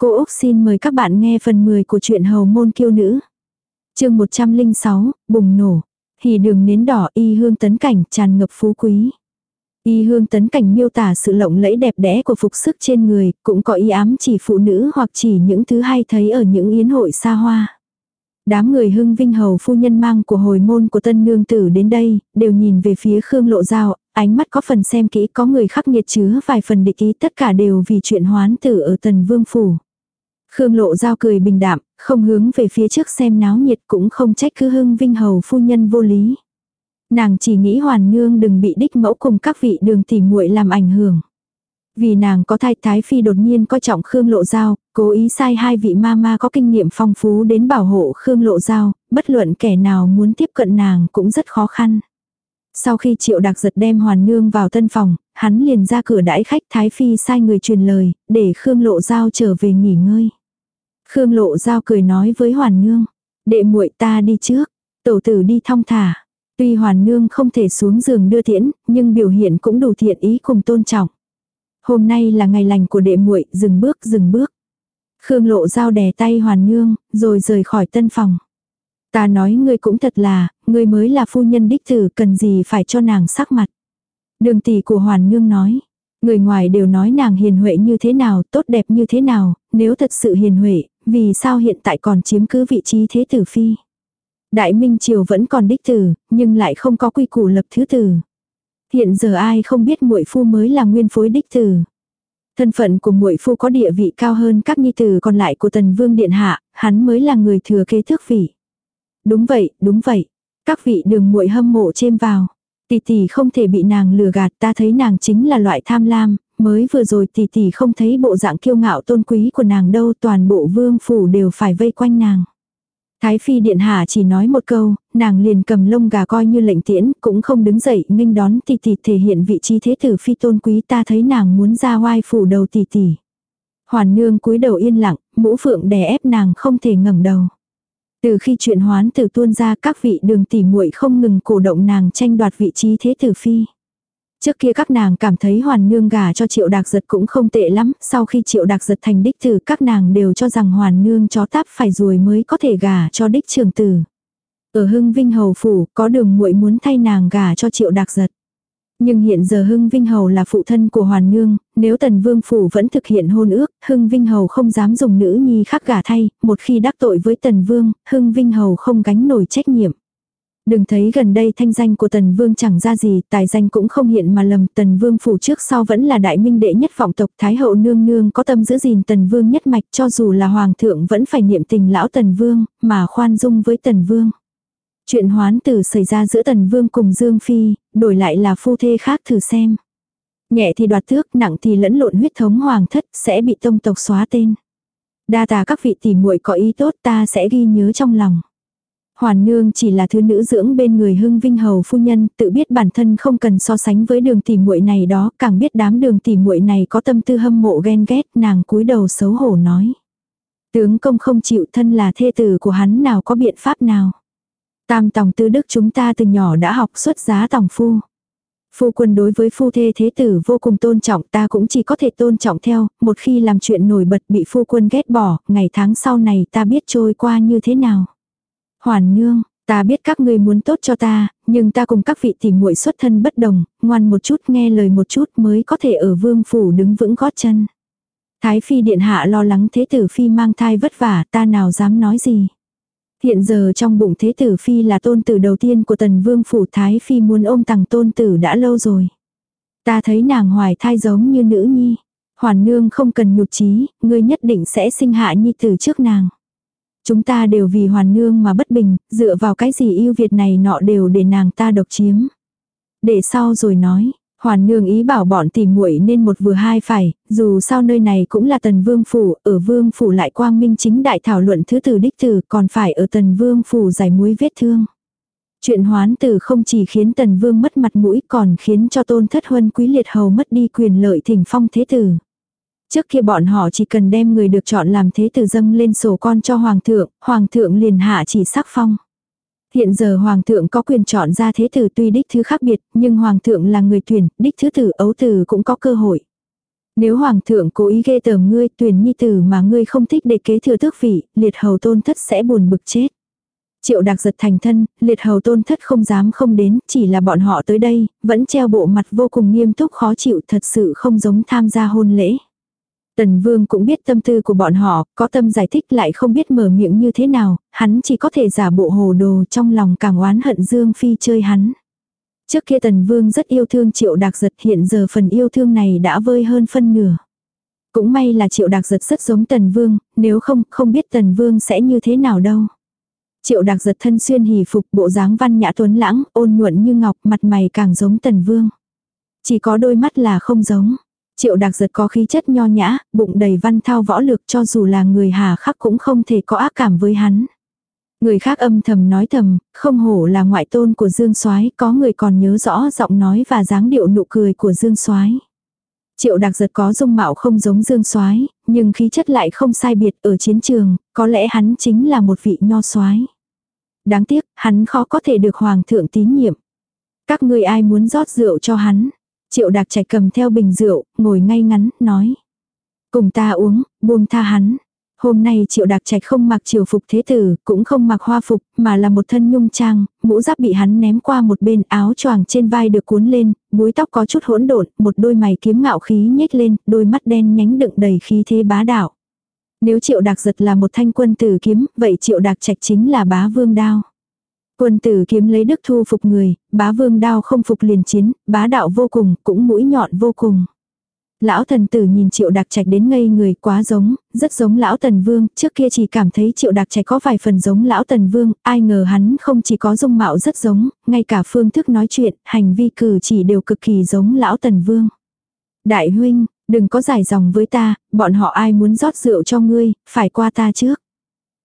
Cô Úc xin mời các bạn nghe phần 10 của truyện Hầu Môn Kiêu Nữ. chương 106, Bùng Nổ. Hỉ đường nến đỏ y hương tấn cảnh tràn ngập phú quý. Y hương tấn cảnh miêu tả sự lộng lẫy đẹp đẽ của phục sức trên người, cũng có ý ám chỉ phụ nữ hoặc chỉ những thứ hay thấy ở những yến hội xa hoa. Đám người hưng vinh hầu phu nhân mang của hồi môn của tân nương tử đến đây, đều nhìn về phía Khương Lộ Giao, ánh mắt có phần xem kỹ có người khắc nghiệt chứa vài phần địch ý tất cả đều vì chuyện hoán tử ở tần vương phủ. Khương Lộ Giao cười bình đạm, không hướng về phía trước xem náo nhiệt cũng không trách cứ hưng vinh hầu phu nhân vô lý. Nàng chỉ nghĩ hoàn nương đừng bị đích mẫu cùng các vị đường tỉ muội làm ảnh hưởng. Vì nàng có thai thái phi đột nhiên coi trọng Khương Lộ Giao, cố ý sai hai vị ma ma có kinh nghiệm phong phú đến bảo hộ Khương Lộ Giao, bất luận kẻ nào muốn tiếp cận nàng cũng rất khó khăn. Sau khi triệu đặc giật đem hoàn nương vào tân phòng, hắn liền ra cửa đãi khách thái phi sai người truyền lời, để Khương Lộ Giao trở về nghỉ ngơi. Khương Lộ Giao cười nói với hoàn nương, đệ muội ta đi trước, tổ tử đi thong thả. Tuy hoàn nương không thể xuống giường đưa tiễn, nhưng biểu hiện cũng đủ thiện ý cùng tôn trọng. Hôm nay là ngày lành của đệ muội, dừng bước, dừng bước. Khương lộ giao đè tay hoàn nương, rồi rời khỏi tân phòng. Ta nói ngươi cũng thật là, ngươi mới là phu nhân đích tử, cần gì phải cho nàng sắc mặt. Đường tỷ của hoàn nương nói. Người ngoài đều nói nàng hiền huệ như thế nào, tốt đẹp như thế nào, nếu thật sự hiền huệ, vì sao hiện tại còn chiếm cứ vị trí thế tử phi. Đại Minh Triều vẫn còn đích tử, nhưng lại không có quy củ lập thứ tử. Hiện giờ ai không biết muội phu mới là nguyên phối đích tử. Thân phận của muội phu có địa vị cao hơn các nhi tử còn lại của Tần Vương điện hạ, hắn mới là người thừa kế thước vị. Đúng vậy, đúng vậy. Các vị đường muội hâm mộ chêm vào. Tỷ tỷ không thể bị nàng lừa gạt, ta thấy nàng chính là loại tham lam, mới vừa rồi tỷ tỷ không thấy bộ dạng kiêu ngạo tôn quý của nàng đâu, toàn bộ vương phủ đều phải vây quanh nàng. Thái phi điện hạ chỉ nói một câu, nàng liền cầm lông gà coi như lệnh tiễn, cũng không đứng dậy nghênh đón tỷ tỷ thể hiện vị trí thế tử phi tôn quý ta thấy nàng muốn ra oai phủ đầu tỷ tỷ. Hoàn nương cúi đầu yên lặng, mũ phượng đè ép nàng không thể ngẩng đầu. Từ khi chuyện hoán tử tuôn ra các vị đường tỷ muội không ngừng cổ động nàng tranh đoạt vị trí thế tử phi. Trước kia các nàng cảm thấy hoàn nương gả cho triệu đạc giật cũng không tệ lắm, sau khi triệu đạc giật thành đích tử các nàng đều cho rằng hoàn nương chó táp phải ruồi mới có thể gả cho đích trường tử. Ở hưng vinh hầu phủ có đường muội muốn thay nàng gả cho triệu đạc giật. Nhưng hiện giờ Hưng Vinh Hầu là phụ thân của Hoàn Nương, nếu Tần Vương Phủ vẫn thực hiện hôn ước, Hưng Vinh Hầu không dám dùng nữ nhi khác gả thay, một khi đắc tội với Tần Vương, Hưng Vinh Hầu không gánh nổi trách nhiệm. Đừng thấy gần đây thanh danh của Tần Vương chẳng ra gì, tài danh cũng không hiện mà lầm, Tần Vương phủ trước sau vẫn là đại minh đệ nhất vọng tộc Thái hậu nương nương có tâm giữ gìn Tần Vương nhất mạch cho dù là Hoàng thượng vẫn phải niệm tình lão Tần Vương, mà khoan dung với Tần Vương. Chuyện hoán tử xảy ra giữa Tần Vương cùng Dương Phi, đổi lại là phu thê khác thử xem. Nhẹ thì đoạt thước, nặng thì lẫn lộn huyết thống hoàng thất, sẽ bị tông tộc xóa tên. Đa tà các vị tỉ muội có ý tốt ta sẽ ghi nhớ trong lòng. Hoàn nương chỉ là thứ nữ dưỡng bên người hưng vinh hầu phu nhân, tự biết bản thân không cần so sánh với đường tỷ muội này đó, càng biết đám đường tỷ muội này có tâm tư hâm mộ ghen ghét, nàng cúi đầu xấu hổ nói. Tướng công không chịu thân là thê tử của hắn nào có biện pháp nào. Tam tòng tư đức chúng ta từ nhỏ đã học xuất giá tòng phu. Phu quân đối với phu thê thế tử vô cùng tôn trọng ta cũng chỉ có thể tôn trọng theo, một khi làm chuyện nổi bật bị phu quân ghét bỏ, ngày tháng sau này ta biết trôi qua như thế nào. Hoàn nương, ta biết các ngươi muốn tốt cho ta, nhưng ta cùng các vị tỷ muội xuất thân bất đồng, ngoan một chút nghe lời một chút mới có thể ở vương phủ đứng vững gót chân. Thái phi điện hạ lo lắng thế tử phi mang thai vất vả ta nào dám nói gì. Hiện giờ trong bụng thế tử phi là tôn tử đầu tiên của tần vương phủ thái phi muốn ôm tặng tôn tử đã lâu rồi. Ta thấy nàng hoài thai giống như nữ nhi. Hoàn nương không cần nhụt chí, ngươi nhất định sẽ sinh hạ nhi tử trước nàng. Chúng ta đều vì hoàn nương mà bất bình, dựa vào cái gì yêu Việt này nọ đều để nàng ta độc chiếm. Để sau rồi nói, hoàn nương ý bảo bọn tìm muội nên một vừa hai phải, dù sao nơi này cũng là tần vương phủ, ở vương phủ lại quang minh chính đại thảo luận thứ tử đích tử còn phải ở tần vương phủ giải muối vết thương. Chuyện hoán tử không chỉ khiến tần vương mất mặt mũi còn khiến cho tôn thất huân quý liệt hầu mất đi quyền lợi thỉnh phong thế tử. Trước kia bọn họ chỉ cần đem người được chọn làm thế tử dâng lên sổ con cho hoàng thượng, hoàng thượng liền hạ chỉ sắc phong. Hiện giờ hoàng thượng có quyền chọn ra thế tử tuy đích thứ khác biệt, nhưng hoàng thượng là người tuyển, đích thứ tử ấu tử cũng có cơ hội. Nếu hoàng thượng cố ý ghê tởm ngươi, tuyển nhi tử mà ngươi không thích để kế thừa tước vị, liệt hầu tôn thất sẽ buồn bực chết. Triệu đặc giật thành thân, liệt hầu tôn thất không dám không đến, chỉ là bọn họ tới đây, vẫn treo bộ mặt vô cùng nghiêm túc khó chịu thật sự không giống tham gia hôn lễ. Tần Vương cũng biết tâm tư của bọn họ, có tâm giải thích lại không biết mở miệng như thế nào, hắn chỉ có thể giả bộ hồ đồ trong lòng càng oán hận Dương Phi chơi hắn. Trước kia Tần Vương rất yêu thương Triệu Đạc Giật hiện giờ phần yêu thương này đã vơi hơn phân nửa. Cũng may là Triệu Đạc Giật rất giống Tần Vương, nếu không, không biết Tần Vương sẽ như thế nào đâu. Triệu Đạc Giật thân xuyên hỉ phục bộ dáng văn nhã tuấn lãng, ôn nhuận như ngọc, mặt mày càng giống Tần Vương. Chỉ có đôi mắt là không giống. Triệu đặc giật có khí chất nho nhã, bụng đầy văn thao võ lược cho dù là người hà khắc cũng không thể có ác cảm với hắn. Người khác âm thầm nói thầm, không hổ là ngoại tôn của Dương Soái, có người còn nhớ rõ giọng nói và dáng điệu nụ cười của Dương Soái. Triệu Đặc Giật có dung mạo không giống Dương Soái, nhưng khí chất lại không sai biệt ở chiến trường, có lẽ hắn chính là một vị nho soái. Đáng tiếc, hắn khó có thể được hoàng thượng tín nhiệm. Các ngươi ai muốn rót rượu cho hắn? Triệu Đạc Trạch cầm theo bình rượu, ngồi ngay ngắn, nói: "Cùng ta uống, buông tha hắn." Hôm nay triệu đạc trạch không mặc triều phục thế tử, cũng không mặc hoa phục, mà là một thân nhung trang, mũ giáp bị hắn ném qua một bên áo choàng trên vai được cuốn lên, búi tóc có chút hỗn độn, một đôi mày kiếm ngạo khí nhếch lên, đôi mắt đen nhánh đựng đầy khí thế bá đạo. Nếu triệu đạc giật là một thanh quân tử kiếm, vậy triệu đạc trạch chính là bá vương đao. Quân tử kiếm lấy đức thu phục người, bá vương đao không phục liền chiến, bá đạo vô cùng, cũng mũi nhọn vô cùng. Lão thần tử nhìn triệu đặc trạch đến ngây người quá giống, rất giống lão tần vương, trước kia chỉ cảm thấy triệu đặc trạch có vài phần giống lão tần vương, ai ngờ hắn không chỉ có dung mạo rất giống, ngay cả phương thức nói chuyện, hành vi cử chỉ đều cực kỳ giống lão tần vương. Đại huynh, đừng có giải dòng với ta, bọn họ ai muốn rót rượu cho ngươi, phải qua ta trước.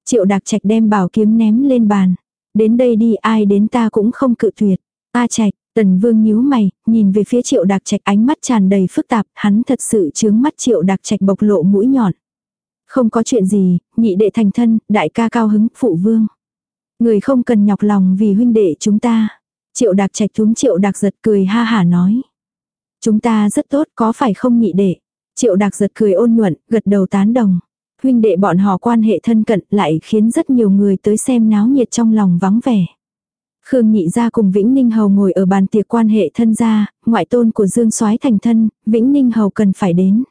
Triệu đặc trạch đem bảo kiếm ném lên bàn. Đến đây đi ai đến ta cũng không cự tuyệt. A trạch, Tần Vương nhíu mày, nhìn về phía Triệu Đạc Trạch ánh mắt tràn đầy phức tạp, hắn thật sự chướng mắt Triệu Đạc Trạch bộc lộ mũi nhọn. Không có chuyện gì, nhị đệ thành thân, đại ca cao hứng, phụ vương. Người không cần nhọc lòng vì huynh đệ chúng ta. Triệu Đạc Trạch túm Triệu Đạc giật cười ha hả nói. Chúng ta rất tốt, có phải không nhị đệ? Triệu Đạc giật cười ôn nhuận, gật đầu tán đồng. Huynh đệ bọn họ quan hệ thân cận lại khiến rất nhiều người tới xem náo nhiệt trong lòng vắng vẻ. Khương Nhị gia cùng Vĩnh Ninh Hầu ngồi ở bàn tiệc quan hệ thân gia, ngoại tôn của Dương Soái thành thân, Vĩnh Ninh Hầu cần phải đến.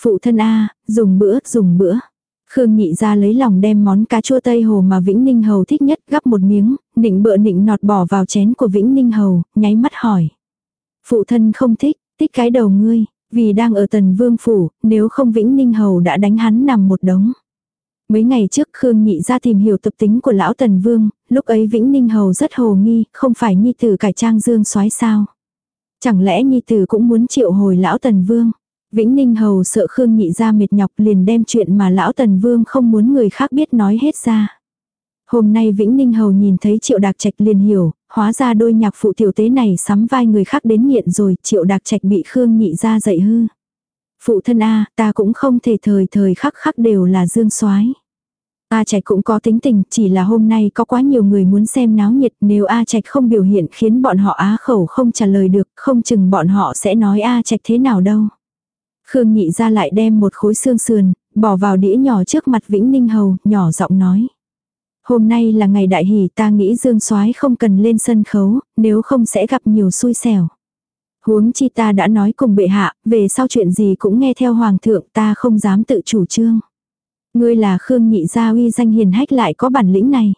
Phụ thân A, dùng bữa, dùng bữa. Khương Nhị gia lấy lòng đem món cá chua Tây Hồ mà Vĩnh Ninh Hầu thích nhất gắp một miếng, nịnh bợ nịnh nọt bỏ vào chén của Vĩnh Ninh Hầu, nháy mắt hỏi. Phụ thân không thích, thích cái đầu ngươi, vì đang ở tần vương phủ, nếu không Vĩnh Ninh Hầu đã đánh hắn nằm một đống. Mấy ngày trước Khương Nhị ra tìm hiểu tập tính của lão Tần Vương, lúc ấy Vĩnh Ninh Hầu rất hồ nghi, không phải Nhi Tử cải trang dương soái sao. Chẳng lẽ Nhi Tử cũng muốn triệu hồi lão Tần Vương. Vĩnh Ninh Hầu sợ Khương Nhị ra mệt nhọc liền đem chuyện mà lão Tần Vương không muốn người khác biết nói hết ra. Hôm nay Vĩnh Ninh Hầu nhìn thấy Triệu Đạc Trạch liền hiểu, hóa ra đôi nhạc phụ tiểu tế này sắm vai người khác đến nghiện rồi, Triệu Đạc Trạch bị Khương Nhị ra dậy hư. Phụ thân A, ta cũng không thể thời thời khắc khắc đều là dương soái A Trạch cũng có tính tình, chỉ là hôm nay có quá nhiều người muốn xem náo nhiệt, nếu A Trạch không biểu hiện khiến bọn họ á khẩu không trả lời được, không chừng bọn họ sẽ nói A Trạch thế nào đâu. Khương Nhị ra lại đem một khối xương sườn, bỏ vào đĩa nhỏ trước mặt Vĩnh Ninh Hầu, nhỏ giọng nói. Hôm nay là ngày đại hỷ ta nghĩ Dương Soái không cần lên sân khấu, nếu không sẽ gặp nhiều xui xẻo. Huống chi ta đã nói cùng bệ hạ, về sau chuyện gì cũng nghe theo hoàng thượng ta không dám tự chủ trương. Ngươi là Khương nhị gia uy danh hiền hách lại có bản lĩnh này.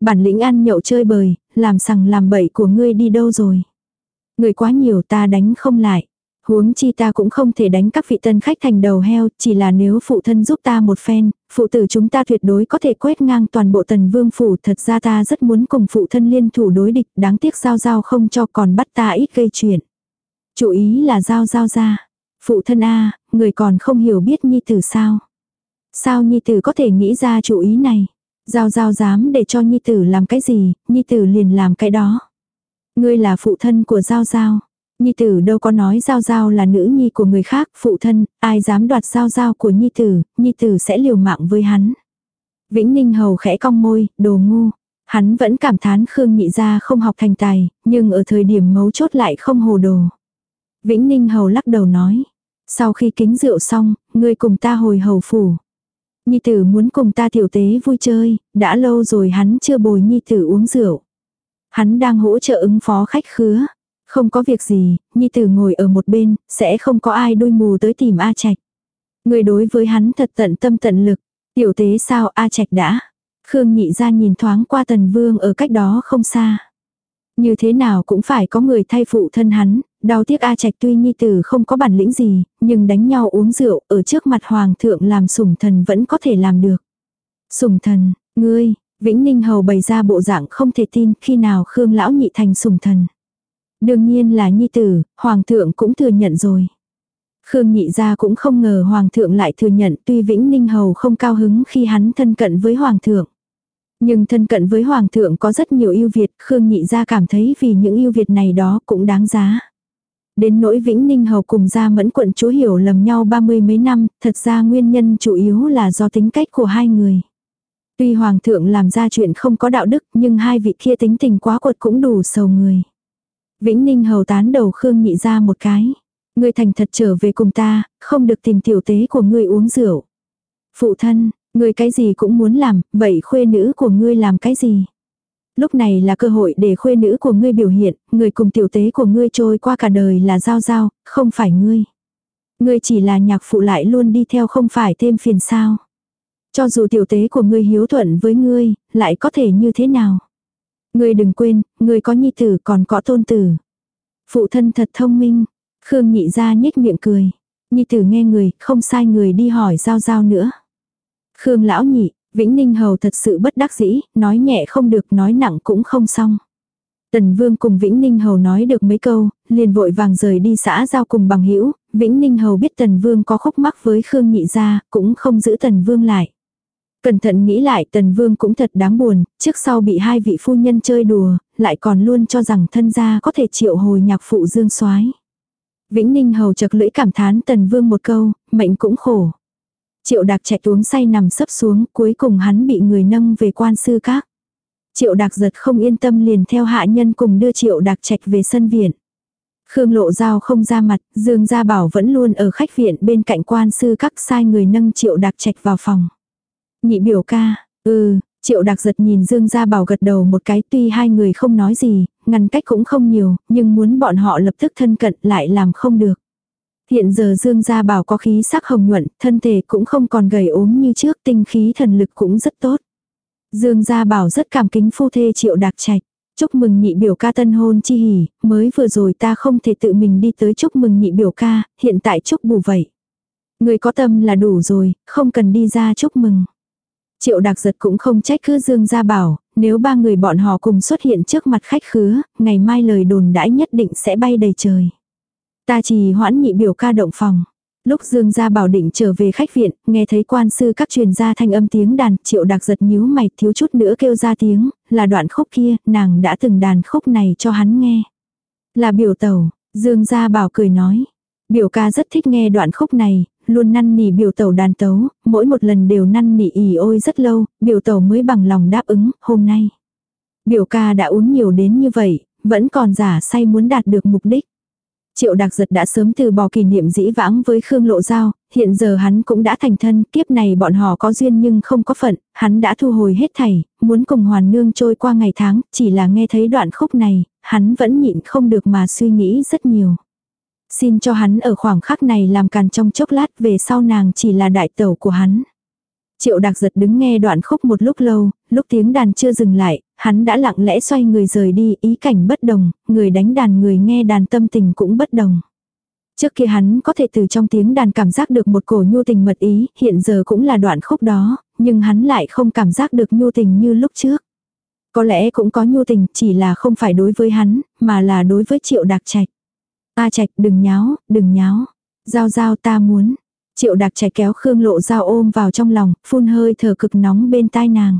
Bản lĩnh ăn nhậu chơi bời, làm sằng làm bậy của ngươi đi đâu rồi. Người quá nhiều ta đánh không lại. Huống chi ta cũng không thể đánh các vị tân khách thành đầu heo, chỉ là nếu phụ thân giúp ta một phen, phụ tử chúng ta tuyệt đối có thể quét ngang toàn bộ tần vương phủ. Thật ra ta rất muốn cùng phụ thân liên thủ đối địch, đáng tiếc giao giao không cho còn bắt ta ít gây chuyện. Chủ ý là giao giao ra. Phụ thân A, người còn không hiểu biết nhi tử sao. Sao nhi tử có thể nghĩ ra chủ ý này? Giao giao dám để cho nhi tử làm cái gì, nhi tử liền làm cái đó. Ngươi là phụ thân của giao giao. Nhi tử đâu có nói giao giao là nữ nhi của người khác, phụ thân, ai dám đoạt giao giao của nhi tử, nhi tử sẽ liều mạng với hắn. Vĩnh Ninh Hầu khẽ cong môi, đồ ngu. Hắn vẫn cảm thán Khương Nhị gia không học thành tài, nhưng ở thời điểm mấu chốt lại không hồ đồ. Vĩnh Ninh Hầu lắc đầu nói. Sau khi kính rượu xong, ngươi cùng ta hồi hầu phủ. Nhi tử muốn cùng ta tiểu tế vui chơi, đã lâu rồi hắn chưa bồi nhi tử uống rượu. Hắn đang hỗ trợ ứng phó khách khứa. Không có việc gì, nhi tử ngồi ở một bên, sẽ không có ai đôi mù tới tìm A Trạch. Người đối với hắn thật tận tâm tận lực. Tiểu tế sao A Trạch đã. Khương nhị ra nhìn thoáng qua tần vương ở cách đó không xa. Như thế nào cũng phải có người thay phụ thân hắn, đau tiếc A Trạch tuy nhi tử không có bản lĩnh gì, nhưng đánh nhau uống rượu ở trước mặt hoàng thượng làm sủng thần vẫn có thể làm được. Sủng thần, ngươi, Vĩnh Ninh Hầu bày ra bộ dạng không thể tin khi nào Khương Lão nhị thành sủng thần. Đương nhiên là nhi tử, hoàng thượng cũng thừa nhận rồi. Khương nhị gia cũng không ngờ hoàng thượng lại thừa nhận tuy Vĩnh Ninh Hầu không cao hứng khi hắn thân cận với hoàng thượng. Nhưng thân cận với hoàng thượng có rất nhiều ưu việt, Khương nhị gia cảm thấy vì những ưu việt này đó cũng đáng giá. Đến nỗi Vĩnh Ninh Hầu cùng gia mẫn quận chúa hiểu lầm nhau ba mươi mấy năm, thật ra nguyên nhân chủ yếu là do tính cách của hai người. Tuy Hoàng thượng làm ra chuyện không có đạo đức nhưng hai vị kia tính tình quá quật cũng đủ sầu người. Vĩnh Ninh Hầu tán đầu Khương nhị ra một cái. Ngươi thành thật trở về cùng ta, không được tìm tiểu tế của ngươi uống rượu. Phụ thân, ngươi cái gì cũng muốn làm, vậy khuê nữ của ngươi làm cái gì? Lúc này là cơ hội để khuê nữ của ngươi biểu hiện, người cùng tiểu tế của ngươi trôi qua cả đời là giao giao, không phải ngươi. Ngươi chỉ là nhạc phụ lại luôn đi theo không phải thêm phiền sao. Cho dù tiểu tế của ngươi hiếu thuận với ngươi, lại có thể như thế nào. Ngươi đừng quên, ngươi có nhi tử còn có tôn tử. Phụ thân thật thông minh. Khương nhị ra nhếch miệng cười. Nhi tử nghe người, không sai người đi hỏi giao giao nữa. Khương lão nhị, Vĩnh Ninh Hầu thật sự bất đắc dĩ, nói nhẹ không được nói nặng cũng không xong. Tần Vương cùng Vĩnh Ninh Hầu nói được mấy câu, liền vội vàng rời đi xã giao cùng bằng hữu Vĩnh Ninh Hầu biết Tần Vương có khúc mắc với Khương Nhị gia, cũng không giữ Tần Vương lại. Cẩn thận nghĩ lại Tần Vương cũng thật đáng buồn, trước sau bị hai vị phu nhân chơi đùa, lại còn luôn cho rằng thân gia có thể triệu hồi nhạc phụ dương soái Vĩnh Ninh Hầu chật lưỡi cảm thán Tần Vương một câu, mệnh cũng khổ. Triệu Đạc chạy uống say nằm sấp xuống, cuối cùng hắn bị người nâng về quan sư các. Triệu Đạc giật không yên tâm liền theo hạ nhân cùng đưa Triệu Đạc Trạch về sân viện. Khương Lộ Giao không ra mặt, Dương Gia Bảo vẫn luôn ở khách viện bên cạnh quan sư các sai người nâng Triệu Đạc Trạch vào phòng. Nhị biểu ca, ừ, Triệu đặc giật nhìn Dương Gia Bảo gật đầu một cái tuy hai người không nói gì, ngăn cách cũng không nhiều, nhưng muốn bọn họ lập tức thân cận lại làm không được. Hiện giờ Dương Gia Bảo có khí sắc hồng nhuận, thân thể cũng không còn gầy ốm như trước, tinh khí thần lực cũng rất tốt. Dương Gia Bảo rất cảm kính phu thê triệu đặc trạch. Chúc mừng nhị biểu ca tân hôn chi hỉ, mới vừa rồi ta không thể tự mình đi tới chúc mừng nhị biểu ca, hiện tại chúc bù vậy. Người có tâm là đủ rồi, không cần đi ra chúc mừng. Triệu đặc giật cũng không trách cứ Dương Gia Bảo, nếu ba người bọn họ cùng xuất hiện trước mặt khách khứa, ngày mai lời đồn đãi nhất định sẽ bay đầy trời. Ta chỉ hoãn nhị biểu ca động phòng. Lúc Dương gia bảo định trở về khách viện, nghe thấy quan sư các truyền gia thanh âm tiếng đàn, triệu đặc giật nhíu mày thiếu chút nữa kêu ra tiếng, là đoạn khúc kia, nàng đã từng đàn khúc này cho hắn nghe. Là biểu tẩu, Dương gia bảo cười nói. Biểu ca rất thích nghe đoạn khúc này, luôn năn nỉ biểu tẩu đàn tấu, mỗi một lần đều năn nỉ ỉ ôi rất lâu, biểu tẩu mới bằng lòng đáp ứng, hôm nay. Biểu ca đã uống nhiều đến như vậy, vẫn còn giả say muốn đạt được mục đích. Triệu Đạc Giật đã sớm từ bỏ kỷ niệm dĩ vãng với Khương Lộ Giao, hiện giờ hắn cũng đã thành thân, kiếp này bọn họ có duyên nhưng không có phận, hắn đã thu hồi hết thảy, muốn cùng Hoàn Nương trôi qua ngày tháng, chỉ là nghe thấy đoạn khúc này, hắn vẫn nhịn không được mà suy nghĩ rất nhiều. Xin cho hắn ở khoảng khắc này làm càn trong chốc lát về sau nàng chỉ là đại tẩu của hắn. Triệu đặc giật đứng nghe đoạn khúc một lúc lâu, lúc tiếng đàn chưa dừng lại, hắn đã lặng lẽ xoay người rời đi, ý cảnh bất đồng, người đánh đàn người nghe đàn tâm tình cũng bất đồng. Trước kia hắn có thể từ trong tiếng đàn cảm giác được một cổ nhu tình mật ý, hiện giờ cũng là đoạn khúc đó, nhưng hắn lại không cảm giác được nhu tình như lúc trước. Có lẽ cũng có nhu tình, chỉ là không phải đối với hắn, mà là đối với triệu đặc trạch. A trạch đừng nháo, đừng nháo. Giao giao ta muốn, Triệu đặc trẻ kéo Khương Lộ Giao ôm vào trong lòng, phun hơi thở cực nóng bên tai nàng.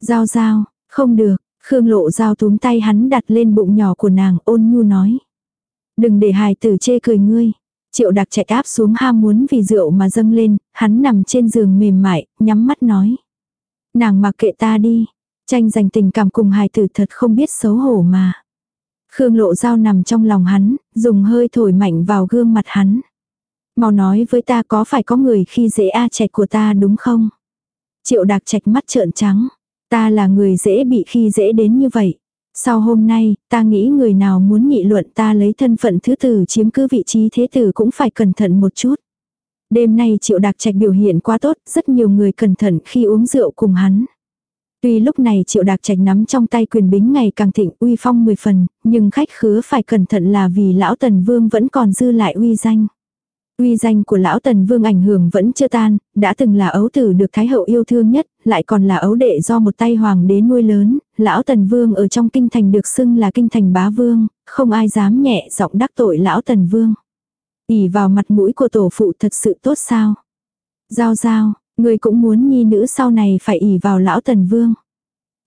Giao giao, không được, Khương Lộ Giao túm tay hắn đặt lên bụng nhỏ của nàng ôn nhu nói. Đừng để hài tử chê cười ngươi. Triệu đặc chạy áp xuống ham muốn vì rượu mà dâng lên, hắn nằm trên giường mềm mại, nhắm mắt nói. Nàng mặc kệ ta đi, tranh giành tình cảm cùng hài tử thật không biết xấu hổ mà. Khương lộ dao nằm trong lòng hắn, dùng hơi thổi mạnh vào gương mặt hắn. Mau nói với ta có phải có người khi dễ A Trạch của ta đúng không? Triệu Đạc Trạch mắt trợn trắng. Ta là người dễ bị khi dễ đến như vậy. Sau hôm nay, ta nghĩ người nào muốn nghị luận ta lấy thân phận thứ tử chiếm cứ vị trí thế tử cũng phải cẩn thận một chút. Đêm nay triệu đạc trạch biểu hiện quá tốt, rất nhiều người cẩn thận khi uống rượu cùng hắn. Tuy lúc này triệu đạc trạch nắm trong tay quyền bính ngày càng thịnh uy phong 10 phần, nhưng khách khứa phải cẩn thận là vì lão tần vương vẫn còn dư lại uy danh. Uy danh của lão tần vương ảnh hưởng vẫn chưa tan, đã từng là ấu tử được thái hậu yêu thương nhất, lại còn là ấu đệ do một tay hoàng đế nuôi lớn, lão tần vương ở trong kinh thành được xưng là kinh thành bá vương, không ai dám nhẹ giọng đắc tội lão tần vương ỉ vào mặt mũi của tổ phụ thật sự tốt sao? Giao giao, người cũng muốn nhi nữ sau này phải ỉ vào lão tần vương.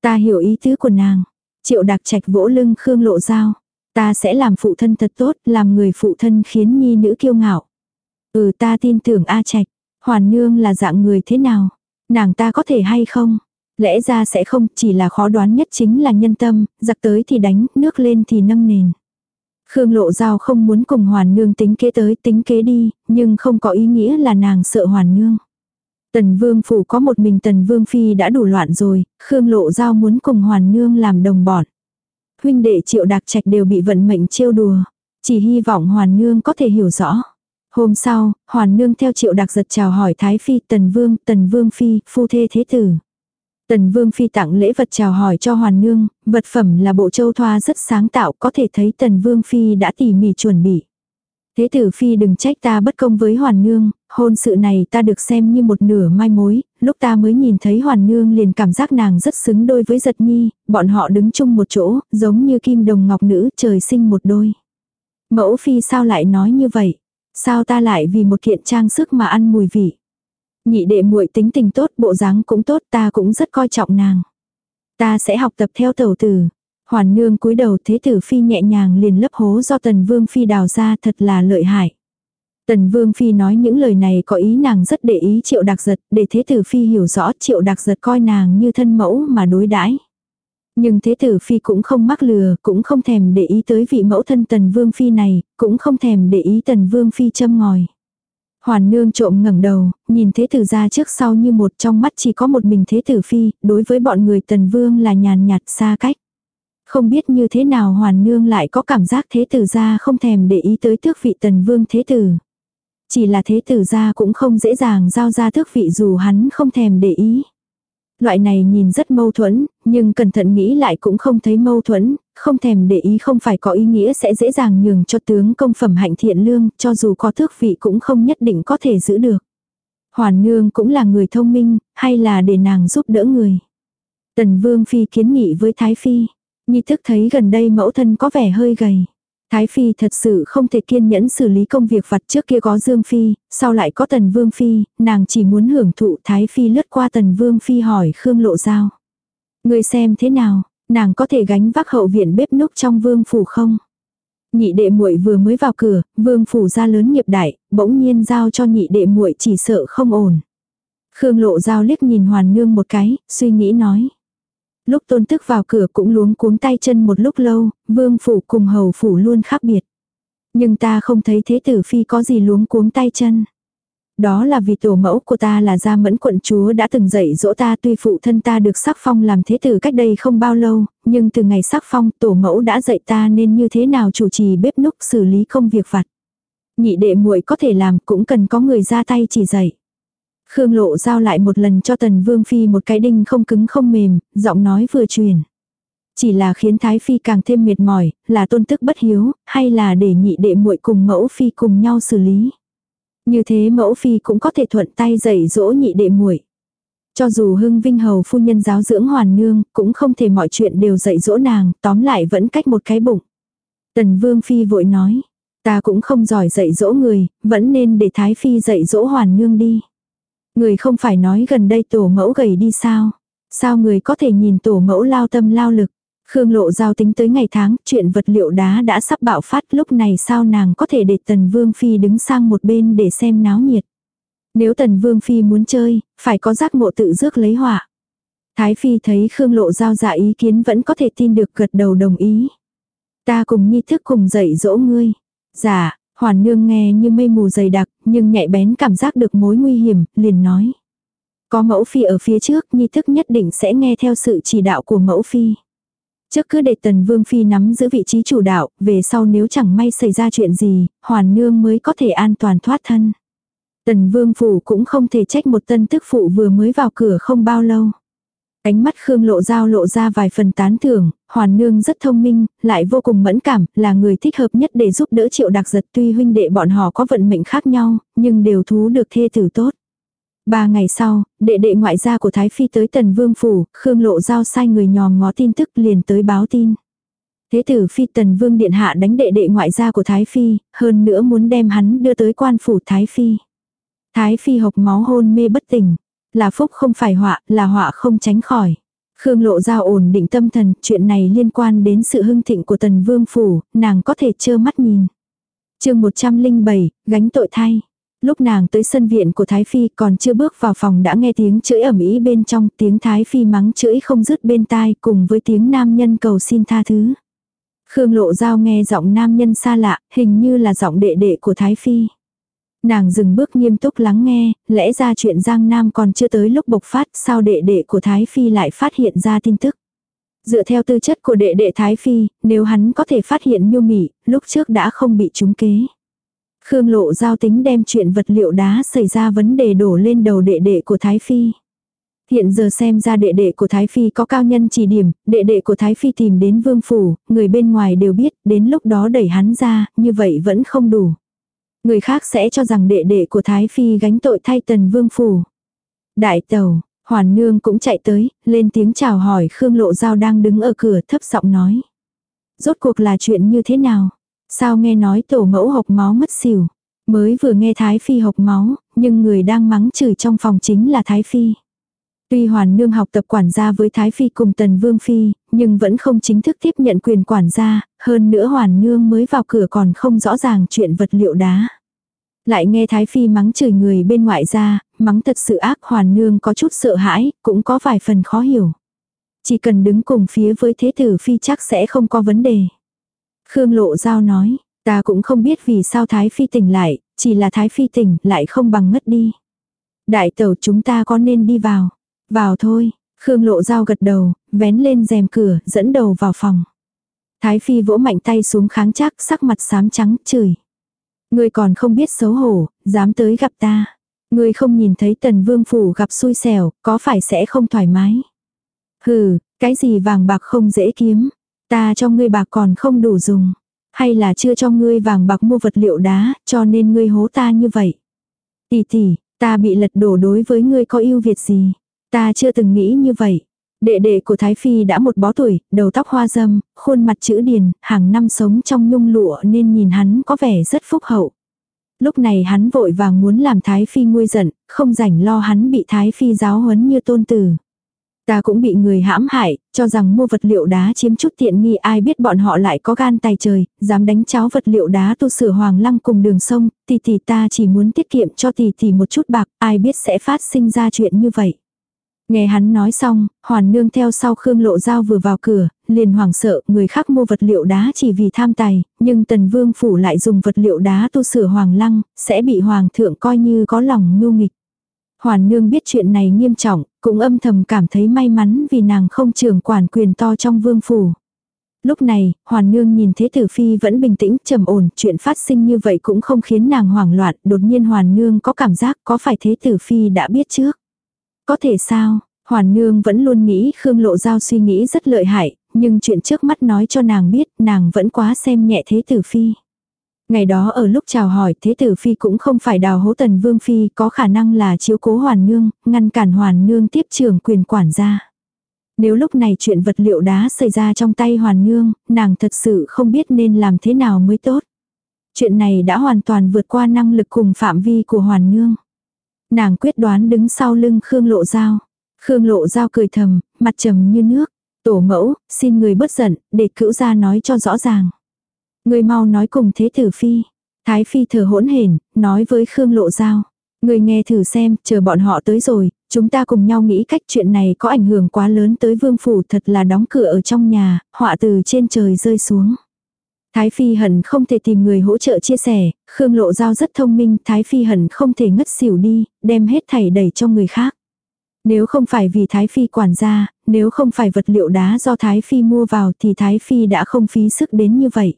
Ta hiểu ý tứ của nàng. Triệu đặc trạch vỗ lưng Khương Lộ Giao. Ta sẽ làm phụ thân thật tốt, làm người phụ thân khiến nhi nữ kiêu ngạo. Ừ ta tin tưởng A Trạch. Hoàn nương là dạng người thế nào? Nàng ta có thể hay không? Lẽ ra sẽ không, chỉ là khó đoán nhất chính là nhân tâm, giặc tới thì đánh, nước lên thì nâng nền. Khương Lộ Giao không muốn cùng Hoàn Nương tính kế tới tính kế đi, nhưng không có ý nghĩa là nàng sợ Hoàn Nương. Tần Vương Phủ có một mình Tần Vương Phi đã đủ loạn rồi, Khương Lộ Giao muốn cùng Hoàn Nương làm đồng bọn. Huynh đệ triệu đặc trạch đều bị vận mệnh trêu đùa, chỉ hy vọng Hoàn Nương có thể hiểu rõ. Hôm sau, Hoàn Nương theo triệu đặc giật chào hỏi Thái Phi Tần Vương, Tần Vương Phi, phu thê thế tử. Tần Vương Phi tặng lễ vật chào hỏi cho Hoàn Nương, vật phẩm là bộ châu thoa rất sáng tạo, có thể thấy Tần Vương Phi đã tỉ mỉ chuẩn bị. Thế tử Phi đừng trách ta bất công với Hoàn Nương, hôn sự này ta được xem như một nửa mai mối, lúc ta mới nhìn thấy Hoàn Nương liền cảm giác nàng rất xứng đôi với giật nhi, bọn họ đứng chung một chỗ, giống như kim đồng ngọc nữ trời sinh một đôi. Mẫu Phi sao lại nói như vậy? Sao ta lại vì một kiện trang sức mà ăn mùi vị? Nhị đệ muội tính tình tốt, bộ dáng cũng tốt, ta cũng rất coi trọng nàng. Ta sẽ học tập theo tẩu tử. Hoàn nương cúi đầu thế tử phi nhẹ nhàng liền lấp hố do tần vương phi đào ra thật là lợi hại. Tần vương phi nói những lời này có ý nàng rất để ý triệu đặc giật, để thế tử phi hiểu rõ triệu đặc giật coi nàng như thân mẫu mà đối đãi. Nhưng thế tử phi cũng không mắc lừa, cũng không thèm để ý tới vị mẫu thân tần vương phi này, cũng không thèm để ý tần vương phi châm ngòi. Hoàn nương trộm ngẩng đầu, nhìn thế tử ra trước sau như một trong mắt chỉ có một mình thế tử phi, đối với bọn người tần vương là nhàn nhạt xa cách. Không biết như thế nào hoàn nương lại có cảm giác thế tử gia không thèm để ý tới tước vị tần vương thế tử. Chỉ là thế tử gia cũng không dễ dàng giao ra tước vị dù hắn không thèm để ý. Loại này nhìn rất mâu thuẫn, nhưng cẩn thận nghĩ lại cũng không thấy mâu thuẫn, không thèm để ý không phải có ý nghĩa sẽ dễ dàng nhường cho tướng công phẩm hạnh thiện lương, cho dù có thước vị cũng không nhất định có thể giữ được. Hoàn nương cũng là người thông minh, hay là để nàng giúp đỡ người. Tần vương phi kiến nghị với Thái phi. Nhi thức thấy gần đây mẫu thân có vẻ hơi gầy. Thái Phi thật sự không thể kiên nhẫn xử lý công việc vặt trước kia có Dương Phi, sau lại có Tần Vương Phi, nàng chỉ muốn hưởng thụ Thái Phi lướt qua Tần Vương Phi hỏi Khương Lộ Giao. Người xem thế nào, nàng có thể gánh vác hậu viện bếp núc trong vương phủ không? Nhị đệ muội vừa mới vào cửa, vương phủ ra lớn nghiệp đại, bỗng nhiên giao cho nhị đệ muội chỉ sợ không ổn. Khương Lộ Giao liếc nhìn Hoàn Nương một cái, suy nghĩ nói. Lúc tôn tức vào cửa cũng luống cuống tay chân một lúc lâu, vương phủ cùng hầu phủ luôn khác biệt. Nhưng ta không thấy thế tử phi có gì luống cuống tay chân. Đó là vì tổ mẫu của ta là gia mẫn quận chúa đã từng dạy dỗ ta tuy phụ thân ta được sắc phong làm thế tử cách đây không bao lâu, nhưng từ ngày sắc phong tổ mẫu đã dạy ta nên như thế nào chủ trì bếp núc xử lý công việc vặt. Nhị đệ muội có thể làm cũng cần có người ra tay chỉ dạy. Khương Lộ giao lại một lần cho Tần Vương Phi một cái đinh không cứng không mềm, giọng nói vừa truyền. Chỉ là khiến Thái Phi càng thêm mệt mỏi, là tôn tức bất hiếu, hay là để nhị đệ muội cùng mẫu Phi cùng nhau xử lý. Như thế mẫu Phi cũng có thể thuận tay dạy dỗ nhị đệ muội. Cho dù hưng vinh hầu phu nhân giáo dưỡng hoàn nương, cũng không thể mọi chuyện đều dạy dỗ nàng, tóm lại vẫn cách một cái bụng. Tần Vương Phi vội nói, ta cũng không giỏi dạy dỗ người, vẫn nên để Thái Phi dạy dỗ hoàn nương đi. Người không phải nói gần đây tổ mẫu gầy đi sao? Sao người có thể nhìn tổ mẫu lao tâm lao lực? Khương lộ giao tính tới ngày tháng, chuyện vật liệu đá đã sắp bạo phát lúc này sao nàng có thể để tần vương phi đứng sang một bên để xem náo nhiệt. Nếu tần vương phi muốn chơi, phải có giác ngộ tự rước lấy họa. Thái phi thấy Khương lộ giao dạ ý kiến vẫn có thể tin được gật đầu đồng ý. Ta cùng nhi thức cùng dạy dỗ ngươi. Dạ, Hoàn nương nghe như mây mù dày đặc, nhưng nhạy bén cảm giác được mối nguy hiểm, liền nói. Có mẫu phi ở phía trước, nhi thức nhất định sẽ nghe theo sự chỉ đạo của mẫu phi. Trước cứ để tần vương phi nắm giữ vị trí chủ đạo, về sau nếu chẳng may xảy ra chuyện gì, hoàn nương mới có thể an toàn thoát thân. Tần vương phủ cũng không thể trách một tân tức phụ vừa mới vào cửa không bao lâu. Ánh mắt Khương Lộ Giao lộ ra vài phần tán thưởng, Hoàn Nương rất thông minh, lại vô cùng mẫn cảm, là người thích hợp nhất để giúp đỡ triệu đặc giật tuy huynh đệ bọn họ có vận mệnh khác nhau, nhưng đều thú được thê tử tốt. Ba ngày sau, đệ đệ ngoại gia của Thái Phi tới Tần Vương Phủ, Khương Lộ Giao sai người nhòm ngó tin tức liền tới báo tin. Thế tử Phi Tần Vương Điện Hạ đánh đệ đệ ngoại gia của Thái Phi, hơn nữa muốn đem hắn đưa tới quan phủ Thái Phi. Thái Phi hộc máu hôn mê bất tỉnh, là phúc không phải họa, là họa không tránh khỏi. Khương Lộ Giao ổn định tâm thần, chuyện này liên quan đến sự hưng thịnh của Tần Vương Phủ, nàng có thể trơ mắt nhìn. chương 107, gánh tội thay. Lúc nàng tới sân viện của Thái Phi còn chưa bước vào phòng đã nghe tiếng chửi ẩm ý bên trong, tiếng Thái Phi mắng chửi không dứt bên tai cùng với tiếng nam nhân cầu xin tha thứ. Khương Lộ Giao nghe giọng nam nhân xa lạ, hình như là giọng đệ đệ của Thái Phi. Nàng dừng bước nghiêm túc lắng nghe, lẽ ra chuyện Giang Nam còn chưa tới lúc bộc phát, sao đệ đệ của Thái Phi lại phát hiện ra tin tức. Dựa theo tư chất của đệ đệ Thái Phi, nếu hắn có thể phát hiện miêu mị, lúc trước đã không bị trúng kế. Khương Lộ giao tính đem chuyện vật liệu đá xảy ra vấn đề đổ lên đầu đệ đệ của Thái Phi. Hiện giờ xem ra đệ đệ của Thái Phi có cao nhân chỉ điểm, đệ đệ của Thái Phi tìm đến vương phủ, người bên ngoài đều biết, đến lúc đó đẩy hắn ra, như vậy vẫn không đủ. Người khác sẽ cho rằng đệ đệ của Thái Phi gánh tội thay tần vương phủ. Đại tàu, Hoàn Nương cũng chạy tới, lên tiếng chào hỏi Khương Lộ Giao đang đứng ở cửa thấp giọng nói. Rốt cuộc là chuyện như thế nào? Sao nghe nói tổ mẫu hộc máu mất xỉu? Mới vừa nghe Thái Phi hộc máu, nhưng người đang mắng chửi trong phòng chính là Thái Phi. Tuy Hoàn Nương học tập quản gia với Thái Phi cùng Tần Vương Phi, nhưng vẫn không chính thức tiếp nhận quyền quản gia, hơn nữa Hoàn Nương mới vào cửa còn không rõ ràng chuyện vật liệu đá. Lại nghe Thái Phi mắng chửi người bên ngoại ra, mắng thật sự ác Hoàn Nương có chút sợ hãi, cũng có vài phần khó hiểu. Chỉ cần đứng cùng phía với Thế Tử Phi chắc sẽ không có vấn đề. Khương Lộ Giao nói, ta cũng không biết vì sao Thái Phi tỉnh lại, chỉ là Thái Phi tỉnh lại không bằng ngất đi. Đại tẩu chúng ta có nên đi vào. Vào thôi, Khương Lộ Giao gật đầu, vén lên rèm cửa, dẫn đầu vào phòng. Thái Phi vỗ mạnh tay xuống kháng chắc, sắc mặt xám trắng, chửi. Ngươi còn không biết xấu hổ, dám tới gặp ta. Ngươi không nhìn thấy tần vương phủ gặp xui xẻo, có phải sẽ không thoải mái. Hừ, cái gì vàng bạc không dễ kiếm. Ta cho ngươi bạc còn không đủ dùng. Hay là chưa cho ngươi vàng bạc mua vật liệu đá, cho nên ngươi hố ta như vậy. Tỷ tỷ, ta bị lật đổ đối với ngươi có yêu việt gì. Ta chưa từng nghĩ như vậy. Đệ đệ của Thái Phi đã một bó tuổi, đầu tóc hoa dâm, khuôn mặt chữ điền, hàng năm sống trong nhung lụa nên nhìn hắn có vẻ rất phúc hậu. Lúc này hắn vội vàng muốn làm Thái Phi nguôi giận, không rảnh lo hắn bị Thái Phi giáo huấn như tôn tử. Ta cũng bị người hãm hại, cho rằng mua vật liệu đá chiếm chút tiện nghi ai biết bọn họ lại có gan tài trời, dám đánh cháo vật liệu đá tu sửa hoàng lăng cùng đường sông, tỷ tỷ ta chỉ muốn tiết kiệm cho tỷ tỷ một chút bạc, ai biết sẽ phát sinh ra chuyện như vậy. Nghe hắn nói xong, hoàn nương theo sau Khương Lộ Giao vừa vào cửa, liền hoảng sợ, người khác mua vật liệu đá chỉ vì tham tài, nhưng tần vương phủ lại dùng vật liệu đá tu sửa hoàng lăng, sẽ bị hoàng thượng coi như có lòng mưu nghịch. Hoàn nương biết chuyện này nghiêm trọng, cũng âm thầm cảm thấy may mắn vì nàng không trưởng quản quyền to trong vương phủ. Lúc này, Hoàn Nương nhìn Thế Tử Phi vẫn bình tĩnh, trầm ổn, chuyện phát sinh như vậy cũng không khiến nàng hoảng loạn, đột nhiên Hoàn Nương có cảm giác có phải Thế Tử Phi đã biết trước. Có thể sao, Hoàn Nương vẫn luôn nghĩ Khương Lộ Giao suy nghĩ rất lợi hại, nhưng chuyện trước mắt nói cho nàng biết nàng vẫn quá xem nhẹ Thế Tử Phi. Ngày đó ở lúc chào hỏi Thế Tử Phi cũng không phải đào hố tần Vương Phi có khả năng là chiếu cố Hoàn Nương, ngăn cản Hoàn Nương tiếp trường quyền quản gia. Nếu lúc này chuyện vật liệu đá xảy ra trong tay Hoàn Nương, nàng thật sự không biết nên làm thế nào mới tốt. Chuyện này đã hoàn toàn vượt qua năng lực cùng phạm vi của Hoàn Nương. Nàng quyết đoán đứng sau lưng Khương Lộ Giao. Khương Lộ Giao cười thầm, mặt trầm như nước. Tổ mẫu, xin người bất giận, để cữu gia nói cho rõ ràng. Người mau nói cùng thế tử phi. Thái phi thở hỗn hển, nói với Khương Lộ Giao. Người nghe thử xem, chờ bọn họ tới rồi, chúng ta cùng nhau nghĩ cách chuyện này có ảnh hưởng quá lớn tới vương phủ thật là đóng cửa ở trong nhà, họa từ trên trời rơi xuống. Thái Phi hận không thể tìm người hỗ trợ chia sẻ, Khương Lộ Giao rất thông minh, Thái Phi hận không thể ngất xỉu đi, đem hết thảy đẩy cho người khác. Nếu không phải vì Thái Phi quản gia, nếu không phải vật liệu đá do Thái Phi mua vào thì Thái Phi đã không phí sức đến như vậy.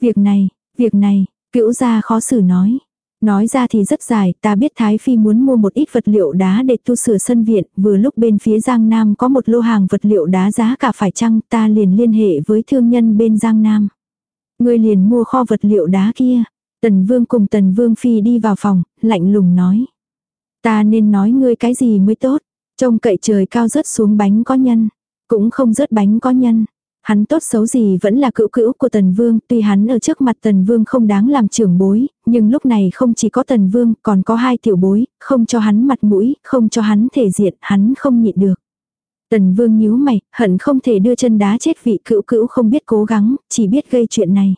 Việc này, việc này, cữu gia khó xử nói. Nói ra thì rất dài, ta biết Thái Phi muốn mua một ít vật liệu đá để tu sửa sân viện, vừa lúc bên phía Giang Nam có một lô hàng vật liệu đá giá cả phải chăng, ta liền liên hệ với thương nhân bên Giang Nam ngươi liền mua kho vật liệu đá kia. Tần Vương cùng Tần Vương Phi đi vào phòng, lạnh lùng nói. Ta nên nói ngươi cái gì mới tốt. Trông cậy trời cao rớt xuống bánh có nhân. Cũng không rớt bánh có nhân. Hắn tốt xấu gì vẫn là cựu cữu của Tần Vương, tuy hắn ở trước mặt Tần Vương không đáng làm trưởng bối, nhưng lúc này không chỉ có Tần Vương, còn có hai tiểu bối, không cho hắn mặt mũi, không cho hắn thể diện, hắn không nhịn được. Tần Vương nhíu mày, hận không thể đưa chân đá chết vị cữu cữu không biết cố gắng, chỉ biết gây chuyện này.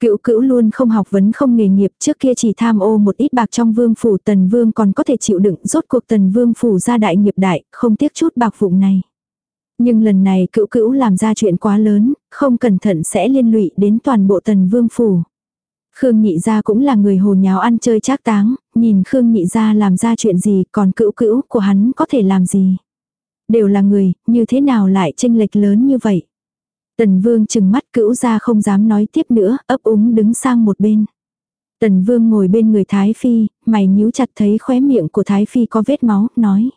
Cựu cữu luôn không học vấn không nghề nghiệp trước kia chỉ tham ô một ít bạc trong vương phủ tần vương còn có thể chịu đựng rốt cuộc tần vương phủ ra đại nghiệp đại, không tiếc chút bạc vụng này. Nhưng lần này cựu cữu làm ra chuyện quá lớn, không cẩn thận sẽ liên lụy đến toàn bộ tần vương phủ. Khương nhị gia cũng là người hồ nháo ăn chơi trác táng, nhìn Khương nhị gia làm ra chuyện gì còn cữu cữu của hắn có thể làm gì. Đều là người, như thế nào lại tranh lệch lớn như vậy. Tần vương chừng mắt cữu ra không dám nói tiếp nữa, ấp úng đứng sang một bên. Tần vương ngồi bên người Thái Phi, mày nhíu chặt thấy khóe miệng của Thái Phi có vết máu, nói.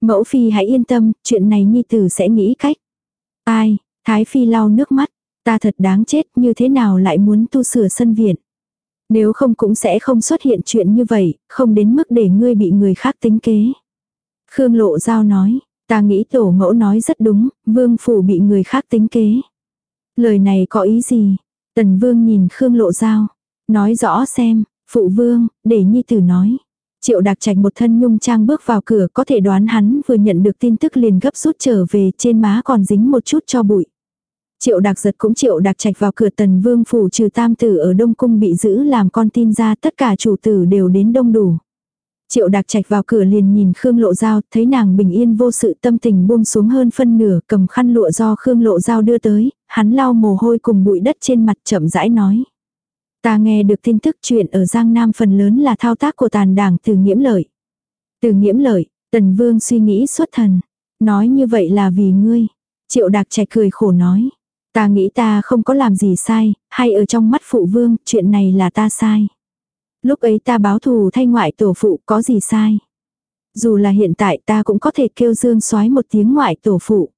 Mẫu Phi hãy yên tâm, chuyện này Nhi Tử sẽ nghĩ cách. Ai, Thái Phi lau nước mắt, ta thật đáng chết như thế nào lại muốn tu sửa sân viện. Nếu không cũng sẽ không xuất hiện chuyện như vậy, không đến mức để ngươi bị người khác tính kế. Khương Lộ Giao nói, Ta nghĩ tổ mẫu nói rất đúng, vương phủ bị người khác tính kế. Lời này có ý gì? Tần vương nhìn Khương Lộ Giao. Nói rõ xem, phụ vương, để nhi tử nói. Triệu đặc trạch một thân nhung trang bước vào cửa có thể đoán hắn vừa nhận được tin tức liền gấp rút trở về trên má còn dính một chút cho bụi. Triệu đặc giật cũng triệu đặc trạch vào cửa tần vương phủ trừ tam tử ở Đông Cung bị giữ làm con tin ra tất cả chủ tử đều đến đông đủ. Triệu Đạc Trạch vào cửa liền nhìn Khương Lộ Giao, thấy nàng bình yên vô sự tâm tình buông xuống hơn phân nửa, cầm khăn lụa do Khương Lộ Giao đưa tới, hắn lau mồ hôi cùng bụi đất trên mặt chậm rãi nói. Ta nghe được tin tức chuyện ở Giang Nam phần lớn là thao tác của tàn đảng từ nghiễm lợi. Từ nghiễm lợi, Tần Vương suy nghĩ xuất thần. Nói như vậy là vì ngươi. Triệu Đạc Trạch cười khổ nói. Ta nghĩ ta không có làm gì sai, hay ở trong mắt phụ vương, chuyện này là ta sai. Lúc ấy ta báo thù thay ngoại tổ phụ có gì sai. Dù là hiện tại ta cũng có thể kêu Dương soái một tiếng ngoại tổ phụ.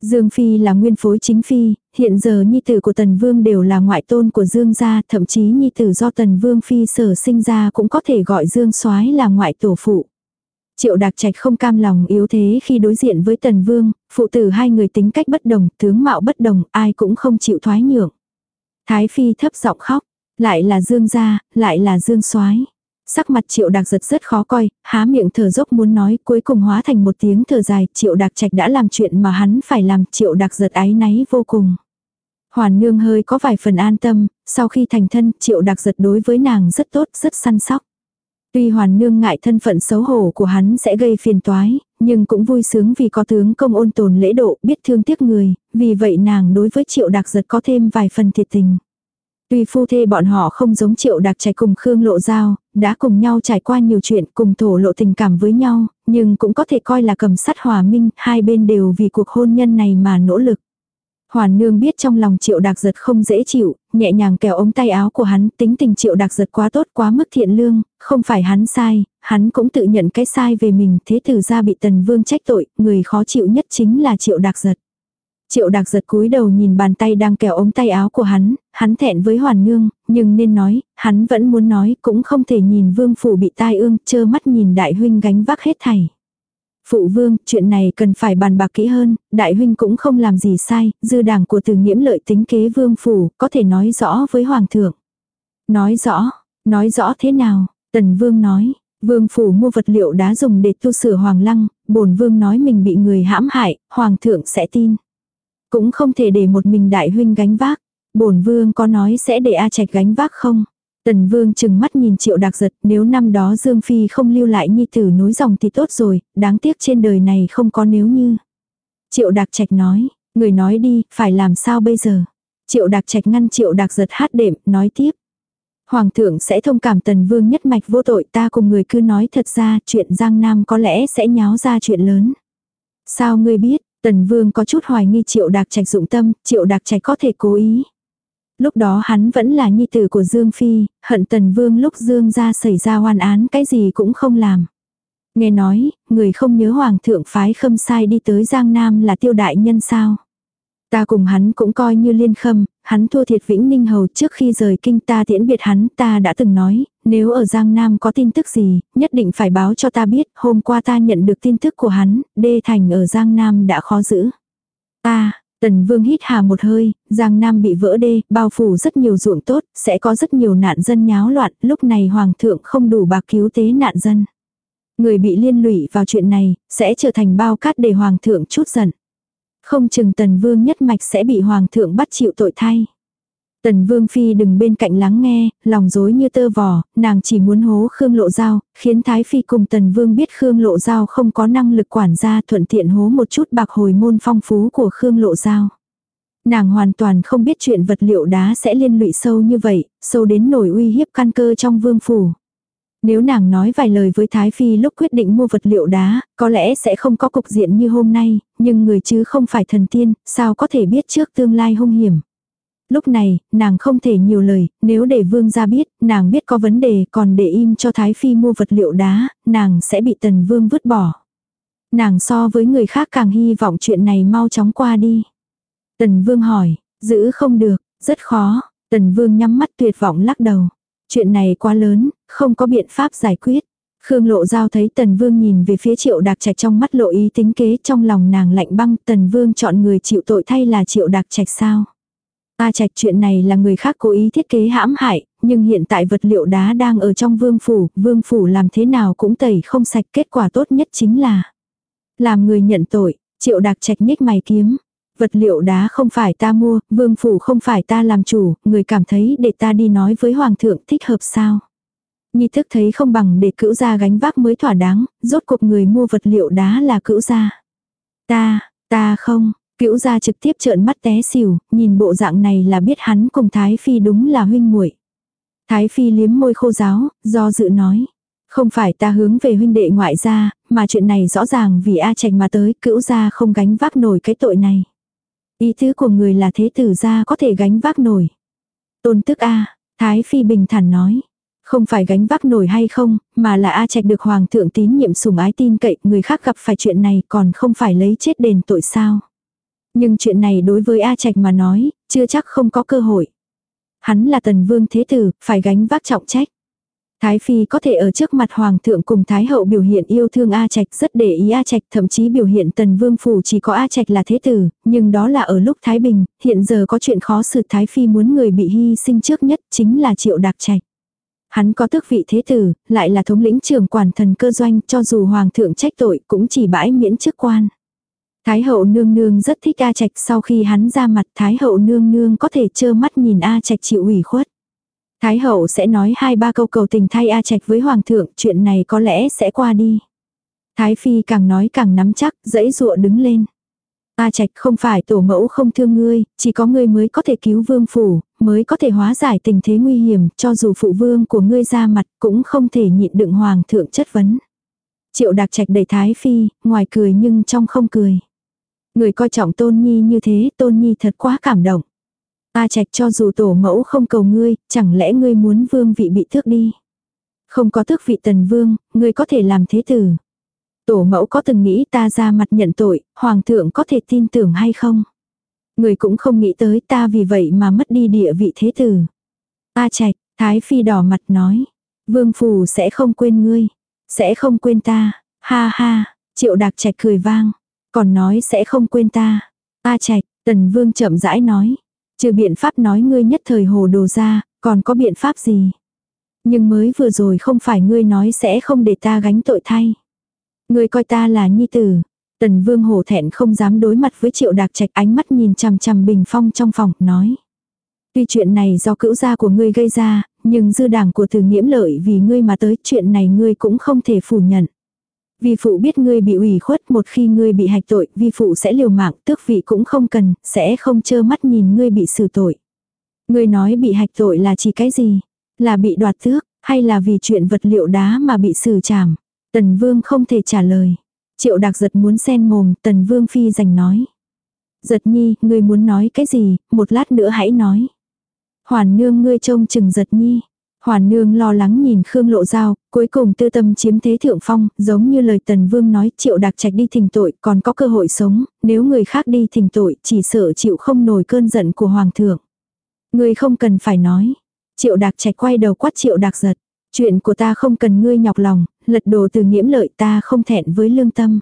Dương Phi là nguyên phối chính Phi, hiện giờ nhi tử của Tần Vương đều là ngoại tôn của Dương gia, thậm chí nhi tử do Tần Vương Phi sở sinh ra cũng có thể gọi Dương soái là ngoại tổ phụ. Triệu Đạc Trạch không cam lòng yếu thế khi đối diện với Tần Vương, phụ tử hai người tính cách bất đồng, tướng mạo bất đồng, ai cũng không chịu thoái nhượng. Thái Phi thấp giọng khóc, lại là Dương gia, lại là Dương soái. Sắc mặt triệu đạc giật rất khó coi, há miệng thở dốc muốn nói cuối cùng hóa thành một tiếng thở dài, triệu đạc trạch đã làm chuyện mà hắn phải làm, triệu đạc giật áy náy vô cùng. Hoàn nương hơi có vài phần an tâm, sau khi thành thân, triệu đạc giật đối với nàng rất tốt, rất săn sóc. Tuy hoàn nương ngại thân phận xấu hổ của hắn sẽ gây phiền toái, nhưng cũng vui sướng vì có tướng công ôn tồn lễ độ, biết thương tiếc người, vì vậy nàng đối với triệu đạc giật có thêm vài phần thiệt tình. Tuy phu thê bọn họ không giống triệu đặc trạch cùng Khương Lộ Giao, đã cùng nhau trải qua nhiều chuyện cùng thổ lộ tình cảm với nhau, nhưng cũng có thể coi là cầm sắt hòa minh, hai bên đều vì cuộc hôn nhân này mà nỗ lực. Hoàn nương biết trong lòng triệu đặc giật không dễ chịu, nhẹ nhàng kéo ống tay áo của hắn, tính tình triệu đặc giật quá tốt quá mức thiện lương, không phải hắn sai, hắn cũng tự nhận cái sai về mình, thế từ ra bị tần vương trách tội, người khó chịu nhất chính là triệu đặc giật. Triệu đặc giật cúi đầu nhìn bàn tay đang kéo ống tay áo của hắn, hắn thẹn với hoàn nương, nhưng nên nói, hắn vẫn muốn nói, cũng không thể nhìn vương phủ bị tai ương, chơ mắt nhìn đại huynh gánh vác hết thảy. Phụ vương, chuyện này cần phải bàn bạc kỹ hơn, đại huynh cũng không làm gì sai, dư đảng của từ nghiễm lợi tính kế vương phủ, có thể nói rõ với hoàng thượng. Nói rõ, nói rõ thế nào, tần vương nói, vương phủ mua vật liệu đá dùng để tu sửa hoàng lăng, bổn vương nói mình bị người hãm hại, hoàng thượng sẽ tin. Cũng không thể để một mình đại huynh gánh vác. bổn vương có nói sẽ để A Trạch gánh vác không? Tần vương chừng mắt nhìn triệu đặc giật nếu năm đó Dương Phi không lưu lại nhi tử nối dòng thì tốt rồi, đáng tiếc trên đời này không có nếu như. Triệu đặc trạch nói, người nói đi, phải làm sao bây giờ? Triệu Đạc Trạch ngăn Triệu Đạc giật hát đệm, nói tiếp. Hoàng thượng sẽ thông cảm tần vương nhất mạch vô tội ta cùng người cứ nói thật ra chuyện Giang Nam có lẽ sẽ nháo ra chuyện lớn. Sao ngươi biết, tần vương có chút hoài nghi triệu đạc trạch dụng tâm, triệu đạc trạch có thể cố ý. Lúc đó hắn vẫn là nhi tử của Dương Phi, hận tần vương lúc Dương ra xảy ra oan án cái gì cũng không làm. Nghe nói, người không nhớ hoàng thượng phái khâm sai đi tới Giang Nam là tiêu đại nhân sao. Ta cùng hắn cũng coi như liên khâm, hắn thua thiệt Vĩnh Ninh Hầu trước khi rời kinh ta tiễn biệt hắn ta đã từng nói, nếu ở Giang Nam có tin tức gì, nhất định phải báo cho ta biết, hôm qua ta nhận được tin tức của hắn, đê thành ở Giang Nam đã khó giữ. Ta, Tần Vương hít hà một hơi, Giang Nam bị vỡ đê, bao phủ rất nhiều ruộng tốt, sẽ có rất nhiều nạn dân nháo loạn, lúc này Hoàng thượng không đủ bạc cứu tế nạn dân. Người bị liên lụy vào chuyện này, sẽ trở thành bao cát để Hoàng thượng chút giận. Không chừng tần vương nhất mạch sẽ bị hoàng thượng bắt chịu tội thay. Tần Vương Phi đừng bên cạnh lắng nghe, lòng dối như tơ vò, nàng chỉ muốn hố Khương Lộ Giao, khiến Thái Phi cùng Tần Vương biết Khương Lộ Giao không có năng lực quản gia thuận tiện hố một chút bạc hồi môn phong phú của Khương Lộ Giao. Nàng hoàn toàn không biết chuyện vật liệu đá sẽ liên lụy sâu như vậy, sâu đến nổi uy hiếp căn cơ trong vương phủ. Nếu nàng nói vài lời với Thái Phi lúc quyết định mua vật liệu đá, có lẽ sẽ không có cục diện như hôm nay, nhưng người chứ không phải thần tiên, sao có thể biết trước tương lai hung hiểm. Lúc này, nàng không thể nhiều lời, nếu để vương gia biết, nàng biết có vấn đề còn để im cho Thái Phi mua vật liệu đá, nàng sẽ bị tần vương vứt bỏ. Nàng so với người khác càng hy vọng chuyện này mau chóng qua đi. Tần vương hỏi, giữ không được, rất khó, tần vương nhắm mắt tuyệt vọng lắc đầu. Chuyện này quá lớn, không có biện pháp giải quyết. Khương Lộ Giao thấy Tần Vương nhìn về phía Triệu Đạc Trạch trong mắt lộ ý tính kế trong lòng nàng lạnh băng Tần Vương chọn người chịu tội thay là Triệu Đạc Trạch sao. A Trạch chuyện này là người khác cố ý thiết kế hãm hại, nhưng hiện tại vật liệu đá đang ở trong vương phủ, vương phủ làm thế nào cũng tẩy không sạch kết quả tốt nhất chính là làm người nhận tội, Triệu Đạc Trạch nhếch mày kiếm, vật liệu đá không phải ta mua, vương phủ không phải ta làm chủ, người cảm thấy để ta đi nói với hoàng thượng thích hợp sao. Nhi thức thấy không bằng để cữu gia gánh vác mới thỏa đáng, rốt cuộc người mua vật liệu đá là cữu gia. Ta, ta không, cữu gia trực tiếp trợn mắt té xỉu, nhìn bộ dạng này là biết hắn cùng Thái Phi đúng là huynh muội. Thái Phi liếm môi khô giáo, do dự nói. Không phải ta hướng về huynh đệ ngoại gia, mà chuyện này rõ ràng vì A Trạch mà tới, cữu gia không gánh vác nổi cái tội này. Ý tứ của người là thế tử gia có thể gánh vác nổi. Tôn tức A, Thái Phi bình thản nói. Không phải gánh vác nổi hay không, mà là A Trạch được Hoàng thượng tín nhiệm sủng ái tin cậy, người khác gặp phải chuyện này còn không phải lấy chết đền tội sao. Nhưng chuyện này đối với A Trạch mà nói, chưa chắc không có cơ hội. Hắn là tần vương thế tử, phải gánh vác trọng trách. Thái Phi có thể ở trước mặt Hoàng thượng cùng Thái hậu biểu hiện yêu thương A Trạch rất để ý A Trạch thậm chí biểu hiện tần vương phủ chỉ có A Trạch là thế tử, nhưng đó là ở lúc Thái Bình, hiện giờ có chuyện khó xử Thái Phi muốn người bị hy sinh trước nhất chính là Triệu Đạc Trạch. Hắn có tước vị thế tử, lại là thống lĩnh trưởng quản thần cơ doanh cho dù Hoàng thượng trách tội cũng chỉ bãi miễn chức quan. Thái hậu nương nương rất thích A Trạch sau khi hắn ra mặt Thái hậu nương nương có thể trơ mắt nhìn A Trạch chịu ủy khuất. Thái hậu sẽ nói hai ba câu cầu tình thay A Trạch với Hoàng thượng, chuyện này có lẽ sẽ qua đi. Thái Phi càng nói càng nắm chắc, dãy dụa đứng lên. A Trạch không phải tổ mẫu không thương ngươi, chỉ có ngươi mới có thể cứu vương phủ, mới có thể hóa giải tình thế nguy hiểm, cho dù phụ vương của ngươi ra mặt cũng không thể nhịn đựng hoàng thượng chất vấn. Triệu Đạc Trạch đẩy Thái Phi, ngoài cười nhưng trong không cười. Người coi trọng Tôn Nhi như thế, Tôn Nhi thật quá cảm động. A Trạch cho dù tổ mẫu không cầu ngươi, chẳng lẽ ngươi muốn vương vị bị thước đi. Không có thước vị tần vương, ngươi có thể làm thế tử. Tổ mẫu có từng nghĩ ta ra mặt nhận tội, hoàng thượng có thể tin tưởng hay không? Người cũng không nghĩ tới ta vì vậy mà mất đi địa vị thế tử. A Trạch, Thái Phi đỏ mặt nói. Vương Phủ sẽ không quên ngươi. Sẽ không quên ta. Ha ha, triệu đạc trạch cười vang. Còn nói sẽ không quên ta. A Trạch, Tần Vương chậm rãi nói. Trừ biện pháp nói ngươi nhất thời hồ đồ ra, còn có biện pháp gì? Nhưng mới vừa rồi không phải ngươi nói sẽ không để ta gánh tội thay. Ngươi coi ta là nhi tử. Tần vương hổ thẹn không dám đối mặt với triệu đạc trạch ánh mắt nhìn chằm chằm bình phong trong phòng, nói. Tuy chuyện này do cữu gia của ngươi gây ra, nhưng dư đảng của từ nghiễm lợi vì ngươi mà tới chuyện này ngươi cũng không thể phủ nhận. Vi phụ biết ngươi bị ủy khuất một khi ngươi bị hạch tội, vi phụ sẽ liều mạng, tước vị cũng không cần, sẽ không chơ mắt nhìn ngươi bị xử tội. Ngươi nói bị hạch tội là chỉ cái gì? Là bị đoạt tước, hay là vì chuyện vật liệu đá mà bị xử trảm? Tần Vương không thể trả lời. Triệu đặc giật muốn xen mồm, Tần Vương phi giành nói. Giật nhi, ngươi muốn nói cái gì, một lát nữa hãy nói. Hoàn nương ngươi trông chừng giật nhi. Hoàn nương lo lắng nhìn Khương Lộ Giao, cuối cùng tư tâm chiếm thế thượng phong, giống như lời Tần Vương nói triệu đặc trạch đi thình tội còn có cơ hội sống, nếu người khác đi thình tội chỉ sợ chịu không nổi cơn giận của Hoàng thượng. Ngươi không cần phải nói. Triệu đặc trạch quay đầu quát triệu đặc giật. Chuyện của ta không cần ngươi nhọc lòng, lật đồ từ nghiễm lợi ta không thẹn với lương tâm.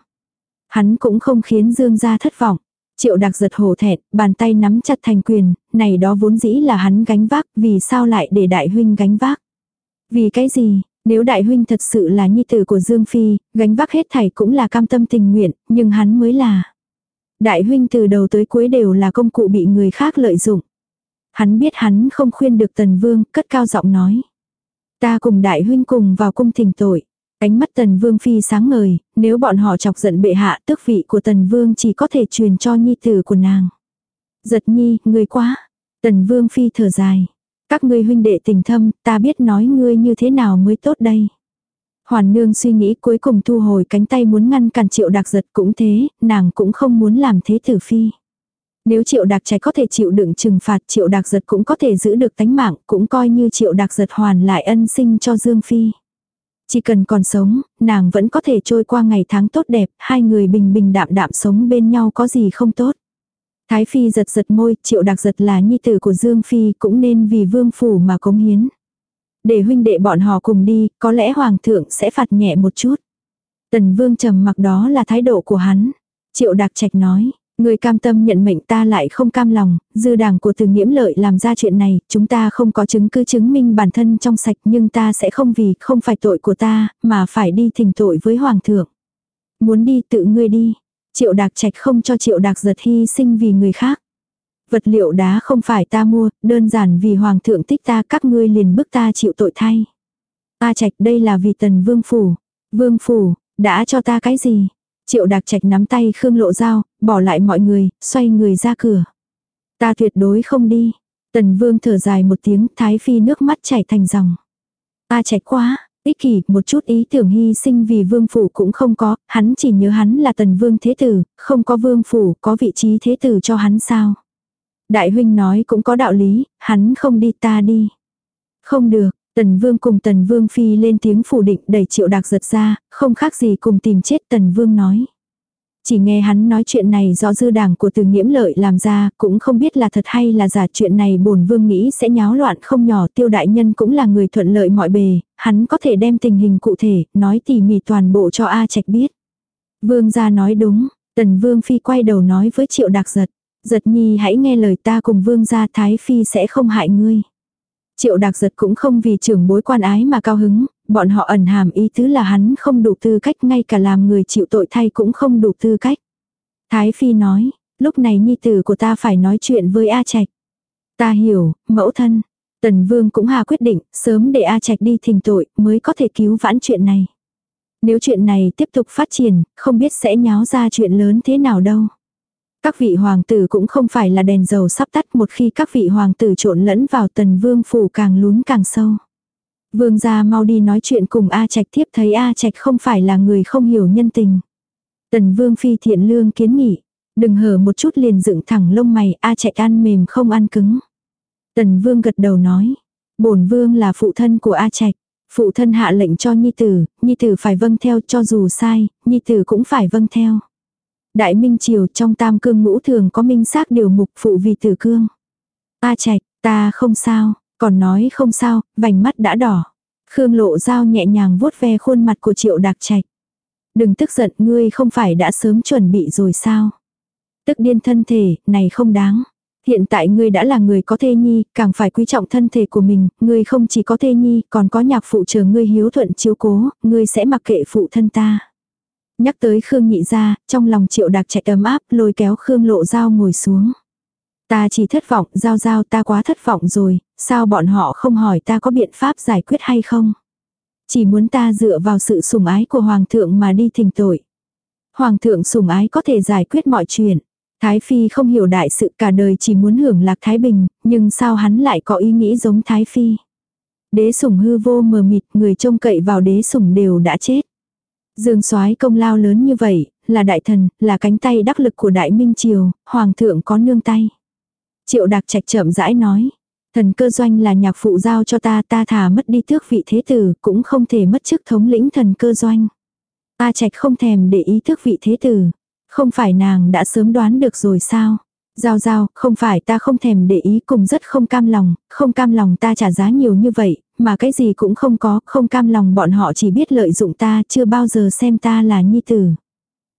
Hắn cũng không khiến Dương gia thất vọng. Triệu đặc giật hổ thẹn, bàn tay nắm chặt thành quyền, này đó vốn dĩ là hắn gánh vác, vì sao lại để đại huynh gánh vác. Vì cái gì, nếu đại huynh thật sự là nhi tử của Dương Phi, gánh vác hết thảy cũng là cam tâm tình nguyện, nhưng hắn mới là. Đại huynh từ đầu tới cuối đều là công cụ bị người khác lợi dụng. Hắn biết hắn không khuyên được tần vương, cất cao giọng nói. Ta cùng đại huynh cùng vào cung thỉnh tội. Ánh mắt tần vương phi sáng ngời, nếu bọn họ chọc giận bệ hạ tước vị của tần vương chỉ có thể truyền cho nhi tử của nàng. Giật nhi, người quá. Tần vương phi thở dài. Các ngươi huynh đệ tình thâm, ta biết nói ngươi như thế nào mới tốt đây. Hoàn nương suy nghĩ cuối cùng thu hồi cánh tay muốn ngăn cản triệu đặc giật cũng thế, nàng cũng không muốn làm thế tử phi. Nếu triệu đặc trái có thể chịu đựng trừng phạt triệu đặc giật cũng có thể giữ được tánh mạng, cũng coi như triệu đặc giật hoàn lại ân sinh cho Dương Phi. Chỉ cần còn sống, nàng vẫn có thể trôi qua ngày tháng tốt đẹp, hai người bình bình đạm đạm sống bên nhau có gì không tốt. Thái Phi giật giật môi, triệu đặc giật là nhi tử của Dương Phi cũng nên vì vương phủ mà cống hiến. Để huynh đệ bọn họ cùng đi, có lẽ hoàng thượng sẽ phạt nhẹ một chút. Tần vương trầm mặc đó là thái độ của hắn. Triệu đặc trạch nói, Người cam tâm nhận mệnh ta lại không cam lòng, dư đảng của từ nghiễm lợi làm ra chuyện này, chúng ta không có chứng cứ chứng minh bản thân trong sạch nhưng ta sẽ không vì không phải tội của ta, mà phải đi thỉnh tội với hoàng thượng. Muốn đi tự ngươi đi. Triệu đạc trạch không cho triệu đạc giật hy sinh vì người khác. Vật liệu đá không phải ta mua, đơn giản vì hoàng thượng thích ta các ngươi liền bức ta chịu tội thay. Ta trạch đây là vì tần vương phủ. Vương phủ, đã cho ta cái gì? Triệu đạc trạch nắm tay Khương Lộ Giao, bỏ lại mọi người, xoay người ra cửa. Ta tuyệt đối không đi. Tần Vương thở dài một tiếng, Thái Phi nước mắt chảy thành dòng. Ta chạy quá, ích kỷ, một chút ý tưởng hy sinh vì vương phủ cũng không có, hắn chỉ nhớ hắn là tần vương thế tử, không có vương phủ, có vị trí thế tử cho hắn sao. Đại huynh nói cũng có đạo lý, hắn không đi ta đi. Không được, Tần Vương cùng Tần Vương Phi lên tiếng phủ định đẩy triệu đạc giật ra, không khác gì cùng tìm chết Tần Vương nói. Chỉ nghe hắn nói chuyện này do dư đảng của từ nghiễm lợi làm ra, cũng không biết là thật hay là giả chuyện này bổn vương nghĩ sẽ nháo loạn không nhỏ tiêu đại nhân cũng là người thuận lợi mọi bề, hắn có thể đem tình hình cụ thể, nói tỉ mỉ toàn bộ cho A Trạch biết. Vương gia nói đúng, tần vương phi quay đầu nói với triệu đặc giật, giật nhi hãy nghe lời ta cùng vương gia thái phi sẽ không hại ngươi. Triệu đặc giật cũng không vì trưởng bối quan ái mà cao hứng, bọn họ ẩn hàm ý tứ là hắn không đủ tư cách ngay cả làm người chịu tội thay cũng không đủ tư cách. Thái Phi nói, lúc này nhi tử của ta phải nói chuyện với A Trạch. Ta hiểu, mẫu thân. Tần Vương cũng hà quyết định, sớm để A Trạch đi thỉnh tội, mới có thể cứu vãn chuyện này. Nếu chuyện này tiếp tục phát triển, không biết sẽ nháo ra chuyện lớn thế nào đâu. Các vị hoàng tử cũng không phải là đèn dầu sắp tắt một khi các vị hoàng tử trộn lẫn vào tần vương phủ càng lún càng sâu. Vương gia mau đi nói chuyện cùng A Trạch thiếp thấy A Trạch không phải là người không hiểu nhân tình. Tần vương phi thiện lương kiến nghị. Đừng hở một chút liền dựng thẳng lông mày A Trạch ăn mềm không ăn cứng. Tần vương gật đầu nói. bổn vương là phụ thân của A Trạch. Phụ thân hạ lệnh cho Nhi Tử, Nhi Tử phải vâng theo cho dù sai, Nhi Tử cũng phải vâng theo. Đại Minh Triều trong tam cương ngũ thường có minh xác điều mục phụ vì tử cương. A Trạch, ta không sao, còn nói không sao, vành mắt đã đỏ. Khương lộ dao nhẹ nhàng vuốt ve khuôn mặt của triệu đặc trạch. Đừng tức giận ngươi không phải đã sớm chuẩn bị rồi sao. Tức điên thân thể, này không đáng. Hiện tại ngươi đã là người có thê nhi, càng phải quý trọng thân thể của mình, ngươi không chỉ có thê nhi, còn có nhạc phụ chờ ngươi hiếu thuận chiếu cố, ngươi sẽ mặc kệ phụ thân ta. Nhắc tới Khương nhị ra, trong lòng triệu đặc chạy ấm áp, lôi kéo Khương lộ dao ngồi xuống. Ta chỉ thất vọng, giao giao ta quá thất vọng rồi, sao bọn họ không hỏi ta có biện pháp giải quyết hay không? Chỉ muốn ta dựa vào sự sủng ái của Hoàng thượng mà đi thỉnh tội. Hoàng thượng sủng ái có thể giải quyết mọi chuyện. Thái Phi không hiểu đại sự cả đời chỉ muốn hưởng lạc Thái Bình, nhưng sao hắn lại có ý nghĩ giống Thái Phi. Đế sủng hư vô mờ mịt, người trông cậy vào đế sủng đều đã chết. Dương soái công lao lớn như vậy, là đại thần, là cánh tay đắc lực của đại minh triều, hoàng thượng có nương tay. Triệu đặc trạch chậm rãi nói, thần cơ doanh là nhạc phụ giao cho ta, ta thà mất đi tước vị thế tử, cũng không thể mất chức thống lĩnh thần cơ doanh. Ta trạch không thèm để ý tước vị thế tử, không phải nàng đã sớm đoán được rồi sao? Giao giao, không phải ta không thèm để ý cùng rất không cam lòng, không cam lòng ta trả giá nhiều như vậy, mà cái gì cũng không có, không cam lòng bọn họ chỉ biết lợi dụng ta, chưa bao giờ xem ta là nhi tử.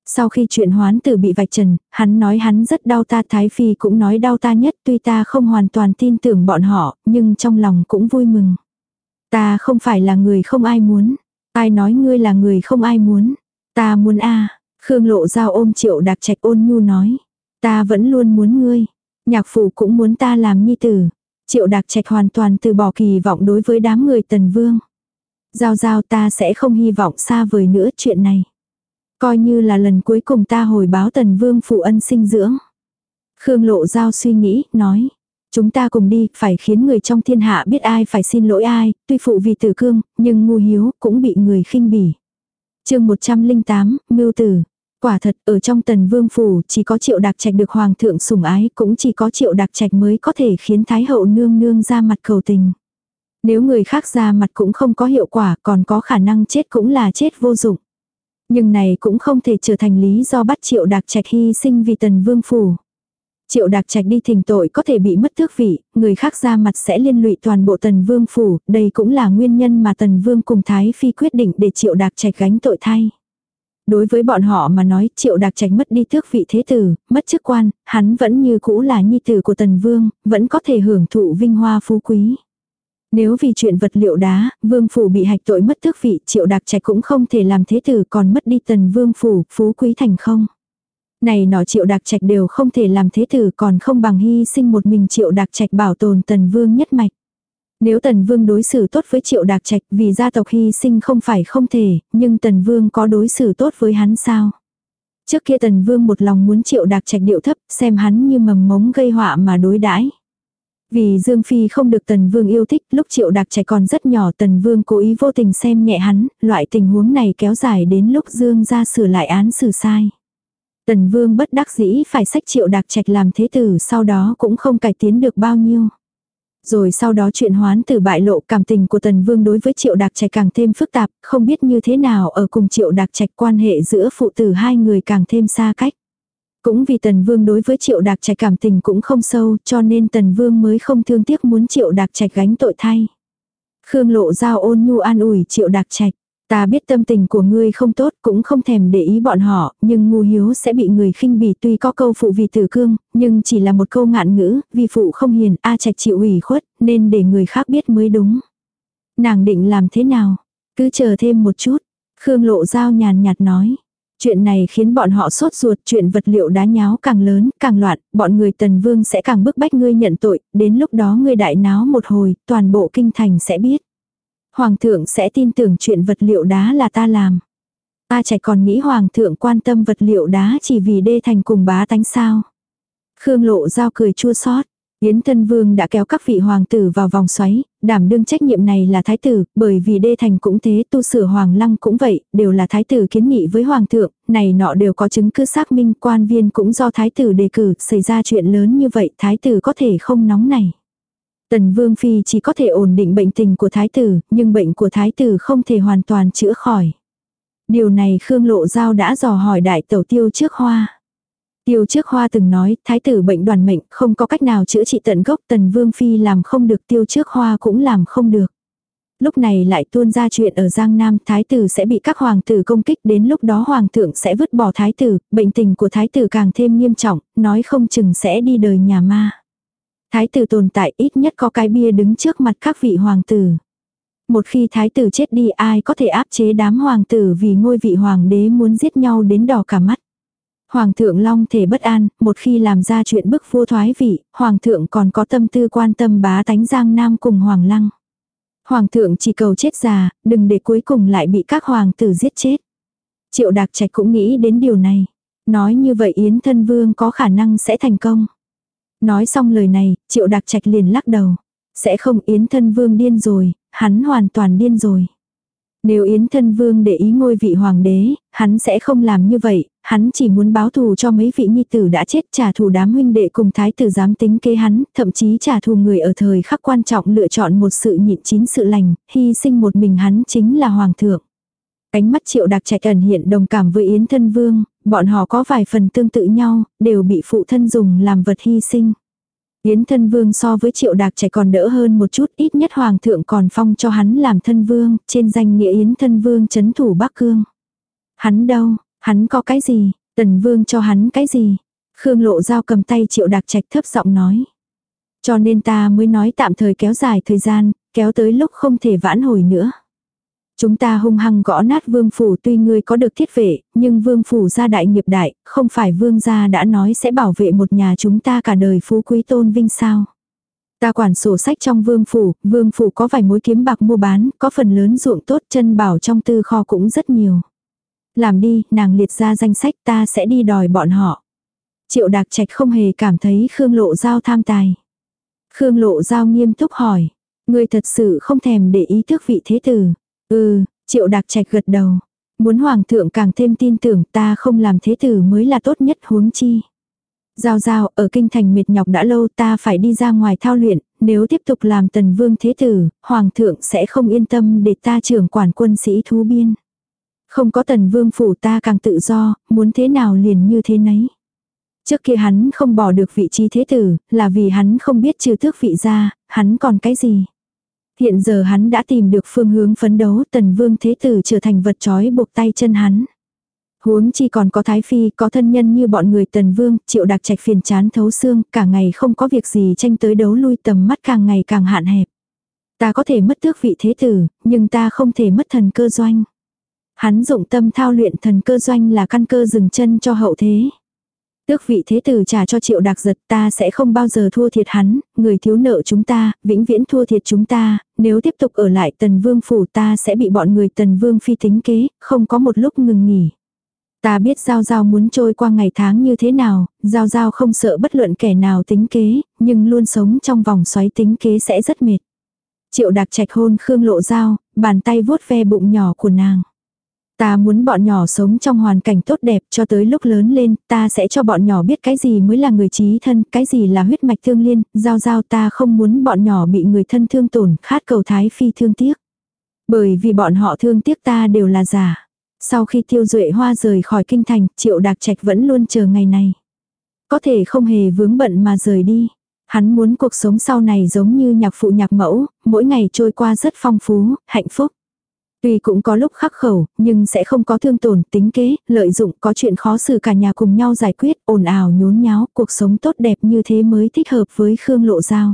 Sau khi chuyện hoán tử bị vạch trần, hắn nói hắn rất đau ta Thái Phi cũng nói đau ta nhất tuy ta không hoàn toàn tin tưởng bọn họ, nhưng trong lòng cũng vui mừng. Ta không phải là người không ai muốn. Ai nói ngươi là người không ai muốn. Ta muốn a Khương lộ giao ôm triệu đặc trạch ôn nhu nói. Ta vẫn luôn muốn ngươi. Nhạc phụ cũng muốn ta làm nhi tử. Triệu đặc trạch hoàn toàn từ bỏ kỳ vọng đối với đám người tần vương. Giao giao ta sẽ không hy vọng xa vời nữa chuyện này. Coi như là lần cuối cùng ta hồi báo tần vương phụ ân sinh dưỡng. Khương lộ giao suy nghĩ, nói. Chúng ta cùng đi, phải khiến người trong thiên hạ biết ai phải xin lỗi ai, tuy phụ vì tử cương, nhưng ngu hiếu cũng bị người khinh bỉ. chương 108, Mưu Tử. Quả thật, ở trong tần vương phủ, chỉ có triệu đặc trạch được hoàng thượng sủng ái, cũng chỉ có triệu đặc trạch mới có thể khiến thái hậu nương nương ra mặt cầu tình. Nếu người khác ra mặt cũng không có hiệu quả, còn có khả năng chết cũng là chết vô dụng. Nhưng này cũng không thể trở thành lý do bắt triệu đạc trạch hy sinh vì tần vương phủ. Triệu đạc trạch đi thỉnh tội có thể bị mất tước vị, người khác ra mặt sẽ liên lụy toàn bộ tần vương phủ, đây cũng là nguyên nhân mà tần vương cùng thái phi quyết định để triệu đạc trạch gánh tội thay. Đối với bọn họ mà nói triệu đạc trạch mất đi tước vị thế tử, mất chức quan, hắn vẫn như cũ là nhi tử của tần vương, vẫn có thể hưởng thụ vinh hoa phú quý. Nếu vì chuyện vật liệu đá, vương phủ bị hạch tội mất tước vị, triệu đặc trạch cũng không thể làm thế tử còn mất đi tần vương phủ, phú quý thành không. Này nọ triệu đặc trạch đều không thể làm thế tử còn không bằng hy sinh một mình triệu đặc trạch bảo tồn tần vương nhất mạch. Nếu Tần Vương đối xử tốt với Triệu Đạc Trạch vì gia tộc hy sinh không phải không thể, nhưng Tần Vương có đối xử tốt với hắn sao? Trước kia Tần Vương một lòng muốn Triệu Đạc Trạch điệu thấp, xem hắn như mầm mống gây họa mà đối đãi. Vì Dương Phi không được Tần Vương yêu thích, lúc Triệu Đạc Trạch còn rất nhỏ Tần Vương cố ý vô tình xem nhẹ hắn, loại tình huống này kéo dài đến lúc Dương ra sửa lại án xử sai. Tần Vương bất đắc dĩ phải sách Triệu Đạc Trạch làm thế tử sau đó cũng không cải tiến được bao nhiêu. Rồi sau đó chuyện hoán từ bại lộ cảm tình của Tần Vương đối với Triệu Đạc Trạch càng thêm phức tạp, không biết như thế nào ở cùng Triệu Đạc Trạch quan hệ giữa phụ tử hai người càng thêm xa cách. Cũng vì Tần Vương đối với Triệu Đạc Trạch cảm tình cũng không sâu, cho nên Tần Vương mới không thương tiếc muốn Triệu Đạc Trạch gánh tội thay. Khương Lộ Giao ôn nhu an ủi Triệu Đạc Trạch. Ta biết tâm tình của ngươi không tốt cũng không thèm để ý bọn họ, nhưng ngu hiếu sẽ bị người khinh bỉ tuy có câu phụ vì tử cương, nhưng chỉ là một câu ngạn ngữ, vì phụ không hiền, A trạch chịu ủy khuất, nên để người khác biết mới đúng. Nàng định làm thế nào? Cứ chờ thêm một chút. Khương lộ giao nhàn nhạt nói. Chuyện này khiến bọn họ sốt ruột, chuyện vật liệu đá nháo càng lớn, càng loạn, bọn người tần vương sẽ càng bức bách ngươi nhận tội, đến lúc đó ngươi đại náo một hồi, toàn bộ kinh thành sẽ biết. Hoàng thượng sẽ tin tưởng chuyện vật liệu đá là ta làm. Ta chạy còn nghĩ hoàng thượng quan tâm vật liệu đá chỉ vì đê thành cùng bá tánh sao. Khương lộ giao cười chua xót Yến Thân Vương đã kéo các vị hoàng tử vào vòng xoáy, đảm đương trách nhiệm này là thái tử, bởi vì đê thành cũng thế, tu sửa hoàng lăng cũng vậy, đều là thái tử kiến nghị với hoàng thượng, này nọ đều có chứng cứ xác minh quan viên cũng do thái tử đề cử, xảy ra chuyện lớn như vậy thái tử có thể không nóng này. Tần Vương Phi chỉ có thể ổn định bệnh tình của thái tử, nhưng bệnh của thái tử không thể hoàn toàn chữa khỏi. Điều này Khương Lộ Giao đã dò hỏi đại tẩu tiêu trước hoa. Tiêu trước hoa từng nói, thái tử bệnh đoàn mệnh, không có cách nào chữa trị tận gốc, tần vương phi làm không được, tiêu trước hoa cũng làm không được. Lúc này lại tuôn ra chuyện ở Giang Nam, thái tử sẽ bị các hoàng tử công kích, đến lúc đó hoàng thượng sẽ vứt bỏ thái tử, bệnh tình của thái tử càng thêm nghiêm trọng, nói không chừng sẽ đi đời nhà ma. Thái tử tồn tại ít nhất có cái bia đứng trước mặt các vị hoàng tử. Một khi thái tử chết đi ai có thể áp chế đám hoàng tử vì ngôi vị hoàng đế muốn giết nhau đến đỏ cả mắt. Hoàng thượng long thể bất an, một khi làm ra chuyện bức vua thoái vị, hoàng thượng còn có tâm tư quan tâm bá tánh giang nam cùng hoàng lăng. Hoàng thượng chỉ cầu chết già, đừng để cuối cùng lại bị các hoàng tử giết chết. Triệu Đạc Trạch cũng nghĩ đến điều này. Nói như vậy Yến thân vương có khả năng sẽ thành công. Nói xong lời này, Triệu Đạc Trạch liền lắc đầu. Sẽ không Yến thân vương điên rồi, hắn hoàn toàn điên rồi. Nếu Yến thân vương để ý ngôi vị hoàng đế, hắn sẽ không làm như vậy, hắn chỉ muốn báo thù cho mấy vị nhi tử đã chết trả thù đám huynh đệ cùng thái tử dám tính kế hắn, thậm chí trả thù người ở thời khắc quan trọng lựa chọn một sự nhịn chín sự lành, hy sinh một mình hắn chính là hoàng thượng. Ánh mắt triệu đặc trạch ẩn hiện đồng cảm với Yến thân vương, bọn họ có vài phần tương tự nhau, đều bị phụ thân dùng làm vật hy sinh. Yến thân vương so với triệu đạc trẻ còn đỡ hơn một chút ít nhất hoàng thượng còn phong cho hắn làm thân vương, trên danh nghĩa Yến thân vương chấn thủ Bắc Cương. Hắn đâu, hắn có cái gì, tần vương cho hắn cái gì. Khương lộ dao cầm tay triệu đạc trạch thấp giọng nói. Cho nên ta mới nói tạm thời kéo dài thời gian, kéo tới lúc không thể vãn hồi nữa. Chúng ta hung hăng gõ nát vương phủ tuy ngươi có được thiết vệ, nhưng vương phủ gia đại nghiệp đại, không phải vương gia đã nói sẽ bảo vệ một nhà chúng ta cả đời phú quý tôn vinh sao. Ta quản sổ sách trong vương phủ, vương phủ có vài mối kiếm bạc mua bán, có phần lớn ruộng tốt chân bảo trong tư kho cũng rất nhiều. Làm đi, nàng liệt ra danh sách ta sẽ đi đòi bọn họ. Triệu đạc trạch không hề cảm thấy Khương Lộ Giao tham tài. Khương Lộ Giao nghiêm túc hỏi. Ngươi thật sự không thèm để ý thức vị thế tử. Ừ, triệu đạc trạch gật đầu. Muốn hoàng thượng càng thêm tin tưởng ta không làm thế tử mới là tốt nhất huống chi. Giao giao, ở kinh thành mệt nhọc đã lâu ta phải đi ra ngoài thao luyện, nếu tiếp tục làm tần vương thế tử, hoàng thượng sẽ không yên tâm để ta trưởng quản quân sĩ thú biên. Không có tần vương phủ ta càng tự do, muốn thế nào liền như thế nấy. Trước kia hắn không bỏ được vị trí thế tử, là vì hắn không biết trừ thước vị ra, hắn còn cái gì. Hiện giờ hắn đã tìm được phương hướng phấn đấu tần vương thế tử trở thành vật trói buộc tay chân hắn. Huống chi còn có thái phi, có thân nhân như bọn người tần vương, triệu đặc trạch phiền chán thấu xương, cả ngày không có việc gì tranh tới đấu lui tầm mắt càng ngày càng hạn hẹp. Ta có thể mất tước vị thế tử, nhưng ta không thể mất thần cơ doanh. Hắn dụng tâm thao luyện thần cơ doanh là căn cơ dừng chân cho hậu thế. Tước vị thế tử trả cho triệu đặc giật ta sẽ không bao giờ thua thiệt hắn, người thiếu nợ chúng ta, vĩnh viễn thua thiệt chúng ta, nếu tiếp tục ở lại tần vương phủ ta sẽ bị bọn người tần vương phi tính kế, không có một lúc ngừng nghỉ. Ta biết Giao Giao muốn trôi qua ngày tháng như thế nào, Giao Giao không sợ bất luận kẻ nào tính kế, nhưng luôn sống trong vòng xoáy tính kế sẽ rất mệt. Triệu đặc trạch hôn Khương Lộ Giao, bàn tay vuốt ve bụng nhỏ của nàng. Ta muốn bọn nhỏ sống trong hoàn cảnh tốt đẹp cho tới lúc lớn lên, ta sẽ cho bọn nhỏ biết cái gì mới là người trí thân, cái gì là huyết mạch thương liên, giao giao ta không muốn bọn nhỏ bị người thân thương tổn, khát cầu thái phi thương tiếc. Bởi vì bọn họ thương tiếc ta đều là giả. Sau khi tiêu duệ hoa rời khỏi kinh thành, triệu đạc trạch vẫn luôn chờ ngày này. Có thể không hề vướng bận mà rời đi. Hắn muốn cuộc sống sau này giống như nhạc phụ nhạc mẫu, mỗi ngày trôi qua rất phong phú, hạnh phúc. Tuy cũng có lúc khắc khẩu, nhưng sẽ không có thương tổn, tính kế, lợi dụng, có chuyện khó xử cả nhà cùng nhau giải quyết, ồn ào nhốn nháo, cuộc sống tốt đẹp như thế mới thích hợp với Khương Lộ Giao.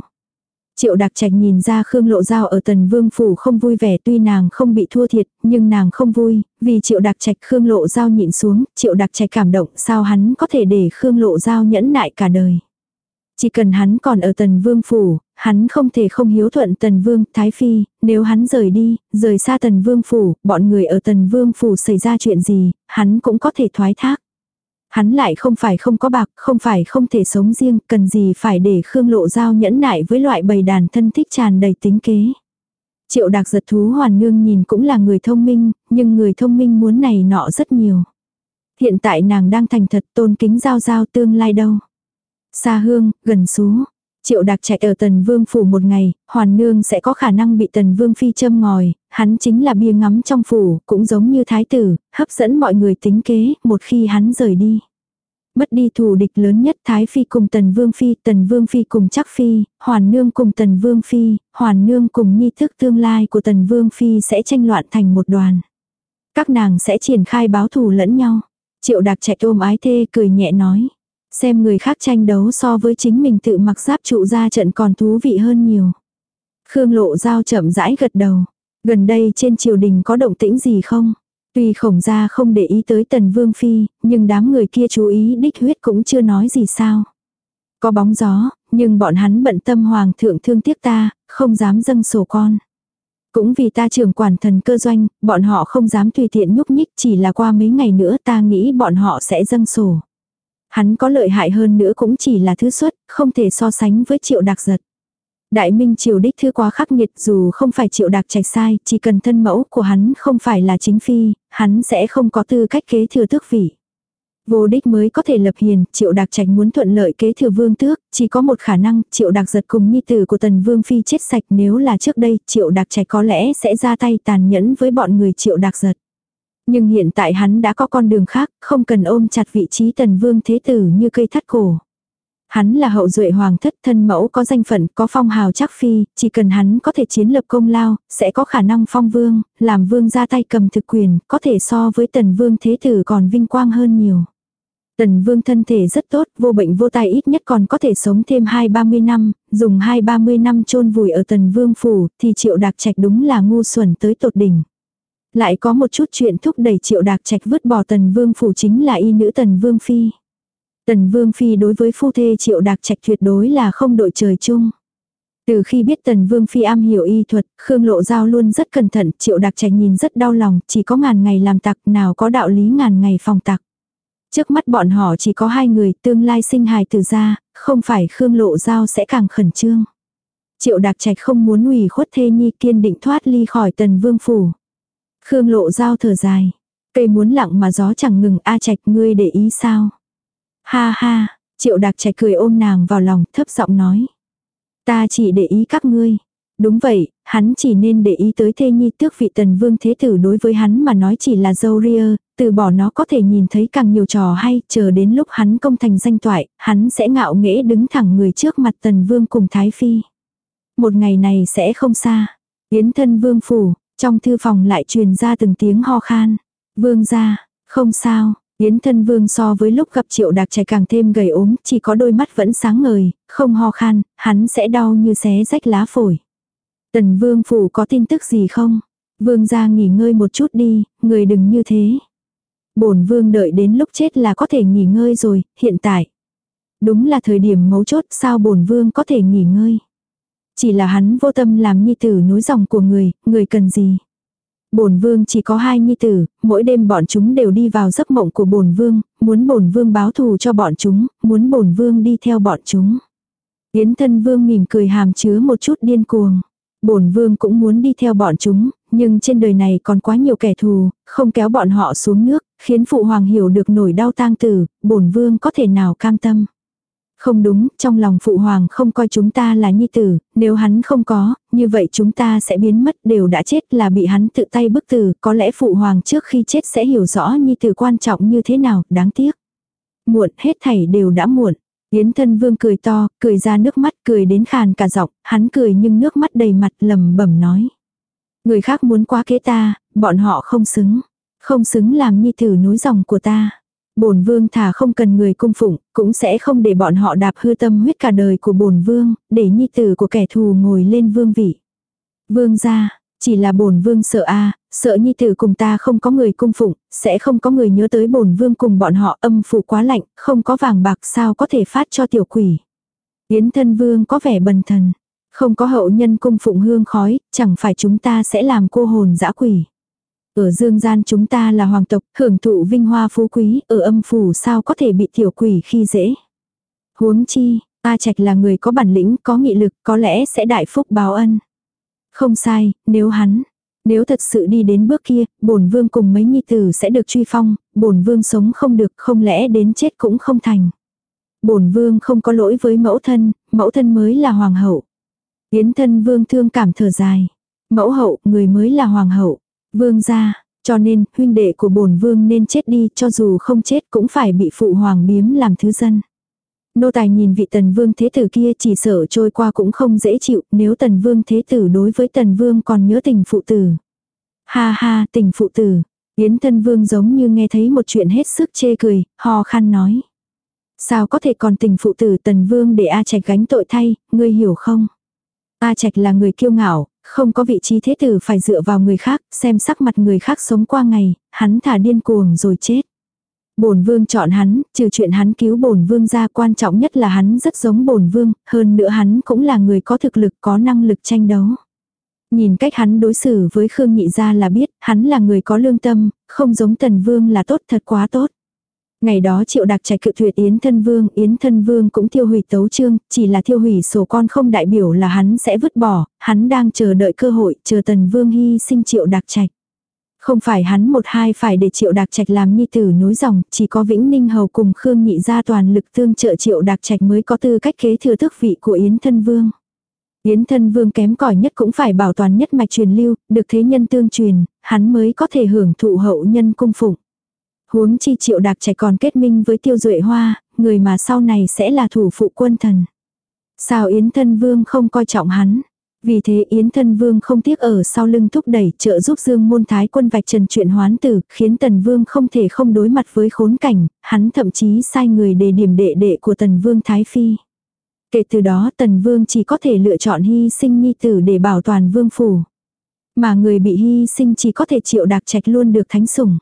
Triệu Đặc Trạch nhìn ra Khương Lộ Giao ở Tần Vương Phủ không vui vẻ tuy nàng không bị thua thiệt, nhưng nàng không vui, vì Triệu Đặc Trạch Khương Lộ Giao nhịn xuống, Triệu Đặc Trạch cảm động sao hắn có thể để Khương Lộ Giao nhẫn nại cả đời. Chỉ cần hắn còn ở tần vương phủ, hắn không thể không hiếu thuận tần vương, thái phi, nếu hắn rời đi, rời xa tần vương phủ, bọn người ở tần vương phủ xảy ra chuyện gì, hắn cũng có thể thoái thác. Hắn lại không phải không có bạc, không phải không thể sống riêng, cần gì phải để Khương Lộ Giao nhẫn nại với loại bầy đàn thân thích tràn đầy tính kế. Triệu đạc giật thú hoàn nương nhìn cũng là người thông minh, nhưng người thông minh muốn này nọ rất nhiều. Hiện tại nàng đang thành thật tôn kính giao giao tương lai đâu. Xa hương, gần xú. Triệu đặc chạy ở tần vương phủ một ngày, hoàn nương sẽ có khả năng bị tần vương phi châm ngòi, hắn chính là bia ngắm trong phủ, cũng giống như thái tử, hấp dẫn mọi người tính kế, một khi hắn rời đi. Mất đi thù địch lớn nhất Thái Phi cùng Tần Vương Phi, Tần Vương Phi cùng Chắc Phi, Hoàn Nương cùng Tần Vương Phi, Hoàn Nương cùng nhi thức tương lai của Tần Vương Phi sẽ tranh loạn thành một đoàn. Các nàng sẽ triển khai báo thù lẫn nhau. Triệu đặc chạy ôm ái thê cười nhẹ nói. Xem người khác tranh đấu so với chính mình tự mặc giáp trụ ra trận còn thú vị hơn nhiều. Khương lộ giao chậm rãi gật đầu. Gần đây trên triều đình có động tĩnh gì không? Tuy khổng gia không để ý tới tần vương phi, nhưng đám người kia chú ý đích huyết cũng chưa nói gì sao. Có bóng gió, nhưng bọn hắn bận tâm hoàng thượng thương tiếc ta, không dám dâng sổ con. Cũng vì ta trưởng quản thần cơ doanh, bọn họ không dám tùy tiện nhúc nhích chỉ là qua mấy ngày nữa ta nghĩ bọn họ sẽ dâng sổ. Hắn có lợi hại hơn nữa cũng chỉ là thứ xuất, không thể so sánh với triệu đặc giật. Đại minh triều đích thứ quá khắc nghiệt dù không phải triệu đặc trạch sai, chỉ cần thân mẫu của hắn không phải là chính phi, hắn sẽ không có tư cách kế thừa tước vị. Vô đích mới có thể lập hiền, triệu đặc trạch muốn thuận lợi kế thừa vương tước, chỉ có một khả năng, triệu đặc giật cùng nhi tử của tần vương phi chết sạch nếu là trước đây, triệu đặc trạch có lẽ sẽ ra tay tàn nhẫn với bọn người triệu đặc giật. Nhưng hiện tại hắn đã có con đường khác, không cần ôm chặt vị trí tần vương thế tử như cây thắt cổ. Hắn là hậu duệ hoàng thất thân mẫu có danh phận, có phong hào chắc phi, chỉ cần hắn có thể chiến lập công lao, sẽ có khả năng phong vương, làm vương ra tay cầm thực quyền, có thể so với tần vương thế tử còn vinh quang hơn nhiều. Tần vương thân thể rất tốt, vô bệnh vô tai ít nhất còn có thể sống thêm hai ba mươi năm, dùng hai ba mươi năm chôn vùi ở tần vương phủ, thì triệu đạc trạch đúng là ngu xuẩn tới tột đỉnh. Lại có một chút chuyện thúc đẩy triệu đạc trạch vứt bỏ tần vương phủ chính là y nữ tần vương phi. Tần vương phi đối với phu thê triệu đạc trạch tuyệt đối là không đội trời chung. Từ khi biết Tần Vương Phi am hiểu y thuật, Khương Lộ Giao luôn rất cẩn thận, Triệu Đạc Trạch nhìn rất đau lòng, chỉ có ngàn ngày làm tặc, nào có đạo lý ngàn ngày phòng tặc. Trước mắt bọn họ chỉ có hai người tương lai sinh hài từ ra, không phải Khương Lộ Giao sẽ càng khẩn trương. Triệu Đạc Trạch không muốn ủy khuất thê nhi kiên định thoát ly khỏi tần vương phủ. Khương Lộ dao thở dài. Cây muốn lặng mà gió chẳng ngừng A Trạch ngươi để ý sao. Ha ha, Triệu Đạc Trạch cười ôm nàng vào lòng thấp giọng nói. Ta chỉ để ý các ngươi. Đúng vậy, hắn chỉ nên để ý tới thê nhi tước vị tần vương thế tử đối với hắn mà nói chỉ là dâu ria, từ bỏ nó có thể nhìn thấy càng nhiều trò hay, chờ đến lúc hắn công thành danh toại, hắn sẽ ngạo nghễ đứng thẳng người trước mặt tần vương cùng thái phi. Một ngày này sẽ không xa. Yến thân vương phủ, trong thư phòng lại truyền ra từng tiếng ho khan. Vương ra, không sao, Yến thân vương so với lúc gặp triệu đạc trẻ càng thêm gầy ốm, chỉ có đôi mắt vẫn sáng ngời, không ho khan, hắn sẽ đau như xé rách lá phổi. Tần vương phủ có tin tức gì không? Vương ra nghỉ ngơi một chút đi, người đừng như thế. bổn vương đợi đến lúc chết là có thể nghỉ ngơi rồi, hiện tại. Đúng là thời điểm mấu chốt sao bổn vương có thể nghỉ ngơi. Chỉ là hắn vô tâm làm nhi tử nối dòng của người, người cần gì. Bổn vương chỉ có hai nhi tử, mỗi đêm bọn chúng đều đi vào giấc mộng của bổn vương, muốn bổn vương báo thù cho bọn chúng, muốn bổn vương đi theo bọn chúng. Yến thân vương mỉm cười hàm chứa một chút điên cuồng bổn vương cũng muốn đi theo bọn chúng, nhưng trên đời này còn quá nhiều kẻ thù, không kéo bọn họ xuống nước, khiến phụ hoàng hiểu được nổi đau tang tử, bổn vương có thể nào cam tâm. Không đúng, trong lòng phụ hoàng không coi chúng ta là nhi tử, nếu hắn không có, như vậy chúng ta sẽ biến mất đều đã chết là bị hắn tự tay bức tử, có lẽ phụ hoàng trước khi chết sẽ hiểu rõ nhi tử quan trọng như thế nào, đáng tiếc. Muộn, hết thảy đều đã muộn. Yến thân vương cười to, cười ra nước mắt, cười đến khàn cả giọng, hắn cười nhưng nước mắt đầy mặt lầm bẩm nói. Người khác muốn quá kế ta, bọn họ không xứng. Không xứng làm nhi tử nối dòng của ta. Bổn vương thả không cần người cung phụng, cũng sẽ không để bọn họ đạp hư tâm huyết cả đời của bổn vương, để nhi tử của kẻ thù ngồi lên vương vị. Vương gia, chỉ là bổn vương sợ a, sợ nhi tử cùng ta không có người cung phụng, sẽ không có người nhớ tới bổn vương cùng bọn họ âm phủ quá lạnh, không có vàng bạc sao có thể phát cho tiểu quỷ. Yến thân vương có vẻ bần thần, không có hậu nhân cung phụng hương khói, chẳng phải chúng ta sẽ làm cô hồn dã quỷ. Ở dương gian chúng ta là hoàng tộc, hưởng thụ vinh hoa phú quý, ở âm phủ sao có thể bị tiểu quỷ khi dễ. Huống chi, A Trạch là người có bản lĩnh, có nghị lực, có lẽ sẽ đại phúc báo ân. Không sai, nếu hắn, nếu thật sự đi đến bước kia, bổn vương cùng mấy nhi tử sẽ được truy phong, bổn vương sống không được, không lẽ đến chết cũng không thành. Bổn vương không có lỗi với mẫu thân, mẫu thân mới là hoàng hậu. Yến thân vương thương cảm thở dài. Mẫu hậu, người mới là hoàng hậu. Vương gia, cho nên, huynh đệ của bổn vương nên chết đi, cho dù không chết cũng phải bị phụ hoàng biếm làm thứ dân. Nô tài nhìn vị tần vương thế tử kia chỉ sợ trôi qua cũng không dễ chịu, nếu tần vương thế tử đối với tần vương còn nhớ tình phụ tử. Ha ha, tình phụ tử. Yến thân vương giống như nghe thấy một chuyện hết sức chê cười, ho khăn nói. Sao có thể còn tình phụ tử tần vương để A Trạch gánh tội thay, ngươi hiểu không? A Trạch là người kiêu ngạo, không có vị trí thế tử phải dựa vào người khác, xem sắc mặt người khác sống qua ngày, hắn thả điên cuồng rồi chết. Bổn vương chọn hắn, trừ chuyện hắn cứu bổn vương ra quan trọng nhất là hắn rất giống bổn vương, hơn nữa hắn cũng là người có thực lực có năng lực tranh đấu. Nhìn cách hắn đối xử với Khương Nhị Gia là biết, hắn là người có lương tâm, không giống Tần Vương là tốt thật quá tốt. Ngày đó triệu đặc trạch cự tuyệt Yến Thân Vương, Yến Thân Vương cũng tiêu hủy tấu chương, chỉ là tiêu hủy sổ con không đại biểu là hắn sẽ vứt bỏ, hắn đang chờ đợi cơ hội, chờ Tần Vương hy sinh triệu đặc trạch. Không phải hắn một hai phải để triệu đặc trạch làm nhi tử nối dòng, chỉ có Vĩnh Ninh Hầu cùng Khương Nhị gia toàn lực tương trợ triệu đặc trạch mới có tư cách kế thừa tước vị của Yến Thân Vương. Yến thân vương kém cỏi nhất cũng phải bảo toàn nhất mạch truyền lưu, được thế nhân tương truyền, hắn mới có thể hưởng thụ hậu nhân cung phụng. Huống chi triệu đạc trẻ còn kết minh với tiêu duệ hoa, người mà sau này sẽ là thủ phụ quân thần. Sao Yến thân vương không coi trọng hắn? Vì thế Yến thân vương không tiếc ở sau lưng thúc đẩy trợ giúp dương môn thái quân vạch trần chuyện hoán tử, khiến tần vương không thể không đối mặt với khốn cảnh, hắn thậm chí sai người đề điểm đệ đệ của tần vương thái phi. Kể từ đó tần vương chỉ có thể lựa chọn hy sinh nhi tử để bảo toàn vương phủ. Mà người bị hy sinh chỉ có thể triệu đạc trạch luôn được thánh sủng.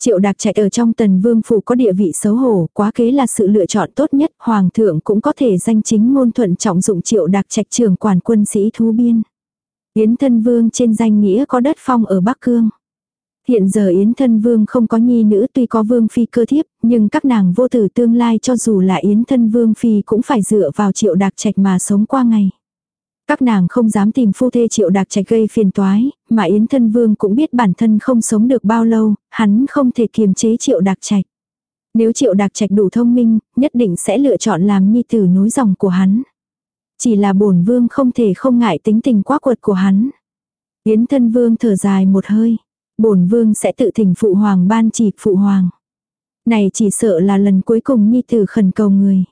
Triệu đạc trạch ở trong tần vương phủ có địa vị xấu hổ, quá kế là sự lựa chọn tốt nhất, hoàng thượng cũng có thể danh chính ngôn thuận trọng dụng triệu đạc trạch trưởng quản quân sĩ thú biên. Yến thân vương trên danh nghĩa có đất phong ở Bắc Cương. Hiện giờ Yến thân vương không có nhi nữ tuy có vương phi cơ thiếp, nhưng các nàng vô tử tương lai cho dù là Yến thân vương phi cũng phải dựa vào triệu đạc trạch mà sống qua ngày. Các nàng không dám tìm phu thê triệu đạc trạch gây phiền toái, mà Yến thân vương cũng biết bản thân không sống được bao lâu, hắn không thể kiềm chế triệu đạc trạch. Nếu triệu đạc trạch đủ thông minh, nhất định sẽ lựa chọn làm nhi tử nối dòng của hắn. Chỉ là bổn vương không thể không ngại tính tình quá quật của hắn. Yến thân vương thở dài một hơi bổn vương sẽ tự thỉnh phụ hoàng ban chỉ phụ hoàng. Này chỉ sợ là lần cuối cùng nhi tử khẩn cầu người.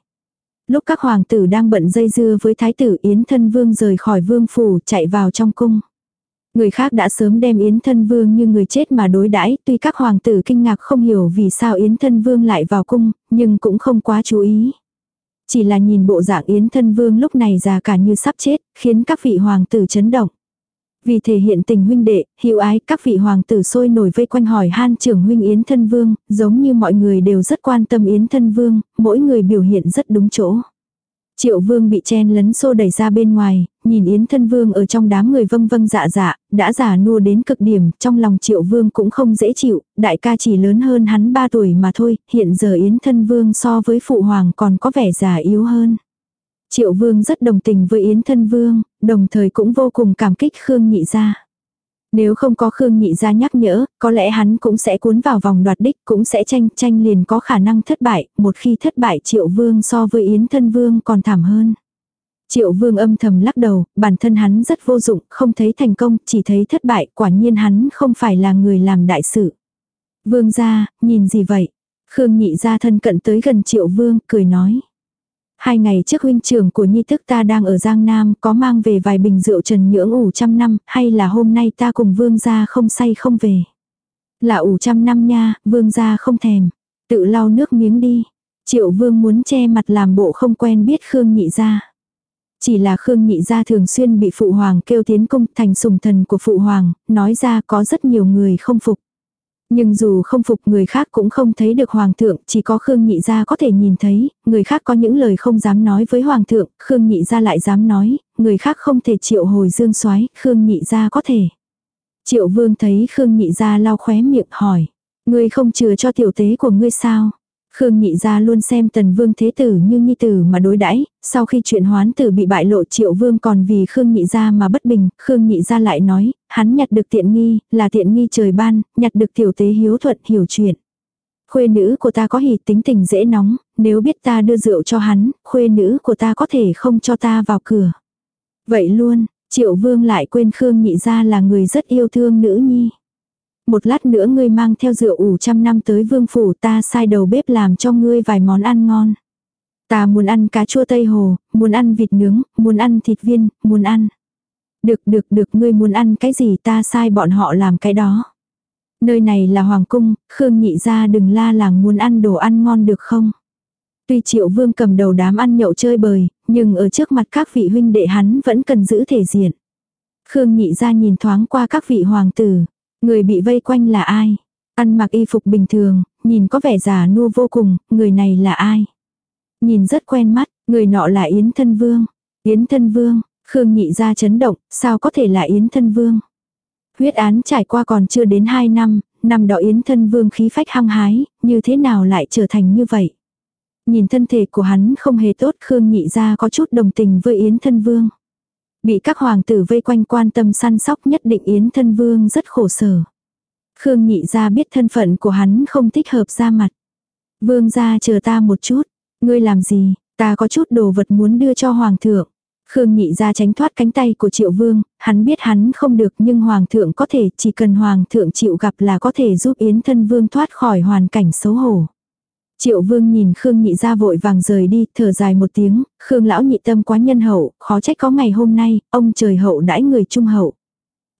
Lúc các hoàng tử đang bận dây dưa với thái tử Yến thân vương rời khỏi vương phủ chạy vào trong cung. Người khác đã sớm đem Yến thân vương như người chết mà đối đãi tuy các hoàng tử kinh ngạc không hiểu vì sao Yến thân vương lại vào cung, nhưng cũng không quá chú ý. Chỉ là nhìn bộ dạng Yến thân vương lúc này già cả như sắp chết, khiến các vị hoàng tử chấn động. Vì thể hiện tình huynh đệ, hữu ái các vị hoàng tử sôi nổi vây quanh hỏi han trưởng huynh Yến Thân Vương, giống như mọi người đều rất quan tâm Yến Thân Vương, mỗi người biểu hiện rất đúng chỗ. Triệu vương bị chen lấn xô đẩy ra bên ngoài, nhìn Yến thân vương ở trong đám người vâng vâng dạ dạ, đã giả nua đến cực điểm, trong lòng triệu vương cũng không dễ chịu, đại ca chỉ lớn hơn hắn 3 tuổi mà thôi, hiện giờ Yến thân vương so với phụ hoàng còn có vẻ già yếu hơn. Triệu Vương rất đồng tình với Yến Thân Vương, đồng thời cũng vô cùng cảm kích Khương Nhị Gia. Nếu không có Khương Nhị Gia nhắc nhở, có lẽ hắn cũng sẽ cuốn vào vòng đoạt đích, cũng sẽ tranh tranh liền có khả năng thất bại, một khi thất bại Triệu Vương so với Yến Thân Vương còn thảm hơn. Triệu Vương âm thầm lắc đầu, bản thân hắn rất vô dụng, không thấy thành công, chỉ thấy thất bại, quả nhiên hắn không phải là người làm đại sự. Vương gia, nhìn gì vậy? Khương Nhị Gia thân cận tới gần Triệu Vương, cười nói. Hai ngày trước huynh trưởng của nhi thức ta đang ở Giang Nam có mang về vài bình rượu trần nhưỡng ủ trăm năm, hay là hôm nay ta cùng vương gia không say không về. Là ủ trăm năm nha, vương gia không thèm. Tự lau nước miếng đi. Triệu vương muốn che mặt làm bộ không quen biết Khương nhị gia. Chỉ là Khương nhị gia thường xuyên bị phụ hoàng kêu tiến cung thành sùng thần của phụ hoàng, nói ra có rất nhiều người không phục. Nhưng dù không phục người khác cũng không thấy được hoàng thượng, chỉ có Khương Nhị Gia có thể nhìn thấy, người khác có những lời không dám nói với hoàng thượng, Khương Nhị Gia lại dám nói, người khác không thể triệu hồi dương soái Khương Nhị Gia có thể. Triệu vương thấy Khương Nhị Gia lau khóe miệng hỏi, ngươi không chừa cho tiểu tế của ngươi sao? Khương nhị gia luôn xem tần vương thế tử như nhi tử mà đối đãi sau khi chuyện hoán tử bị bại lộ triệu vương còn vì Khương nhị gia mà bất bình, Khương nhị gia lại nói, hắn nhặt được tiện nghi, là tiện nghi trời ban, nhặt được tiểu tế hiếu thuận hiểu chuyện. Khuê nữ của ta có hỉ tính tình dễ nóng, nếu biết ta đưa rượu cho hắn, khuê nữ của ta có thể không cho ta vào cửa. Vậy luôn, triệu vương lại quên Khương nhị gia là người rất yêu thương nữ nhi một lát nữa ngươi mang theo rượu ủ trăm năm tới vương phủ ta sai đầu bếp làm cho ngươi vài món ăn ngon. Ta muốn ăn cá chua Tây Hồ, muốn ăn vịt nướng, muốn ăn thịt viên, muốn ăn. Được được được ngươi muốn ăn cái gì ta sai bọn họ làm cái đó. Nơi này là Hoàng Cung, Khương nhị ra đừng la làng muốn ăn đồ ăn ngon được không. Tuy triệu vương cầm đầu đám ăn nhậu chơi bời, nhưng ở trước mặt các vị huynh đệ hắn vẫn cần giữ thể diện. Khương nhị ra nhìn thoáng qua các vị hoàng tử, Người bị vây quanh là ai? Ăn mặc y phục bình thường, nhìn có vẻ già nua vô cùng, người này là ai? Nhìn rất quen mắt, người nọ là Yến Thân Vương. Yến Thân Vương, Khương nhị ra chấn động, sao có thể là Yến thân vương. Huyết án trải qua còn chưa đến 2 năm, năm đó Yến thân vương khí phách hăng hái, như thế nào lại trở thành như vậy. Nhìn thân thể của hắn không hề tốt Khương nhị ra có chút đồng tình với Yến thân vương. Bị các hoàng tử vây quanh quan tâm săn sóc nhất định Yến thân vương rất khổ sở. Khương nhị ra biết thân phận của hắn không thích hợp ra mặt. Vương ra chờ ta một chút. Ngươi làm gì, ta có chút đồ vật muốn đưa cho hoàng thượng. Khương nhị ra tránh thoát cánh tay của triệu vương, hắn biết hắn không được nhưng hoàng thượng có thể chỉ cần hoàng thượng chịu gặp là có thể giúp yến thân vương thoát khỏi hoàn cảnh xấu hổ. Triệu vương nhìn Khương nhị ra vội vàng rời đi, thở dài một tiếng, Khương lão nhị tâm quá nhân hậu, khó trách có ngày hôm nay, ông trời hậu đãi người trung hậu.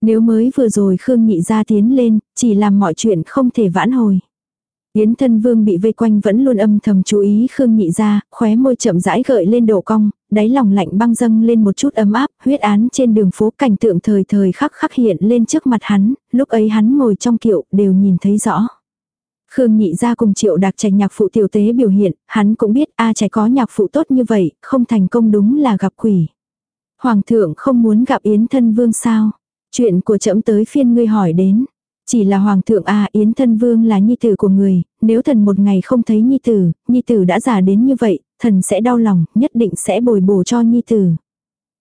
Nếu mới vừa rồi Khương nhị ra tiến lên, chỉ làm mọi chuyện không thể vãn hồi. Yến thân vương bị vây quanh vẫn luôn âm thầm chú ý Khương nhị ra, khóe môi chậm rãi gợi lên độ cong, đáy lòng lạnh băng dâng lên một chút ấm áp, huyết án trên đường phố cảnh tượng thời thời khắc khắc hiện lên trước mặt hắn, lúc ấy hắn ngồi trong kiệu đều nhìn thấy rõ. Khương nhị ra cùng triệu đặc trạch nhạc phụ tiểu tế biểu hiện, hắn cũng biết a trạch có nhạc phụ tốt như vậy, không thành công đúng là gặp quỷ. Hoàng thượng không muốn gặp Yến thân vương sao? Chuyện của trẫm tới phiên ngươi hỏi đến. Chỉ là hoàng thượng a Yến thân vương là nhi tử của người, nếu thần một ngày không thấy nhi tử, nhi tử đã già đến như vậy, thần sẽ đau lòng, nhất định sẽ bồi bổ cho nhi tử.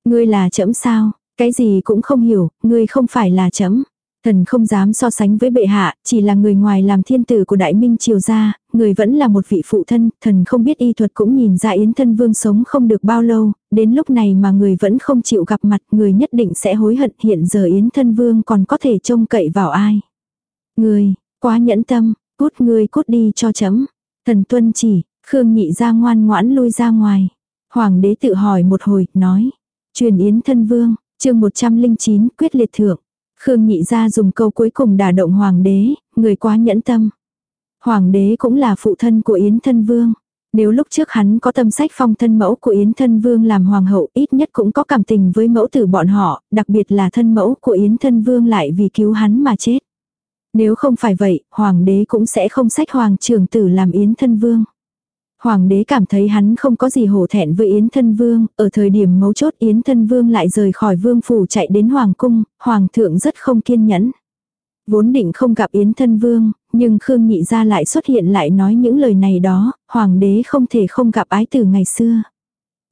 Ngươi là trẫm sao? Cái gì cũng không hiểu, ngươi không phải là trẫm. Thần không dám so sánh với bệ hạ, chỉ là người ngoài làm thiên tử của đại minh triều gia, người vẫn là một vị phụ thân, thần không biết y thuật cũng nhìn ra yến thân vương sống không được bao lâu, đến lúc này mà người vẫn không chịu gặp mặt, người nhất định sẽ hối hận hiện giờ yến thân vương còn có thể trông cậy vào ai. Người, quá nhẫn tâm, cút người cút đi cho chấm. Thần tuân chỉ, Khương nhị ra ngoan ngoãn lui ra ngoài. Hoàng đế tự hỏi một hồi, nói. Truyền yến thân vương, chương 109 quyết liệt thượng. Khương nhị ra dùng câu cuối cùng đả động hoàng đế, người quá nhẫn tâm. Hoàng đế cũng là phụ thân của Yến thân vương. Nếu lúc trước hắn có tâm sách phong thân mẫu của Yến thân vương làm hoàng hậu ít nhất cũng có cảm tình với mẫu tử bọn họ, đặc biệt là thân mẫu của Yến thân vương lại vì cứu hắn mà chết. Nếu không phải vậy, hoàng đế cũng sẽ không sách hoàng trường tử làm Yến thân vương. Hoàng đế cảm thấy hắn không có gì hổ thẹn với Yến thân vương, ở thời điểm mấu chốt Yến thân vương lại rời khỏi vương phủ chạy đến hoàng cung, hoàng thượng rất không kiên nhẫn. Vốn định không gặp Yến thân vương, nhưng Khương Nhị gia lại xuất hiện lại nói những lời này đó, hoàng đế không thể không gặp ái tử ngày xưa.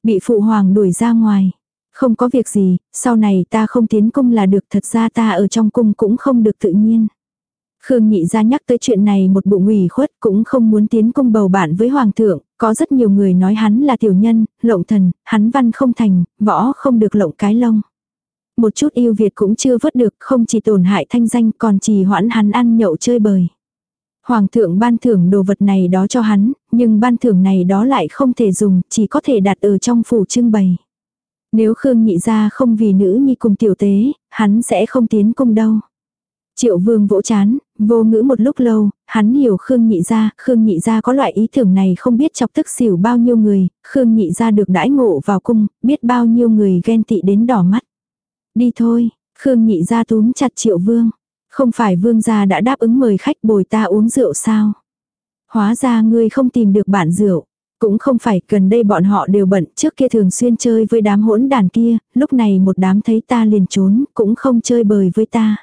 Bị phụ hoàng đuổi ra ngoài. Không có việc gì, sau này ta không tiến cung là được thật ra ta ở trong cung cũng không được tự nhiên. Khương nhị ra nhắc tới chuyện này một bụng ủy khuất cũng không muốn tiến cung bầu bạn với hoàng thượng, có rất nhiều người nói hắn là tiểu nhân, lộng thần, hắn văn không thành, võ không được lộng cái lông. Một chút yêu Việt cũng chưa vớt được, không chỉ tổn hại thanh danh còn trì hoãn hắn ăn nhậu chơi bời. Hoàng thượng ban thưởng đồ vật này đó cho hắn, nhưng ban thưởng này đó lại không thể dùng, chỉ có thể đặt ở trong phủ trưng bày. Nếu Khương nhị ra không vì nữ nhi cùng tiểu tế, hắn sẽ không tiến cung đâu. Triệu vương vỗ chán, vô ngữ một lúc lâu, hắn hiểu Khương nhị gia Khương nhị gia có loại ý tưởng này không biết chọc tức xỉu bao nhiêu người, Khương nhị gia được đãi ngộ vào cung, biết bao nhiêu người ghen tị đến đỏ mắt. Đi thôi, Khương nhị gia túm chặt triệu vương. Không phải vương gia đã đáp ứng mời khách bồi ta uống rượu sao? Hóa ra ngươi không tìm được bản rượu. Cũng không phải, gần đây bọn họ đều bận, trước kia thường xuyên chơi với đám hỗn đàn kia, lúc này một đám thấy ta liền trốn, cũng không chơi bời với ta.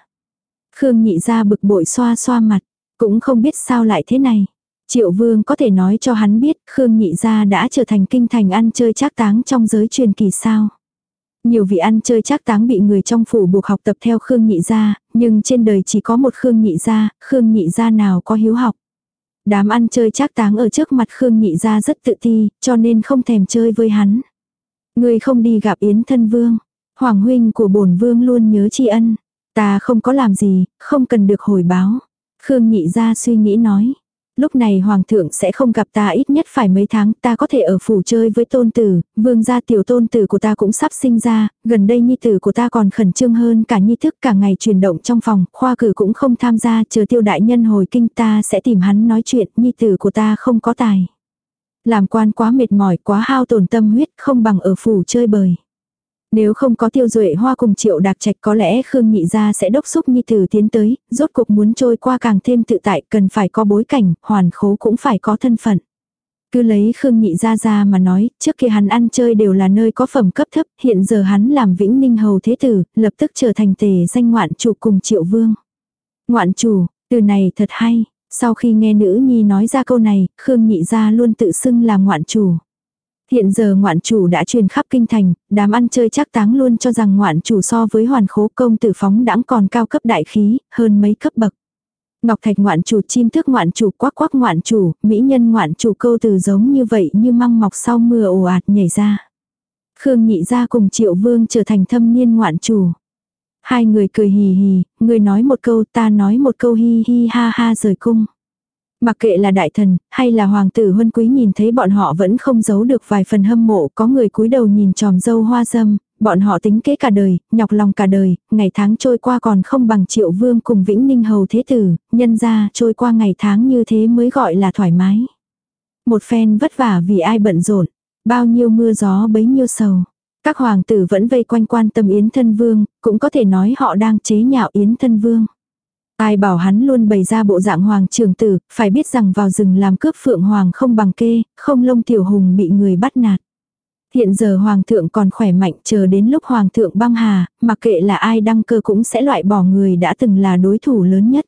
Khương nhị ra bực bội xoa xoa mặt, cũng không biết sao lại thế này. Triệu vương có thể nói cho hắn biết Khương nhị gia đã trở thành kinh thành ăn chơi trác táng trong giới truyền kỳ sao. Nhiều vị ăn chơi trác táng bị người trong phủ buộc học tập theo Khương nhị gia, nhưng trên đời chỉ có một Khương nhị gia, Khương nhị gia nào có hiếu học. Đám ăn chơi trác táng ở trước mặt Khương nhị gia rất tự ti, cho nên không thèm chơi với hắn. Người không đi gặp Yến thân vương. Hoàng huynh của bổn vương luôn nhớ tri ân. Ta không có làm gì, không cần được hồi báo. Khương nhị ra suy nghĩ nói. Lúc này hoàng thượng sẽ không gặp ta ít nhất phải mấy tháng, ta có thể ở phủ chơi với tôn tử, vương gia tiểu tôn tử của ta cũng sắp sinh ra, gần đây nhi tử của ta còn khẩn trương hơn cả nhi thức cả ngày chuyển động trong phòng, khoa cử cũng không tham gia, chờ tiêu đại nhân hồi kinh ta sẽ tìm hắn nói chuyện, nhi tử của ta không có tài. Làm quan quá mệt mỏi, quá hao tổn tâm huyết, không bằng ở phủ chơi bời. Nếu không có tiêu duệ hoa cùng triệu đạc trạch có lẽ Khương Nhị Gia sẽ đốc xúc Nhi Tử tiến tới, rốt cuộc muốn trôi qua càng thêm tự tại cần phải có bối cảnh, hoàn khố cũng phải có thân phận. Cứ lấy Khương Nhị gia ra mà nói, trước kia hắn ăn chơi đều là nơi có phẩm cấp thấp, hiện giờ hắn làm vĩnh ninh hầu thế tử, lập tức trở thành tề danh ngoạn chủ cùng triệu vương. Ngoạn chủ, từ này thật hay, sau khi nghe nữ nhi nói ra câu này, Khương Nhị gia luôn tự xưng là ngoạn chủ. Hiện giờ ngoạn chủ đã truyền khắp kinh thành, đám ăn chơi chắc táng luôn cho rằng ngoạn chủ so với hoàn khố công tử phóng đãng còn cao cấp đại khí, hơn mấy cấp bậc. Ngọc thạch ngoạn chủ chim thức ngoạn chủ quắc quắc ngoạn chủ, mỹ nhân ngoạn chủ câu từ giống như vậy như măng mọc sau mưa ồ ạt nhảy ra. Khương nhị ra cùng triệu vương trở thành thâm niên ngoạn chủ. Hai người cười hì hì, người nói một câu ta nói một câu hi hi ha ha rời cung. Mặc kệ là đại thần, hay là hoàng tử huân quý nhìn thấy bọn họ vẫn không giấu được vài phần hâm mộ, có người cúi đầu nhìn tròm dâu hoa dâm, bọn họ tính kế cả đời, nhọc lòng cả đời, ngày tháng trôi qua còn không bằng triệu vương cùng vĩnh ninh hầu thế tử, nhân ra trôi qua ngày tháng như thế mới gọi là thoải mái. Một phen vất vả vì ai bận rộn, bao nhiêu mưa gió bấy nhiêu sầu. Các hoàng tử vẫn vây quanh quan tâm Yến Thân Vương, cũng có thể nói họ đang chế nhạo Yến Thân Vương. Ai bảo hắn luôn bày ra bộ dạng hoàng trường tử, phải biết rằng vào rừng làm cướp phượng hoàng không bằng kê, không lông tiểu hùng bị người bắt nạt. Hiện giờ hoàng thượng còn khỏe mạnh chờ đến lúc hoàng thượng băng hà, mặc kệ là ai đăng cơ cũng sẽ loại bỏ người đã từng là đối thủ lớn nhất.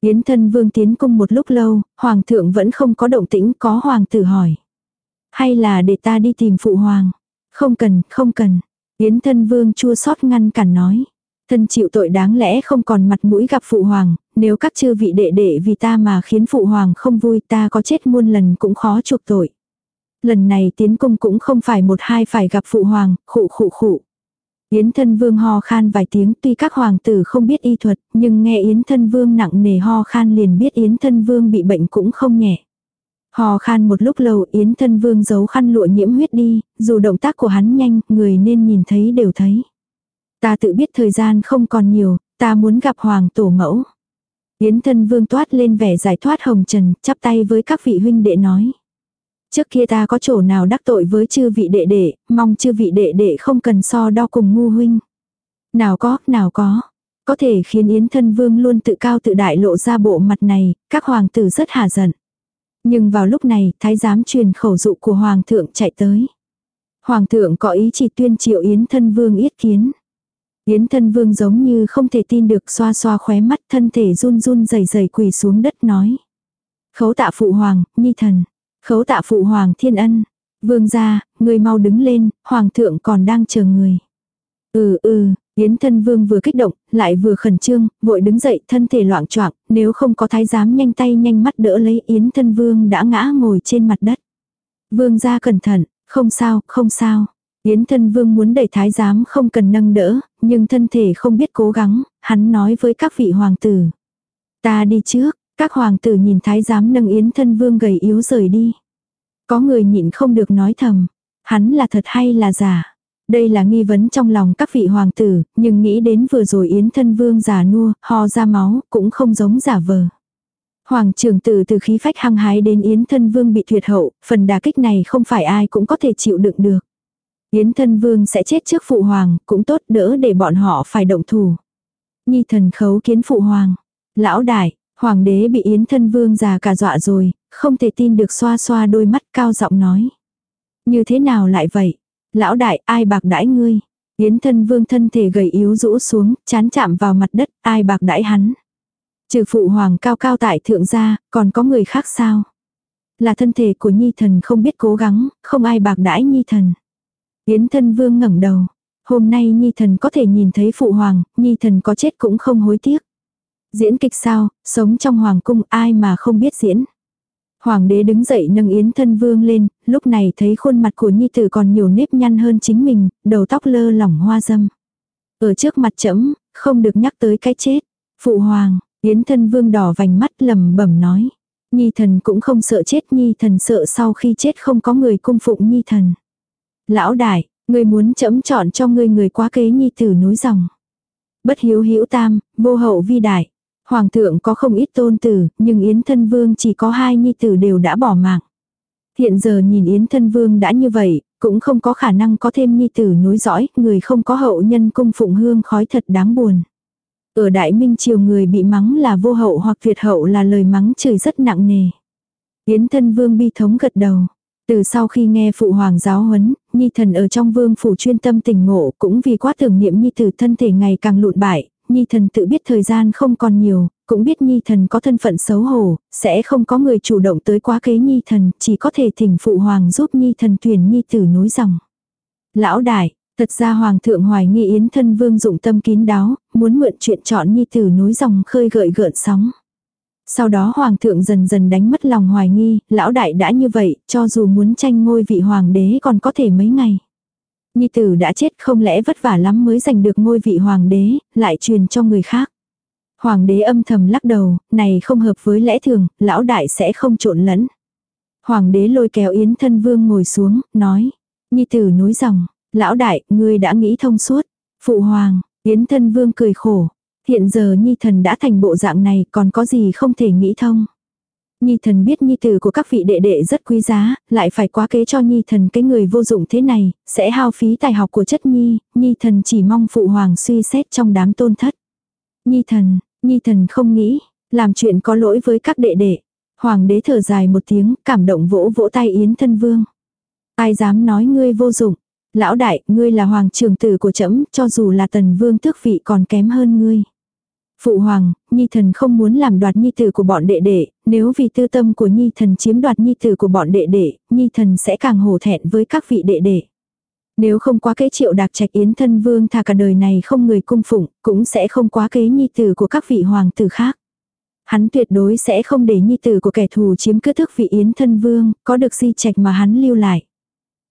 Yến thân vương tiến cung một lúc lâu, hoàng thượng vẫn không có động tĩnh có hoàng tử hỏi. Hay là để ta đi tìm phụ hoàng? Không cần, không cần. Yến thân vương chua xót ngăn cản nói. Thân chịu tội đáng lẽ không còn mặt mũi gặp phụ hoàng, nếu các chư vị đệ đệ vì ta mà khiến phụ hoàng không vui ta có chết muôn lần cũng khó chuộc tội. Lần này tiến cung cũng không phải một hai phải gặp phụ hoàng, khụ khụ khụ. Yến thân vương ho khan vài tiếng tuy các hoàng tử không biết y thuật, nhưng nghe Yến thân vương nặng nề ho khan liền biết Yến thân vương bị bệnh cũng không nhẹ. Hò khan một lúc lâu Yến thân vương giấu khăn lụa nhiễm huyết đi, dù động tác của hắn nhanh, người nên nhìn thấy đều thấy. Ta tự biết thời gian không còn nhiều, ta muốn gặp hoàng tổ mẫu. Yến thân vương toát lên vẻ giải thoát hồng trần, chắp tay với các vị huynh đệ nói. Trước kia ta có chỗ nào đắc tội với chư vị đệ đệ, mong chư vị đệ đệ không cần so đo cùng ngu huynh. Nào có, nào có. Có thể khiến Yến thân vương luôn tự cao tự đại lộ ra bộ mặt này, các hoàng tử rất hà giận. Nhưng vào lúc này, thái giám truyền khẩu dụ của hoàng thượng chạy tới. Hoàng thượng có ý chỉ tuyên triệu Yến thân vương yết kiến. Yến thân vương giống như không thể tin được xoa xoa khóe mắt thân thể run run rẩy rẩy quỳ xuống đất nói. Khấu tạ phụ hoàng, nhi thần. Khấu tạ phụ hoàng thiên ân. Vương gia, người mau đứng lên, hoàng thượng còn đang chờ người. Ừ ừ, Yến thân vương vừa kích động, lại vừa khẩn trương, vội đứng dậy thân thể loạn choạng nếu không có thái giám nhanh tay nhanh mắt đỡ lấy Yến thân vương đã ngã ngồi trên mặt đất. Vương gia cẩn thận, không sao, không sao. Yến thân vương muốn đẩy thái giám không cần nâng đỡ, nhưng thân thể không biết cố gắng, hắn nói với các vị hoàng tử. Ta đi trước, các hoàng tử nhìn thái giám nâng yến thân vương gầy yếu rời đi. Có người nhịn không được nói thầm, hắn là thật hay là giả. Đây là nghi vấn trong lòng các vị hoàng tử, nhưng nghĩ đến vừa rồi yến thân vương giả nua, ho ra máu, cũng không giống giả vờ. Hoàng trưởng tử từ khí phách hăng hái đến yến thân vương bị tuyệt hậu, phần đả kích này không phải ai cũng có thể chịu đựng được. Yến thân vương sẽ chết trước phụ hoàng, cũng tốt đỡ để bọn họ phải động thủ. Nhi thần khấu kiến phụ hoàng. Lão đại, hoàng đế bị yến thân vương già cả dọa rồi, không thể tin được xoa xoa đôi mắt cao giọng nói. Như thế nào lại vậy? Lão đại, ai bạc đãi ngươi? Yến thân vương thân thể gầy yếu rũ xuống, chán chạm vào mặt đất, ai bạc đãi hắn? Trừ phụ hoàng cao cao tại thượng gia, còn có người khác sao? Là thân thể của nhi thần không biết cố gắng, không ai bạc đãi nhi thần. Yến thân vương ngẩng đầu. Hôm nay Nhi thần có thể nhìn thấy phụ hoàng, Nhi thần có chết cũng không hối tiếc. Diễn kịch sao, sống trong hoàng cung ai mà không biết diễn. Hoàng đế đứng dậy nâng Yến thân vương lên, lúc này thấy khuôn mặt của Nhi tử còn nhiều nếp nhăn hơn chính mình, đầu tóc lơ lỏng hoa dâm. Ở trước mặt chấm, không được nhắc tới cái chết. Phụ hoàng, Yến thân vương đỏ vành mắt lầm bẩm nói. Nhi thần cũng không sợ chết Nhi thần sợ sau khi chết không có người cung phụng Nhi thần. Lão đại, ngươi muốn chấm chọn cho ngươi người quá kế nhi tử núi dòng. Bất hiếu hữu tam, vô hậu vi đại. Hoàng thượng có không ít tôn tử, nhưng Yến thân vương chỉ có hai nhi tử đều đã bỏ mạng. Hiện giờ nhìn Yến thân vương đã như vậy, cũng không có khả năng có thêm nhi tử nối dõi, người không có hậu nhân cung phụng hương khói thật đáng buồn. Ở Đại Minh triều người bị mắng là vô hậu hoặc việt hậu là lời mắng chửi rất nặng nề. Yến thân vương bi thống gật đầu. Từ sau khi nghe phụ hoàng giáo huấn, Nhi thần ở trong vương phủ chuyên tâm tình ngộ cũng vì quá tưởng niệm Nhi tử thân thể ngày càng lụn bại, Nhi thần tự biết thời gian không còn nhiều, cũng biết Nhi thần có thân phận xấu hổ, sẽ không có người chủ động tới quá kế Nhi thần, chỉ có thể thỉnh phụ hoàng giúp Nhi thần tuyển Nhi tử nối dòng. Lão đại, thật ra hoàng thượng hoài nghi yến thân vương dụng tâm kín đáo, muốn mượn chuyện chọn Nhi tử nối dòng khơi gợi gợn sóng. Sau đó hoàng thượng dần dần đánh mất lòng hoài nghi, lão đại đã như vậy, cho dù muốn tranh ngôi vị hoàng đế còn có thể mấy ngày. Nhi tử đã chết không lẽ vất vả lắm mới giành được ngôi vị hoàng đế, lại truyền cho người khác. Hoàng đế âm thầm lắc đầu, này không hợp với lẽ thường, lão đại sẽ không trộn lẫn. Hoàng đế lôi kéo Yến thân vương ngồi xuống, nói. Nhi tử nối dòng, lão đại, ngươi đã nghĩ thông suốt. Phụ hoàng, Yến thân vương cười khổ. Hiện giờ Nhi thần đã thành bộ dạng này còn có gì không thể nghĩ thông. Nhi thần biết Nhi tử của các vị đệ đệ rất quý giá, lại phải quá kế cho Nhi thần cái người vô dụng thế này, sẽ hao phí tài học của chất Nhi, Nhi thần chỉ mong phụ hoàng suy xét trong đám tôn thất. Nhi thần, Nhi thần không nghĩ, làm chuyện có lỗi với các đệ đệ. Hoàng đế thở dài một tiếng, cảm động vỗ vỗ tay Yến thân vương. Ai dám nói ngươi vô dụng. Lão đại, ngươi là hoàng trưởng tử của trẫm cho dù là tần vương tước vị còn kém hơn ngươi. Phụ hoàng, Nhi thần không muốn làm đoạt Nhi tử của bọn đệ đệ, nếu vì tư tâm của Nhi thần chiếm đoạt Nhi tử của bọn đệ đệ, Nhi thần sẽ càng hổ thẹn với các vị đệ đệ. Nếu không quá kế triệu đạc trạch yến thân vương thà cả đời này không người cung phụng, cũng sẽ không quá kế Nhi tử của các vị hoàng tử khác. Hắn tuyệt đối sẽ không để Nhi tử của kẻ thù chiếm cứ thức vị yến thân vương, có được di trạch mà hắn lưu lại.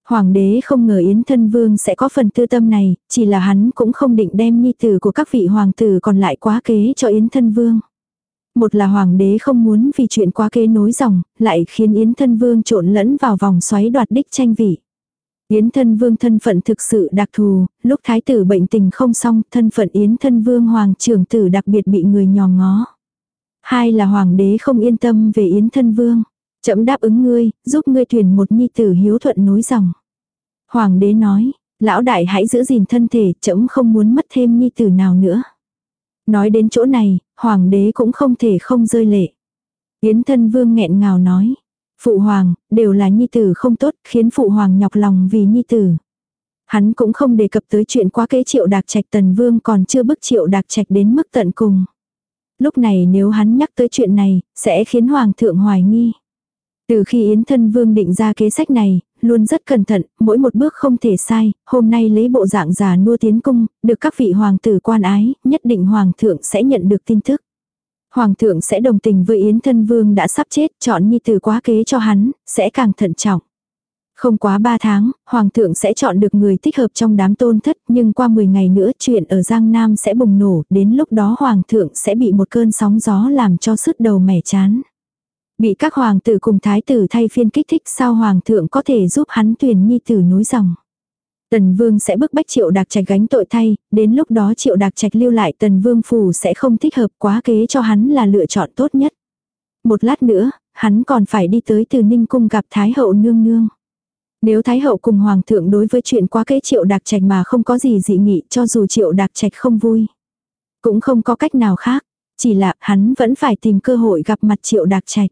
Hoàng đế không ngờ Yến thân vương sẽ có phần tư tâm này, chỉ là hắn cũng không định đem nhi tử của các vị hoàng tử còn lại quá kế cho Yến thân vương. Một là hoàng đế không muốn vì chuyện quá kế nối dòng, lại khiến Yến thân vương trộn lẫn vào vòng xoáy đoạt đích tranh vị. Yến thân vương thân phận thực sự đặc thù, lúc thái tử bệnh tình không xong, thân phận Yến thân vương hoàng trưởng tử đặc biệt bị người nhòm ngó. Hai là hoàng đế không yên tâm về Yến thân vương. Chậm đáp ứng ngươi, giúp ngươi thuyền một nhi tử hiếu thuận nối dòng. Hoàng đế nói, lão đại hãy giữ gìn thân thể, chậm không muốn mất thêm nhi tử nào nữa. Nói đến chỗ này, hoàng đế cũng không thể không rơi lệ. Yến thân vương nghẹn ngào nói, phụ hoàng, đều là nhi tử không tốt, khiến phụ hoàng nhọc lòng vì nhi tử. Hắn cũng không đề cập tới chuyện quá kế triệu đạc trạch tần vương còn chưa bức triệu đạc trạch đến mức tận cùng. Lúc này nếu hắn nhắc tới chuyện này, sẽ khiến hoàng thượng hoài nghi. Từ khi Yến Thân Vương định ra kế sách này, luôn rất cẩn thận, mỗi một bước không thể sai, hôm nay lấy bộ dạng giả nua tiến cung, được các vị hoàng tử quan ái, nhất định hoàng thượng sẽ nhận được tin tức. Hoàng thượng sẽ đồng tình với Yến Thân Vương đã sắp chết, chọn nhi tử quá kế cho hắn, sẽ càng thận trọng. Không quá 3 tháng, Hoàng thượng sẽ chọn được người thích hợp trong đám tôn thất, nhưng qua 10 ngày nữa chuyện ở Giang Nam sẽ bùng nổ, đến lúc đó Hoàng thượng sẽ bị một cơn sóng gió làm cho sứt đầu mẻ chán. Bị các hoàng tử cùng thái tử thay phiên kích thích sao hoàng thượng có thể giúp hắn tuyển nhi tử núi dòng. Tần vương sẽ bức bách triệu đạc trạch gánh tội thay, đến lúc đó triệu đạc trạch lưu lại tần vương phủ sẽ không thích hợp quá kế cho hắn là lựa chọn tốt nhất. Một lát nữa, hắn còn phải đi tới từ ninh cung gặp thái hậu nương nương. Nếu thái hậu cùng hoàng thượng đối với chuyện quá kế triệu đạc trạch mà không có gì dị nghị cho dù triệu đạc trạch không vui. Cũng không có cách nào khác, chỉ là hắn vẫn phải tìm cơ hội gặp mặt triệu đạc trạch.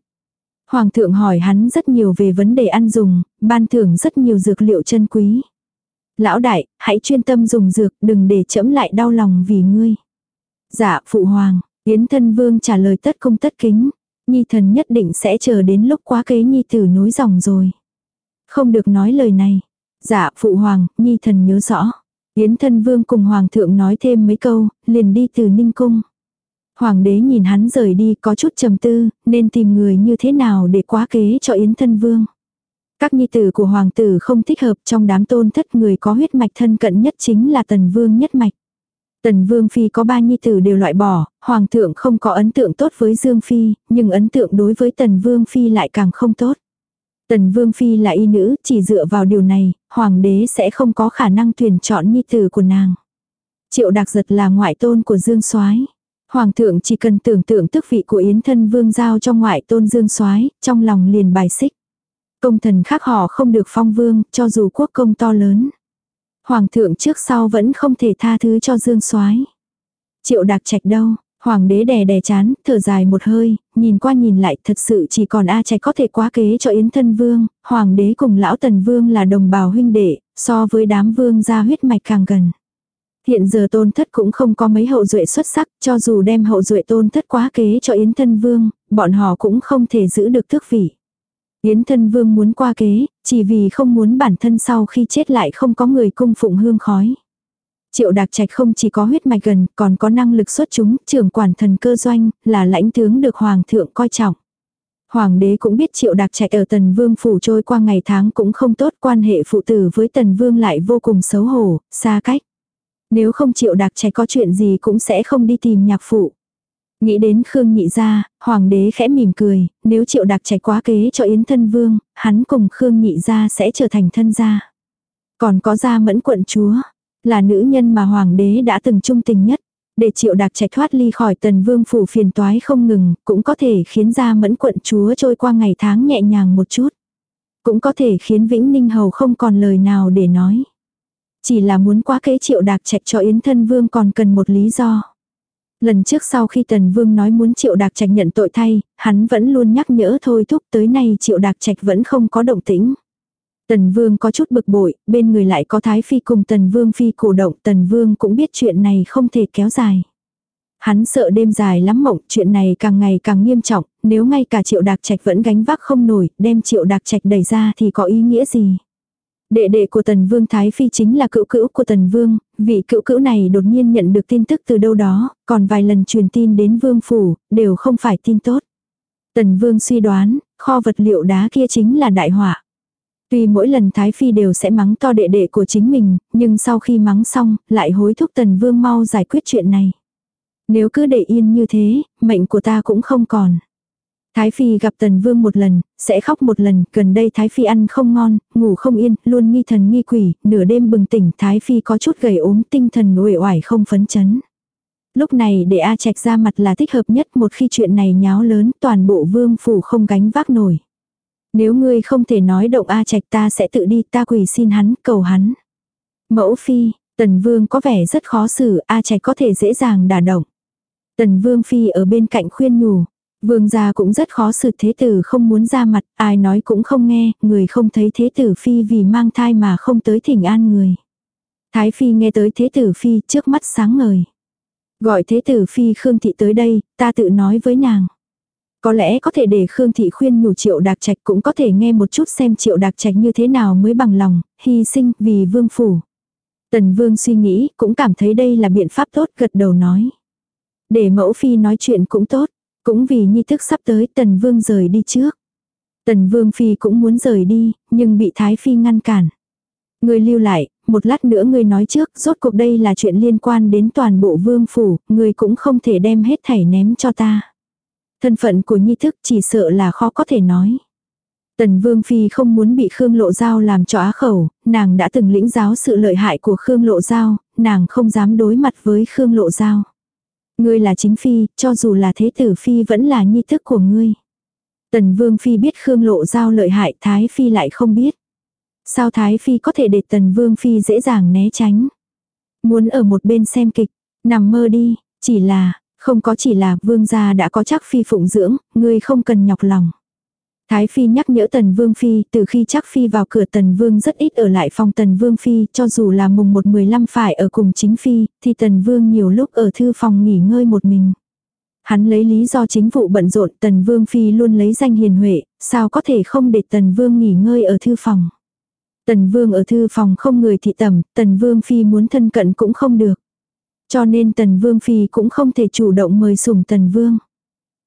Hoàng thượng hỏi hắn rất nhiều về vấn đề ăn dùng, ban thưởng rất nhiều dược liệu chân quý. Lão đại, hãy chuyên tâm dùng dược, đừng để chẫm lại đau lòng vì ngươi. Dạ, phụ hoàng, Yến thân vương trả lời tất công tất kính. Nhi thần nhất định sẽ chờ đến lúc quá kế nhi tử nối dòng rồi. Không được nói lời này. Dạ, phụ hoàng, nhi thần nhớ rõ. Yến thân vương cùng hoàng thượng nói thêm mấy câu, liền đi từ ninh cung. Hoàng đế nhìn hắn rời đi có chút trầm tư, nên tìm người như thế nào để quá kế cho Yến thân vương. Các nhi tử của hoàng tử không thích hợp trong đám tôn thất người có huyết mạch thân cận nhất chính là tần vương nhất mạch. Tần Vương Phi có ba nhi tử đều loại bỏ, Hoàng thượng không có ấn tượng tốt với Dương Phi, nhưng ấn tượng đối với Tần Vương Phi lại càng không tốt. Tần Vương Phi là y nữ, chỉ dựa vào điều này, Hoàng đế sẽ không có khả năng tuyển chọn nhi tử của nàng. Triệu đặc giật là ngoại tôn của Dương soái Hoàng thượng chỉ cần tưởng tượng tước vị của Yến thân vương giao cho ngoại tôn dương soái trong lòng liền bài xích. Công thần khác họ không được phong vương, cho dù quốc công to lớn. Hoàng thượng trước sau vẫn không thể tha thứ cho dương soái Triệu đạc trạch đâu, Hoàng đế đè đè chán, thở dài một hơi, nhìn qua nhìn lại thật sự chỉ còn A Trạch có thể quá kế cho Yến Thân Vương, Hoàng đế cùng Lão Tần Vương là đồng bào huynh đệ, so với đám vương gia huyết mạch càng gần. Hiện giờ tôn thất cũng không có mấy hậu duệ xuất sắc, cho dù đem hậu duệ tôn thất quá kế cho Yến Thân Vương, bọn họ cũng không thể giữ được tước vị. Yến Thân Vương muốn qua kế, chỉ vì không muốn bản thân sau khi chết lại không có người cung phụng hương khói. Triệu Đạc Trạch không chỉ có huyết mạch gần, còn có năng lực xuất chúng, trưởng quản thần cơ doanh, là lãnh tướng được hoàng thượng coi trọng. Hoàng đế cũng biết Triệu Đạc Trạch ở Tần Vương phủ trôi qua ngày tháng cũng không tốt, quan hệ phụ tử với Tần Vương lại vô cùng xấu hổ, xa cách. Nếu không Triệu Đạc trẻ có chuyện gì cũng sẽ không đi tìm nhạc phụ. Nghĩ đến Khương Nhị gia, hoàng đế khẽ mỉm cười, nếu Triệu Đạc trẻ quá kế cho Yến Thân Vương, hắn cùng Khương Nhị gia sẽ trở thành thân gia. Còn có gia mẫn quận chúa, là nữ nhân mà hoàng đế đã từng trung tình nhất. Để triệu đạc trạch thoát ly khỏi tần vương phủ phiền toái không ngừng, cũng có thể khiến ra mẫn quận chúa trôi qua ngày tháng nhẹ nhàng một chút. Cũng có thể khiến Vĩnh Ninh Hầu không còn lời nào để nói. Chỉ là muốn quá kế triệu đạc trạch cho Yến Thân Vương còn cần một lý do. Lần trước sau khi Tần Vương nói muốn triệu đạc trạch nhận tội thay, hắn vẫn luôn nhắc nhở thôi thúc tới nay triệu đạc trạch vẫn không có động tĩnh. Tần Vương có chút bực bội, bên người lại có Thái Phi cùng Tần Vương Phi cổ động, Tần Vương cũng biết chuyện này không thể kéo dài. Hắn sợ đêm dài lắm mộng, chuyện này càng ngày càng nghiêm trọng, nếu ngay cả triệu đạc trạch vẫn gánh vác không nổi, đem triệu đạc trạch đẩy ra thì có ý nghĩa gì? Đệ đệ của Tần Vương Thái Phi chính là cựu cữu của Tần Vương, vị cựu cữu này đột nhiên nhận được tin tức từ đâu đó, còn vài lần truyền tin đến Vương Phủ, đều không phải tin tốt. Tần Vương suy đoán, kho vật liệu đá kia chính là đại họa. Tuy mỗi lần Thái Phi đều sẽ mắng to đệ đệ của chính mình, nhưng sau khi mắng xong, lại hối thúc Tần Vương mau giải quyết chuyện này. Nếu cứ để yên như thế, mệnh của ta cũng không còn. Thái Phi gặp Tần Vương một lần, sẽ khóc một lần, gần đây Thái Phi ăn không ngon, ngủ không yên, luôn nghi thần nghi quỷ, nửa đêm bừng tỉnh Thái Phi có chút gầy ốm tinh thần uể oải không phấn chấn. Lúc này để A Trạch ra mặt là thích hợp nhất một khi chuyện này nháo lớn toàn bộ vương phủ không gánh vác nổi. Nếu ngươi không thể nói động A Trạch ta sẽ tự đi ta quỳ xin hắn, cầu hắn. Mẫu phi, Tần Vương có vẻ rất khó xử, A Trạch có thể dễ dàng đả động. Tần Vương phi ở bên cạnh khuyên nhủ. Vương gia cũng rất khó xử thế tử không muốn ra mặt, ai nói cũng không nghe, người không thấy thế tử phi vì mang thai mà không tới thỉnh an người. Thái phi nghe tới thế tử phi trước mắt sáng ngời. Gọi thế tử phi Khương Thị tới đây, ta tự nói với nàng. Có lẽ có thể để Khương Thị khuyên nhủ Triệu Đạc Trạch cũng có thể nghe một chút xem Triệu Đạc Trạch như thế nào mới bằng lòng, hy sinh vì vương phủ. Tần Vương suy nghĩ, cũng cảm thấy đây là biện pháp tốt gật đầu nói. Để mẫu phi nói chuyện cũng tốt, cũng vì nhi thức sắp tới Tần Vương rời đi trước. Tần Vương phi cũng muốn rời đi, nhưng bị Thái phi ngăn cản. Người lưu lại, một lát nữa người nói trước, rốt cuộc đây là chuyện liên quan đến toàn bộ vương phủ, người cũng không thể đem hết thảy ném cho ta. Thân phận của nhi thức chỉ sợ là khó có thể nói. Tần Vương Phi không muốn bị Khương Lộ Giao làm cho á khẩu, nàng đã từng lĩnh giáo sự lợi hại của Khương Lộ Giao, nàng không dám đối mặt với Khương Lộ Giao. Ngươi là chính Phi, cho dù là thế tử Phi vẫn là nhi thức của ngươi. Tần Vương Phi biết Khương Lộ Giao lợi hại, Thái Phi lại không biết. Sao Thái Phi có thể để Tần Vương Phi dễ dàng né tránh? Muốn ở một bên xem kịch, nằm mơ đi, chỉ là, không có chỉ là vương gia đã có chắc phi phụng dưỡng, ngươi không cần nhọc lòng. Thái Phi nhắc nhở Tần Vương Phi, từ khi chắc Phi vào cửa Tần Vương rất ít ở lại phòng Tần Vương Phi, cho dù là mùng 1-15 phải ở cùng chính Phi, thì Tần Vương nhiều lúc ở thư phòng nghỉ ngơi một mình. Hắn lấy lý do chính vụ bận rộn, Tần Vương Phi luôn lấy danh hiền huệ, sao có thể không để Tần Vương nghỉ ngơi ở thư phòng. Tần Vương ở thư phòng không người thị tầm, Tần Vương Phi muốn thân cận cũng không được. Cho nên Tần Vương Phi cũng không thể chủ động mời sủng Tần Vương.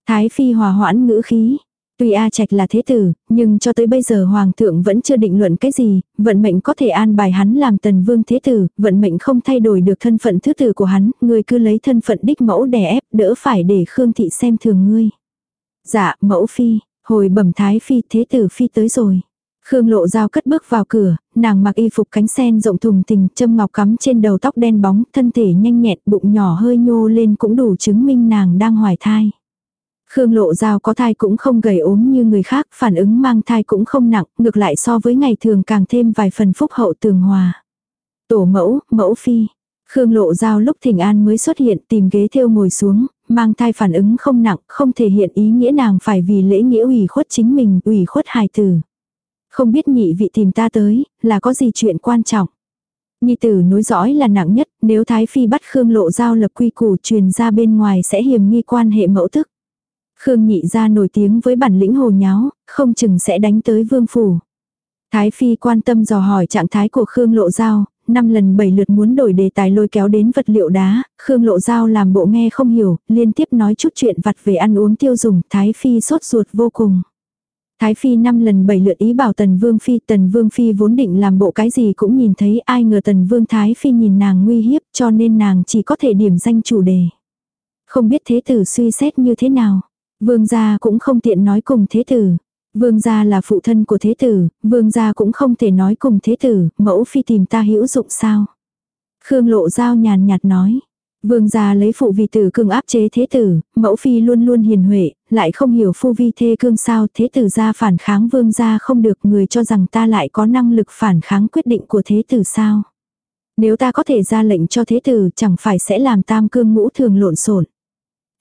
Thái Phi hòa hoãn ngữ khí. Tuy A Trạch là thế tử, nhưng cho tới bây giờ Hoàng thượng vẫn chưa định luận cái gì, vận mệnh có thể an bài hắn làm tần vương thế tử, vận mệnh không thay đổi được thân phận thứ tử của hắn, người cứ lấy thân phận đích mẫu đè ép, đỡ phải để Khương Thị xem thường ngươi. Dạ, mẫu phi, hồi bẩm thái phi thế tử phi tới rồi. Khương Lộ Giao cất bước vào cửa, nàng mặc y phục cánh sen rộng thùng tình, châm ngọc cắm trên đầu tóc đen bóng, thân thể nhanh nhẹn, bụng nhỏ hơi nhô lên cũng đủ chứng minh nàng đang hoài thai. Khương Lộ Giao có thai cũng không gầy ốm như người khác, phản ứng mang thai cũng không nặng, ngược lại so với ngày thường càng thêm vài phần phúc hậu tường hòa. Tổ mẫu, mẫu phi. Khương Lộ Giao lúc thỉnh an mới xuất hiện tìm ghế theo ngồi xuống, mang thai phản ứng không nặng, không thể hiện ý nghĩa nàng phải vì lễ nghĩa ủy khuất chính mình, ủy khuất hài tử. Không biết nhị vị tìm ta tới, là có gì chuyện quan trọng. Nhi tử nối dõi là nặng nhất, nếu Thái Phi bắt Khương Lộ Giao lập quy củ truyền ra bên ngoài sẽ hiểm nghi quan hệ mẫu thức. Khương nhị ra nổi tiếng với bản lĩnh hồ nháo, không chừng sẽ đánh tới vương phủ. Thái Phi quan tâm dò hỏi trạng thái của Khương Lộ Giao, năm lần bảy lượt muốn đổi đề tài lôi kéo đến vật liệu đá, Khương Lộ Giao làm bộ nghe không hiểu, liên tiếp nói chút chuyện vặt về ăn uống tiêu dùng, Thái Phi sốt ruột vô cùng. Thái Phi năm lần bảy lượt ý bảo Tần Vương Phi, Tần Vương Phi vốn định làm bộ cái gì cũng nhìn thấy ai ngờ Tần Vương Thái Phi nhìn nàng nguy hiếp cho nên nàng chỉ có thể điểm danh chủ đề. Không biết thế tử suy xét như thế nào. Vương gia cũng không tiện nói cùng thế tử. Vương gia là phụ thân của thế tử, vương gia cũng không thể nói cùng thế tử, mẫu phi tìm ta hữu dụng sao. Khương lộ giao nhàn nhạt nói. Vương gia lấy phụ vì tử cương áp chế thế tử, mẫu phi luôn luôn hiền huệ, lại không hiểu phu vi thê cương sao thế tử gia phản kháng vương gia không được người cho rằng ta lại có năng lực phản kháng quyết định của thế tử sao. Nếu ta có thể ra lệnh cho thế tử chẳng phải sẽ làm tam cương ngũ thường lộn xộn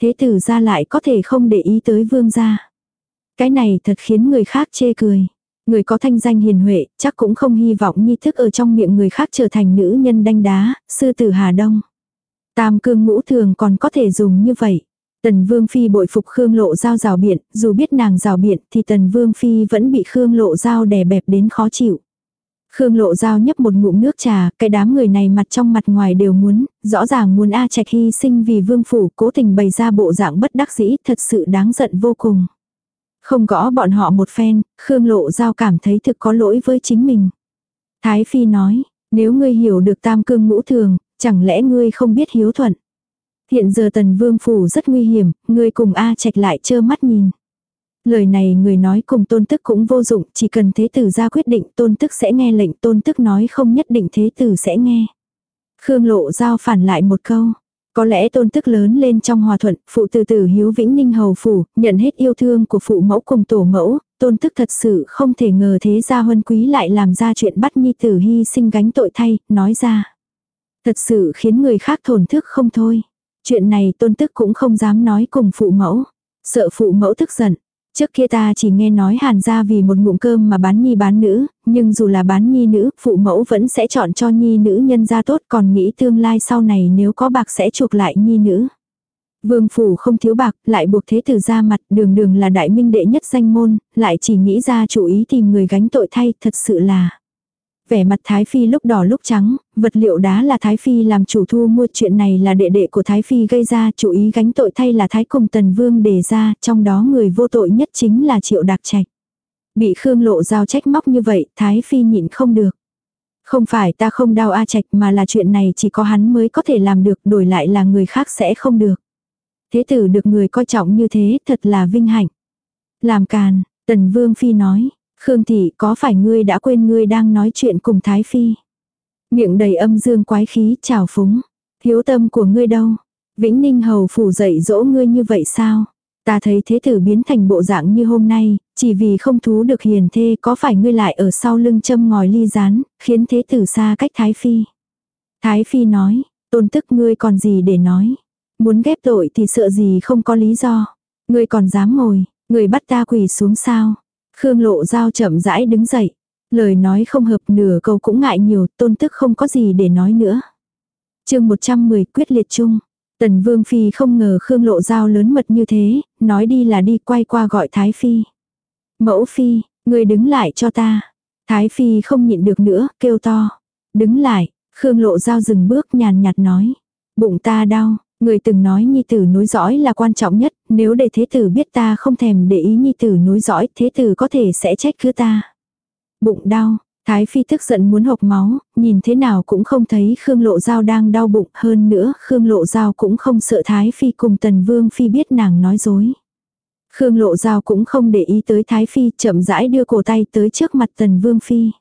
Thế tử ra lại có thể không để ý tới vương gia. Cái này thật khiến người khác chê cười. Người có thanh danh hiền huệ, chắc cũng không hy vọng nhi thức ở trong miệng người khác trở thành nữ nhân đanh đá, sư tử Hà Đông. Tam cương ngũ thường còn có thể dùng như vậy. Tần Vương Phi bội phục Khương Lộ Giao rào biện, dù biết nàng rào biện thì Tần Vương Phi vẫn bị Khương Lộ Giao đè bẹp đến khó chịu. Khương Lộ Giao nhấp một ngụm nước trà, cái đám người này mặt trong mặt ngoài đều muốn, rõ ràng muốn A Trạch hy sinh vì vương phủ, cố tình bày ra bộ dạng bất đắc dĩ, thật sự đáng giận vô cùng. Không gõ bọn họ một phen, Khương Lộ Giao cảm thấy thực có lỗi với chính mình. Thái Phi nói, nếu ngươi hiểu được tam cương ngũ thường, chẳng lẽ ngươi không biết hiếu thuận. Hiện giờ tần vương phủ rất nguy hiểm, ngươi cùng A Trạch lại trơ mắt nhìn. Lời này người nói cùng tôn tức cũng vô dụng, chỉ cần thế tử ra quyết định tôn tức sẽ nghe lệnh tôn tức nói không nhất định thế tử sẽ nghe. Khương lộ giao phản lại một câu. Có lẽ tôn tức lớn lên trong hòa thuận, phụ từ tử hiếu vĩnh ninh hầu phủ, nhận hết yêu thương của phụ mẫu cùng tổ mẫu, tôn tức thật sự không thể ngờ thế gia huân quý lại làm ra chuyện bắt nhi tử hy sinh gánh tội thay, nói ra. Thật sự khiến người khác thổn thức không thôi. Chuyện này tôn tức cũng không dám nói cùng phụ mẫu. Sợ phụ mẫu tức giận. Trước kia ta chỉ nghe nói hàn gia vì một ngụm cơm mà bán nhi bán nữ, nhưng dù là bán nhi nữ, phụ mẫu vẫn sẽ chọn cho nhi nữ nhân gia tốt còn nghĩ tương lai sau này nếu có bạc sẽ chuộc lại nhi nữ. Vương phủ không thiếu bạc, lại buộc thế tử ra mặt, đường đường là đại minh đệ nhất danh môn, lại chỉ nghĩ ra chủ ý tìm người gánh tội thay, thật sự là. Vẻ mặt Thái Phi lúc đỏ lúc trắng, vật liệu đá là Thái Phi làm chủ thu mua chuyện này là đệ đệ của Thái Phi gây ra, chủ ý gánh tội thay là Thái cùng Tần Vương đề ra, trong đó người vô tội nhất chính là Triệu Đạc Trạch. Bị Khương Lộ giao trách móc như vậy, Thái Phi nhịn không được. Không phải ta không đau A Trạch mà là chuyện này chỉ có hắn mới có thể làm được, đổi lại là người khác sẽ không được. Thế tử được người coi trọng như thế, thật là vinh hạnh. Làm càn, Tần Vương Phi nói, Khương Thị có phải ngươi đã quên ngươi đang nói chuyện cùng Thái Phi? Miệng đầy âm dương quái khí trào phúng. Hiếu tâm của ngươi đâu? Vĩnh Ninh Hầu phủ dạy dỗ ngươi như vậy sao? Ta thấy thế tử biến thành bộ dạng như hôm nay, chỉ vì không thú được hiền thê có phải ngươi lại ở sau lưng châm ngòi ly rán, khiến thế tử xa cách Thái Phi. Thái Phi nói, tôn tức ngươi còn gì để nói. Muốn ghép tội thì sợ gì không có lý do. Ngươi còn dám ngồi, ngươi bắt ta quỳ xuống sao. Khương lộ giao chậm rãi đứng dậy. Lời nói không hợp nửa câu cũng ngại nhiều, tôn tức không có gì để nói nữa. chương 110 quyết liệt chung. Tần Vương Phi không ngờ Khương Lộ Giao lớn mật như thế, nói đi là đi quay qua gọi Thái Phi. Mẫu Phi, người đứng lại cho ta. Thái Phi không nhịn được nữa, kêu to. Đứng lại, Khương Lộ Giao dừng bước nhàn nhạt nói. Bụng ta đau, Người từng nói nhi tử nối dõi là quan trọng nhất, nếu để thế tử biết ta không thèm để ý nhi tử nối dõi, thế tử có thể sẽ trách cứ ta. Bụng đau, Thái Phi tức giận muốn hộc máu, nhìn thế nào cũng không thấy Khương Lộ Giao đang đau bụng hơn nữa, Khương Lộ Giao cũng không sợ Thái Phi cùng Tần Vương Phi biết nàng nói dối. Khương Lộ Giao cũng không để ý tới Thái Phi, chậm rãi đưa cổ tay tới trước mặt Tần Vương Phi.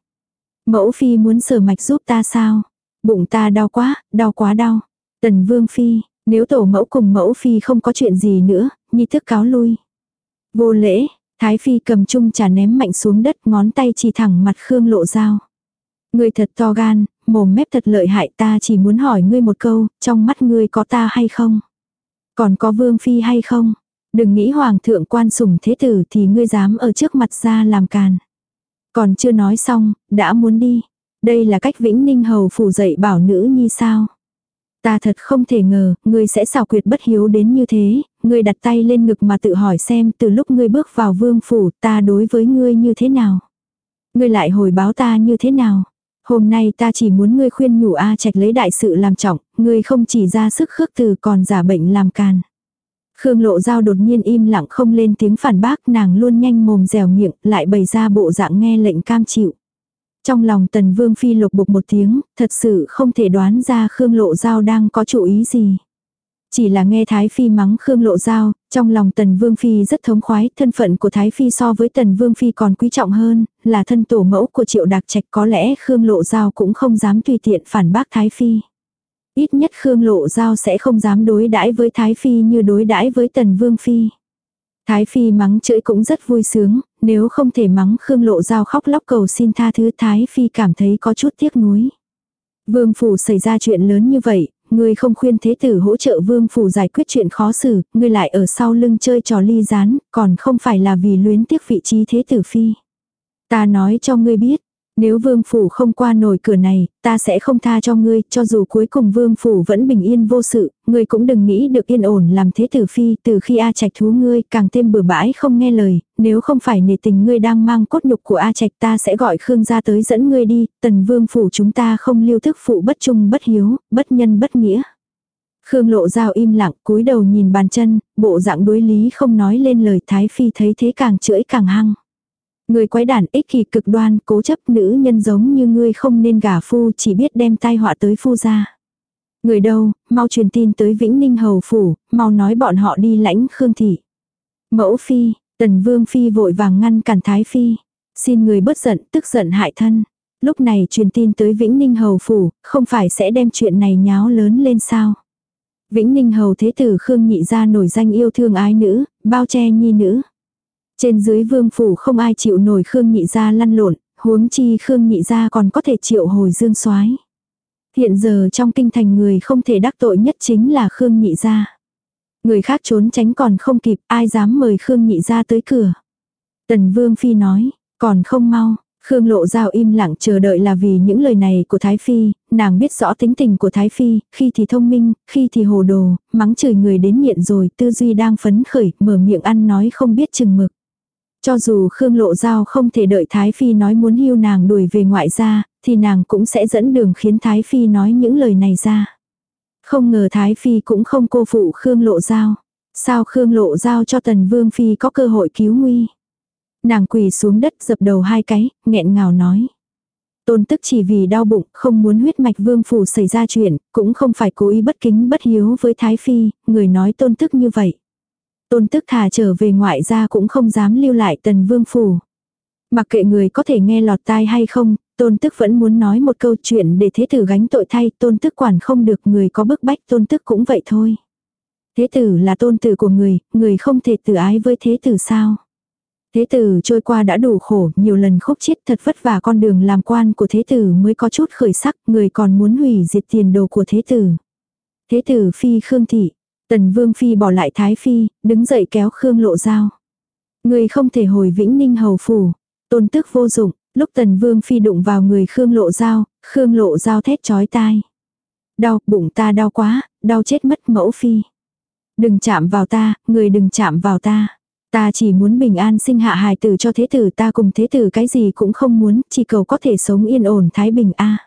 Mẫu Phi muốn sờ mạch giúp ta sao? Bụng ta đau quá, đau quá đau. Tần Vương Phi, nếu tổ mẫu cùng mẫu phi không có chuyện gì nữa, nhi thức cáo lui. Vô lễ, Thái phi cầm chung trà ném mạnh xuống đất ngón tay chỉ thẳng mặt Khương lộ dao. Ngươi thật to gan, mồm mép thật lợi hại ta chỉ muốn hỏi ngươi một câu, trong mắt ngươi có ta hay không? Còn có vương phi hay không? Đừng nghĩ hoàng thượng quan sủng thế tử thì ngươi dám ở trước mặt ra làm càn. Còn chưa nói xong, đã muốn đi. Đây là cách Vĩnh Ninh Hầu phủ dạy bảo nữ nhi sao. Ta thật không thể ngờ, ngươi sẽ xảo quyệt bất hiếu đến như thế, ngươi đặt tay lên ngực mà tự hỏi xem từ lúc ngươi bước vào vương phủ ta đối với ngươi như thế nào. Ngươi lại hồi báo ta như thế nào. Hôm nay ta chỉ muốn ngươi khuyên nhủ A Trạch lấy đại sự làm trọng, ngươi không chỉ ra sức khước từ còn giả bệnh làm càn. Khương Lộ Giao đột nhiên im lặng không lên tiếng phản bác nàng luôn nhanh mồm dẻo miệng lại bày ra bộ dạng nghe lệnh cam chịu. Trong lòng Tần Vương Phi lục bục một tiếng, thật sự không thể đoán ra Khương Lộ Giao đang có chủ ý gì. Chỉ là nghe Thái Phi mắng Khương Lộ Giao, trong lòng Tần Vương Phi rất thống khoái, thân phận của Thái Phi so với Tần Vương Phi còn quý trọng hơn, là thân tổ mẫu của Triệu Đạc Trạch có lẽ Khương Lộ Giao cũng không dám tùy tiện phản bác Thái Phi. Ít nhất Khương Lộ Giao sẽ không dám đối đãi với Thái Phi như đối đãi với Tần Vương Phi. Thái Phi mắng chửi cũng rất vui sướng, nếu không thể mắng Khương Lộ Giao khóc lóc cầu xin tha thứ Thái Phi cảm thấy có chút tiếc nuối. Vương phủ xảy ra chuyện lớn như vậy, ngươi không khuyên thế tử hỗ trợ vương phủ giải quyết chuyện khó xử, ngươi lại ở sau lưng chơi trò ly rán, còn không phải là vì luyến tiếc vị trí thế tử phi. Ta nói cho ngươi biết, nếu vương phủ không qua nổi cửa này, ta sẽ không tha cho ngươi, cho dù cuối cùng vương phủ vẫn bình yên vô sự, ngươi cũng đừng nghĩ được yên ổn làm thế tử phi, từ khi A Trạch thú ngươi càng thêm bừa bãi không nghe lời, nếu không phải nề tình ngươi đang mang cốt nhục của A Trạch ta sẽ gọi Khương gia tới dẫn ngươi đi, tần vương phủ chúng ta không lưu thức phụ bất trung bất hiếu, bất nhân bất nghĩa. Khương lộ dao im lặng cúi đầu nhìn bàn chân, bộ dạng đối lý không nói lên lời thái phi thấy thế càng chưỡi càng hăng. Người quái đản ích kỷ cực đoan, cố chấp nữ nhân giống như ngươi không nên gả phu chỉ biết đem tai họa tới phu ra. Người đâu, mau truyền tin tới Vĩnh Ninh Hầu Phủ, mau nói bọn họ đi lãnh Khương Thị. Mẫu Phi, Tần Vương Phi vội vàng ngăn cản Thái Phi. Xin người bớt giận, tức giận hại thân. Lúc này truyền tin tới Vĩnh Ninh Hầu Phủ, không phải sẽ đem chuyện này nháo lớn lên sao. Vĩnh Ninh Hầu Thế Tử Khương Nhị ra nổi danh yêu thương ái nữ, bao che nhi nữ. Trên dưới vương phủ không ai chịu nổi Khương Nhị gia lăn lộn, huống chi Khương Nhị gia còn có thể chịu hồi dương soái. Hiện giờ trong kinh thành người không thể đắc tội nhất chính là Khương Nhị gia. Người khác trốn tránh còn không kịp, ai dám mời Khương Nhị gia tới cửa. Tần Vương Phi nói, còn không mau, Khương Lộ Giao im lặng chờ đợi là vì những lời này của Thái Phi, nàng biết rõ tính tình của Thái Phi, khi thì thông minh, khi thì hồ đồ, mắng chửi người đến nghiện rồi, tư duy đang phấn khởi, mở miệng ăn nói không biết chừng mực. Cho dù Khương Lộ Giao không thể đợi Thái Phi nói muốn hưu nàng đuổi về ngoại gia, thì nàng cũng sẽ dẫn đường khiến Thái Phi nói những lời này ra. Không ngờ Thái Phi cũng không cô phụ Khương Lộ Giao. Sao Khương Lộ Giao cho Tần Vương Phi có cơ hội cứu nguy? Nàng quỳ xuống đất dập đầu hai cái, nghẹn ngào nói. Tôn tức chỉ vì đau bụng, không muốn huyết mạch vương phủ xảy ra chuyện, cũng không phải cố ý bất kính bất hiếu với Thái Phi, người nói tôn tức như vậy. Tôn tức thà trở về ngoại gia cũng không dám lưu lại tần vương phủ. Mặc kệ người có thể nghe lọt tai hay không, tôn tức vẫn muốn nói một câu chuyện để thế tử gánh tội thay, tôn tức quản không được người có bức bách tôn tức cũng vậy thôi. Thế tử là tôn tử của người, người không thể tự ái với thế tử sao. Thế tử trôi qua đã đủ khổ, nhiều lần khúc chết thật vất vả con đường làm quan của thế tử mới có chút khởi sắc, người còn muốn hủy diệt tiền đồ của thế tử. Thế tử phi khương thị, Tần Vương Phi bỏ lại Thái Phi, đứng dậy kéo Khương Lộ Giao. Người không thể hồi Vĩnh Ninh Hầu Phủ. Tôn tức vô dụng, lúc Tần Vương Phi đụng vào người Khương Lộ Giao, Khương Lộ Giao thét chói tai. Đau, bụng ta đau quá, đau chết mất mẫu Phi. Đừng chạm vào ta, người đừng chạm vào ta. Ta chỉ muốn bình an sinh hạ hài tử cho thế tử ta cùng thế tử cái gì cũng không muốn, chỉ cầu có thể sống yên ổn thái bình a.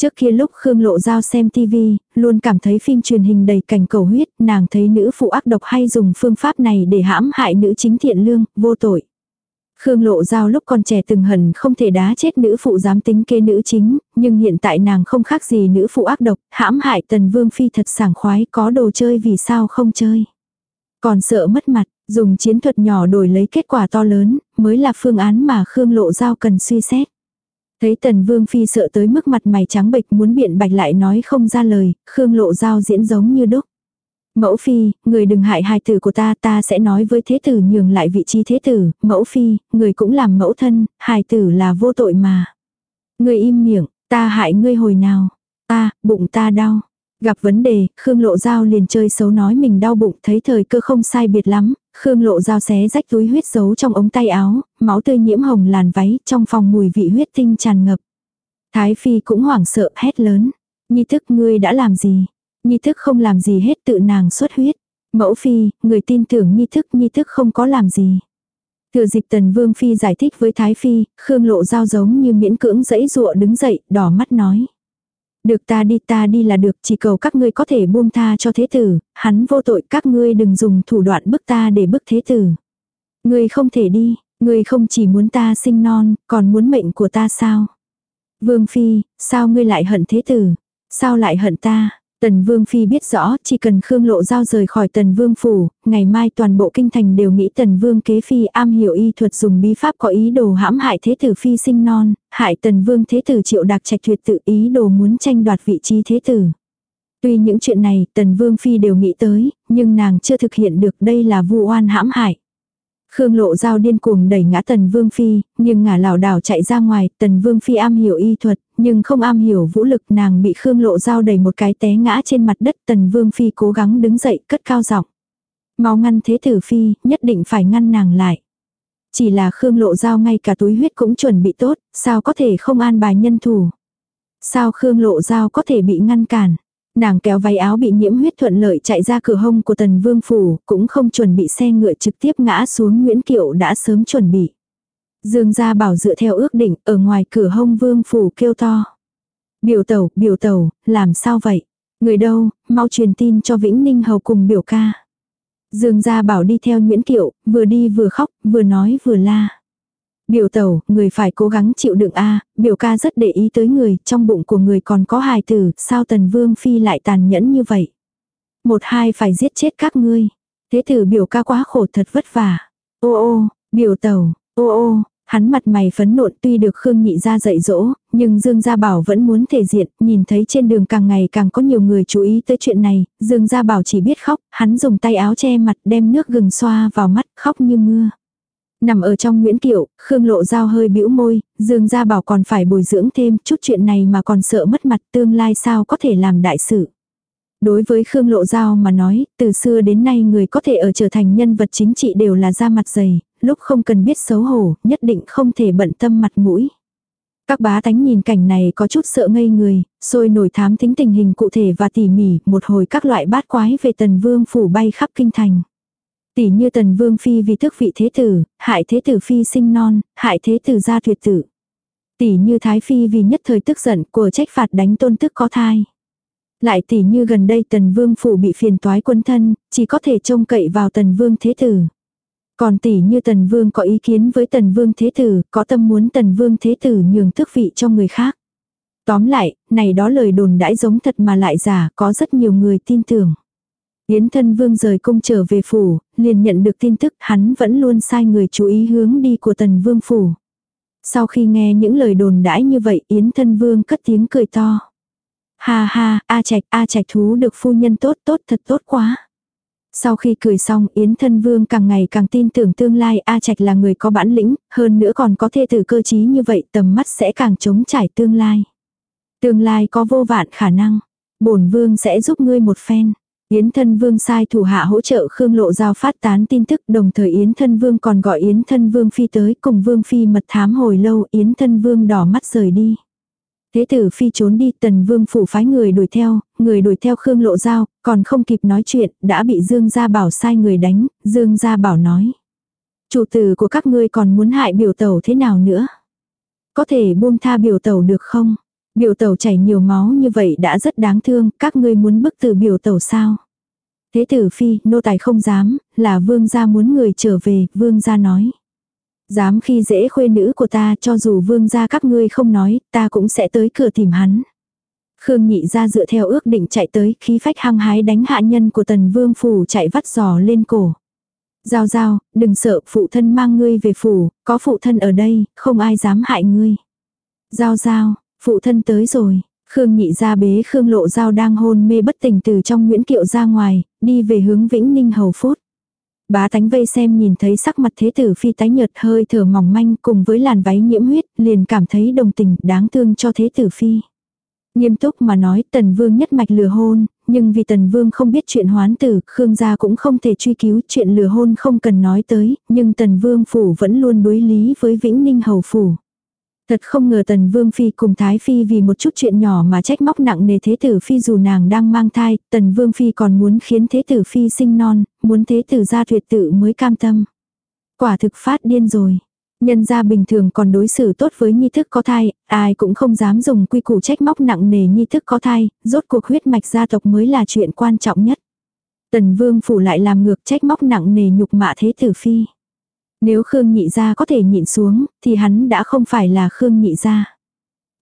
Trước kia lúc Khương Lộ Giao xem TV, luôn cảm thấy phim truyền hình đầy cảnh cầu huyết, nàng thấy nữ phụ ác độc hay dùng phương pháp này để hãm hại nữ chính thiện lương, vô tội. Khương Lộ Giao lúc còn trẻ từng hận không thể đá chết nữ phụ dám tính kê nữ chính, nhưng hiện tại nàng không khác gì nữ phụ ác độc, hãm hại tần vương phi thật sảng khoái có đồ chơi vì sao không chơi. Còn sợ mất mặt, dùng chiến thuật nhỏ đổi lấy kết quả to lớn, mới là phương án mà Khương Lộ Giao cần suy xét. Thấy tần vương phi sợ tới mức mặt mày trắng bệch muốn biện bạch lại nói không ra lời, Khương lộ giao diễn giống như đúc. Mẫu phi, người đừng hại hài tử của ta, ta sẽ nói với thế tử nhường lại vị trí thế tử, mẫu phi, người cũng làm mẫu thân, hài tử là vô tội mà. Người im miệng, ta hại ngươi hồi nào, ta, bụng ta đau. Gặp vấn đề, Khương Lộ Giao liền chơi xấu nói mình đau bụng, thấy thời cơ không sai biệt lắm, Khương Lộ Giao xé rách túi huyết giấu trong ống tay áo, máu tươi nhiễm hồng làn váy, trong phòng mùi vị huyết tinh tràn ngập. Thái Phi cũng hoảng sợ, hét lớn. Nhi thức ngươi đã làm gì? Nhi thức không làm gì hết tự nàng xuất huyết. Mẫu Phi, người tin tưởng Nhi thức Nhi thức không có làm gì. Thừa dịch tần vương phi giải thích với Thái Phi, Khương lộ giao giống như miễn cưỡng dẫy dụa đứng dậy, đỏ mắt nói. Được ta đi ta đi là được, chỉ cầu các ngươi có thể buông tha cho thế tử, hắn vô tội các ngươi đừng dùng thủ đoạn bức ta để bức thế tử. Ngươi không thể đi, ngươi không chỉ muốn ta sinh non, còn muốn mệnh của ta sao? Vương Phi, sao ngươi lại hận thế tử? Sao lại hận ta? Tần Vương Phi biết rõ, chỉ cần Khương Lộ Giao rời khỏi Tần Vương Phủ, ngày mai toàn bộ kinh thành đều nghĩ Tần Vương kế Phi am hiểu y thuật dùng bí pháp có ý đồ hãm hại thế tử Phi sinh non, hại Tần Vương thế tử triệu đặc trạch tuyệt tự ý đồ muốn tranh đoạt vị trí thế tử. Tuy những chuyện này Tần Vương Phi đều nghĩ tới, nhưng nàng chưa thực hiện được đây là vu oan hãm hại. Khương Lộ Giao điên cuồng đẩy ngã Tần Vương Phi, nhưng ngả lảo đảo chạy ra ngoài, Tần Vương Phi am hiểu y thuật, nhưng không am hiểu vũ lực nàng bị Khương Lộ Giao đầy một cái té ngã trên mặt đất Tần Vương Phi cố gắng đứng dậy cất cao giọng. Mau ngăn thế tử Phi, nhất định phải ngăn nàng lại. Chỉ là Khương Lộ Giao ngay cả túi huyết cũng chuẩn bị tốt, sao có thể không an bài nhân thủ. Sao Khương Lộ Giao có thể bị ngăn cản. Nàng kéo váy áo bị nhiễm huyết thuận lợi chạy ra cửa hông của tần vương phủ, cũng không chuẩn bị xe ngựa trực tiếp ngã xuống Nguyễn Kiệu đã sớm chuẩn bị. Dương gia bảo dựa theo ước định, ở ngoài cửa hông vương phủ kêu to. Biểu tẩu, biểu tẩu, làm sao vậy? Người đâu, mau truyền tin cho Vĩnh Ninh Hầu cùng biểu ca. Dương gia bảo đi theo Nguyễn Kiệu, vừa đi vừa khóc, vừa nói vừa la. Biểu tẩu, người phải cố gắng chịu đựng a biểu ca rất để ý tới người, trong bụng của người còn có hài tử, sao tần vương phi lại tàn nhẫn như vậy? Một hai phải giết chết các ngươi. Thế tử biểu ca quá khổ thật vất vả. Ô ô, biểu tẩu, ô ô, hắn mặt mày phấn nộn tuy được Khương Nhị ra dạy dỗ, nhưng Dương Gia Bảo vẫn muốn thể diện, nhìn thấy trên đường càng ngày càng có nhiều người chú ý tới chuyện này, Dương Gia Bảo chỉ biết khóc, hắn dùng tay áo che mặt đem nước gừng xoa vào mắt, khóc như mưa. Nằm ở trong Nguyễn Kiệu, Khương Lộ Giao hơi bĩu môi, Dương Gia Bảo còn phải bồi dưỡng thêm chút chuyện này mà còn sợ mất mặt tương lai sao có thể làm đại sự. Đối với Khương Lộ Giao mà nói, từ xưa đến nay người có thể ở trở thành nhân vật chính trị đều là da mặt dày, lúc không cần biết xấu hổ, nhất định không thể bận tâm mặt mũi. Các bá tánh nhìn cảnh này có chút sợ ngây người, rồi nổi thám tính tình hình cụ thể và tỉ mỉ, một hồi các loại bát quái về tần vương phủ bay khắp kinh thành. Tỷ như tần vương phi vì thức vị thế tử, hại thế tử phi sinh non, hại thế tử gia tuyệt tử. Tỷ như thái phi vì nhất thời tức giận của trách phạt đánh tôn tức có thai. Lại tỷ như gần đây tần vương phủ bị phiền toái quân thân, chỉ có thể trông cậy vào tần vương thế tử. Còn tỷ như tần vương có ý kiến với tần vương thế tử, có tâm muốn tần vương thế tử nhường tước vị cho người khác. Tóm lại, này đó lời đồn đãi giống thật mà lại giả, có rất nhiều người tin tưởng. Yến thân vương rời cung trở về phủ, liền nhận được tin tức hắn vẫn luôn sai người chú ý hướng đi của tần vương phủ. Sau khi nghe những lời đồn đãi như vậy Yến thân vương cất tiếng cười to. Ha ha, A Trạch, A Trạch thú được phu nhân tốt tốt thật tốt quá. Sau khi cười xong Yến thân vương càng ngày càng tin tưởng tương lai A Trạch là người có bản lĩnh, hơn nữa còn có thê tử cơ trí như vậy tầm mắt sẽ càng chống trải tương lai. Tương lai có vô vạn khả năng. bổn vương sẽ giúp ngươi một phen. Yến thân vương sai thủ hạ hỗ trợ Khương Lộ Giao phát tán tin tức đồng thời Yến thân vương còn gọi Yến thân vương phi tới cùng vương phi mật thám hồi lâu Yến thân vương đỏ mắt rời đi. Thế tử phi trốn đi tần vương phủ phái người đuổi theo, người đuổi theo Khương Lộ Giao, còn không kịp nói chuyện, đã bị Dương Gia Bảo sai người đánh, Dương Gia Bảo nói. Chủ tử của các ngươi còn muốn hại biểu tẩu thế nào nữa? Có thể buông tha biểu tẩu được không? Biểu tẩu chảy nhiều máu như vậy đã rất đáng thương, các ngươi muốn bức từ biểu tẩu sao? Thế tử phi, nô tài không dám, là vương gia muốn người trở về, vương gia nói. Dám khi dễ khuê nữ của ta cho dù vương gia các ngươi không nói, ta cũng sẽ tới cửa tìm hắn. Khương nhị ra dựa theo ước định chạy tới, khí phách hăng hái đánh hạ nhân của tần vương phủ chạy vắt giò lên cổ. Giao giao, đừng sợ, phụ thân mang ngươi về phủ, có phụ thân ở đây, không ai dám hại ngươi. Giao giao, phụ thân tới rồi. Khương nhị ra bế Khương lộ giao đang hôn mê bất tỉnh từ trong Nguyễn Kiệu ra ngoài, đi về hướng Vĩnh Ninh Hầu Phút. Bá tánh vây xem nhìn thấy sắc mặt thế tử phi tái nhợt hơi thở mỏng manh cùng với làn váy nhiễm huyết, liền cảm thấy đồng tình đáng thương cho thế tử phi. Nghiêm túc mà nói tần vương nhất mạch lừa hôn, Nhưng vì Tần Vương không biết chuyện hoán tử, Khương gia cũng không thể truy cứu chuyện lừa hôn không cần nói tới, nhưng Tần Vương phủ vẫn luôn đối lý với Vĩnh Ninh Hầu phủ. Thật không ngờ Tần Vương Phi cùng Thái Phi vì một chút chuyện nhỏ mà trách móc nặng nề Thế Tử Phi dù nàng đang mang thai, Tần Vương Phi còn muốn khiến Thế Tử Phi sinh non, muốn Thế Tử ra tuyệt tự mới cam tâm. Quả thực phát điên rồi. Nhân gia bình thường còn đối xử tốt với nhi thức có thai, ai cũng không dám dùng quy củ trách móc nặng nề nhi thức có thai, rốt cuộc huyết mạch gia tộc mới là chuyện quan trọng nhất. Tần Vương phủ lại làm ngược trách móc nặng nề nhục mạ Thế Tử Phi. Nếu Khương nhị gia có thể nhịn xuống, thì hắn đã không phải là Khương nhị gia.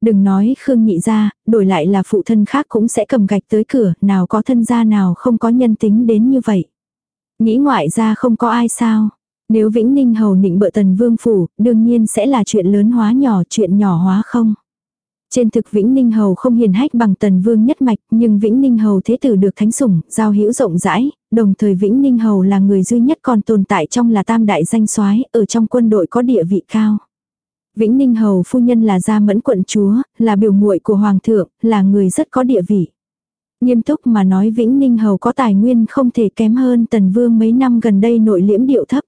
Đừng nói Khương nhị gia, đổi lại là phụ thân khác cũng sẽ cầm gạch tới cửa, nào có thân gia nào không có nhân tính đến như vậy. Nghĩ ngoại gia không có ai sao. Nếu Vĩnh Ninh hầu nịnh bợ tần vương phủ, đương nhiên sẽ là chuyện lớn hóa nhỏ, chuyện nhỏ hóa không. Trên thực Vĩnh Ninh Hầu không hiền hách bằng tần vương nhất mạch, nhưng Vĩnh Ninh Hầu thế tử được thánh sủng, giao hữu rộng rãi, đồng thời Vĩnh Ninh Hầu là người duy nhất còn tồn tại trong là tam đại danh soái ở trong quân đội có địa vị cao. Vĩnh Ninh Hầu phu nhân là gia mẫn quận chúa, là biểu muội của Hoàng thượng, là người rất có địa vị. Nghiêm túc mà nói Vĩnh Ninh Hầu có tài nguyên không thể kém hơn tần vương mấy năm gần đây nội liễm điệu thấp.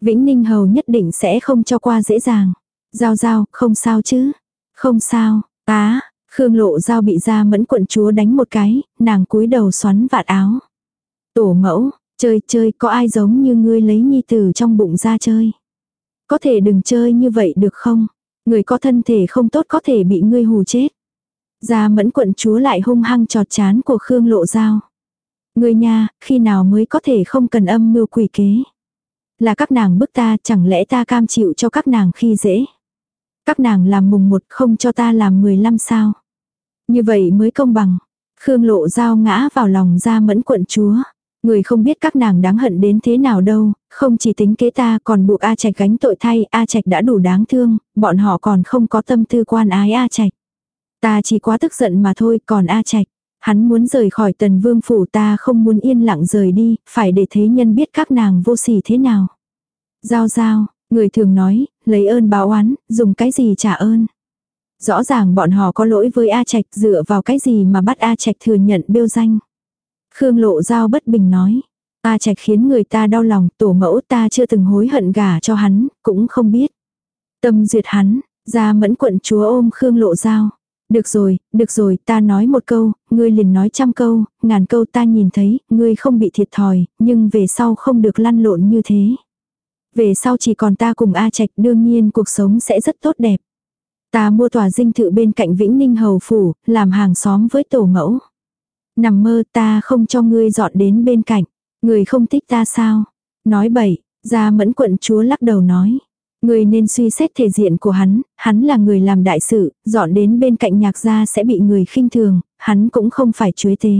Vĩnh Ninh Hầu nhất định sẽ không cho qua dễ dàng. Giao giao, không sao chứ. Không sao, á, Khương lộ giao bị ra mẫn quận chúa đánh một cái, nàng cúi đầu xoắn vạt áo. Tổ mẫu, chơi chơi có ai giống như ngươi lấy nhi tử trong bụng ra chơi. Có thể đừng chơi như vậy được không? Người có thân thể không tốt có thể bị ngươi hù chết. Gia mẫn quận chúa lại hung hăng trọt chán của Khương lộ giao. Ngươi nha, khi nào mới có thể không cần âm mưu quỷ kế. Là các nàng bức ta chẳng lẽ ta cam chịu cho các nàng khi dễ. Các nàng làm mùng một không cho ta làm 15 sao. Như vậy mới công bằng. Khương lộ dao ngã vào lòng gia mẫn quận chúa. Người không biết các nàng đáng hận đến thế nào đâu, không chỉ tính kế ta còn buộc A Trạch gánh tội thay, A Trạch đã đủ đáng thương, bọn họ còn không có tâm tư quan ái A Trạch. Ta chỉ quá tức giận mà thôi, còn A Trạch, hắn muốn rời khỏi tần vương phủ ta không muốn yên lặng rời đi, phải để thế nhân biết các nàng vô sỉ thế nào. Giao giao, người thường nói, lấy ơn báo oán, dùng cái gì trả ơn. Rõ ràng bọn họ có lỗi với A Trạch dựa vào cái gì mà bắt A Trạch thừa nhận bêu danh. Khương lộ giao bất bình nói. Ta Trạch khiến người ta đau lòng, tổ mẫu ta chưa từng hối hận gả cho hắn, cũng không biết. Tâm duyệt hắn, ra mẫn quận chúa ôm Khương lộ giao. Được rồi, được rồi, ta nói một câu, ngươi liền nói trăm câu, ngàn câu ta nhìn thấy, ngươi không bị thiệt thòi, nhưng về sau không được lăn lộn như thế. Về sau chỉ còn ta cùng A Trạch đương nhiên cuộc sống sẽ rất tốt đẹp. Ta mua tòa dinh thự bên cạnh Vĩnh Ninh Hầu Phủ, làm hàng xóm với tổ mẫu. Nằm mơ ta không cho ngươi dọn đến bên cạnh. Người không thích ta sao? Nói bậy, ra mẫn quận chúa lắc đầu nói. Người nên suy xét thể diện của hắn, hắn là người làm đại sự, dọn đến bên cạnh nhạc gia sẽ bị người khinh thường, hắn cũng không phải chuế tế.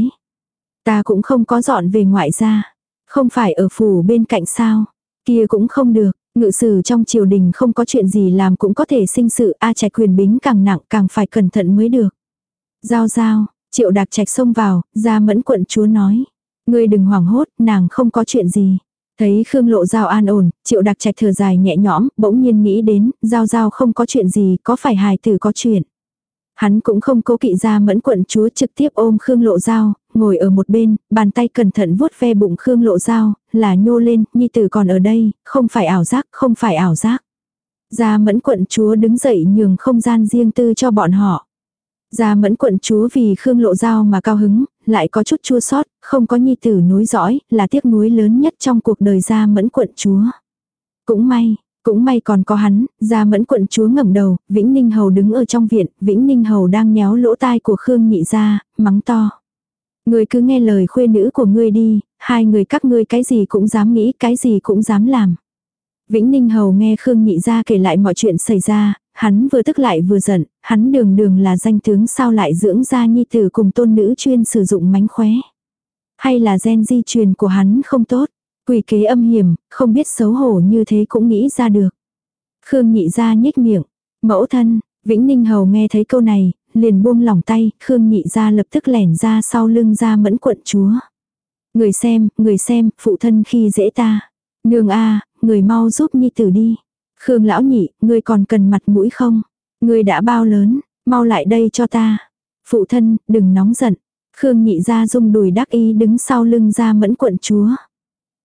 Ta cũng không có dọn về ngoại gia, không phải ở phủ bên cạnh sao, kia cũng không được, ngự sử trong triều đình không có chuyện gì làm cũng có thể sinh sự, a trạch quyền bính càng nặng càng phải cẩn thận mới được. Giao giao, triệu đạc trạch xông vào, ra mẫn quận chúa nói. Ngươi đừng hoảng hốt, nàng không có chuyện gì. Thấy Khương Lộ Giao an ổn, Triệu Đặc Trạch thở dài nhẹ nhõm, bỗng nhiên nghĩ đến, Giao Giao không có chuyện gì, có phải hài tử có chuyện. Hắn cũng không cố kỵ ra mẫn quận chúa trực tiếp ôm Khương Lộ Giao, ngồi ở một bên, bàn tay cẩn thận vuốt ve bụng Khương Lộ Giao, là nhô lên, nhi tử còn ở đây, không phải ảo giác, không phải ảo giác. Gia mẫn quận chúa đứng dậy nhường không gian riêng tư cho bọn họ. Gia mẫn quận chúa vì Khương Lộ Giao mà cao hứng, lại có chút chua sót, không có nhi tử nối dõi, là tiếc nuối lớn nhất trong cuộc đời Gia mẫn quận chúa. Cũng may, cũng may còn có hắn, Gia mẫn quận chúa ngẩng đầu, Vĩnh Ninh Hầu đứng ở trong viện, Vĩnh Ninh Hầu đang nhéo lỗ tai của Khương nhị gia, mắng to. Người cứ nghe lời khuê nữ của ngươi đi, hai người các ngươi cái gì cũng dám nghĩ, cái gì cũng dám làm. Vĩnh Ninh Hầu nghe Khương Nhị gia kể lại mọi chuyện xảy ra, hắn vừa tức lại vừa giận, hắn đường đường là danh tướng sao lại dưỡng ra nhi tử cùng tôn nữ chuyên sử dụng mánh khóe. Hay là gen di truyền của hắn không tốt, quỷ kế âm hiểm, không biết xấu hổ như thế cũng nghĩ ra được. Khương nhị ra nhếch miệng, mẫu thân, Vĩnh Ninh Hầu nghe thấy câu này, liền buông lỏng tay, Khương nhị ra lập tức lẻn ra sau lưng ra mẫn quận chúa. Người xem, người xem, phụ thân khi dễ ta. Nương a người mau giúp nhi tử đi. Khương lão nhị, ngươi còn cần mặt mũi không? Ngươi đã bao lớn, mau lại đây cho ta. Phụ thân, đừng nóng giận. Khương nhị ra rung đùi đắc ý đứng sau lưng ra mẫn quận chúa.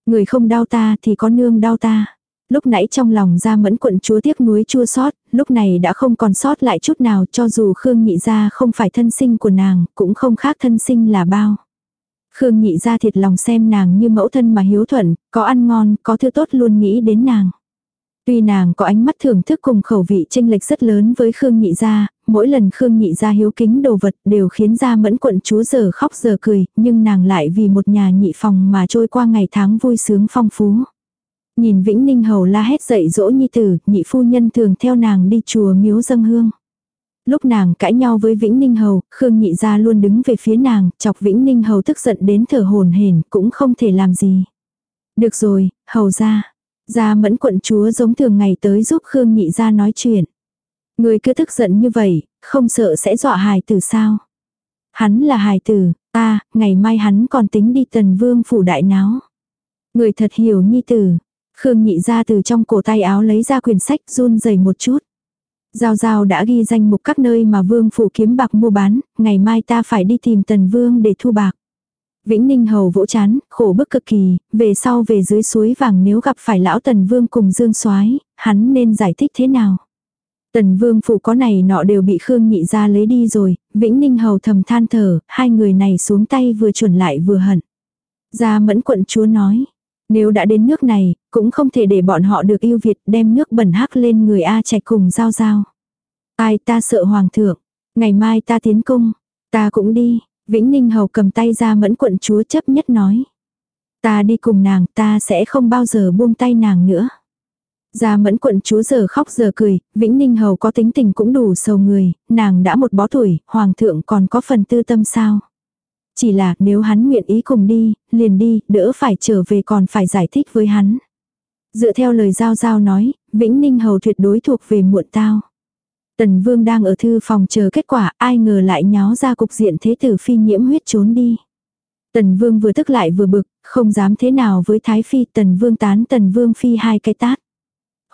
Người không đau ta thì có nương đau ta. Lúc nãy trong lòng ra mẫn quận chúa tiếc nuối chua sót, lúc này đã không còn sót lại chút nào cho dù Khương nhị ra không phải thân sinh của nàng, cũng không khác thân sinh là bao. Khương nhị ra thiệt lòng xem nàng như mẫu thân mà hiếu thuận, có ăn ngon, có thứ tốt luôn nghĩ đến nàng. Tuy nàng có ánh mắt thưởng thức cùng khẩu vị tranh lệch rất lớn với Khương nhị gia, mỗi lần Khương nhị gia hiếu kính đồ vật đều khiến ra mẫn quận chúa giờ khóc giờ cười, nhưng nàng lại vì một nhà nhị phòng mà trôi qua ngày tháng vui sướng phong phú. Nhìn Vĩnh Ninh Hầu la hét dậy dỗ nhi tử, nhị phu nhân thường theo nàng đi chùa miếu dâng hương. Lúc nàng cãi nhau với Vĩnh Ninh Hầu, Khương Nhị Gia luôn đứng về phía nàng, chọc Vĩnh Ninh Hầu tức giận đến thở hồn hển cũng không thể làm gì. Được rồi, Hầu ra. Gia mẫn quận chúa giống thường ngày tới giúp Khương Nhị Gia nói chuyện. Người cứ tức giận như vậy, không sợ sẽ dọa hài tử sao. Hắn là hài tử, ta, ngày mai hắn còn tính đi tần vương phủ đại náo. Người thật hiểu nhi tử. Khương Nhị Gia từ trong cổ tay áo lấy ra quyển sách run rẩy một chút. Giao Giao đã ghi danh mục các nơi mà vương phủ kiếm bạc mua bán, ngày mai ta phải đi tìm tần vương để thu bạc. Vĩnh Ninh Hầu vỗ chán, khổ bức cực kỳ, về sau về dưới suối vàng nếu gặp phải lão tần vương cùng dương soái hắn nên giải thích thế nào. Tần vương phủ có này nọ đều bị Khương nhị ra lấy đi rồi, Vĩnh Ninh Hầu thầm than thở, hai người này xuống tay vừa chuẩn lại vừa hận. Gia mẫn quận chúa nói, nếu đã đến nước này, cũng không thể để bọn họ được yêu Việt đem nước bẩn hắc lên người A Trạch cùng giao giao. Ai ta sợ hoàng thượng, ngày mai ta tiến cung, ta cũng đi, Vĩnh Ninh Hầu cầm tay ra mẫn quận chúa chấp nhất nói. Ta đi cùng nàng, ta sẽ không bao giờ buông tay nàng nữa. Gia mẫn quận chúa giờ khóc giờ cười, Vĩnh Ninh Hầu có tính tình cũng đủ sầu người, nàng đã một bó tuổi, hoàng thượng còn có phần tư tâm sao. Chỉ là nếu hắn nguyện ý cùng đi, liền đi, đỡ phải trở về còn phải giải thích với hắn. Dựa theo lời Giao Giao nói, Vĩnh Ninh Hầu tuyệt đối thuộc về muộn tao. Tần Vương đang ở thư phòng chờ kết quả, ai ngờ lại nháo ra cục diện thế tử phi nhiễm huyết trốn đi. Tần Vương vừa tức lại vừa bực, không dám thế nào với Thái Phi, Tần Vương tán Tần Vương Phi hai cái tát.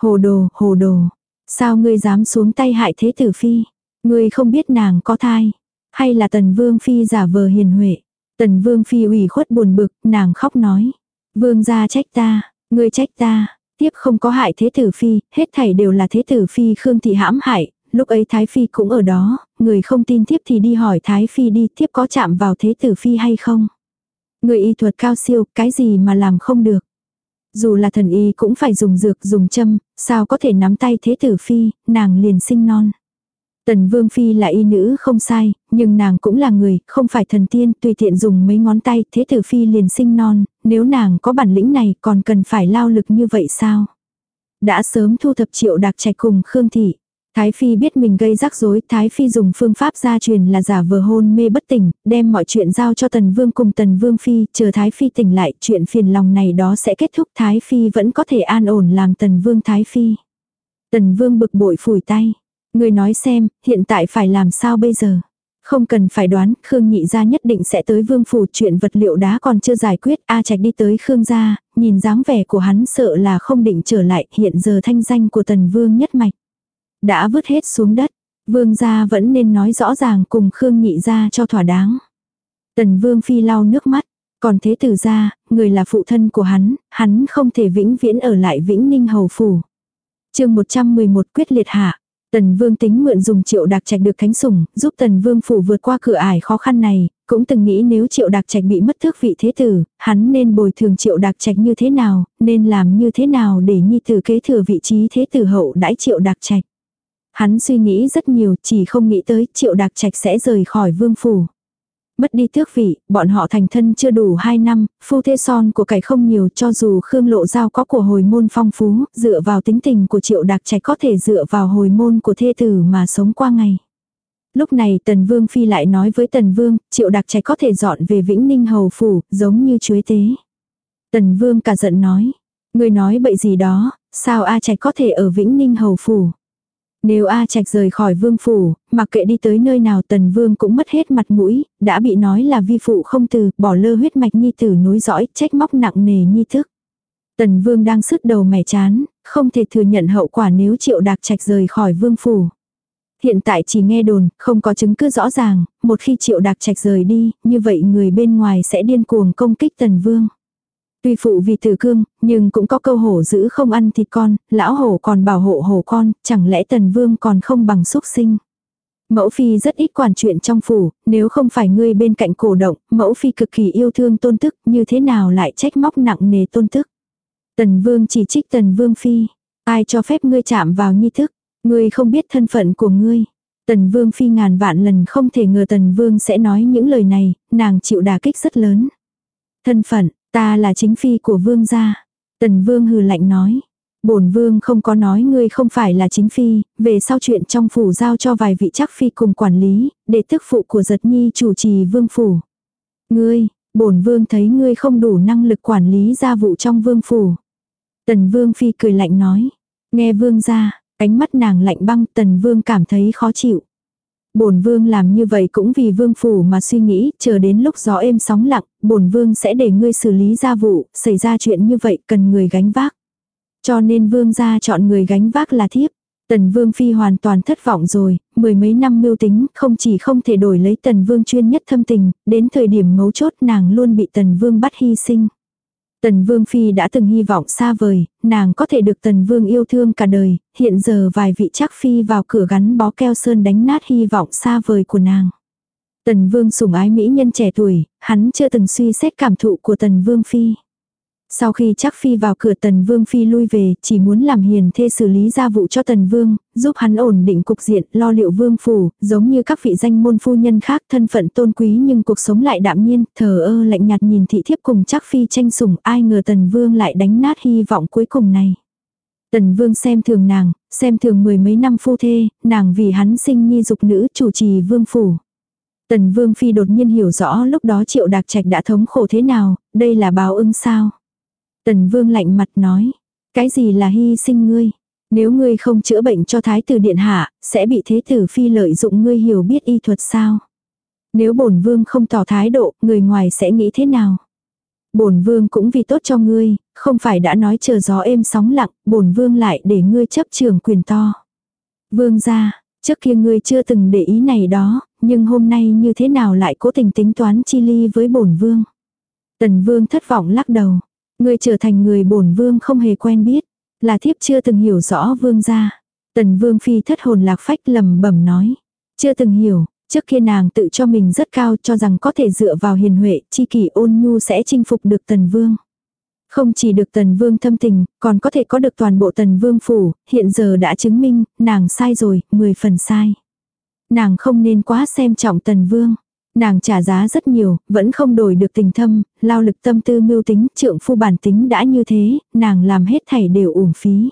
Hồ đồ, hồ đồ, sao ngươi dám xuống tay hại thế tử Phi? Ngươi không biết nàng có thai, hay là Tần Vương Phi giả vờ hiền huệ? Tần Vương Phi ủy khuất buồn bực, nàng khóc nói. Vương gia trách ta, ngươi trách ta, tiếp không có hại thế tử Phi, hết thảy đều là thế tử Phi Khương Thị hãm hại, lúc ấy Thái Phi cũng ở đó, người không tin thiếp thì đi hỏi Thái Phi đi, thiếp có chạm vào thế tử Phi hay không. Người y thuật cao siêu, cái gì mà làm không được. Dù là thần y cũng phải dùng dược dùng châm, sao có thể nắm tay thế tử Phi, nàng liền sinh non. Tần Vương Phi là y nữ không sai, nhưng nàng cũng là người, không phải thần tiên, tùy tiện dùng mấy ngón tay, thế tử Phi liền sinh non, nếu nàng có bản lĩnh này còn cần phải lao lực như vậy sao? Đã sớm thu thập triệu đặc trạch cùng Khương Thị. Thái Phi biết mình gây rắc rối, Thái Phi dùng phương pháp gia truyền là giả vờ hôn mê bất tỉnh, đem mọi chuyện giao cho Tần Vương cùng Tần Vương Phi, chờ Thái Phi tỉnh lại, chuyện phiền lòng này đó sẽ kết thúc Thái Phi vẫn có thể an ổn làm Tần Vương Thái Phi. Tần Vương bực bội phủi tay. Người nói xem, hiện tại phải làm sao bây giờ? Không cần phải đoán, Khương Nhị gia nhất định sẽ tới vương phủ chuyện vật liệu đá còn chưa giải quyết, A Trạch đi tới Khương gia, nhìn dáng vẻ của hắn sợ là không định trở lại, hiện giờ thanh danh của tần vương nhất mạch. Đã vứt hết xuống đất, vương gia vẫn nên nói rõ ràng cùng Khương Nhị gia cho thỏa đáng. Tần vương phi lau nước mắt, còn thế tử gia, người là phụ thân của hắn, hắn không thể vĩnh viễn ở lại vĩnh ninh hầu phủ. chương 111 quyết liệt hạ. Tần Vương tính mượn dùng Triệu Đạc Trạch được thánh sủng, giúp Tần Vương phủ vượt qua cửa ải khó khăn này, cũng từng nghĩ nếu Triệu Đạc Trạch bị mất thước vị thế tử, hắn nên bồi thường Triệu Đạc Trạch như thế nào, nên làm như thế nào để nhi tử kế thừa vị trí thế tử hậu đãi Triệu Đạc Trạch. Hắn suy nghĩ rất nhiều, chỉ không nghĩ tới Triệu Đạc Trạch sẽ rời khỏi vương phủ. Mất đi tước vị, bọn họ thành thân chưa đủ 2 năm, phu thê son của cải không nhiều cho dù Khương Lộ Giao có của hồi môn phong phú, dựa vào tính tình của triệu đặc trạch có thể dựa vào hồi môn của thê tử mà sống qua ngày. Lúc này Tần Vương Phi lại nói với Tần Vương, triệu đặc trạch có thể dọn về Vĩnh Ninh Hầu Phủ, giống như chuối tế. Tần Vương cả giận nói, người nói bậy gì đó, sao A Trạch có thể ở Vĩnh Ninh Hầu Phủ. Nếu A Trạch rời khỏi vương phủ, mặc kệ đi tới nơi nào tần vương cũng mất hết mặt mũi, đã bị nói là vi phụ không từ, bỏ lơ huyết mạch nhi tử nối dõi, trách móc nặng nề nhi thức. Tần vương đang sứt đầu mẻ chán, không thể thừa nhận hậu quả nếu triệu đạc trạch rời khỏi vương phủ. Hiện tại chỉ nghe đồn, không có chứng cứ rõ ràng, một khi triệu đạc trạch rời đi, như vậy người bên ngoài sẽ điên cuồng công kích tần vương. Tuy phụ vì tử cương, nhưng cũng có câu hổ giữ không ăn thịt con, lão hổ còn bảo hộ hổ con, chẳng lẽ tần vương còn không bằng xúc sinh. Mẫu phi rất ít quản chuyện trong phủ, nếu không phải ngươi bên cạnh cổ động, mẫu phi cực kỳ yêu thương tôn tức, như thế nào lại trách móc nặng nề tôn tức. Tần vương chỉ trích tần vương phi, ai cho phép ngươi chạm vào nhi thức, ngươi không biết thân phận của ngươi. Tần vương phi ngàn vạn lần không thể ngờ tần vương sẽ nói những lời này, nàng chịu đả kích rất lớn. Thân phận, ta là chính phi của vương gia. Tần vương hừ lạnh nói, bổn vương không có nói ngươi không phải là chính phi, về sau chuyện trong phủ giao cho vài vị chắc phi cùng quản lý, để tức phụ của giật nhi chủ trì vương phủ. Ngươi, bổn vương thấy ngươi không đủ năng lực quản lý gia vụ trong vương phủ. Tần vương phi cười lạnh nói, nghe vương ra, ánh mắt nàng lạnh băng tần vương cảm thấy khó chịu. Bổn vương làm như vậy cũng vì vương phủ mà suy nghĩ, chờ đến lúc gió êm sóng lặng, bổn vương sẽ để ngươi xử lý gia vụ, xảy ra chuyện như vậy cần người gánh vác. Cho nên vương gia chọn người gánh vác là thiếp. Tần Vương Phi hoàn toàn thất vọng rồi, mười mấy năm mưu tính, không chỉ không thể đổi lấy Tần Vương chuyên nhất thâm tình, đến thời điểm mấu chốt nàng luôn bị Tần Vương bắt hy sinh. Tần Vương Phi đã từng hy vọng xa vời, nàng có thể được Tần Vương yêu thương cả đời, hiện giờ vài vị chắc Phi vào cửa gắn bó keo sơn đánh nát hy vọng xa vời của nàng. Tần Vương sủng ái mỹ nhân trẻ tuổi, hắn chưa từng suy xét cảm thụ của Tần Vương Phi. Sau khi chắc phi vào cửa tần vương phi lui về, chỉ muốn làm hiền thê xử lý gia vụ cho tần vương, giúp hắn ổn định cục diện, lo liệu vương phủ, giống như các vị danh môn phu nhân khác thân phận tôn quý nhưng cuộc sống lại đạm nhiên, thờ ơ lạnh nhạt nhìn thị thiếp cùng chắc phi tranh sủng, ai ngờ tần vương lại đánh nát hy vọng cuối cùng này. Tần vương xem thường nàng, xem thường mười mấy năm phu thê, nàng vì hắn sinh nhi dục nữ chủ trì vương phủ. Tần vương phi đột nhiên hiểu rõ lúc đó triệu đạc trạch đã thống khổ thế nào, đây là báo ưng sao. Tần vương lạnh mặt nói, cái gì là hy sinh ngươi? Nếu ngươi không chữa bệnh cho thái tử điện hạ, sẽ bị thế tử phi lợi dụng ngươi hiểu biết y thuật sao? Nếu bổn vương không tỏ thái độ, người ngoài sẽ nghĩ thế nào? Bổn vương cũng vì tốt cho ngươi, không phải đã nói chờ gió êm sóng lặng, bổn vương lại để ngươi chấp trường quyền to. Vương gia, trước kia ngươi chưa từng để ý này đó, nhưng hôm nay như thế nào lại cố tình tính toán chi ly với bổn vương? Tần vương thất vọng lắc đầu người trở thành người bổn vương không hề quen biết, là thiếp chưa từng hiểu rõ vương gia. Tần vương phi thất hồn lạc phách lầm bẩm nói. Chưa từng hiểu, trước kia nàng tự cho mình rất cao cho rằng có thể dựa vào hiền huệ, chi kỷ ôn nhu sẽ chinh phục được tần vương. Không chỉ được tần vương thâm tình, còn có thể có được toàn bộ tần vương phủ, hiện giờ đã chứng minh, nàng sai rồi, mười phần sai. Nàng không nên quá xem trọng tần vương. Nàng trả giá rất nhiều, vẫn không đổi được tình thâm, lao lực tâm tư mưu tính, trượng phu bản tính đã như thế, nàng làm hết thảy đều uổng phí.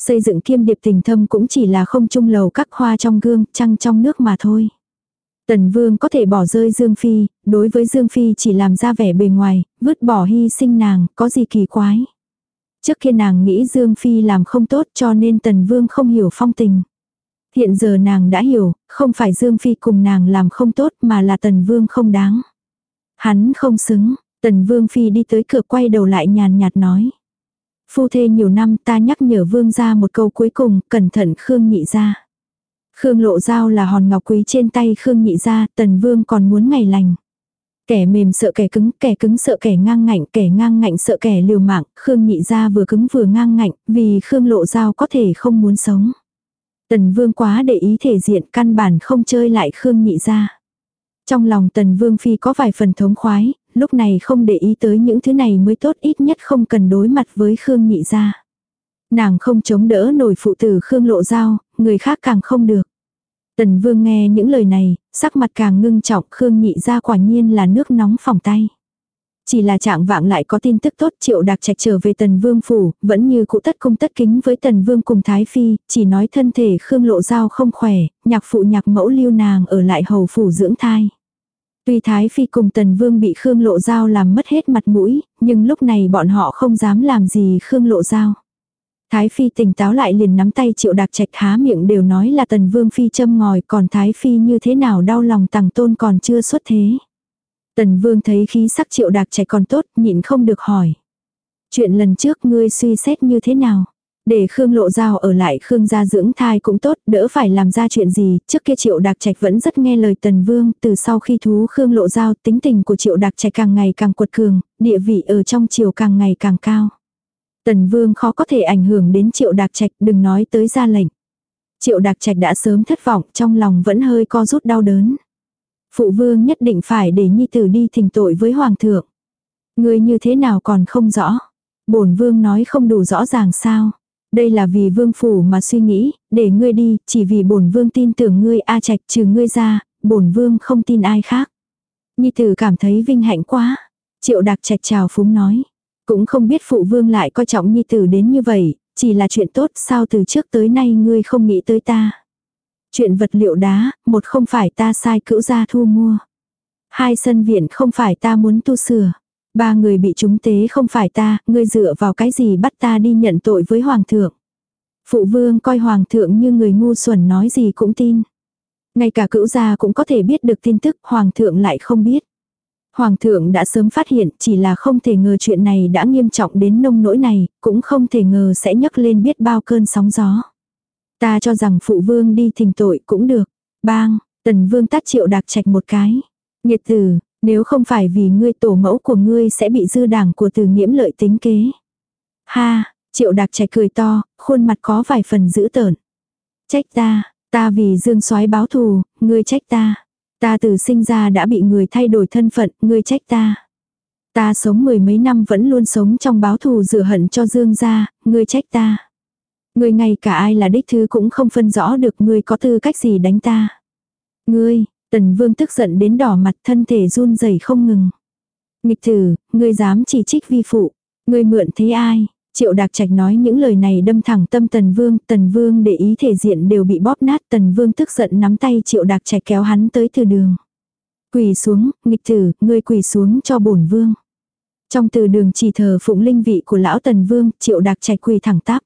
Xây dựng kiêm điệp tình thâm cũng chỉ là không trung lầu các hoa trong gương, trăng trong nước mà thôi. Tần Vương có thể bỏ rơi Dương Phi, đối với Dương Phi chỉ làm ra vẻ bề ngoài, vứt bỏ hy sinh nàng, có gì kỳ quái. Trước kia nàng nghĩ Dương Phi làm không tốt cho nên Tần Vương không hiểu phong tình. Hiện giờ nàng đã hiểu, không phải Dương Phi cùng nàng làm không tốt mà là Tần Vương không đáng. Hắn không xứng, Tần Vương Phi đi tới cửa quay đầu lại nhàn nhạt nói. Phu thê nhiều năm ta nhắc nhở Vương ra một câu cuối cùng, cẩn thận Khương nhị ra. Khương lộ dao là hòn ngọc quý trên tay Khương nhị ra, Tần Vương còn muốn ngày lành. Kẻ mềm sợ kẻ cứng, kẻ cứng sợ kẻ ngang ngạnh, kẻ ngang ngạnh sợ kẻ liều mạng, Khương nhị ra vừa cứng vừa ngang ngạnh, vì Khương lộ dao có thể không muốn sống. Tần Vương quá để ý thể diện căn bản không chơi lại Khương Nhị ra. Trong lòng Tần Vương Phi có vài phần thống khoái, lúc này không để ý tới những thứ này mới tốt ít nhất không cần đối mặt với Khương Nhị ra. Nàng không chống đỡ nổi phụ tử Khương Lộ Giao, người khác càng không được. Tần Vương nghe những lời này, sắc mặt càng ngưng trọng Khương Nhị ra quả nhiên là nước nóng phòng tay. Chỉ là trạng vạng lại có tin tức tốt triệu đạc trạch trở về tần vương phủ, vẫn như cũ tất cung tất kính với tần vương cùng thái phi, chỉ nói thân thể khương lộ giao không khỏe, nhạc phụ nhạc mẫu lưu nàng ở lại hầu phủ dưỡng thai. Tuy thái phi cùng tần vương bị khương lộ giao làm mất hết mặt mũi, nhưng lúc này bọn họ không dám làm gì khương lộ giao. Thái Phi tỉnh táo lại liền nắm tay triệu đạc trạch há miệng đều nói là tần vương phi châm ngòi còn Thái Phi như thế nào đau lòng tàng tôn còn chưa xuất thế. Tần Vương thấy khí sắc triệu đạc trẻ còn tốt, nhịn không được hỏi. Chuyện lần trước ngươi suy xét như thế nào? Để Khương Lộ Giao ở lại Khương gia dưỡng thai cũng tốt, đỡ phải làm ra chuyện gì, trước kia Triệu Đạc Trạch vẫn rất nghe lời Tần Vương, từ sau khi thú Khương Lộ Giao, tính tình của Triệu Đạc Trạch càng ngày càng quật cường, địa vị ở trong triều càng ngày càng cao. Tần Vương khó có thể ảnh hưởng đến Triệu Đạc Trạch, đừng nói tới ra lệnh. Triệu Đạc Trạch đã sớm thất vọng, trong lòng vẫn hơi co rút đau đớn. Phụ vương nhất định phải để nhi tử đi thỉnh tội với hoàng thượng. Ngươi như thế nào còn không rõ? Bổn vương nói không đủ rõ ràng sao? Đây là vì vương phủ mà suy nghĩ, để ngươi đi, chỉ vì bổn vương tin tưởng ngươi a trạch trừ ngươi ra, bổn vương không tin ai khác. Nhi tử cảm thấy vinh hạnh quá. Triệu đặc trạch chào phúng nói. Cũng không biết phụ vương lại coi trọng nhi tử đến như vậy, chỉ là chuyện tốt sao từ trước tới nay ngươi không nghĩ tới ta. Chuyện vật liệu đá, một không phải ta sai cữu gia thu mua. Hai sân viện không phải ta muốn tu sửa. Ba người bị trúng tế không phải ta, ngươi dựa vào cái gì bắt ta đi nhận tội với hoàng thượng. Phụ vương coi hoàng thượng như người ngu xuẩn nói gì cũng tin. Ngay cả cữu gia cũng có thể biết được tin tức, hoàng thượng lại không biết. Hoàng thượng đã sớm phát hiện, chỉ là không thể ngờ chuyện này đã nghiêm trọng đến nông nỗi này, cũng không thể ngờ sẽ nhấc lên biết bao cơn sóng gió. Ta cho rằng phụ vương đi thình tội cũng được. Bang, tần vương tát triệu đặc trạch một cái. Nhiệt tử, nếu không phải vì ngươi tổ mẫu của ngươi sẽ bị dư đảng của từ nghiễm lợi tính kế. Ha, triệu đặc trạch cười to, khuôn mặt có vài phần dữ tợn. Trách ta, ta vì dương soái báo thù, ngươi trách ta. Ta từ sinh ra đã bị người thay đổi thân phận, ngươi trách ta. Ta sống mười mấy năm vẫn luôn sống trong báo thù rửa hận cho dương gia, ngươi trách ta. Ngươi ngay cả ai là đích thứ cũng không phân rõ được ngươi có tư cách gì đánh ta. Ngươi, tần vương tức giận đến đỏ mặt thân thể run rẩy không ngừng. Nghịch tử, ngươi dám chỉ trích vi phụ. Ngươi mượn thế ai? Triệu Đạc Trạch nói những lời này đâm thẳng tâm Tần Vương, Tần Vương để ý thể diện đều bị bóp nát, Tần Vương tức giận nắm tay Triệu Đạc Trạch kéo hắn tới từ đường. Quỳ xuống, nghịch tử, ngươi quỳ xuống cho bổn vương. Trong từ đường chỉ thờ phụng linh vị của lão Tần Vương, Triệu Đạc Trạch quỳ thẳng tắp.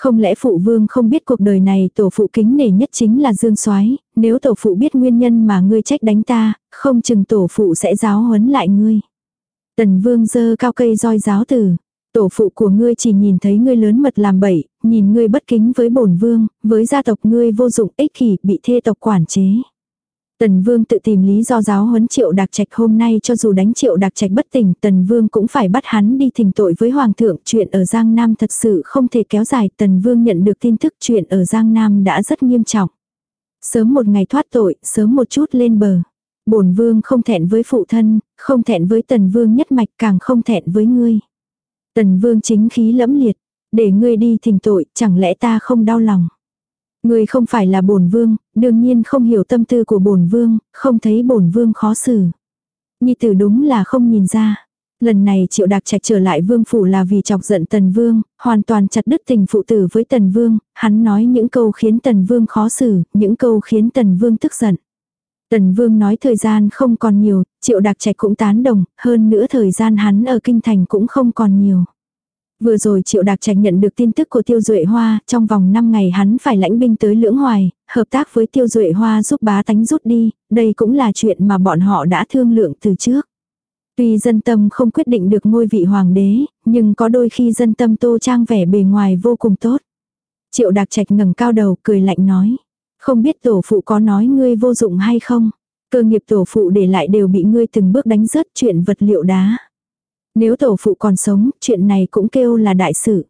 Không lẽ phụ vương không biết cuộc đời này tổ phụ kính nể nhất chính là Dương Soái, nếu tổ phụ biết nguyên nhân mà ngươi trách đánh ta, không chừng tổ phụ sẽ giáo huấn lại ngươi. Tần vương dơ cao cây roi giáo tử. Tổ phụ của ngươi chỉ nhìn thấy ngươi lớn mật làm bậy, nhìn ngươi bất kính với bổn vương, với gia tộc ngươi vô dụng ích kỷ bị thê tộc quản chế. Tần Vương tự tìm lý do giáo huấn Triệu Đạc Trạch hôm nay cho dù đánh Triệu Đạc Trạch bất tỉnh, Tần Vương cũng phải bắt hắn đi thỉnh tội với Hoàng thượng. Chuyện ở Giang Nam thật sự không thể kéo dài, Tần Vương nhận được tin tức chuyện ở Giang Nam đã rất nghiêm trọng. Sớm một ngày thoát tội, sớm một chút lên bờ. bổn Vương không thẹn với phụ thân, không thẹn với Tần Vương nhất mạch càng không thẹn với ngươi. Tần Vương chính khí lẫm liệt, để ngươi đi thỉnh tội, chẳng lẽ ta không đau lòng người không phải là bổn vương, đương nhiên không hiểu tâm tư của bổn vương, không thấy bổn vương khó xử. Nhi tử đúng là không nhìn ra. Lần này triệu đạc trạch trở lại vương phủ là vì chọc giận tần vương, hoàn toàn chặt đứt tình phụ tử với tần vương, hắn nói những câu khiến tần vương khó xử, những câu khiến tần vương tức giận. Tần vương nói thời gian không còn nhiều, triệu đạc trạch cũng tán đồng, hơn nữa thời gian hắn ở kinh thành cũng không còn nhiều. Vừa rồi Triệu Đạc Trạch nhận được tin tức của Tiêu Duệ Hoa, trong vòng 5 ngày hắn phải lãnh binh tới Lưỡng Hoài, hợp tác với Tiêu Duệ Hoa giúp bá tánh rút đi, đây cũng là chuyện mà bọn họ đã thương lượng từ trước. Tuy dân tâm không quyết định được ngôi vị hoàng đế, nhưng có đôi khi dân tâm tô trang vẻ bề ngoài vô cùng tốt. Triệu Đạc Trạch ngẩng cao đầu cười lạnh nói. Không biết tổ phụ có nói ngươi vô dụng hay không? Cơ nghiệp tổ phụ để lại đều bị ngươi từng bước đánh rớt chuyện vật liệu đá. Nếu tổ phụ còn sống, chuyện này cũng kêu là đại sự.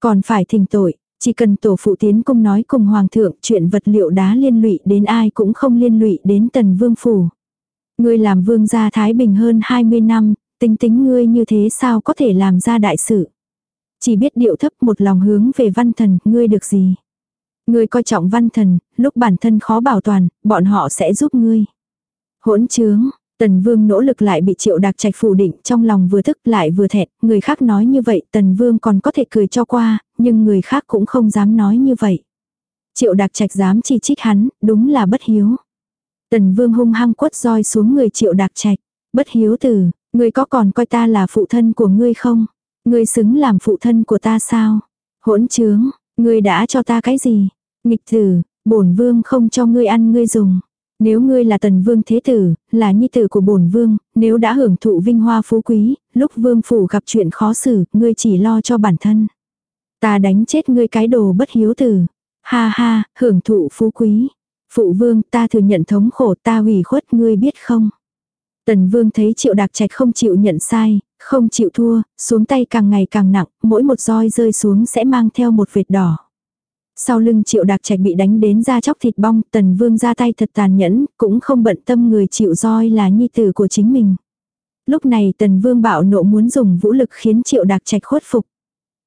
Còn phải thỉnh tội, chỉ cần tổ phụ tiến cung nói cùng hoàng thượng chuyện vật liệu đá liên lụy đến ai cũng không liên lụy đến tần vương phủ. Ngươi làm vương gia Thái Bình hơn 20 năm, tính tính ngươi như thế sao có thể làm ra đại sự. Chỉ biết điệu thấp một lòng hướng về văn thần, ngươi được gì. Ngươi coi trọng văn thần, lúc bản thân khó bảo toàn, bọn họ sẽ giúp ngươi. Hỗn trướng, Tần Vương nỗ lực lại bị Triệu Đạc Trạch phủ định, trong lòng vừa thức lại vừa thẹn, người khác nói như vậy, Tần Vương còn có thể cười cho qua, nhưng người khác cũng không dám nói như vậy. Triệu Đạc Trạch dám chỉ trích hắn, đúng là bất hiếu. Tần Vương hung hăng quất roi xuống người Triệu Đạc Trạch, bất hiếu tử, ngươi có còn coi ta là phụ thân của ngươi không? Ngươi xứng làm phụ thân của ta sao? Hỗn trướng, ngươi đã cho ta cái gì? Nghịch tử, bổn vương không cho ngươi ăn ngươi dùng. Nếu ngươi là tần vương thế tử, là nhi tử của bổn vương, nếu đã hưởng thụ vinh hoa phú quý, lúc vương phủ gặp chuyện khó xử, ngươi chỉ lo cho bản thân. Ta đánh chết ngươi cái đồ bất hiếu tử. Ha ha, hưởng thụ phú quý. Phụ vương ta thừa nhận thống khổ ta hủy khuất ngươi biết không. Tần vương thấy triệu đặc trạch không chịu nhận sai, không chịu thua, xuống tay càng ngày càng nặng, mỗi một roi rơi xuống sẽ mang theo một vệt đỏ. Sau lưng triệu đặc trạch bị đánh đến da chóc thịt bong, tần vương ra tay thật tàn nhẫn, cũng không bận tâm người chịu roi là nhi tử của chính mình. Lúc này tần vương bạo nộ muốn dùng vũ lực khiến triệu đặc trạch khuất phục.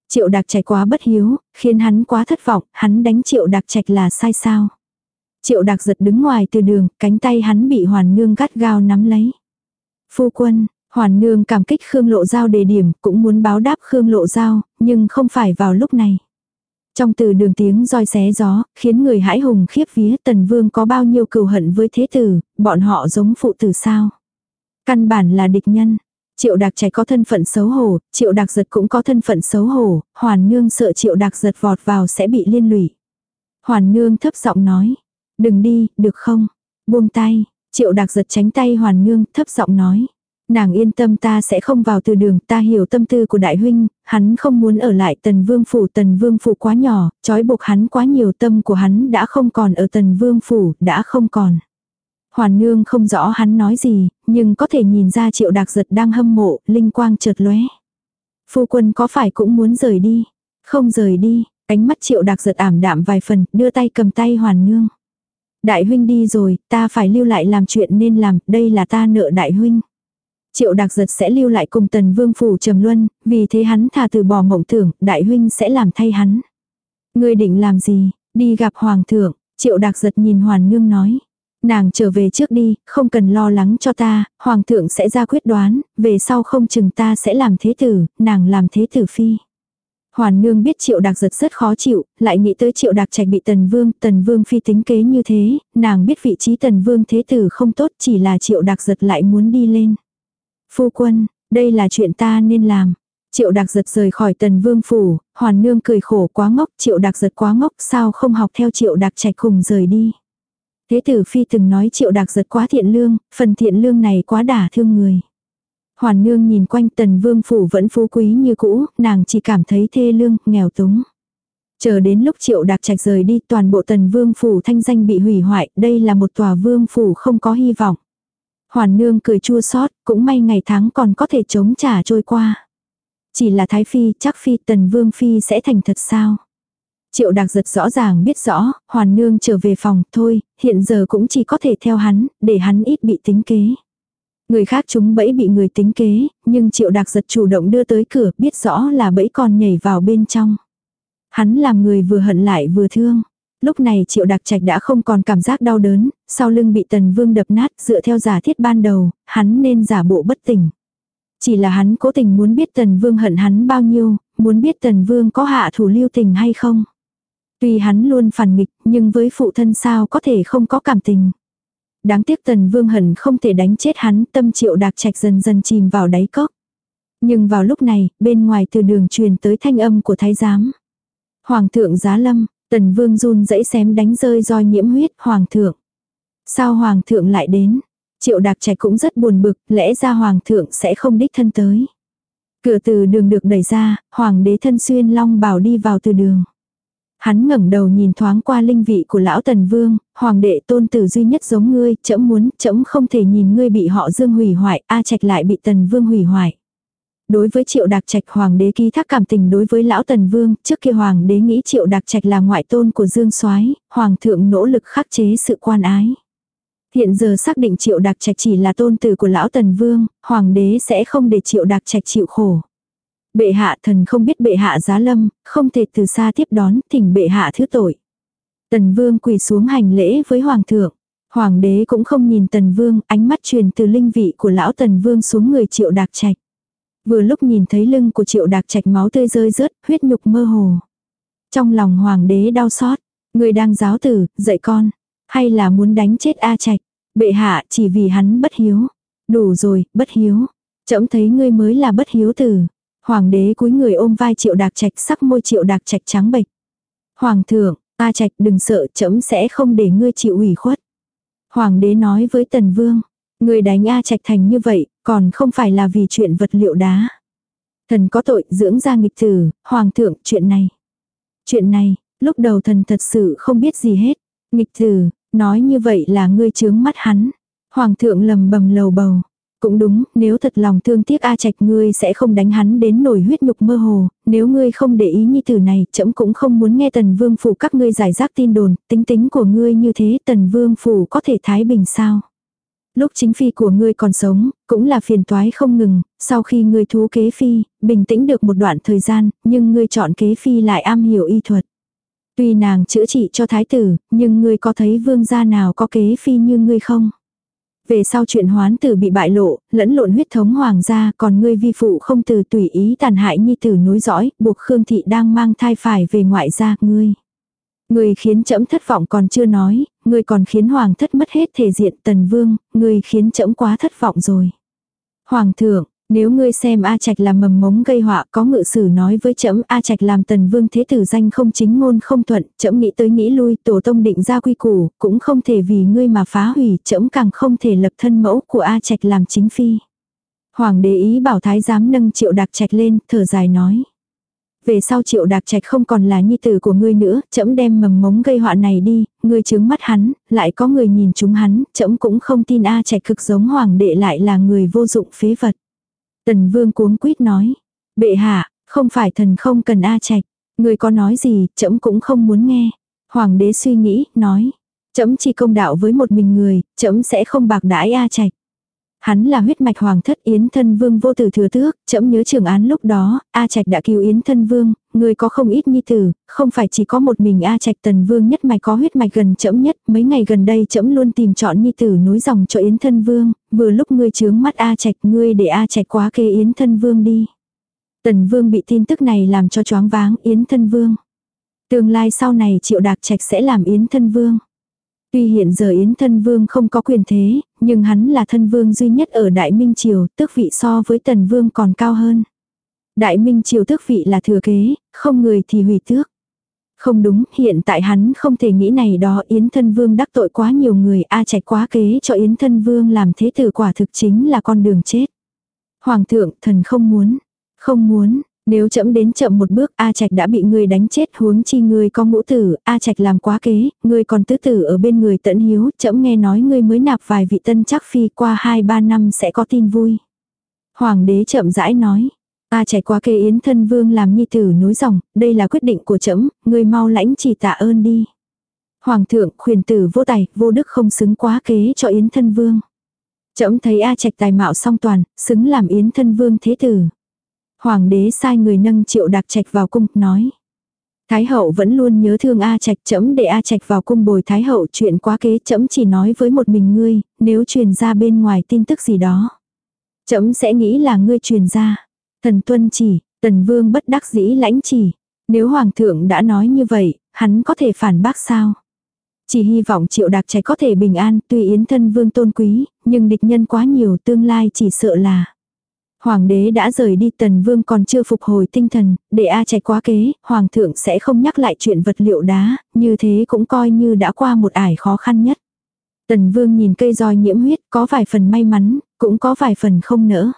Triệu đặc trạch quá bất hiếu, khiến hắn quá thất vọng, hắn đánh triệu đặc trạch là sai sao. Triệu đặc giật đứng ngoài từ đường, cánh tay hắn bị hoàn nương gắt gao nắm lấy. Phu quân, hoàn nương cảm kích Khương Lộ Giao đề điểm, cũng muốn báo đáp Khương Lộ Giao, nhưng không phải vào lúc này. Trong từ đường tiếng roi xé gió, khiến người hãi hùng khiếp vía tần vương có bao nhiêu cừu hận với thế tử, bọn họ giống phụ tử sao. Căn bản là địch nhân. Triệu đặc trẻ có thân phận xấu hổ, triệu đặc giật cũng có thân phận xấu hổ, hoàn nương sợ triệu đặc giật vọt vào sẽ bị liên lụy. Hoàn nương thấp giọng nói, đừng đi, được không? Buông tay, triệu đặc giật tránh tay hoàn nương thấp giọng nói. Nàng yên tâm ta sẽ không vào từ đường, ta hiểu tâm tư của đại huynh, hắn không muốn ở lại tần vương phủ, tần vương phủ quá nhỏ, trói buộc hắn quá nhiều tâm của hắn đã không còn ở tần vương phủ, đã không còn. Hoàn nương không rõ hắn nói gì, nhưng có thể nhìn ra triệu đạc giật đang hâm mộ, linh quang chợt lóe. Phu quân có phải cũng muốn rời đi? Không rời đi, ánh mắt triệu đạc giật ảm đạm vài phần, đưa tay cầm tay hoàn nương. Đại huynh đi rồi, ta phải lưu lại làm chuyện nên làm, đây là ta nợ đại huynh. Triệu đặc giật sẽ lưu lại cùng tần vương phủ trầm luân, vì thế hắn thà từ bỏ mộng tưởng, đại huynh sẽ làm thay hắn. Ngươi định làm gì, đi gặp hoàng thượng, triệu đặc giật nhìn hoàn nương nói. Nàng trở về trước đi, không cần lo lắng cho ta, hoàng thượng sẽ ra quyết đoán, về sau không chừng ta sẽ làm thế tử, nàng làm thế tử phi. Hoàn nương biết triệu đặc giật rất khó chịu, lại nghĩ tới triệu đặc trạch bị tần vương, tần vương phi tính kế như thế, nàng biết vị trí tần vương thế tử không tốt chỉ là triệu đặc giật lại muốn đi lên. Phu quân, đây là chuyện ta nên làm. Triệu đặc giật rời khỏi tần vương phủ, hoàn nương cười khổ quá ngốc, triệu đặc giật quá ngốc, sao không học theo triệu đặc trạch cùng rời đi. Thế tử phi từng nói triệu đặc giật quá thiện lương, phần thiện lương này quá đả thương người. Hoàn nương nhìn quanh tần vương phủ vẫn phú quý như cũ, nàng chỉ cảm thấy thê lương, nghèo túng. Chờ đến lúc triệu đặc trạch rời đi toàn bộ tần vương phủ thanh danh bị hủy hoại, đây là một tòa vương phủ không có hy vọng. Hoàn nương cười chua xót cũng may ngày tháng còn có thể chống trả trôi qua. Chỉ là Thái Phi, chắc Phi, Tần Vương Phi sẽ thành thật sao? Triệu Đạc giật rõ ràng biết rõ, hoàn nương trở về phòng, thôi, hiện giờ cũng chỉ có thể theo hắn, để hắn ít bị tính kế. Người khác chúng bẫy bị người tính kế, nhưng triệu Đạc giật chủ động đưa tới cửa, biết rõ là bẫy còn nhảy vào bên trong. Hắn làm người vừa hận lại vừa thương. Lúc này triệu đặc trạch đã không còn cảm giác đau đớn, sau lưng bị tần vương đập nát dựa theo giả thiết ban đầu, hắn nên giả bộ bất tỉnh. Chỉ là hắn cố tình muốn biết tần vương hận hắn bao nhiêu, muốn biết tần vương có hạ thủ lưu tình hay không. Tuy hắn luôn phản nghịch, nhưng với phụ thân sao có thể không có cảm tình. Đáng tiếc tần vương hận không thể đánh chết hắn, tâm triệu đặc trạch dần dần chìm vào đáy cốc. Nhưng vào lúc này, bên ngoài từ đường truyền tới thanh âm của thái giám. Hoàng thượng giá lâm, tần vương run dãy xém đánh rơi roi nhiễm huyết, hoàng thượng. Sao hoàng thượng lại đến? Triệu đặc trạch cũng rất buồn bực, lẽ ra hoàng thượng sẽ không đích thân tới. Cửa từ đường được đẩy ra, hoàng đế thân xuyên long bảo đi vào từ đường. Hắn ngẩng đầu nhìn thoáng qua linh vị của lão tần vương, hoàng đệ tôn tử duy nhất giống ngươi, chậm muốn, chậm không thể nhìn ngươi bị họ dương hủy hoại, a trạch lại bị tần vương hủy hoại. Đối với triệu đặc trạch hoàng đế ký thác cảm tình đối với lão tần vương, trước kia hoàng đế nghĩ triệu đặc trạch là ngoại tôn của dương soái hoàng thượng nỗ lực khắc chế sự quan ái. Hiện giờ xác định triệu đặc trạch chỉ là tôn tử của lão tần vương, hoàng đế sẽ không để triệu đặc trạch chịu khổ. Bệ hạ thần không biết bệ hạ giá lâm, không thể từ xa tiếp đón, thỉnh bệ hạ thứ tội. Tần vương quỳ xuống hành lễ với hoàng thượng. Hoàng đế cũng không nhìn tần vương, ánh mắt truyền từ linh vị của lão tần vương xuống người triệu đạc trạch. Vừa lúc nhìn thấy lưng của triệu đạc trạch máu tươi rơi rớt, huyết nhục mơ hồ. Trong lòng hoàng đế đau xót, người đang giáo tử, dạy con, hay là muốn đánh chết A trạch. Bệ hạ chỉ vì hắn bất hiếu. Đủ rồi, bất hiếu. Chậm thấy ngươi mới là bất hiếu tử. Hoàng đế cúi người ôm vai triệu đạc trạch sắc môi triệu đạc trạch trắng bệch. Hoàng thượng, A trạch đừng sợ chấm sẽ không để ngươi chịu ủy khuất. Hoàng đế nói với tần vương. người đánh A trạch thành như vậy, còn không phải là vì chuyện vật liệu đá. Thần có tội dưỡng ra nghịch tử, hoàng thượng chuyện này. Chuyện này, lúc đầu thần thật sự không biết gì hết. Nghịch tử, nói như vậy là ngươi chướng mắt hắn. Hoàng thượng lầm bầm lầu bầu. Cũng đúng, nếu thật lòng thương tiếc A Trạch ngươi sẽ không đánh hắn đến nổi huyết nhục mơ hồ, nếu ngươi không để ý nhi tử này, trẫm cũng không muốn nghe Tần Vương phủ các ngươi giải rác tin đồn, tính tính của ngươi như thế, Tần Vương phủ có thể thái bình sao? Lúc chính phi của ngươi còn sống, cũng là phiền toái không ngừng, sau khi ngươi thú kế phi, bình tĩnh được một đoạn thời gian, nhưng ngươi chọn kế phi lại am hiểu y thuật. Tuy nàng chữa trị cho thái tử, nhưng ngươi có thấy vương gia nào có kế phi như ngươi không? Về sau chuyện hoán tử bị bại lộ, lẫn lộn huyết thống hoàng gia, còn ngươi vi phụ không từ tùy ý tàn hại nhi tử nối dõi, buộc Khương thị đang mang thai phải về ngoại gia, ngươi người khiến trẫm thất vọng còn chưa nói, người còn khiến hoàng thất mất hết thể diện tần vương, người khiến trẫm quá thất vọng rồi. Hoàng thượng, nếu ngươi xem A Trạch làm mầm mống gây họa có ngự sử nói với trẫm A Trạch làm tần vương thế tử danh không chính ngôn không thuận, trẫm nghĩ tới nghĩ lui, tổ tông định ra quy củ, cũng không thể vì ngươi mà phá hủy, trẫm càng không thể lập thân mẫu của A Trạch làm chính phi. Hoàng đế ý bảo thái giám nâng triệu đặc trạch lên, thở dài nói. Về sau triệu đạc trạch không còn là nhi tử của ngươi nữa, trẫm đem mầm mống gây họa này đi, ngươi chứng mắt hắn, lại có người nhìn chúng hắn, trẫm cũng không tin A Trạch cực giống hoàng đệ lại là người vô dụng phế vật. Tần vương cuống quýt nói. Bệ hạ, không phải thần không cần A Trạch. ngươi có nói gì, trẫm cũng không muốn nghe. Hoàng đế suy nghĩ, nói. Trẫm chỉ công đạo với một mình người, trẫm sẽ không bạc đãi A Trạch. Hắn là huyết mạch hoàng thất Yến thân vương vô tử thừa tước, chậm nhớ trường án lúc đó, A Trạch đã cứu Yến thân vương, người có không ít nhi tử, không phải chỉ có một mình A Trạch tần vương nhất mạch có huyết mạch gần chậm nhất, mấy ngày gần đây chậm luôn tìm chọn nhi tử nối dòng cho Yến thân vương, vừa lúc ngươi chướng mắt A Trạch ngươi để A Trạch quá kê Yến thân vương đi. Tần vương bị tin tức này làm cho choáng váng Yến thân vương. Tương lai sau này triệu đạc trạch sẽ làm Yến thân vương. Tuy hiện giờ Yến thân vương không có quyền thế, nhưng hắn là thân vương duy nhất ở Đại Minh Triều, tước vị so với tần vương còn cao hơn. Đại Minh Triều tước vị là thừa kế, không người thì hủy tước. Không đúng, hiện tại hắn không thể nghĩ này đó Yến thân vương đắc tội quá nhiều người a chạy quá kế cho Yến thân vương làm thế tử quả thực chính là con đường chết. Hoàng thượng, thần không muốn, không muốn, nếu chậm đến chậm một bước, A Trạch đã bị người đánh chết, huống chi người có ngũ tử, A Trạch làm quá kế, người còn tứ tử ở bên người tận hiếu, chậm nghe nói người mới nạp vài vị tân chắc phi qua 2-3 năm sẽ có tin vui. Hoàng đế chậm rãi nói, A Trạch quá kế yến thân vương làm nhi tử nối dòng, đây là quyết định của chậm, người mau lãnh chỉ tạ ơn đi. Hoàng thượng khuyền tử vô tài, vô đức không xứng quá kế cho yến thân vương. Chậm thấy A Trạch tài mạo song toàn, xứng làm yến thân vương thế tử. Hoàng đế sai người nâng triệu đặc trạch vào cung, nói. Thái hậu vẫn luôn nhớ thương A Trạch chấm để A Trạch vào cung bồi Thái hậu chuyện quá kế chấm chỉ nói với một mình ngươi, nếu truyền ra bên ngoài tin tức gì đó. Chấm sẽ nghĩ là ngươi truyền ra. Thần tuân chỉ, tần vương bất đắc dĩ lãnh chỉ. Nếu hoàng thượng đã nói như vậy, hắn có thể phản bác sao? Chỉ hy vọng triệu đặc trạch có thể bình an, tuy yến thân vương tôn quý, nhưng địch nhân quá nhiều tương lai chỉ sợ là. Hoàng đế đã rời đi tần vương còn chưa phục hồi tinh thần, để A chạy quá kế, hoàng thượng sẽ không nhắc lại chuyện vật liệu đá, như thế cũng coi như đã qua một ải khó khăn nhất. Tần vương nhìn cây roi nhiễm huyết, có vài phần may mắn, cũng có vài phần không nỡ.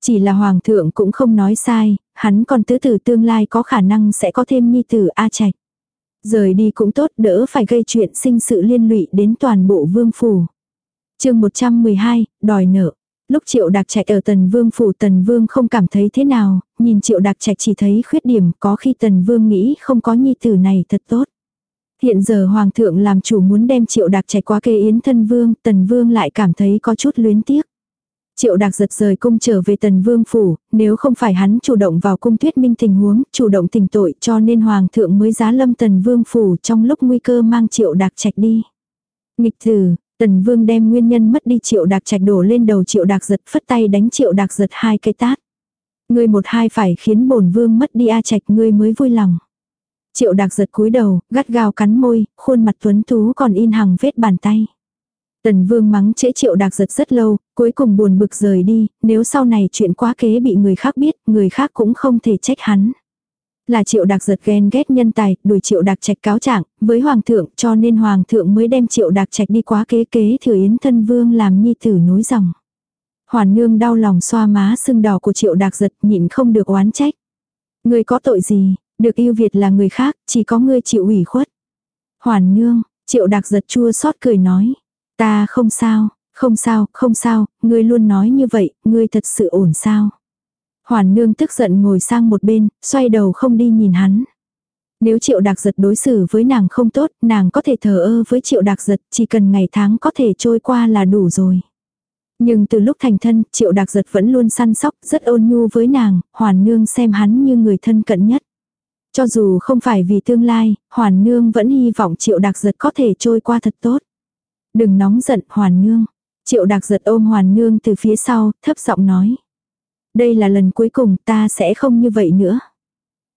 Chỉ là hoàng thượng cũng không nói sai, hắn còn tứ tử tương lai có khả năng sẽ có thêm nhi tử A Trạch. Rời đi cũng tốt đỡ phải gây chuyện sinh sự liên lụy đến toàn bộ vương phủ. chương 112, đòi nợ. Lúc triệu đặc trạch ở tần vương phủ tần vương không cảm thấy thế nào, nhìn triệu đặc trạch chỉ thấy khuyết điểm có khi tần vương nghĩ không có nhi tử này thật tốt. Hiện giờ hoàng thượng làm chủ muốn đem triệu đặc trạch qua kê yến thân vương, tần vương lại cảm thấy có chút luyến tiếc. Triệu đặc giật rời cung trở về tần vương phủ, nếu không phải hắn chủ động vào cung thuyết minh tình huống, chủ động tình tội cho nên hoàng thượng mới giá lâm tần vương phủ trong lúc nguy cơ mang triệu đặc trạch đi. Nghịch tử, Tần vương đem nguyên nhân mất đi triệu đạc trạch đổ lên đầu triệu đạc giật phất tay đánh triệu đạc giật hai cái tát. Ngươi một hai phải khiến bổn vương mất đi a trạch ngươi mới vui lòng. Triệu đạc giật cúi đầu, gắt gao cắn môi, khuôn mặt tuấn tú còn in hằng vết bàn tay. Tần vương mắng trễ triệu đạc giật rất lâu, cuối cùng buồn bực rời đi, nếu sau này chuyện quá kế bị người khác biết, người khác cũng không thể trách hắn. Là triệu đặc giật ghen ghét nhân tài, đuổi triệu đặc trạch cáo trạng với hoàng thượng cho nên hoàng thượng mới đem triệu đặc trạch đi quá kế kế thừa yến thân vương làm nhi tử nối dòng. Hoàn nương đau lòng xoa má sưng đỏ của triệu đặc giật nhịn không được oán trách. Người có tội gì, Được yêu Việt là người khác, chỉ có ngươi chịu ủy khuất. Hoàn nương, triệu đặc giật chua xót cười nói. Ta không sao, không sao, không sao, ngươi luôn nói như vậy, ngươi thật sự ổn sao. Hoàn nương tức giận ngồi sang một bên, xoay đầu không đi nhìn hắn. Nếu triệu đặc giật đối xử với nàng không tốt, nàng có thể thờ ơ với triệu đặc giật, chỉ cần ngày tháng có thể trôi qua là đủ rồi. Nhưng từ lúc thành thân, triệu đặc giật vẫn luôn săn sóc, rất ôn nhu với nàng, hoàn nương xem hắn như người thân cận nhất. Cho dù không phải vì tương lai, hoàn nương vẫn hy vọng triệu đặc giật có thể trôi qua thật tốt. Đừng nóng giận hoàn nương. Triệu đặc giật ôm hoàn nương từ phía sau, thấp giọng nói. Đây là lần cuối cùng ta sẽ không như vậy nữa.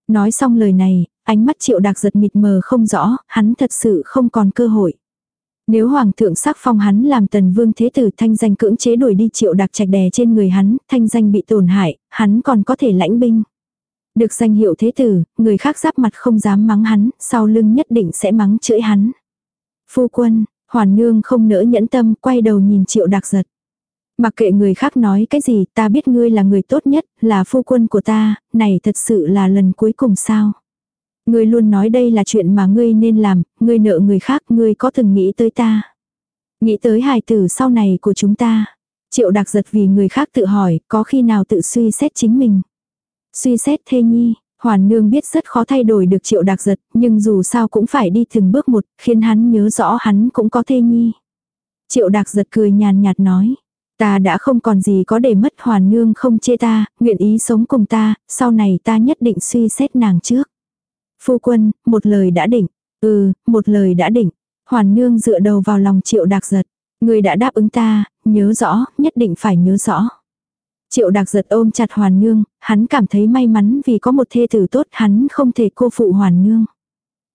Nói xong lời này, ánh mắt triệu đặc giật mịt mờ không rõ, hắn thật sự không còn cơ hội. Nếu hoàng thượng sắc phong hắn làm tần vương thế tử thanh danh cưỡng chế đuổi đi triệu đặc trạch đè trên người hắn, thanh danh bị tổn hại, hắn còn có thể lãnh binh. Được danh hiệu thế tử, người khác giáp mặt không dám mắng hắn, sau lưng nhất định sẽ mắng chửi hắn. Phu quân, hoàn nương không nỡ nhẫn tâm, quay đầu nhìn triệu đặc giật. Mặc kệ người khác nói cái gì, ta biết ngươi là người tốt nhất, là phu quân của ta, này thật sự là lần cuối cùng sao. Ngươi luôn nói đây là chuyện mà ngươi nên làm, ngươi nợ người khác, ngươi có từng nghĩ tới ta. Nghĩ tới hài tử sau này của chúng ta. Triệu đặc giật vì người khác tự hỏi, có khi nào tự suy xét chính mình. Suy xét thê nhi, Hoàn nương biết rất khó thay đổi được triệu đặc giật, nhưng dù sao cũng phải đi từng bước một, khiến hắn nhớ rõ hắn cũng có thê nhi. Triệu đặc giật cười nhàn nhạt nói, ta đã không còn gì có để mất hoàn nương không chê ta, nguyện ý sống cùng ta, sau này ta nhất định suy xét nàng trước. Phu quân, một lời đã định, ừ, một lời đã định, hoàn nương dựa đầu vào lòng triệu đặc giật, người đã đáp ứng ta, nhớ rõ, nhất định phải nhớ rõ. Triệu đặc giật ôm chặt hoàn nương, hắn cảm thấy may mắn vì có một thê tử tốt hắn không thể cô phụ hoàn nương.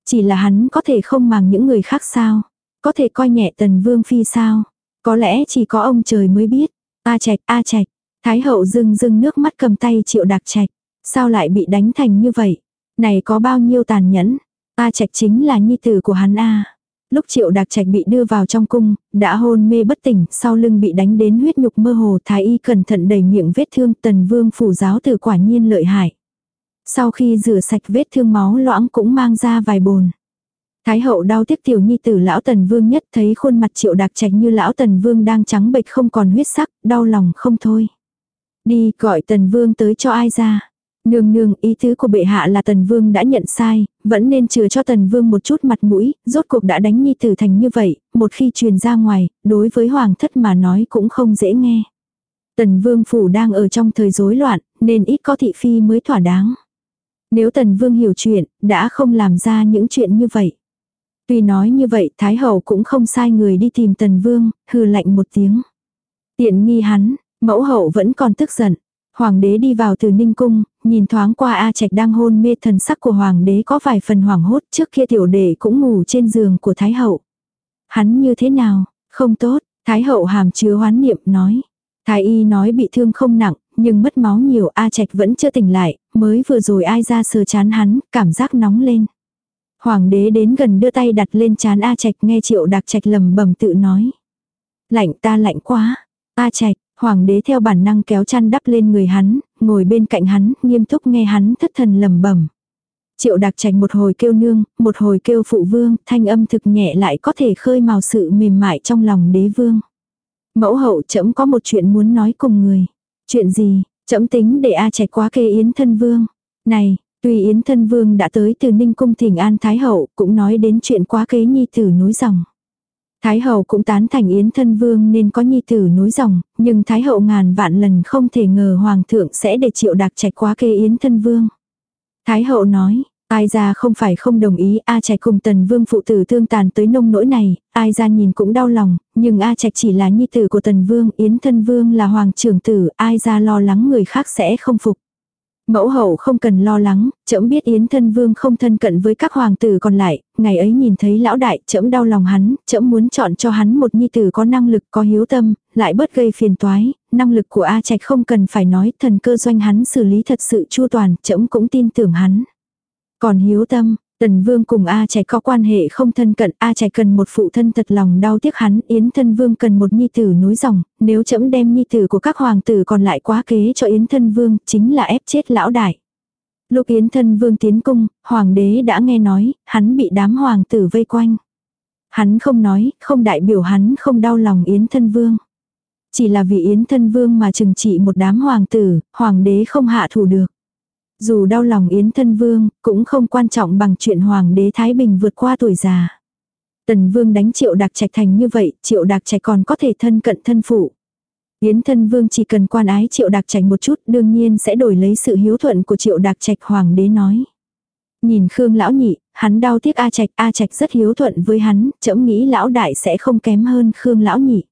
Chỉ là hắn có thể không màng những người khác sao, có thể coi nhẹ tần vương phi sao, có lẽ chỉ có ông trời mới biết. A trạch, a trạch, thái hậu dưng dưng nước mắt cầm tay triệu đặc trạch, sao lại bị đánh thành như vậy, này có bao nhiêu tàn nhẫn, A trạch chính là nhi tử của hắn A. Lúc triệu đặc trạch bị đưa vào trong cung, đã hôn mê bất tỉnh, sau lưng bị đánh đến huyết nhục mơ hồ, thái y cẩn thận đầy miệng vết thương, tần vương phủ giáo tử quả nhiên lợi hại. Sau khi rửa sạch vết thương máu loãng cũng mang ra vài bồn. Thái hậu đau tiếc tiểu nhi tử lão tần vương nhất thấy khuôn mặt triệu đặc trạch như lão tần vương đang trắng bệch không còn huyết sắc, đau lòng không thôi. Đi gọi tần vương tới cho ai ra. Nương nương, ý tứ của bệ hạ là tần vương đã nhận sai, vẫn nên chừa cho tần vương một chút mặt mũi, rốt cuộc đã đánh nhi tử thành như vậy, một khi truyền ra ngoài, đối với hoàng thất mà nói cũng không dễ nghe. Tần vương phủ đang ở trong thời rối loạn, nên ít có thị phi mới thỏa đáng. Nếu tần vương hiểu chuyện, đã không làm ra những chuyện như vậy. Tuy nói như vậy, Thái hậu cũng không sai người đi tìm tần vương, hừ lạnh một tiếng. Tiện nghi hắn, mẫu hậu vẫn còn tức giận. Hoàng đế đi vào từ Ninh Cung, nhìn thoáng qua A Trạch đang hôn mê thần sắc của Hoàng đế có vài phần hoảng hốt trước kia tiểu đệ cũng ngủ trên giường của Thái Hậu. Hắn như thế nào? Không tốt, Thái Hậu hàm chứa hoán niệm nói. Thái y nói bị thương không nặng, nhưng mất máu nhiều A Trạch vẫn chưa tỉnh lại, mới vừa rồi ai ra sờ chán hắn, cảm giác nóng lên. Hoàng đế đến gần đưa tay đặt lên chán A Trạch nghe triệu đặc trạch lầm bầm tự nói. Lạnh ta lạnh quá. A Trạch, Hoàng đế theo bản năng kéo chăn đắp lên người hắn, ngồi bên cạnh hắn, nghiêm túc nghe hắn thất thần lầm bẩm. Triệu đặc trạch một hồi kêu nương, một hồi kêu phụ vương, thanh âm thực nhẹ lại có thể khơi màu sự mềm mại trong lòng đế vương. Mẫu hậu trẫm có một chuyện muốn nói cùng người. Chuyện gì, trẫm tính để A trạch quá kê yến thân vương. Này, tuy yến thân vương đã tới từ ninh cung thỉnh an thái hậu, cũng nói đến chuyện quá kế nhi tử núi dòng. Thái hậu cũng tán thành Yến thân vương nên có nhi tử nối dòng, nhưng Thái hậu ngàn vạn lần không thể ngờ Hoàng thượng sẽ để triệu đặc trạch quá kế Yến thân vương. Thái hậu nói, ai ra không phải không đồng ý A trạch cùng tần vương phụ tử thương tàn tới nông nỗi này, ai ra nhìn cũng đau lòng, nhưng A trạch chỉ là nhi tử của tần vương, Yến thân vương là hoàng trưởng tử, ai ra lo lắng người khác sẽ không phục. Mẫu hậu không cần lo lắng, trẫm biết Yến thân vương không thân cận với các hoàng tử còn lại, ngày ấy nhìn thấy lão đại, trẫm đau lòng hắn, trẫm muốn chọn cho hắn một nhi tử có năng lực, có hiếu tâm, lại bớt gây phiền toái, năng lực của A Trạch không cần phải nói, thần cơ doanh hắn xử lý thật sự chu toàn, trẫm cũng tin tưởng hắn. Còn hiếu tâm, Tần Vương cùng A Trạch có quan hệ không thân cận, A Trạch cần một phụ thân thật lòng đau tiếc hắn, Yến Thân Vương cần một nhi tử núi dòng, nếu chậm đem nhi tử của các hoàng tử còn lại quá kế cho Yến Thân Vương, chính là ép chết lão đại. Lúc Yến thân vương tiến cung, hoàng đế đã nghe nói, hắn bị đám hoàng tử vây quanh. Hắn không nói, không đại biểu hắn không đau lòng Yến thân vương. Chỉ là vì Yến thân vương mà trừng trị một đám hoàng tử, hoàng đế không hạ thủ được. Dù đau lòng Yến thân vương, cũng không quan trọng bằng chuyện hoàng đế Thái Bình vượt qua tuổi già. Tần vương đánh triệu đặc trạch thành như vậy, triệu đặc trạch còn có thể thân cận thân phụ. Yến thân vương chỉ cần quan ái triệu đặc trạch một chút đương nhiên sẽ đổi lấy sự hiếu thuận của triệu đặc trạch hoàng đế nói. Nhìn Khương lão nhị, hắn đau tiếc A Trạch, A Trạch rất hiếu thuận với hắn, chậm nghĩ lão đại sẽ không kém hơn Khương lão nhị.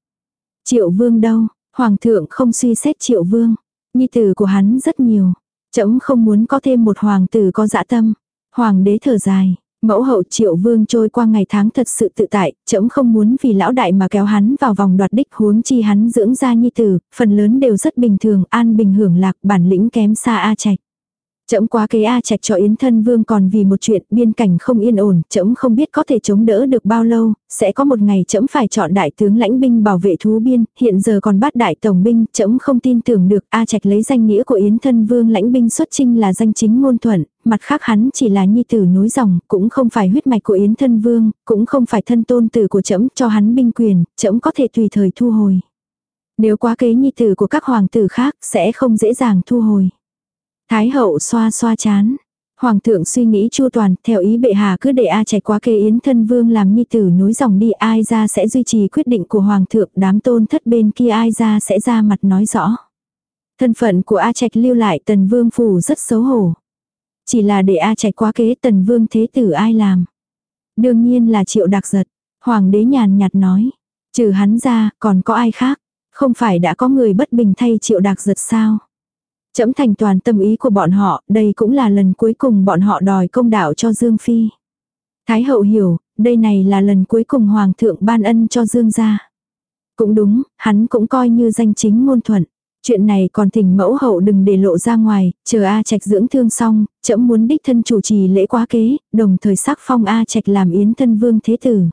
Triệu vương đâu, hoàng thượng không suy xét triệu vương, nhi tử của hắn rất nhiều, chậm không muốn có thêm một hoàng tử có dã tâm. Hoàng đế thở dài, Mẫu hậu triệu vương trôi qua ngày tháng thật sự tự tại, chậm không muốn vì lão đại mà kéo hắn vào vòng đoạt đích huống chi hắn dưỡng ra nhi tử, phần lớn đều rất bình thường, an bình hưởng lạc, bản lĩnh kém xa A Trạch. Chậm quá kế A Trạch cho Yến Thân Vương còn vì một chuyện biên cảnh không yên ổn, chậm không biết có thể chống đỡ được bao lâu, sẽ có một ngày chậm phải chọn đại tướng lãnh binh bảo vệ thú biên, hiện giờ còn bắt đại tổng binh, chậm không tin tưởng được A Trạch lấy danh nghĩa của Yến Thân Vương lãnh binh xuất chinh là danh chính ngôn thuận, mặt khác hắn chỉ là nhi tử nối dòng, cũng không phải huyết mạch của Yến Thân Vương, cũng không phải thân tôn tử của chậm cho hắn binh quyền, chậm có thể tùy thời thu hồi. Nếu quá kế nhi tử của các hoàng tử khác sẽ không dễ dàng thu hồi. Thái hậu xoa xoa chán. Hoàng thượng suy nghĩ chu toàn, theo ý bệ hạ cứ để A Trạch quá kê yến thân vương làm nhi tử nối dòng đi ai ra sẽ duy trì quyết định của hoàng thượng, đám tôn thất bên kia ai ra sẽ ra mặt nói rõ. Thân phận của A Trạch lưu lại tần vương phủ rất xấu hổ. Chỉ là để A Trạch quá kế tần vương thế tử ai làm. Đương nhiên là triệu đặc giật. Hoàng đế nhàn nhạt nói. Trừ hắn ra, còn có ai khác. Không phải đã có người bất bình thay triệu đặc giật sao. Chấm thành toàn tâm ý của bọn họ, đây cũng là lần cuối cùng bọn họ đòi công đạo cho Dương Phi. Thái hậu hiểu, đây này là lần cuối cùng Hoàng thượng ban ân cho Dương gia. Cũng đúng, hắn cũng coi như danh chính ngôn thuận. Chuyện này còn thỉnh mẫu hậu đừng để lộ ra ngoài, chờ A Trạch dưỡng thương xong, chậm muốn đích thân chủ trì lễ quá kế, đồng thời sắc phong A Trạch làm yến thân vương thế tử.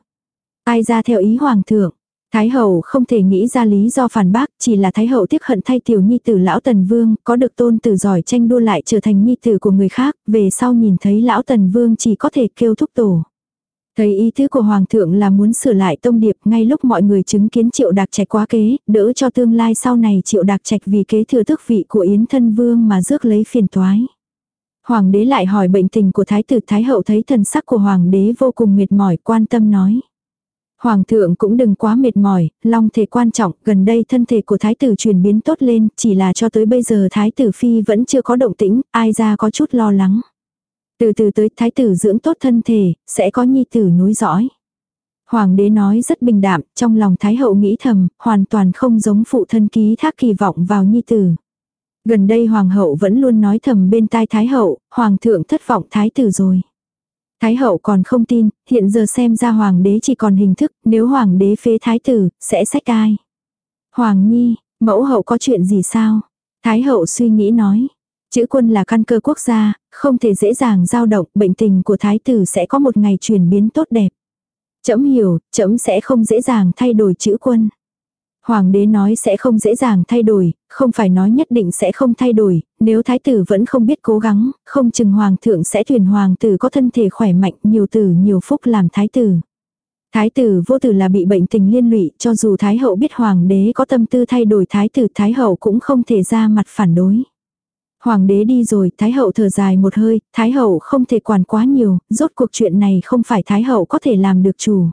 Ai ra theo ý hoàng thượng, Thái hậu không thể nghĩ ra lý do phản bác, chỉ là thái hậu tiếc hận thay tiểu nhi tử lão tần vương, có được tôn tử giỏi tranh đua lại trở thành nhi tử của người khác, về sau nhìn thấy lão tần vương chỉ có thể kêu thúc tổ. Thấy ý tứ của hoàng thượng là muốn sửa lại tông điệp ngay lúc mọi người chứng kiến triệu đạc trạch quá kế, đỡ cho tương lai sau này triệu đạc trạch vì kế thừa thức vị của yến thân vương mà rước lấy phiền toái. Hoàng đế lại hỏi bệnh tình của thái tử thái hậu thấy thần sắc của hoàng đế vô cùng mệt mỏi quan tâm nói. Hoàng thượng cũng đừng quá mệt mỏi, long thể quan trọng, gần đây thân thể của thái tử chuyển biến tốt lên, chỉ là cho tới bây giờ thái tử phi vẫn chưa có động tĩnh, ai ra có chút lo lắng. Từ từ tới thái tử dưỡng tốt thân thể, sẽ có nhi tử nối dõi. Hoàng đế nói rất bình đạm, trong lòng thái hậu nghĩ thầm, hoàn toàn không giống phụ thân ký thác kỳ vọng vào nhi tử. Gần đây hoàng hậu vẫn luôn nói thầm bên tai thái hậu, hoàng thượng thất vọng thái tử rồi. Thái hậu còn không tin, hiện giờ xem ra hoàng đế chỉ còn hình thức, nếu hoàng đế phế thái tử, sẽ sách ai. Hoàng nhi, mẫu hậu có chuyện gì sao? Thái hậu suy nghĩ nói. Chữ quân là căn cơ quốc gia, không thể dễ dàng dao động, bệnh tình của thái tử sẽ có một ngày chuyển biến tốt đẹp. Chấm hiểu, chấm sẽ không dễ dàng thay đổi chữ quân. Hoàng đế nói sẽ không dễ dàng thay đổi, không phải nói nhất định sẽ không thay đổi, nếu thái tử vẫn không biết cố gắng, không chừng hoàng thượng sẽ tuyển hoàng tử có thân thể khỏe mạnh nhiều tử nhiều phúc làm thái tử. Thái tử vô tử là bị bệnh tình liên lụy, cho dù thái hậu biết hoàng đế có tâm tư thay đổi thái tử thái hậu cũng không thể ra mặt phản đối. Hoàng đế đi rồi, thái hậu thở dài một hơi, thái hậu không thể quản quá nhiều, rốt cuộc chuyện này không phải thái hậu có thể làm được chủ.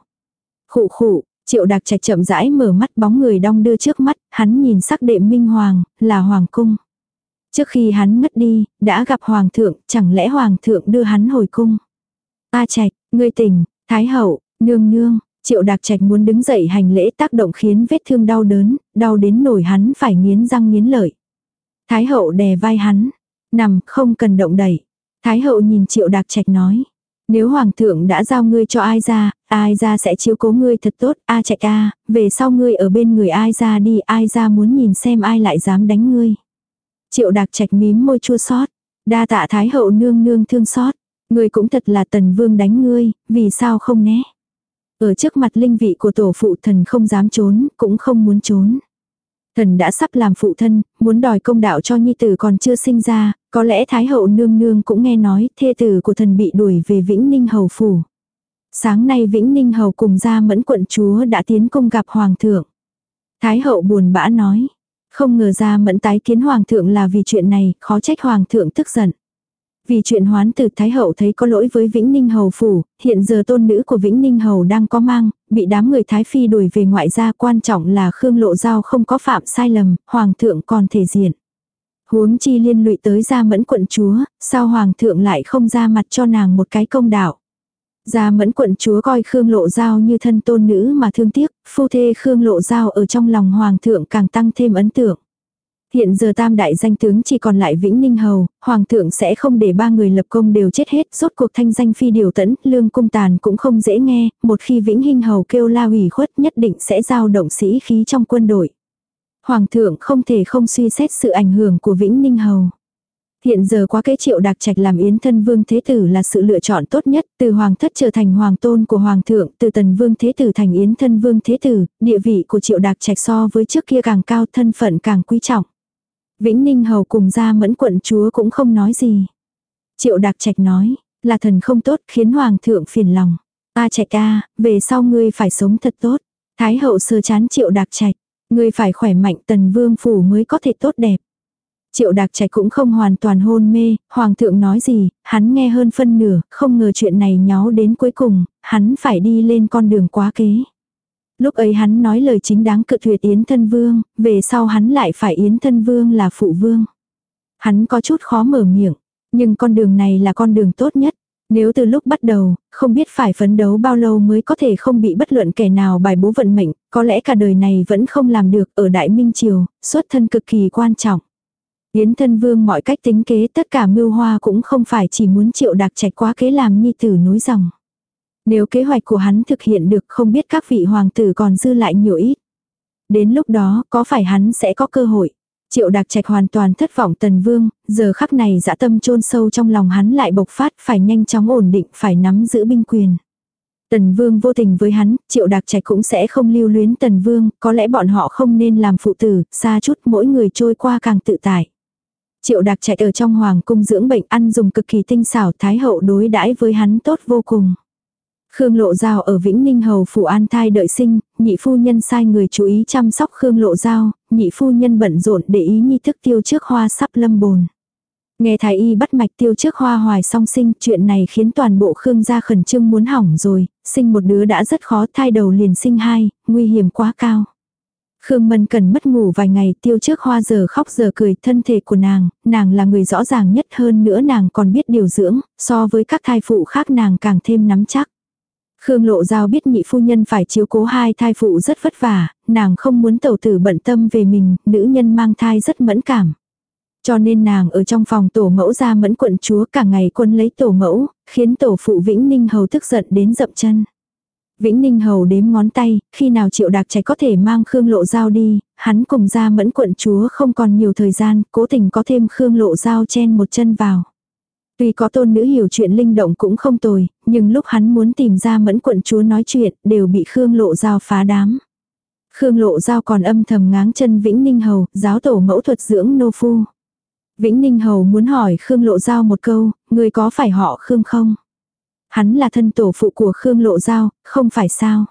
Khụ khụ, Triệu đặc trạch chậm rãi mở mắt bóng người đong đưa trước mắt, hắn nhìn sắc đệm minh hoàng, là hoàng cung. Trước khi hắn ngất đi, đã gặp hoàng thượng, chẳng lẽ hoàng thượng đưa hắn hồi cung. A trạch, ngươi tỉnh, thái hậu, nương nương, triệu đạc trạch muốn đứng dậy hành lễ tác động khiến vết thương đau đớn, đau đến nổi hắn phải nghiến răng nghiến lợi. Thái hậu đè vai hắn, nằm không cần động đẩy. Thái hậu nhìn triệu đạc trạch nói, nếu hoàng thượng đã giao ngươi cho ai ra, ai ra sẽ chiếu cố ngươi thật tốt, a chạy a, về sau ngươi ở bên người ai ra đi, ai ra muốn nhìn xem ai lại dám đánh ngươi. Triệu đạc trạch mím môi chua xót đa tạ thái hậu nương nương thương xót, ngươi cũng thật là tần vương đánh ngươi, vì sao không né. Ở trước mặt linh vị của tổ phụ thần không dám trốn, cũng không muốn trốn. Thần đã sắp làm phụ thân, muốn đòi công đạo cho nhi tử còn chưa sinh ra, có lẽ Thái hậu nương nương cũng nghe nói thê tử của thần bị đuổi về Vĩnh Ninh Hầu Phủ. Sáng nay Vĩnh Ninh Hầu cùng ra mẫn quận chúa đã tiến cung gặp Hoàng thượng. Thái hậu buồn bã nói. Không ngờ ra mẫn tái kiến Hoàng thượng là vì chuyện này, khó trách Hoàng thượng tức giận. Vì chuyện hoán từ Thái Hậu thấy có lỗi với Vĩnh Ninh Hầu Phủ, hiện giờ tôn nữ của Vĩnh Ninh Hầu đang có mang, bị đám người Thái Phi đuổi về ngoại gia quan trọng là Khương Lộ Giao không có phạm sai lầm, Hoàng thượng còn thể diện. Huống chi liên lụy tới gia mẫn quận chúa, sao Hoàng thượng lại không ra mặt cho nàng một cái công đạo. Gia mẫn quận chúa coi Khương Lộ Giao như thân tôn nữ mà thương tiếc, phu thê Khương Lộ Giao ở trong lòng Hoàng thượng càng tăng thêm ấn tượng. Hiện giờ tam đại danh tướng chỉ còn lại Vĩnh Ninh Hầu, Hoàng thượng sẽ không để ba người lập công đều chết hết, rốt cuộc thanh danh phi điều tẫn, lương cung tàn cũng không dễ nghe, một khi Vĩnh Hinh Hầu kêu la ủy khuất nhất định sẽ giao động sĩ khí trong quân đội. Hoàng thượng không thể không suy xét sự ảnh hưởng của Vĩnh Ninh Hầu. Hiện giờ quá kế triệu đặc trạch làm yến thân vương thế tử là sự lựa chọn tốt nhất, từ hoàng thất trở thành hoàng tôn của hoàng thượng, từ tần vương thế tử thành yến thân vương thế tử, địa vị của triệu đặc trạch so với trước kia càng cao thân phận càng quý trọng. Vĩnh Ninh Hầu cùng ra mẫn quận chúa cũng không nói gì. Triệu Đạc Trạch nói, là thần không tốt khiến Hoàng thượng phiền lòng. Ta Trạch ca về sau ngươi phải sống thật tốt. Thái hậu sơ chán Triệu Đạc Trạch, ngươi phải khỏe mạnh tần vương phủ mới có thể tốt đẹp. Triệu Đạc Trạch cũng không hoàn toàn hôn mê, Hoàng thượng nói gì, hắn nghe hơn phân nửa, không ngờ chuyện này nháo đến cuối cùng, hắn phải đi lên con đường quá kế. Lúc ấy hắn nói lời chính đáng cự tuyệt Yến Thân Vương, về sau hắn lại phải Yến Thân Vương là phụ vương. Hắn có chút khó mở miệng, nhưng con đường này là con đường tốt nhất. Nếu từ lúc bắt đầu, không biết phải phấn đấu bao lâu mới có thể không bị bất luận kẻ nào bài bố vận mệnh, có lẽ cả đời này vẫn không làm được ở Đại Minh Triều, xuất thân cực kỳ quan trọng. Yến thân vương mọi cách tính kế tất cả mưu hoa cũng không phải chỉ muốn triệu đặc trạch quá kế làm nhi tử núi dòng. Nếu kế hoạch của hắn thực hiện được không biết các vị hoàng tử còn dư lại nhiều ít. Đến lúc đó có phải hắn sẽ có cơ hội. Triệu Đạc Trạch hoàn toàn thất vọng Tần Vương, giờ khắc này dã tâm chôn sâu trong lòng hắn lại bộc phát, phải nhanh chóng ổn định, phải nắm giữ binh quyền. Tần Vương vô tình với hắn, Triệu Đạc Trạch cũng sẽ không lưu luyến Tần Vương, có lẽ bọn họ không nên làm phụ tử, xa chút mỗi người trôi qua càng tự tại. Triệu Đạc Trạch ở trong hoàng cung dưỡng bệnh ăn dùng cực kỳ tinh xảo, thái hậu đối đãi với hắn tốt vô cùng. Khương Lộ Giao ở Vĩnh Ninh Hầu Phủ An thai đợi sinh, nhị phu nhân sai người chú ý chăm sóc Khương Lộ Giao, nhị phu nhân bận rộn để ý nhi thức tiêu trước hoa sắp lâm bồn. Nghe thái y bắt mạch tiêu trước hoa hoài song sinh, chuyện này khiến toàn bộ Khương gia khẩn trương muốn hỏng rồi, sinh một đứa đã rất khó thai đầu liền sinh hai, nguy hiểm quá cao. Khương Mân cần mất ngủ vài ngày tiêu trước hoa giờ khóc giờ cười thân thể của nàng, nàng là người rõ ràng nhất hơn nữa nàng còn biết điều dưỡng, so với các thai phụ khác nàng càng thêm nắm chắc. Khương Lộ Giao biết nhị phu nhân phải chiếu cố hai thai phụ rất vất vả, nàng không muốn tẩu tử bận tâm về mình, nữ nhân mang thai rất mẫn cảm. Cho nên nàng ở trong phòng tổ mẫu ra mẫn quận chúa cả ngày quân lấy tổ mẫu, khiến tổ phụ Vĩnh Ninh Hầu tức giận đến dậm chân. Vĩnh Ninh Hầu đếm ngón tay, khi nào triệu đạc trẻ có thể mang Khương Lộ Giao đi, hắn cùng ra mẫn quận chúa không còn nhiều thời gian, cố tình có thêm Khương Lộ Giao chen một chân vào. Tuy có tôn nữ hiểu chuyện linh động cũng không tồi, nhưng lúc hắn muốn tìm ra mẫn quận chúa nói chuyện, đều bị Khương Lộ Giao phá đám. Khương Lộ Giao còn âm thầm ngáng chân Vĩnh Ninh Hầu, giáo tổ mẫu thuật dưỡng nô phu. Vĩnh Ninh Hầu muốn hỏi Khương Lộ Giao một câu, người có phải họ Khương không? Hắn là thân tổ phụ của Khương Lộ Giao, không phải sao?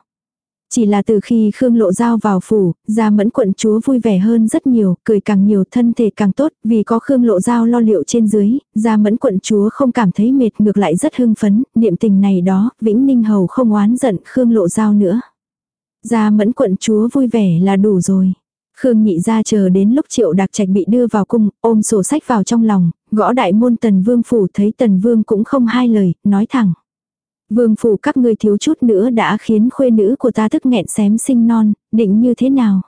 Chỉ là từ khi Khương Lộ Giao vào phủ, gia mẫn quận chúa vui vẻ hơn rất nhiều, cười càng nhiều thân thể càng tốt, vì có Khương Lộ Giao lo liệu trên dưới, gia mẫn quận chúa không cảm thấy mệt ngược lại rất hưng phấn, niệm tình này đó, Vĩnh Ninh Hầu không oán giận Khương Lộ Giao nữa. Gia mẫn quận chúa vui vẻ là đủ rồi. Khương nhị ra chờ đến lúc triệu đặc trạch bị đưa vào cung, ôm sổ sách vào trong lòng, gõ đại môn tần vương phủ thấy tần vương cũng không hai lời, nói thẳng. Vương phủ các ngươi thiếu chút nữa đã khiến khuê nữ của ta tức nghẹn xém sinh non, định như thế nào?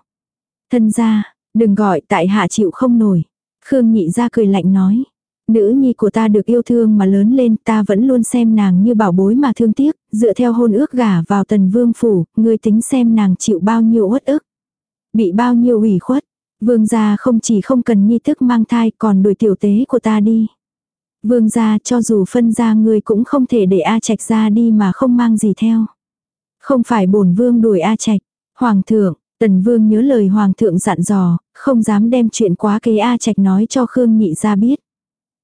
Thân gia đừng gọi tại hạ chịu không nổi. Khương nhị ra cười lạnh nói. Nữ nhi của ta được yêu thương mà lớn lên ta vẫn luôn xem nàng như bảo bối mà thương tiếc, dựa theo hôn ước gả vào tần vương phủ, ngươi tính xem nàng chịu bao nhiêu uất ức. Bị bao nhiêu ủy khuất. Vương gia không chỉ không cần nhi thức mang thai còn đuổi tiểu tế của ta đi. Vương gia cho dù phân ra người cũng không thể để A Trạch ra đi mà không mang gì theo. Không phải bổn vương đuổi A Trạch. Hoàng thượng, Tần Vương nhớ lời Hoàng thượng dặn dò, không dám đem chuyện quá kế A Trạch nói cho Khương Nhị ra biết.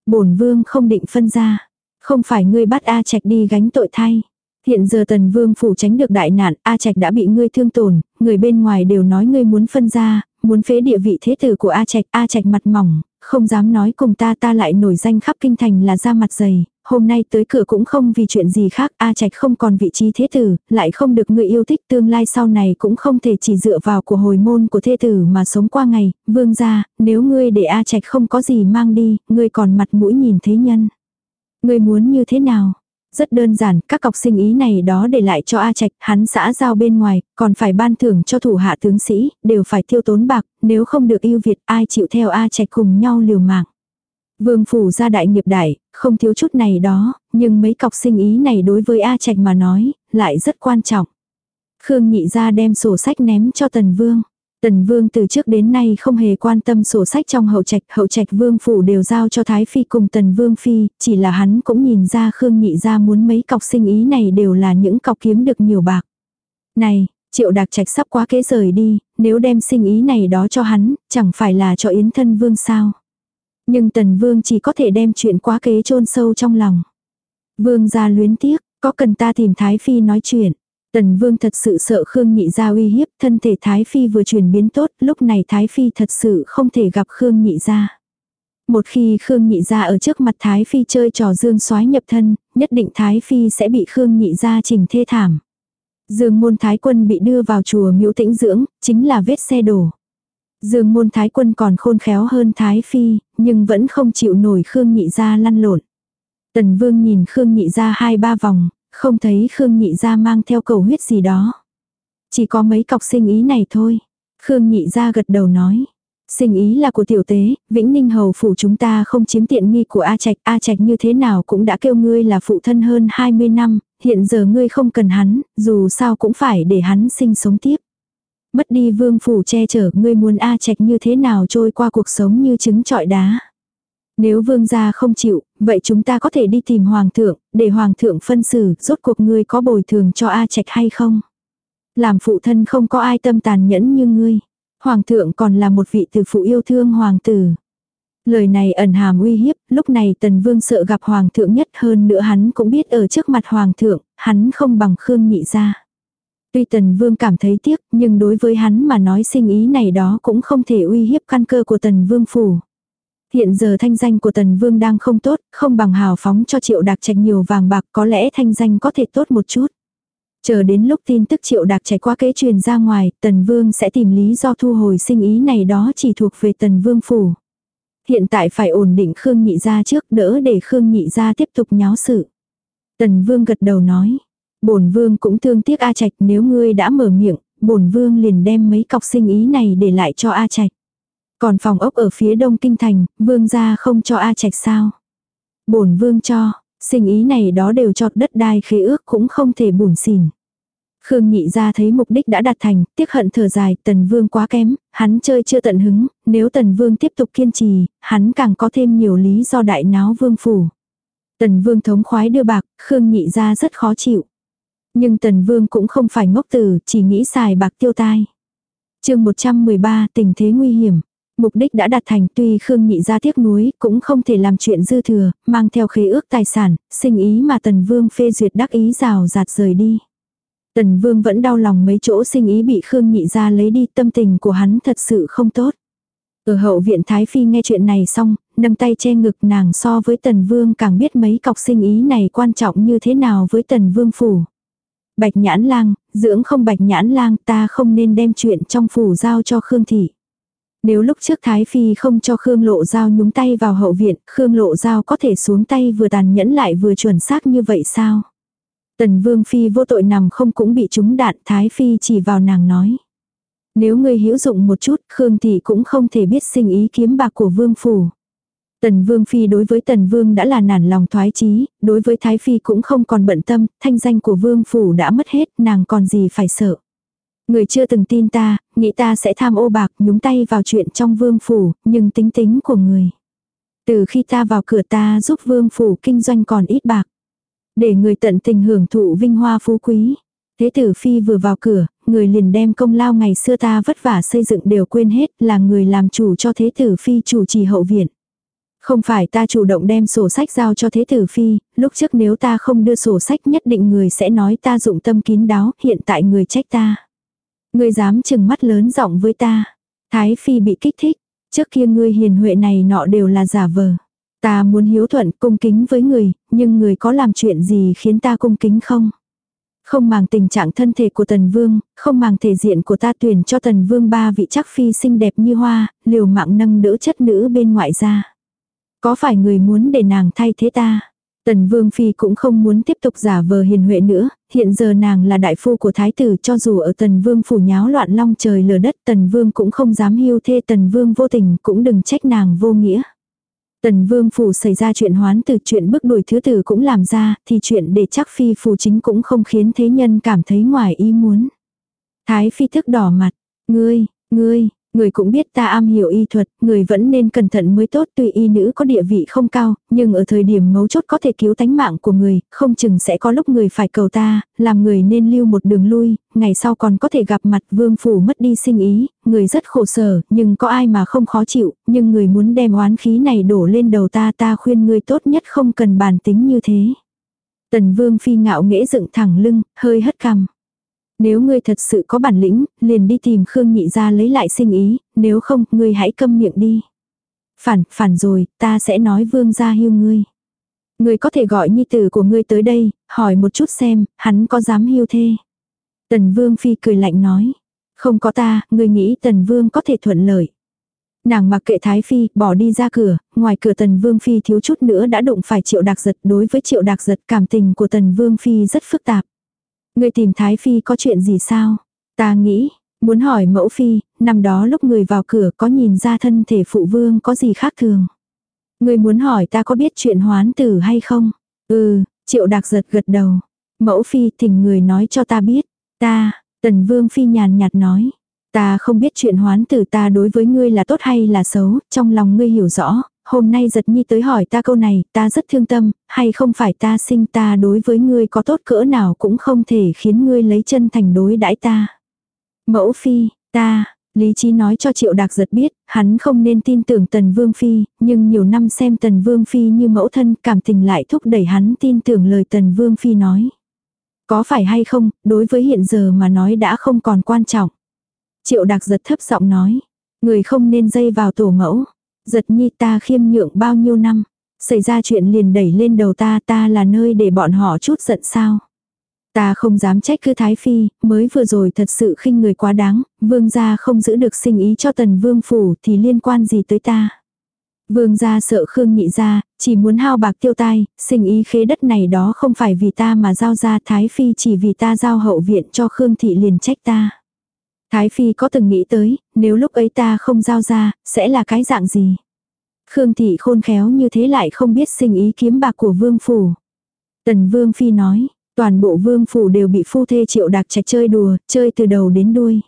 bổn Vương không định phân ra. Không phải ngươi bắt A Trạch đi gánh tội thay. Hiện giờ Tần Vương phủ tránh được đại nạn, A Trạch đã bị ngươi thương tổn, người bên ngoài đều nói ngươi muốn phân ra, muốn phế địa vị thế tử của A Trạch, A Trạch mặt mỏng, không dám nói cùng ta ta lại nổi danh khắp kinh thành là da mặt dày, hôm nay tới cửa cũng không vì chuyện gì khác, A Trạch không còn vị trí thế tử, lại không được người yêu thích tương lai sau này cũng không thể chỉ dựa vào của hồi môn của thế tử mà sống qua ngày, vương gia, nếu ngươi để A Trạch không có gì mang đi, ngươi còn mặt mũi nhìn thế nhân. Ngươi muốn như thế nào? Rất đơn giản, các cọc sinh ý này đó để lại cho A Trạch, hắn xã giao bên ngoài, còn phải ban thưởng cho thủ hạ tướng sĩ, đều phải tiêu tốn bạc, nếu không được yêu Việt ai chịu theo A Trạch cùng nhau liều mạng. Vương phủ ra đại nghiệp đại, không thiếu chút này đó, nhưng mấy cọc sinh ý này đối với A Trạch mà nói, lại rất quan trọng. Khương nhị ra đem sổ sách ném cho Tần Vương. Tần Vương từ trước đến nay không hề quan tâm sổ sách trong hậu trạch, hậu trạch Vương phủ đều giao cho Thái Phi cùng Tần Vương Phi, chỉ là hắn cũng nhìn ra Khương nhị ra muốn mấy cọc sinh ý này đều là những cọc kiếm được nhiều bạc. Này, triệu đạc trạch sắp quá kế rời đi, nếu đem sinh ý này đó cho hắn, chẳng phải là cho Yến thân Vương sao. Nhưng Tần Vương chỉ có thể đem chuyện quá kế chôn sâu trong lòng. Vương ra luyến tiếc, có cần ta tìm Thái Phi nói chuyện. Tần Vương thật sự sợ Khương Nhị Gia uy hiếp, thân thể Thái Phi vừa chuyển biến tốt, lúc này Thái Phi thật sự không thể gặp Khương Nhị Gia. Một khi Khương Nhị Gia ở trước mặt Thái Phi chơi trò dương soái nhập thân, nhất định Thái Phi sẽ bị Khương Nhị Gia chỉnh thê thảm. Dương môn Thái quân bị đưa vào chùa miễu tĩnh dưỡng, chính là vết xe đổ. Dương môn Thái quân còn khôn khéo hơn Thái Phi, nhưng vẫn không chịu nổi Khương Nhị Gia lăn lộn. Tần Vương nhìn Khương Nhị Gia hai ba vòng, không thấy Khương Nhị Gia mang theo cầu huyết gì đó. Chỉ có mấy cọc sinh ý này thôi. Khương Nhị Gia gật đầu nói. Sinh ý là của tiểu tế, Vĩnh Ninh Hầu phủ chúng ta không chiếm tiện nghi của A Trạch, A Trạch như thế nào cũng đã kêu ngươi là phụ thân hơn 20 năm, hiện giờ ngươi không cần hắn, dù sao cũng phải để hắn sinh sống tiếp. Mất đi vương phủ che chở, ngươi muốn A Trạch như thế nào trôi qua cuộc sống như trứng trọi đá. Nếu vương gia không chịu, vậy chúng ta có thể đi tìm hoàng thượng, để hoàng thượng phân xử, rốt cuộc ngươi có bồi thường cho A Trạch hay không? Làm phụ thân không có ai tâm tàn nhẫn như ngươi. Hoàng thượng còn là một vị tử phụ yêu thương hoàng tử. Lời này ẩn hàm uy hiếp, lúc này tần vương sợ gặp hoàng thượng nhất hơn nữa hắn cũng biết ở trước mặt hoàng thượng, hắn không bằng khương nhị ra. Tuy tần vương cảm thấy tiếc, nhưng đối với hắn mà nói sinh ý này đó cũng không thể uy hiếp căn cơ của tần vương phủ. Hiện giờ thanh danh của Tần Vương đang không tốt, không bằng hào phóng cho Triệu Đạc Trạch nhiều vàng bạc có lẽ thanh danh có thể tốt một chút. Chờ đến lúc tin tức Triệu Đạc Trạch qua kế truyền ra ngoài, Tần Vương sẽ tìm lý do thu hồi sinh ý này đó chỉ thuộc về Tần Vương phủ. Hiện tại phải ổn định Khương Nhị gia trước đỡ để Khương Nhị gia tiếp tục nháo sự. Tần Vương gật đầu nói, bổn Vương cũng thương tiếc A Trạch nếu ngươi đã mở miệng, bổn Vương liền đem mấy cọc sinh ý này để lại cho A Trạch. Còn phòng ốc ở phía đông kinh thành, vương gia không cho A Trạch sao? Bổn vương cho, sinh ý này đó đều chọt đất đai khế ước cũng không thể bùn xỉn. Khương nhị ra thấy mục đích đã đạt thành, tiếc hận thở dài, tần vương quá kém, hắn chơi chưa tận hứng, nếu tần vương tiếp tục kiên trì, hắn càng có thêm nhiều lý do đại náo vương phủ. Tần vương thống khoái đưa bạc, Khương nhị ra rất khó chịu. Nhưng tần vương cũng không phải ngốc tử, chỉ nghĩ xài bạc tiêu tai. chương 113 tình thế nguy hiểm. Mục đích đã đạt thành tuy Khương Nhị ra tiếc nuối, cũng không thể làm chuyện dư thừa, mang theo khế ước tài sản, sinh ý mà Tần Vương phê duyệt đắc ý rào rạt rời đi. Tần Vương vẫn đau lòng mấy chỗ sinh ý bị Khương Nhị ra lấy đi, tâm tình của hắn thật sự không tốt. Ở hậu viện Thái Phi nghe chuyện này xong, nâng tay che ngực nàng so với Tần Vương càng biết mấy cọc sinh ý này quan trọng như thế nào với Tần Vương phủ. Bạch nhãn lang, dưỡng không bạch nhãn lang ta không nên đem chuyện trong phủ giao cho Khương Thị. Nếu lúc trước Thái Phi không cho Khương Lộ Giao nhúng tay vào hậu viện, Khương Lộ Giao có thể xuống tay vừa tàn nhẫn lại vừa chuẩn xác như vậy sao? Tần Vương Phi vô tội nằm không cũng bị trúng đạn Thái Phi chỉ vào nàng nói. Nếu ngươi hữu dụng một chút, Khương thì cũng không thể biết sinh ý kiếm bạc của Vương Phủ. Tần Vương Phi đối với Tần Vương đã là nản lòng thoái chí, đối với Thái Phi cũng không còn bận tâm, thanh danh của Vương Phủ đã mất hết, nàng còn gì phải sợ. Người chưa từng tin ta, nghĩ ta sẽ tham ô bạc nhúng tay vào chuyện trong vương phủ, nhưng tính tính của người. Từ khi ta vào cửa ta giúp vương phủ kinh doanh còn ít bạc. Để người tận tình hưởng thụ vinh hoa phú quý. Thế tử phi vừa vào cửa, người liền đem công lao ngày xưa ta vất vả xây dựng đều quên hết là người làm chủ cho thế tử phi chủ trì hậu viện. Không phải ta chủ động đem sổ sách giao cho thế tử phi, lúc trước nếu ta không đưa sổ sách nhất định người sẽ nói ta dụng tâm kín đáo, hiện tại người trách ta ngươi dám chừng mắt lớn giọng với ta. Thái phi bị kích thích, trước kia ngươi hiền huệ này nọ đều là giả vờ. Ta muốn hiếu thuận cung kính với người, nhưng người có làm chuyện gì khiến ta cung kính không? Không màng tình trạng thân thể của tần vương, không màng thể diện của ta tuyển cho tần vương ba vị chắc phi xinh đẹp như hoa, liều mạng nâng đỡ chất nữ bên ngoại ra. Có phải người muốn để nàng thay thế ta? Tần Vương Phi cũng không muốn tiếp tục giả vờ hiền huệ nữa, hiện giờ nàng là đại phu của thái tử cho dù ở Tần Vương phủ nháo loạn long trời lở đất Tần Vương cũng không dám hiu thê Tần Vương vô tình cũng đừng trách nàng vô nghĩa. Tần Vương phủ xảy ra chuyện hoán từ chuyện bức đuổi thứ tử cũng làm ra, thì chuyện để chắc Phi phủ chính cũng không khiến thế nhân cảm thấy ngoài ý muốn. Thái Phi thức đỏ mặt, ngươi, ngươi, Người cũng biết ta am hiểu y thuật, người vẫn nên cẩn thận mới tốt tuy y nữ có địa vị không cao, nhưng ở thời điểm mấu chốt có thể cứu tánh mạng của người, không chừng sẽ có lúc người phải cầu ta, làm người nên lưu một đường lui, ngày sau còn có thể gặp mặt vương phủ mất đi sinh ý, người rất khổ sở, nhưng có ai mà không khó chịu, nhưng người muốn đem oán khí này đổ lên đầu ta ta khuyên người tốt nhất không cần bàn tính như thế. Tần vương phi ngạo nghễ dựng thẳng lưng, hơi hất cằm. Nếu ngươi thật sự có bản lĩnh, liền đi tìm Khương Nhị ra lấy lại sinh ý, nếu không, ngươi hãy câm miệng đi. Phản, phản rồi, ta sẽ nói vương gia hiu ngươi. Ngươi có thể gọi nhi tử của ngươi tới đây, hỏi một chút xem, hắn có dám hiu thê. Tần vương phi cười lạnh nói. Không có ta, ngươi nghĩ tần vương có thể thuận lợi. Nàng mặc kệ Thái Phi, bỏ đi ra cửa, ngoài cửa Tần Vương Phi thiếu chút nữa đã đụng phải Triệu Đạc Giật. Đối với Triệu Đạc Giật cảm tình của Tần Vương Phi rất phức tạp. Người tìm Thái Phi có chuyện gì sao? Ta nghĩ, muốn hỏi mẫu Phi, năm đó lúc người vào cửa có nhìn ra thân thể phụ vương có gì khác thường. Người muốn hỏi ta có biết chuyện hoán tử hay không? Ừ, triệu đạc giật gật đầu. Mẫu Phi thỉnh người nói cho ta biết. Ta, tần vương Phi nhàn nhạt nói. Ta không biết chuyện hoán tử ta đối với ngươi là tốt hay là xấu, trong lòng ngươi hiểu rõ, hôm nay giật nhi tới hỏi ta câu này, ta rất thương tâm, hay không phải ta sinh ta đối với ngươi có tốt cỡ nào cũng không thể khiến ngươi lấy chân thành đối đãi ta. Mẫu phi, ta, Lý trí nói cho Triệu Đạc giật biết, hắn không nên tin tưởng Tần Vương Phi, nhưng nhiều năm xem Tần Vương Phi như mẫu thân cảm tình lại thúc đẩy hắn tin tưởng lời Tần Vương Phi nói. Có phải hay không, đối với hiện giờ mà nói đã không còn quan trọng. Triệu Đạc giật thấp giọng nói, người không nên dây vào tổ mẫu. Giật nhi ta khiêm nhượng bao nhiêu năm. Xảy ra chuyện liền đẩy lên đầu ta ta là nơi để bọn họ chút giận sao. Ta không dám trách cứ Thái Phi, mới vừa rồi thật sự khinh người quá đáng, vương gia không giữ được sinh ý cho tần vương phủ thì liên quan gì tới ta. Vương gia sợ Khương nhị gia, chỉ muốn hao bạc tiêu tai, sinh ý khế đất này đó không phải vì ta mà giao ra Thái Phi chỉ vì ta giao hậu viện cho Khương thị liền trách ta. Thái Phi có từng nghĩ tới, nếu lúc ấy ta không giao ra, sẽ là cái dạng gì? Khương Thị khôn khéo như thế lại không biết sinh ý kiếm bạc của Vương Phủ. Tần Vương Phi nói, toàn bộ Vương Phủ đều bị phu thê triệu đặc trạch chơi đùa, chơi từ đầu đến đuôi.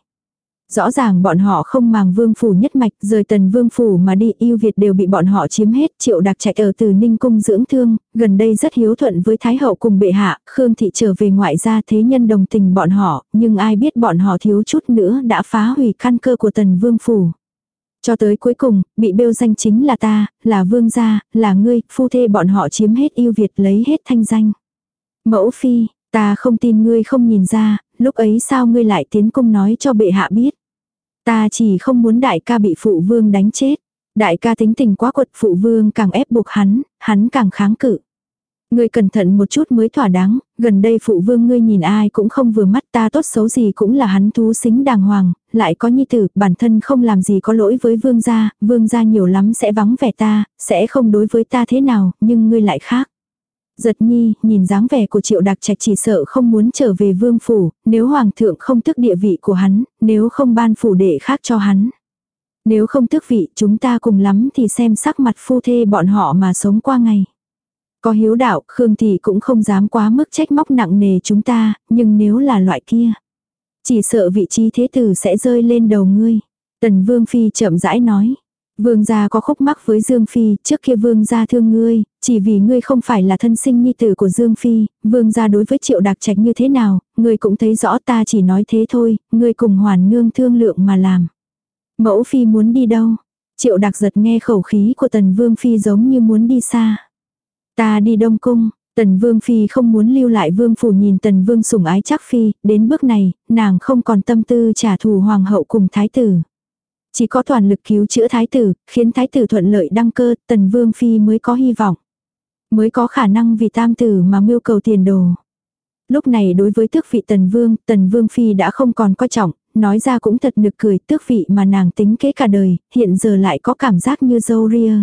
Rõ ràng bọn họ không màng vương phủ nhất mạch, rời tần vương phủ mà đi yêu Việt đều bị bọn họ chiếm hết, triệu đặc trạch ở từ Ninh Cung dưỡng thương, gần đây rất hiếu thuận với Thái hậu cùng bệ hạ, Khương thị trở về ngoại gia thế nhân đồng tình bọn họ, nhưng ai biết bọn họ thiếu chút nữa đã phá hủy căn cơ của tần vương phủ. Cho tới cuối cùng, bị bêu danh chính là ta, là vương gia, là ngươi, phu thê bọn họ chiếm hết yêu Việt lấy hết thanh danh. Mẫu phi, ta không tin ngươi không nhìn ra, lúc ấy sao ngươi lại tiến cung nói cho bệ hạ biết. Ta chỉ không muốn đại ca bị phụ vương đánh chết. Đại ca tính tình quá quật phụ vương càng ép buộc hắn, hắn càng kháng cự. Ngươi cẩn thận một chút mới thỏa đáng, gần đây phụ vương ngươi nhìn ai cũng không vừa mắt ta tốt xấu gì cũng là hắn thú xính đàng hoàng, lại có nhi tử, bản thân không làm gì có lỗi với vương gia, vương gia nhiều lắm sẽ vắng vẻ ta, sẽ không đối với ta thế nào, nhưng ngươi lại khác. Giật nhi, nhìn dáng vẻ của triệu đặc trạch chỉ sợ không muốn trở về vương phủ, nếu hoàng thượng không tức địa vị của hắn, nếu không ban phủ đệ khác cho hắn. Nếu không tước vị chúng ta cùng lắm thì xem sắc mặt phu thê bọn họ mà sống qua ngày. Có hiếu đạo, Khương thì cũng không dám quá mức trách móc nặng nề chúng ta, nhưng nếu là loại kia. Chỉ sợ vị trí thế tử sẽ rơi lên đầu ngươi. Tần Vương Phi chậm rãi nói. Vương gia có khúc mắc với Dương Phi, trước kia vương gia thương ngươi, chỉ vì ngươi không phải là thân sinh nhi tử của Dương Phi, vương gia đối với triệu đặc trạch như thế nào, ngươi cũng thấy rõ ta chỉ nói thế thôi, ngươi cùng hoàn nương thương lượng mà làm. Mẫu Phi muốn đi đâu? Triệu đặc giật nghe khẩu khí của tần vương Phi giống như muốn đi xa. Ta đi Đông Cung, Tần Vương Phi không muốn lưu lại Vương Phủ nhìn Tần Vương sủng ái chắc Phi, đến bước này, nàng không còn tâm tư trả thù Hoàng hậu cùng Thái tử. Chỉ có toàn lực cứu chữa Thái tử, khiến Thái tử thuận lợi đăng cơ, Tần Vương Phi mới có hy vọng. Mới có khả năng vì tam tử mà mưu cầu tiền đồ. Lúc này đối với tước vị Tần Vương, Tần Vương Phi đã không còn coi trọng, nói ra cũng thật nực cười tước vị mà nàng tính kế cả đời, hiện giờ lại có cảm giác như dâu ria.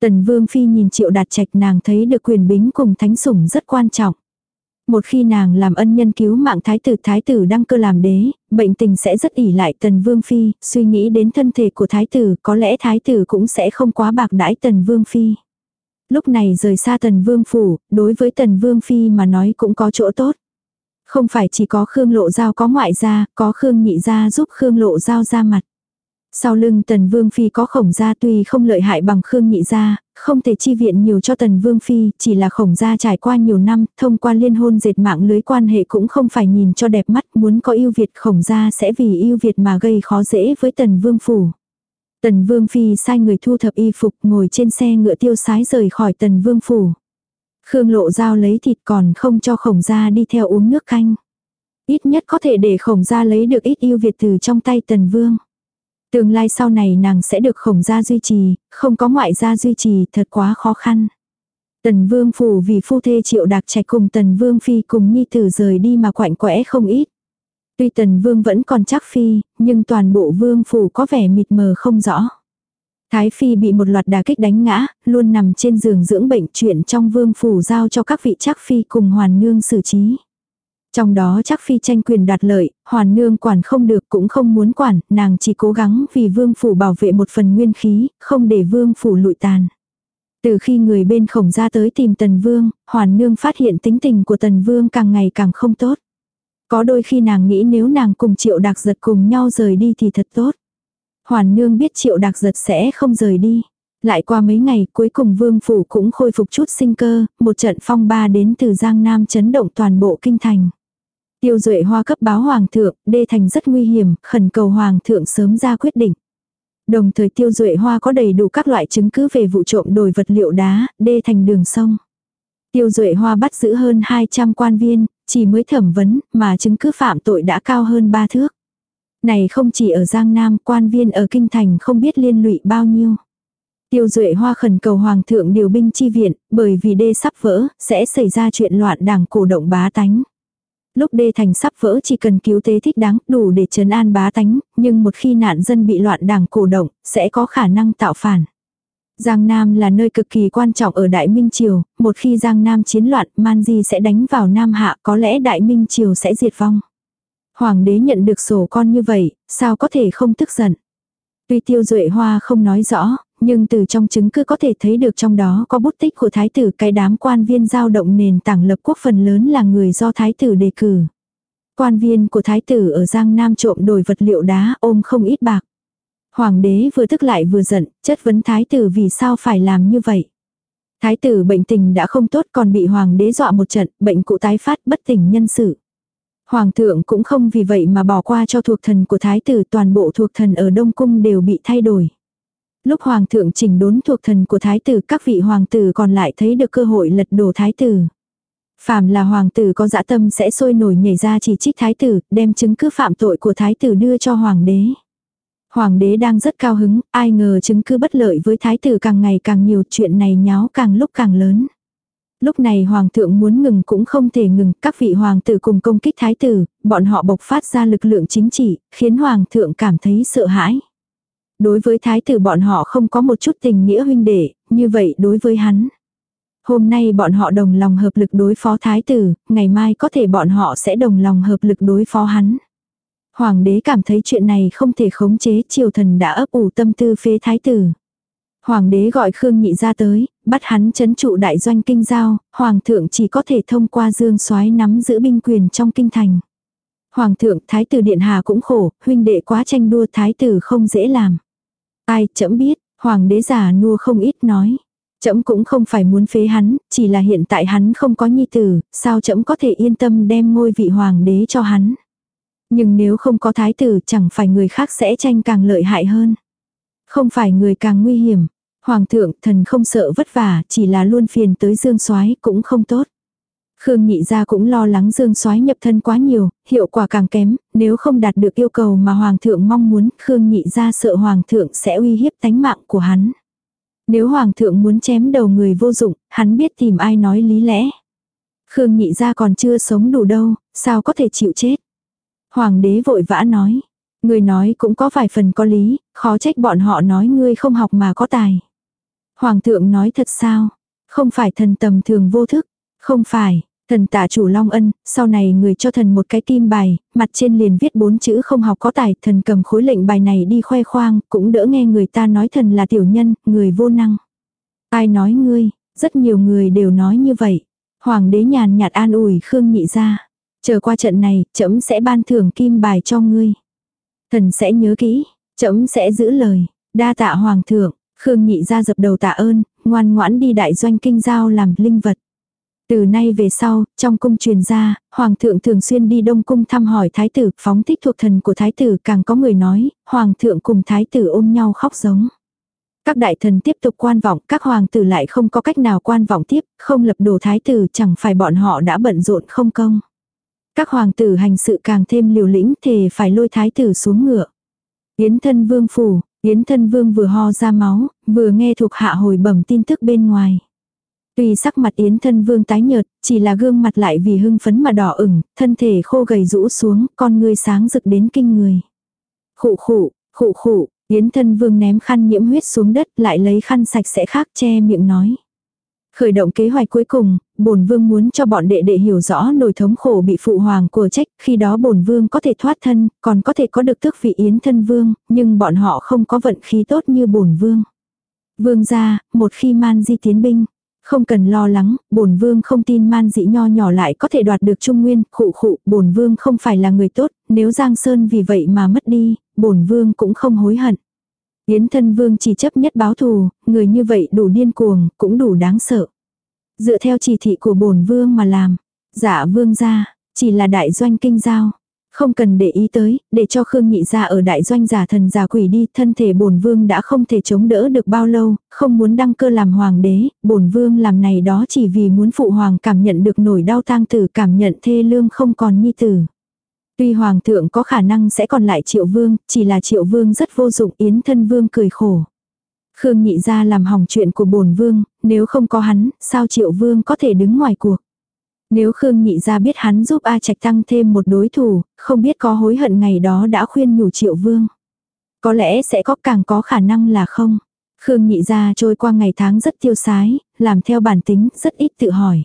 Tần Vương Phi nhìn triệu đạt trạch nàng thấy được quyền bính cùng thánh sủng rất quan trọng. Một khi nàng làm ân nhân cứu mạng thái tử thái tử đăng cơ làm đế, bệnh tình sẽ rất ỉ lại tần vương phi, suy nghĩ đến thân thể của thái tử, có lẽ thái tử cũng sẽ không quá bạc đãi tần vương phi. Lúc này rời xa tần vương phủ, đối với tần vương phi mà nói cũng có chỗ tốt. Không phải chỉ có Khương Lộ Giao có ngoại gia, có Khương Nhị gia giúp Khương Lộ Giao ra mặt. Sau lưng Tần Vương Phi có khổng gia tuy không lợi hại bằng Khương Nhị gia, không thể chi viện nhiều cho Tần Vương Phi, chỉ là khổng gia trải qua nhiều năm, thông qua liên hôn dệt mạng lưới quan hệ cũng không phải nhìn cho đẹp mắt, muốn có yêu Việt khổng gia sẽ vì yêu Việt mà gây khó dễ với Tần Vương Phủ. Tần Vương Phi sai người thu thập y phục ngồi trên xe ngựa tiêu sái rời khỏi Tần Vương Phủ. Khương Lộ Giao lấy thịt còn không cho khổng gia đi theo uống nước canh. Ít nhất có thể để khổng gia lấy được ít yêu Việt từ trong tay Tần Vương. Tương lai sau này nàng sẽ được khổng gia duy trì, không có ngoại gia duy trì thật quá khó khăn. Tần vương phủ vì phu thê triệu đạc trạch cùng tần vương phi cùng nhi tử rời đi mà quạnh quẽ không ít. Tuy tần vương vẫn còn chắc phi, nhưng toàn bộ vương phủ có vẻ mịt mờ không rõ. Thái phi bị một loạt đà kích đánh ngã, luôn nằm trên giường dưỡng bệnh chuyện trong vương phủ giao cho các vị chắc phi cùng hoàn nương xử trí. Trong đó chắc phi tranh quyền đoạt lợi, hoàn nương quản không được cũng không muốn quản, nàng chỉ cố gắng vì vương phủ bảo vệ một phần nguyên khí, không để vương phủ lụi tàn. Từ khi người bên khổng ra tới tìm tần vương, hoàn nương phát hiện tính tình của tần vương càng ngày càng không tốt. Có đôi khi nàng nghĩ nếu nàng cùng triệu đặc giật cùng nhau rời đi thì thật tốt. Hoàn nương biết triệu đặc giật sẽ không rời đi. Lại qua mấy ngày cuối cùng vương phủ cũng khôi phục chút sinh cơ, một trận phong ba đến từ Giang Nam chấn động toàn bộ kinh thành. Tiêu Duệ Hoa cấp báo hoàng thượng, đê thành rất nguy hiểm, khẩn cầu hoàng thượng sớm ra quyết định. Đồng thời Tiêu Duệ Hoa có đầy đủ các loại chứng cứ về vụ trộm đồi vật liệu đá, đê thành đường sông. Tiêu Duệ Hoa bắt giữ hơn 200 quan viên, chỉ mới thẩm vấn, mà chứng cứ phạm tội đã cao hơn 3 thước. Này không chỉ ở Giang Nam, quan viên ở Kinh Thành không biết liên lụy bao nhiêu. Tiêu Duệ Hoa khẩn cầu Hoàng thượng điều binh chi viện, bởi vì đê sắp vỡ, sẽ xảy ra chuyện loạn đảng cổ động bá tánh. Lúc đê thành sắp vỡ chỉ cần cứu tế thích đáng đủ để trấn an bá tánh, nhưng một khi nạn dân bị loạn đảng cổ động, sẽ có khả năng tạo phản. Giang Nam là nơi cực kỳ quan trọng ở Đại Minh Triều, một khi Giang Nam chiến loạn, Man Di sẽ đánh vào Nam Hạ, có lẽ Đại Minh Triều sẽ diệt vong. Hoàng đế nhận được sổ con như vậy, sao có thể không tức giận. Tuy tiêu duệ hoa không nói rõ, nhưng từ trong chứng cứ có thể thấy được trong đó có bút tích của thái tử cái đám quan viên giao động nền tảng lập quốc phần lớn là người do thái tử đề cử. Quan viên của thái tử ở Giang Nam trộm đổi vật liệu đá ôm không ít bạc. Hoàng đế vừa tức lại vừa giận, chất vấn thái tử vì sao phải làm như vậy. Thái tử bệnh tình đã không tốt còn bị hoàng đế dọa một trận, bệnh cụ tái phát bất tỉnh nhân sự. Hoàng thượng cũng không vì vậy mà bỏ qua cho thuộc thần của thái tử toàn bộ thuộc thần ở Đông Cung đều bị thay đổi. Lúc hoàng thượng chỉnh đốn thuộc thần của thái tử các vị hoàng tử còn lại thấy được cơ hội lật đổ thái tử. Phàm là hoàng tử có dã tâm sẽ sôi nổi nhảy ra chỉ trích thái tử, đem chứng cứ phạm tội của thái tử đưa cho hoàng đế. Hoàng đế đang rất cao hứng, ai ngờ chứng cứ bất lợi với thái tử càng ngày càng nhiều chuyện này nháo càng lúc càng lớn. Lúc này hoàng thượng muốn ngừng cũng không thể ngừng, các vị hoàng tử cùng công kích thái tử, bọn họ bộc phát ra lực lượng chính trị, khiến hoàng thượng cảm thấy sợ hãi. Đối với thái tử bọn họ không có một chút tình nghĩa huynh đệ, như vậy đối với hắn. Hôm nay bọn họ đồng lòng hợp lực đối phó thái tử, ngày mai có thể bọn họ sẽ đồng lòng hợp lực đối phó hắn. Hoàng đế cảm thấy chuyện này không thể khống chế triều thần đã ấp ủ tâm tư phế thái tử. Hoàng đế gọi Khương Nhị ra tới, bắt hắn chấn trụ đại doanh kinh giao, hoàng thượng chỉ có thể thông qua dương soái nắm giữ binh quyền trong kinh thành. Hoàng thượng thái tử điện hà cũng khổ, huynh đệ quá tranh đua thái tử không dễ làm. Ai chậm biết, Hoàng đế giả nua không ít nói. Chậm cũng không phải muốn phế hắn, chỉ là hiện tại hắn không có nhi tử, sao chậm có thể yên tâm đem ngôi vị hoàng đế cho hắn. Nhưng nếu không có thái tử chẳng phải người khác sẽ tranh càng lợi hại hơn. Không phải người càng nguy hiểm. Hoàng thượng thần không sợ vất vả, chỉ là luôn phiền tới dương soái cũng không tốt. Khương nhị gia cũng lo lắng dương soái nhập thân quá nhiều, hiệu quả càng kém, nếu không đạt được yêu cầu mà hoàng thượng mong muốn, Khương nhị gia sợ hoàng thượng sẽ uy hiếp tánh mạng của hắn. Nếu hoàng thượng muốn chém đầu người vô dụng, hắn biết tìm ai nói lý lẽ. Khương nhị gia còn chưa sống đủ đâu, sao có thể chịu chết. Hoàng đế vội vã nói. Người nói cũng có vài phần có lý, khó trách bọn họ nói ngươi không học mà có tài. Hoàng thượng nói thật sao? Không phải thần tầm thường vô thức. Không phải, thần tạ chủ Long Ân, sau này người cho thần một cái kim bài, mặt trên liền viết bốn chữ không học có tài, thần cầm khối lệnh bài này đi khoe khoang, cũng đỡ nghe người ta nói thần là tiểu nhân, người vô năng. Ai nói ngươi, rất nhiều người đều nói như vậy. Hoàng đế nhàn nhạt an ủi Khương nhị ra. Chờ qua trận này, trẫm sẽ ban thưởng kim bài cho ngươi. Thần sẽ nhớ kỹ, trẫm sẽ giữ lời. Đa tạ hoàng thượng, Khương nhị ra dập đầu tạ ơn, ngoan ngoãn đi đại doanh kinh giao làm linh vật. Từ nay về sau, trong cung truyền ra, hoàng thượng thường xuyên đi đông cung thăm hỏi thái tử, phóng thích thuộc thần của thái tử càng có người nói, hoàng thượng cùng thái tử ôm nhau khóc giống. Các đại thần tiếp tục quan vọng, các hoàng tử lại không có cách nào quan vọng tiếp, không lập đồ thái tử chẳng phải bọn họ đã bận rộn không công. Các hoàng tử hành sự càng thêm liều lĩnh thề phải lôi thái tử xuống ngựa. Yến thân vương phủ, Yến thân vương vừa ho ra máu, vừa nghe thuộc hạ hồi bẩm tin tức bên ngoài. Tuy sắc mặt Yến thân vương tái nhợt, chỉ là gương mặt lại vì hưng phấn mà đỏ ửng, thân thể khô gầy rũ xuống, con ngươi sáng rực đến kinh người. Khụ khụ, khụ khụ, Yến thân vương ném khăn nhiễm huyết xuống đất lại lấy khăn sạch sẽ khác che miệng nói. Khởi động kế hoạch cuối cùng, bổn vương muốn cho bọn đệ đệ hiểu rõ nổi thống khổ bị phụ hoàng của trách, khi đó bổn vương có thể thoát thân, còn có thể có được tước vị yến thân vương, nhưng bọn họ không có vận khí tốt như bổn vương. Vương gia, một khi man di tiến binh, không cần lo lắng, bổn vương không tin man dĩ nho nhỏ lại có thể đoạt được trung nguyên, khụ khụ, bổn vương không phải là người tốt, nếu Giang Sơn vì vậy mà mất đi, bổn vương cũng không hối hận. Yến thân vương chỉ chấp nhất báo thù, người như vậy đủ điên cuồng, cũng đủ đáng sợ. Dựa theo chỉ thị của bổn vương mà làm. Dạ vương ra, chỉ là đại doanh kinh giao. Không cần để ý tới, để cho Khương Nhị ra ở đại doanh giả thần giả quỷ đi, thân thể bổn vương đã không thể chống đỡ được bao lâu, không muốn đăng cơ làm hoàng đế, bổn vương làm này đó chỉ vì muốn phụ hoàng cảm nhận được nổi đau tang tử, cảm nhận thê lương không còn nhi tử. Tuy hoàng thượng có khả năng sẽ còn lại triệu vương, chỉ là triệu vương rất vô dụng yến thân vương cười khổ. Khương nhị ra làm hỏng chuyện của bổn vương, nếu không có hắn, sao triệu vương có thể đứng ngoài cuộc. Nếu Khương nhị ra biết hắn giúp A Trạch tăng thêm một đối thủ, không biết có hối hận ngày đó đã khuyên nhủ triệu vương. Có lẽ sẽ có càng có khả năng là không. Khương nhị ra trôi qua ngày tháng rất tiêu sái, làm theo bản tính, rất ít tự hỏi.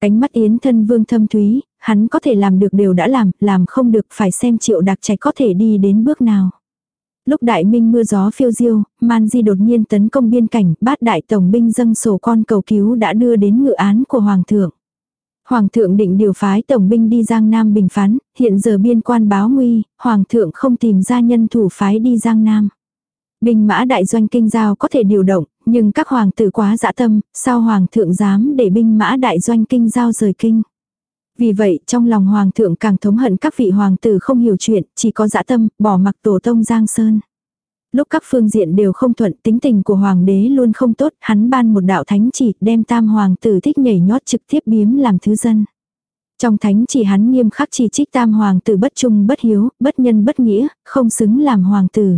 Ánh mắt yến thân vương thâm thúy, hắn có thể làm được đều đã làm, làm không được phải xem triệu đặc trạch có thể đi đến bước nào. Lúc đại minh mưa gió phiêu diêu, man di đột nhiên tấn công biên cảnh, bát đại tổng binh dâng sổ con cầu cứu đã đưa đến ngự án của hoàng thượng. Hoàng thượng định điều phái tổng binh đi Giang Nam bình phán, hiện giờ biên quan báo nguy, hoàng thượng không tìm ra nhân thủ phái đi Giang Nam. Binh mã đại doanh kinh giao có thể điều động, nhưng các hoàng tử quá dã tâm, sao hoàng thượng dám để binh mã đại doanh kinh giao rời kinh. Vì vậy, trong lòng hoàng thượng càng thống hận các vị hoàng tử không hiểu chuyện, chỉ có dã tâm, bỏ mặc tổ tông Giang Sơn. Lúc các phương diện đều không thuận, tính tình của hoàng đế luôn không tốt, hắn ban một đạo thánh chỉ, đem tam hoàng tử thích nhảy nhót trực tiếp biếm làm thứ dân. Trong thánh chỉ hắn nghiêm khắc chỉ trích tam hoàng tử bất trung bất hiếu, bất nhân bất nghĩa, không xứng làm hoàng tử.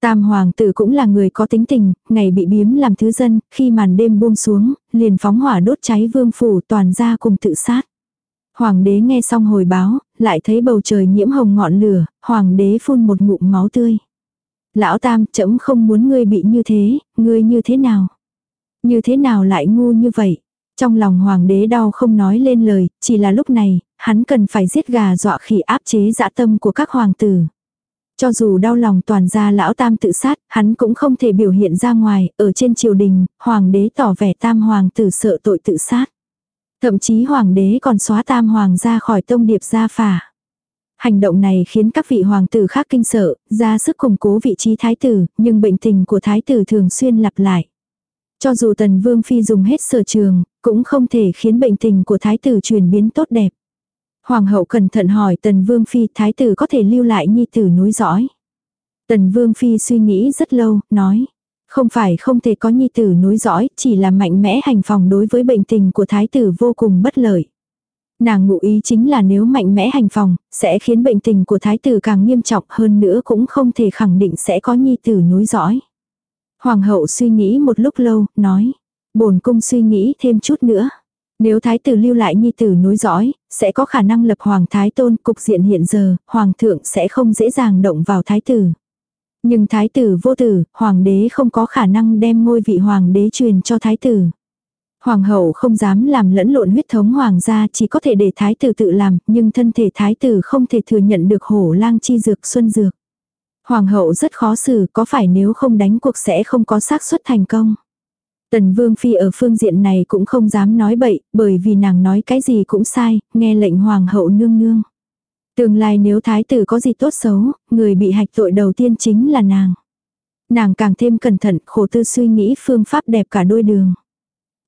Tam hoàng tử cũng là người có tính tình, ngày bị biếm làm thứ dân, khi màn đêm buông xuống, liền phóng hỏa đốt cháy vương phủ toàn ra cùng tự sát. Hoàng đế nghe xong hồi báo, lại thấy bầu trời nhiễm hồng ngọn lửa, hoàng đế phun một ngụm máu tươi. Lão tam, trẫm không muốn ngươi bị như thế, ngươi như thế nào? Như thế nào lại ngu như vậy? Trong lòng hoàng đế đau không nói lên lời, chỉ là lúc này, hắn cần phải giết gà dọa khỉ áp chế dã tâm của các hoàng tử. Cho dù đau lòng toàn gia lão tam tự sát, hắn cũng không thể biểu hiện ra ngoài, ở trên triều đình, hoàng đế tỏ vẻ tam hoàng tử sợ tội tự sát. Thậm chí hoàng đế còn xóa tam hoàng ra khỏi tông điệp gia phả. Hành động này khiến các vị hoàng tử khác kinh sợ, ra sức củng cố vị trí thái tử, nhưng bệnh tình của thái tử thường xuyên lặp lại. Cho dù tần vương phi dùng hết sở trường, cũng không thể khiến bệnh tình của thái tử chuyển biến tốt đẹp. Hoàng hậu cẩn thận hỏi tần vương phi thái tử có thể lưu lại nhi tử nối dõi. Tần vương phi suy nghĩ rất lâu, nói. Không phải không thể có nhi tử nối dõi, chỉ là mạnh mẽ hành phòng đối với bệnh tình của thái tử vô cùng bất lợi. Nàng ngụ ý chính là nếu mạnh mẽ hành phòng, sẽ khiến bệnh tình của thái tử càng nghiêm trọng hơn nữa cũng không thể khẳng định sẽ có nhi tử nối dõi. Hoàng hậu suy nghĩ một lúc lâu, nói. bổn cung suy nghĩ thêm chút nữa. Nếu thái tử lưu lại nhi tử nối dõi, sẽ có khả năng lập hoàng thái tôn cục diện hiện giờ, hoàng thượng sẽ không dễ dàng động vào thái tử. Nhưng thái tử vô tử, hoàng đế không có khả năng đem ngôi vị hoàng đế truyền cho thái tử. Hoàng hậu không dám làm lẫn lộn huyết thống hoàng gia chỉ có thể để thái tử tự làm, nhưng thân thể thái tử không thể thừa nhận được hổ lang chi dược xuân dược. Hoàng hậu rất khó xử có phải nếu không đánh cuộc sẽ không có xác suất thành công. Tần Vương Phi ở phương diện này cũng không dám nói bậy, bởi vì nàng nói cái gì cũng sai, nghe lệnh Hoàng hậu nương nương. Tương lai nếu thái tử có gì tốt xấu, người bị hạch tội đầu tiên chính là nàng. Nàng càng thêm cẩn thận, khổ tư suy nghĩ phương pháp đẹp cả đôi đường.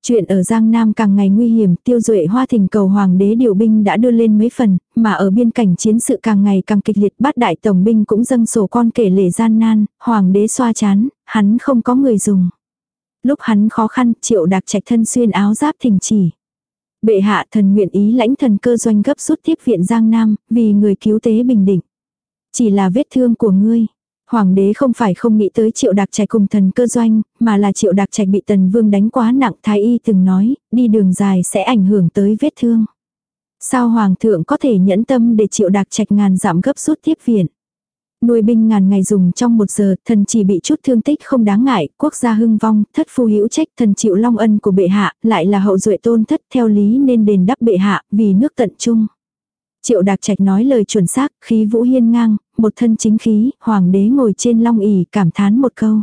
Chuyện ở Giang Nam càng ngày nguy hiểm, tiêu duệ hoa thình cầu hoàng đế điều binh đã đưa lên mấy phần, mà ở biên cảnh chiến sự càng ngày càng kịch liệt bát đại tổng binh cũng dâng sổ con kể lể gian nan, hoàng đế xoa chán, hắn không có người dùng. Lúc hắn khó khăn, triệu đặc trạch thân xuyên áo giáp thình chỉ. Bệ hạ thần nguyện ý lãnh thần cơ doanh gấp rút tiếp viện Giang Nam, vì người cứu tế bình định. Chỉ là vết thương của ngươi. Hoàng đế không phải không nghĩ tới triệu đặc trạch cùng thần cơ doanh, mà là triệu đặc trạch bị tần vương đánh quá nặng thái y từng nói, đi đường dài sẽ ảnh hưởng tới vết thương. Sao hoàng thượng có thể nhẫn tâm để triệu đặc trạch ngàn giảm gấp rút tiếp viện. Nuôi binh ngàn ngày dùng trong một giờ, thần chỉ bị chút thương tích không đáng ngại, quốc gia hưng vong, thất phu hữu trách, thần chịu long ân của bệ hạ, lại là hậu duệ tôn thất theo lý nên đền đáp bệ hạ, vì nước tận trung. Triệu Đạc Trạch nói lời chuẩn xác, khí vũ hiên ngang, một thân chính khí, hoàng đế ngồi trên long ỷ cảm thán một câu.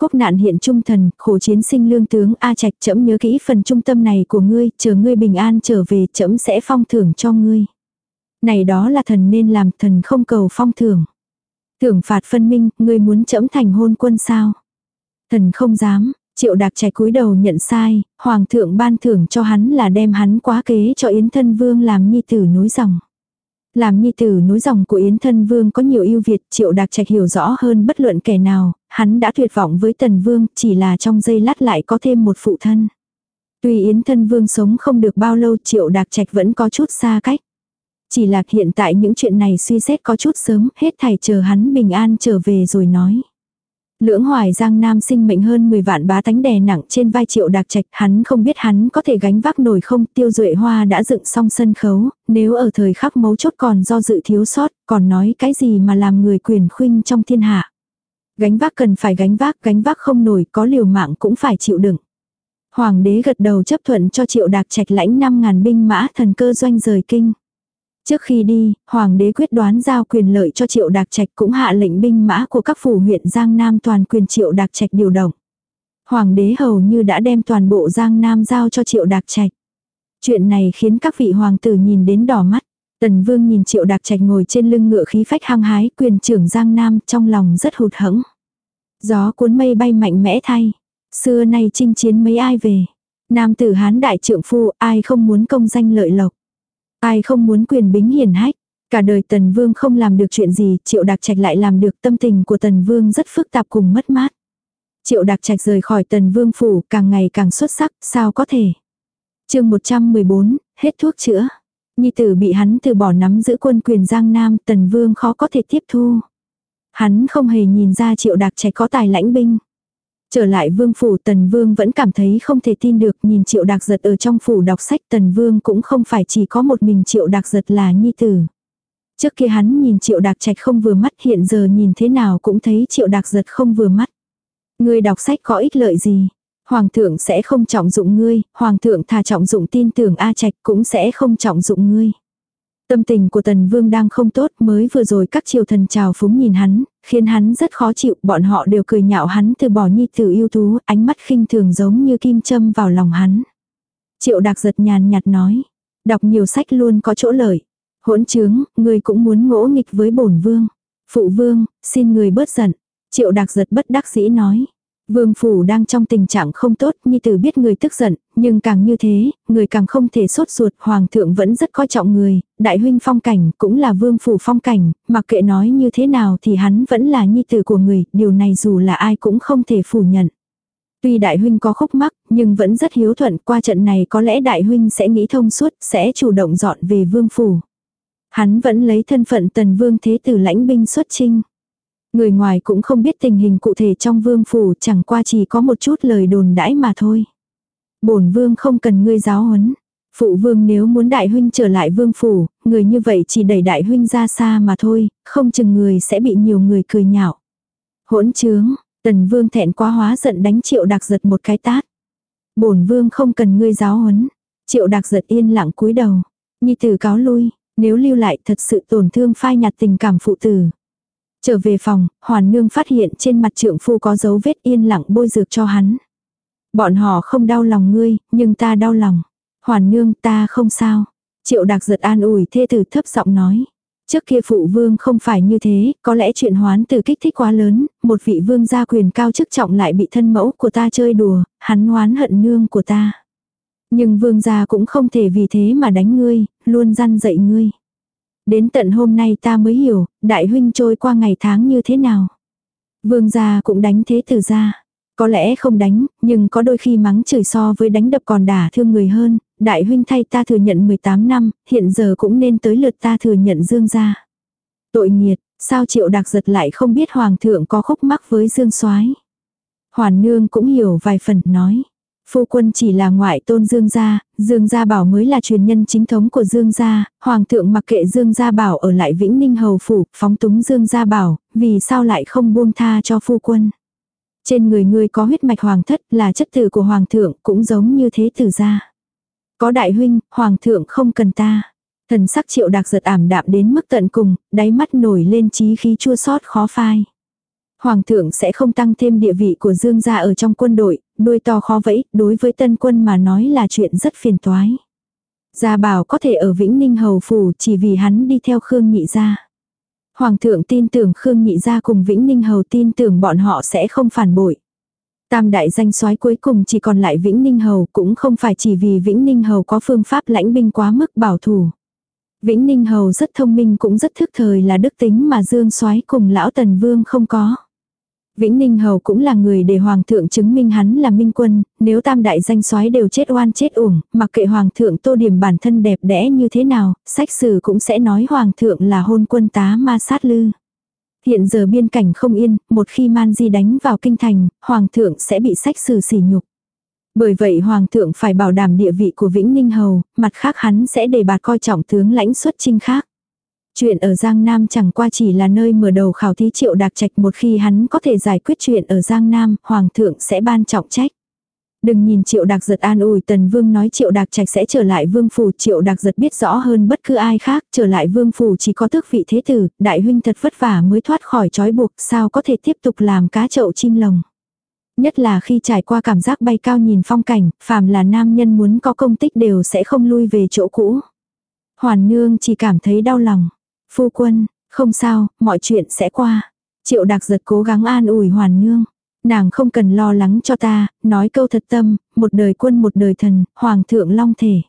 Quốc nạn hiện trung thần, khổ chiến sinh lương tướng A Trạch chậm nhớ kỹ phần trung tâm này của ngươi, chờ ngươi bình an trở về chậm sẽ phong thưởng cho ngươi. Này đó là thần nên làm thần không cầu phong thưởng. Thưởng phạt phân minh, ngươi muốn chậm thành hôn quân sao? Thần không dám, triệu đạc trạch cúi đầu nhận sai, hoàng thượng ban thưởng cho hắn là đem hắn quá kế cho Yến Thân Vương làm nhi tử nối dòng. Làm nhi tử nối dòng của Yến Thân Vương có nhiều ưu việt, triệu đạc trạch hiểu rõ hơn bất luận kẻ nào, hắn đã tuyệt vọng với Tần Vương, chỉ là trong giây lát lại có thêm một phụ thân. Tuy Yến Thân Vương sống không được bao lâu triệu đạc trạch vẫn có chút xa cách. Chỉ là hiện tại những chuyện này suy xét có chút sớm, hết thảy chờ hắn bình an trở về rồi nói. Lưỡng hoài giang nam sinh mệnh hơn 10 vạn bá tánh đè nặng trên vai triệu đạc trạch, hắn không biết hắn có thể gánh vác nổi không, tiêu duệ hoa đã dựng xong sân khấu, nếu ở thời khắc mấu chốt còn do dự thiếu sót, còn nói cái gì mà làm người quyền khuynh trong thiên hạ. Gánh vác cần phải gánh vác, gánh vác không nổi, có liều mạng cũng phải chịu đựng. Hoàng đế gật đầu chấp thuận cho triệu đạc trạch lãnh 5.000 binh mã thần cơ doanh rời kinh. Trước khi đi, Hoàng đế quyết đoán giao quyền lợi cho Triệu Đạc Trạch cũng hạ lệnh binh mã của các phủ huyện Giang Nam toàn quyền Triệu Đạc Trạch điều động. Hoàng đế hầu như đã đem toàn bộ Giang Nam giao cho Triệu Đạc Trạch. Chuyện này khiến các vị hoàng tử nhìn đến đỏ mắt. Tần Vương nhìn Triệu Đạc Trạch ngồi trên lưng ngựa khí phách hăng hái quyền trưởng Giang Nam trong lòng rất hụt hẫng. Gió cuốn mây bay mạnh mẽ thay. Xưa nay chinh chiến mấy ai về. Nam tử Hán đại trượng phu ai không muốn công danh lợi lộc. Ai không muốn quyền bính hiền hách. Cả đời Tần Vương không làm được chuyện gì, Triệu Đạc Trạch lại làm được tâm tình của Tần Vương rất phức tạp cùng mất mát. Triệu Đạc Trạch rời khỏi Tần Vương phủ càng ngày càng xuất sắc, sao có thể. chương 114, hết thuốc chữa. Nhi tử bị hắn từ bỏ nắm giữ quân quyền Giang Nam, Tần Vương khó có thể tiếp thu. Hắn không hề nhìn ra Triệu Đạc Trạch có tài lãnh binh. Trở lại vương phủ tần vương vẫn cảm thấy không thể tin được nhìn triệu đạc giật ở trong phủ đọc sách tần vương cũng không phải chỉ có một mình triệu đạc giật là nhi tử. Trước kia hắn nhìn triệu đạc trạch không vừa mắt hiện giờ nhìn thế nào cũng thấy triệu đạc giật không vừa mắt. Người đọc sách có ích lợi gì? Hoàng thượng sẽ không trọng dụng ngươi, hoàng thượng thà trọng dụng tin tưởng A Trạch cũng sẽ không trọng dụng ngươi. Tâm tình của Tần Vương đang không tốt mới vừa rồi các triều thần chào phúng nhìn hắn, khiến hắn rất khó chịu, bọn họ đều cười nhạo hắn từ bỏ nhi tử yêu tú, ánh mắt khinh thường giống như kim châm vào lòng hắn. Triệu đạc giật nhàn nhạt nói, đọc nhiều sách luôn có chỗ lợi. Hỗn trướng, người cũng muốn ngỗ nghịch với bổn vương. Phụ vương, xin người bớt giận. Triệu đạc giật bất đắc dĩ nói. Vương phủ đang trong tình trạng không tốt, Nhi tử biết người tức giận, nhưng càng như thế, người càng không thể sốt ruột, hoàng thượng vẫn rất coi trọng người, đại huynh phong cảnh cũng là vương phủ phong cảnh, mặc kệ nói như thế nào thì hắn vẫn là nhi tử của người, điều này dù là ai cũng không thể phủ nhận. Tuy đại huynh có khúc mắc, nhưng vẫn rất hiếu thuận, qua trận này có lẽ đại huynh sẽ nghĩ thông suốt, sẽ chủ động dọn về vương phủ. Hắn vẫn lấy thân phận tần vương thế tử lãnh binh xuất chinh. Người ngoài cũng không biết tình hình cụ thể trong vương phủ chẳng qua chỉ có một chút lời đồn đãi mà thôi. bổn vương không cần ngươi giáo huấn. Phụ vương nếu muốn đại huynh trở lại vương phủ, người như vậy chỉ đẩy đại huynh ra xa mà thôi, không chừng người sẽ bị nhiều người cười nhạo. Hỗn trướng, tần vương thẹn quá hóa giận đánh triệu đặc giật một cái tát. bổn vương không cần ngươi giáo huấn. Triệu đặc giật yên lặng cúi đầu. Nhi tử cáo lui, nếu lưu lại thật sự tổn thương phai nhạt tình cảm phụ tử. Trở về phòng, hoàn nương phát hiện trên mặt trượng phu có dấu vết yên lặng bôi dược cho hắn. Bọn họ không đau lòng ngươi, nhưng ta đau lòng. Hoàn nương ta không sao. Triệu đặc giật an ủi thê tử thấp giọng nói. Trước kia phụ vương không phải như thế, có lẽ chuyện hoán từ kích thích quá lớn, một vị vương gia quyền cao chức trọng lại bị thân mẫu của ta chơi đùa, hắn hoán hận nương của ta. Nhưng vương gia cũng không thể vì thế mà đánh ngươi, luôn răn dạy ngươi. Đến tận hôm nay ta mới hiểu, đại huynh trôi qua ngày tháng như thế nào. Vương gia cũng đánh thế tử gia. Có lẽ không đánh, nhưng có đôi khi mắng chửi so với đánh đập còn đả thương người hơn. Đại huynh thay ta thừa nhận 18 năm, hiện giờ cũng nên tới lượt ta thừa nhận dương gia. Tội nghiệt, sao triệu đặc giật lại không biết hoàng thượng có khúc mắc với dương soái Hoàn nương cũng hiểu vài phần nói. Phu quân chỉ là ngoại tôn Dương gia, Dương gia bảo mới là truyền nhân chính thống của Dương gia, hoàng thượng mặc kệ Dương gia bảo ở lại Vĩnh Ninh hầu phủ, phóng túng Dương gia bảo, vì sao lại không buông tha cho phu quân. Trên người ngươi có huyết mạch hoàng thất là chất tử của hoàng thượng cũng giống như thế tử gia. Có đại huynh, hoàng thượng không cần ta. Thần sắc triệu đặc giật ảm đạm đến mức tận cùng, đáy mắt nổi lên trí khí chua xót khó phai. Hoàng thượng sẽ không tăng thêm địa vị của Dương gia ở trong quân đội, đuôi to khó vẫy, đối với tân quân mà nói là chuyện rất phiền toái. Gia bảo có thể ở Vĩnh Ninh Hầu Phủ chỉ vì hắn đi theo Khương Nhị gia. Hoàng thượng tin tưởng Khương Nhị gia cùng Vĩnh Ninh Hầu tin tưởng bọn họ sẽ không phản bội. Tam đại danh soái cuối cùng chỉ còn lại Vĩnh Ninh Hầu cũng không phải chỉ vì Vĩnh Ninh Hầu có phương pháp lãnh binh quá mức bảo thủ. Vĩnh Ninh Hầu rất thông minh cũng rất thức thời là đức tính mà Dương soái cùng lão Tần Vương không có. Vĩnh Ninh Hầu cũng là người để Hoàng thượng chứng minh hắn là minh quân, nếu tam đại danh soái đều chết oan chết uổng, mặc kệ Hoàng thượng tô điểm bản thân đẹp đẽ như thế nào, sách sử cũng sẽ nói Hoàng thượng là hôn quân tá ma sát lư. Hiện giờ biên cảnh không yên, một khi man di đánh vào kinh thành, Hoàng thượng sẽ bị sách sử sỉ nhục. Bởi vậy Hoàng thượng phải bảo đảm địa vị của Vĩnh Ninh Hầu, mặt khác hắn sẽ để bạt coi trọng tướng lãnh xuất chinh khác. Chuyện ở Giang Nam chẳng qua chỉ là nơi mở đầu khảo thí triệu đặc trạch một khi hắn có thể giải quyết chuyện ở Giang Nam, Hoàng thượng sẽ ban trọng trách. Đừng nhìn triệu đặc giật an ủi tần vương nói triệu đặc trạch sẽ trở lại vương phủ triệu đặc giật biết rõ hơn bất cứ ai khác trở lại vương phủ chỉ có tước vị thế tử đại huynh thật vất vả mới thoát khỏi trói buộc sao có thể tiếp tục làm cá chậu chim lồng. Nhất là khi trải qua cảm giác bay cao nhìn phong cảnh, phàm là nam nhân muốn có công tích đều sẽ không lui về chỗ cũ. Hoàn nương chỉ cảm thấy đau lòng. Phu quân, không sao, mọi chuyện sẽ qua. Triệu đặc giật cố gắng an ủi hoàn nương. Nàng không cần lo lắng cho ta, nói câu thật tâm, một đời quân một đời thần, hoàng thượng long thể.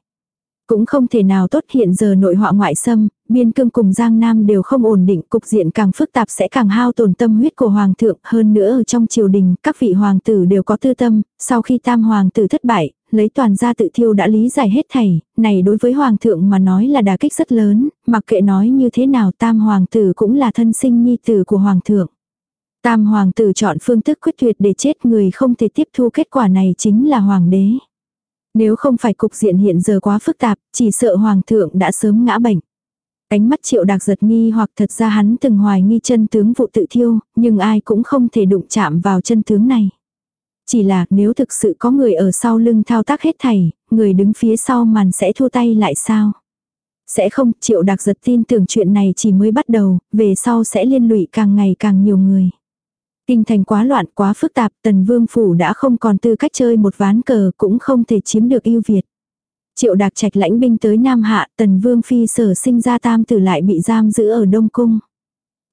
Cũng không thể nào tốt hiện giờ nội họa ngoại xâm, biên cương cùng Giang Nam đều không ổn định, cục diện càng phức tạp sẽ càng hao tổn tâm huyết của Hoàng thượng. Hơn nữa ở trong triều đình, các vị hoàng tử đều có tư tâm, sau khi tam hoàng tử thất bại, lấy toàn gia tự thiêu đã lý giải hết thảy, này đối với hoàng thượng mà nói là đả kích rất lớn, mặc kệ nói như thế nào tam hoàng tử cũng là thân sinh nhi tử của hoàng thượng. Tam hoàng tử chọn phương thức quyết tuyệt để chết người không thể tiếp thu kết quả này chính là hoàng đế. Nếu không phải cục diện hiện giờ quá phức tạp, chỉ sợ hoàng thượng đã sớm ngã bệnh. Cánh mắt triệu đặc giật nghi hoặc thật ra hắn từng hoài nghi chân tướng vụ tự thiêu, nhưng ai cũng không thể đụng chạm vào chân tướng này. Chỉ là nếu thực sự có người ở sau lưng thao tác hết thảy, người đứng phía sau màn sẽ thua tay lại sao? Sẽ không, triệu đặc giật tin tưởng chuyện này chỉ mới bắt đầu, về sau sẽ liên lụy càng ngày càng nhiều người. Kinh thành quá loạn quá phức tạp, tần vương phủ đã không còn tư cách chơi một ván cờ cũng không thể chiếm được ưu việt. Triệu Đạc Trạch lãnh binh tới Nam Hạ, Tần Vương phi sở sinh ra tam tử lại bị giam giữ ở Đông cung.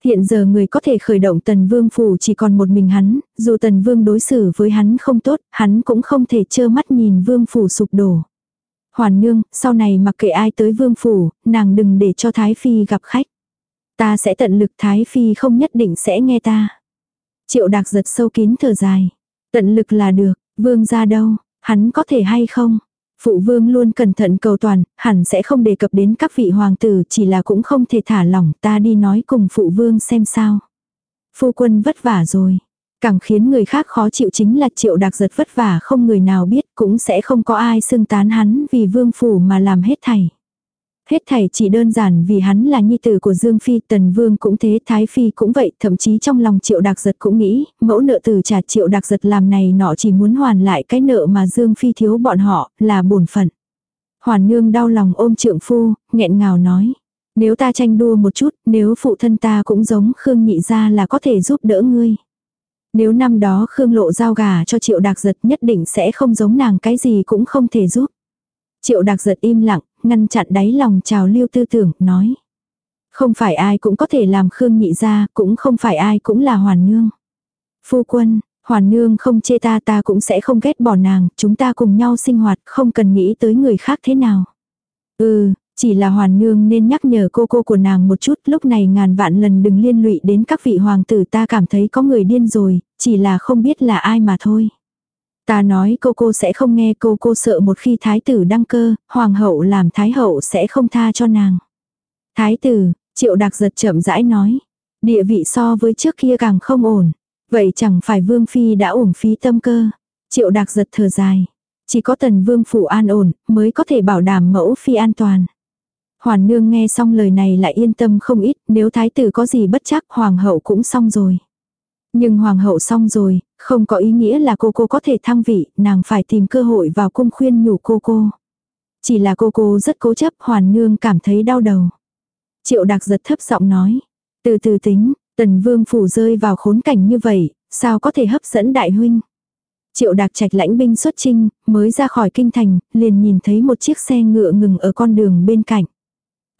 Hiện giờ người có thể khởi động Tần Vương phủ chỉ còn một mình hắn, dù Tần Vương đối xử với hắn không tốt, hắn cũng không thể trơ mắt nhìn Vương phủ sụp đổ. Hoàn nương, sau này mặc kệ ai tới Vương phủ, nàng đừng để cho Thái Phi gặp khách. Ta sẽ tận lực Thái Phi không nhất định sẽ nghe ta. Triệu Đạc giật sâu kín thở dài. Tận lực là được, Vương ra đâu, hắn có thể hay không? Phụ vương luôn cẩn thận cầu toàn, hẳn sẽ không đề cập đến các vị hoàng tử, chỉ là cũng không thể thả lỏng ta đi nói cùng phụ vương xem sao. Phu quân vất vả rồi. Càng khiến người khác khó chịu chính là triệu đặc giật vất vả không người nào biết cũng sẽ không có ai xưng tán hắn vì vương phủ mà làm hết thảy. Hết thảy chỉ đơn giản vì hắn là nhi tử của Dương Phi, Tần Vương cũng thế, Thái Phi cũng vậy, thậm chí trong lòng Triệu Đạc Giật cũng nghĩ, mẫu nợ từ trả Triệu Đạc Giật làm này nọ chỉ muốn hoàn lại cái nợ mà Dương Phi thiếu bọn họ, là bổn phận. Hoàn Nương đau lòng ôm trượng phu, nghẹn ngào nói. Nếu ta tranh đua một chút, nếu phụ thân ta cũng giống Khương Nhị ra là có thể giúp đỡ ngươi. Nếu năm đó Khương lộ giao gà cho Triệu Đạc Giật nhất định sẽ không giống nàng cái gì cũng không thể giúp. Triệu Đạc Giật im lặng, ngăn chặn đáy lòng trào lưu tư tưởng, nói. Không phải ai cũng có thể làm Khương nhị ra, cũng không phải ai cũng là hoàn nương. Phu quân, hoàn nương không chê ta ta cũng sẽ không ghét bỏ nàng, chúng ta cùng nhau sinh hoạt, không cần nghĩ tới người khác thế nào. Ừ, chỉ là hoàn nương nên nhắc nhở cô cô của nàng một chút, lúc này ngàn vạn lần đừng liên lụy đến các vị hoàng tử ta cảm thấy có người điên rồi, chỉ là không biết là ai mà thôi. Ta nói cô cô sẽ không nghe cô cô sợ một khi thái tử đăng cơ, hoàng hậu làm thái hậu sẽ không tha cho nàng. Thái tử, triệu đặc giật chậm rãi nói. Địa vị so với trước kia càng không ổn. Vậy chẳng phải vương phi đã ủng phí tâm cơ. Triệu đặc giật thở dài. Chỉ có tần vương phủ an ổn mới có thể bảo đảm mẫu phi an toàn. Hoàn nương nghe xong lời này lại yên tâm không ít, nếu thái tử có gì bất chắc hoàng hậu cũng xong rồi. Nhưng hoàng hậu xong rồi, không có ý nghĩa là cô cô có thể thăng vị, nàng phải tìm cơ hội vào cung khuyên nhủ cô cô. Chỉ là cô cô rất cố chấp, hoàn nương cảm thấy đau đầu. Triệu đặc giật thấp giọng nói. Từ từ tính, tần vương phủ rơi vào khốn cảnh như vậy, sao có thể hấp dẫn đại huynh. Triệu đặc trạch lãnh binh xuất trinh, mới ra khỏi kinh thành, liền nhìn thấy một chiếc xe ngựa ngừng ở con đường bên cạnh.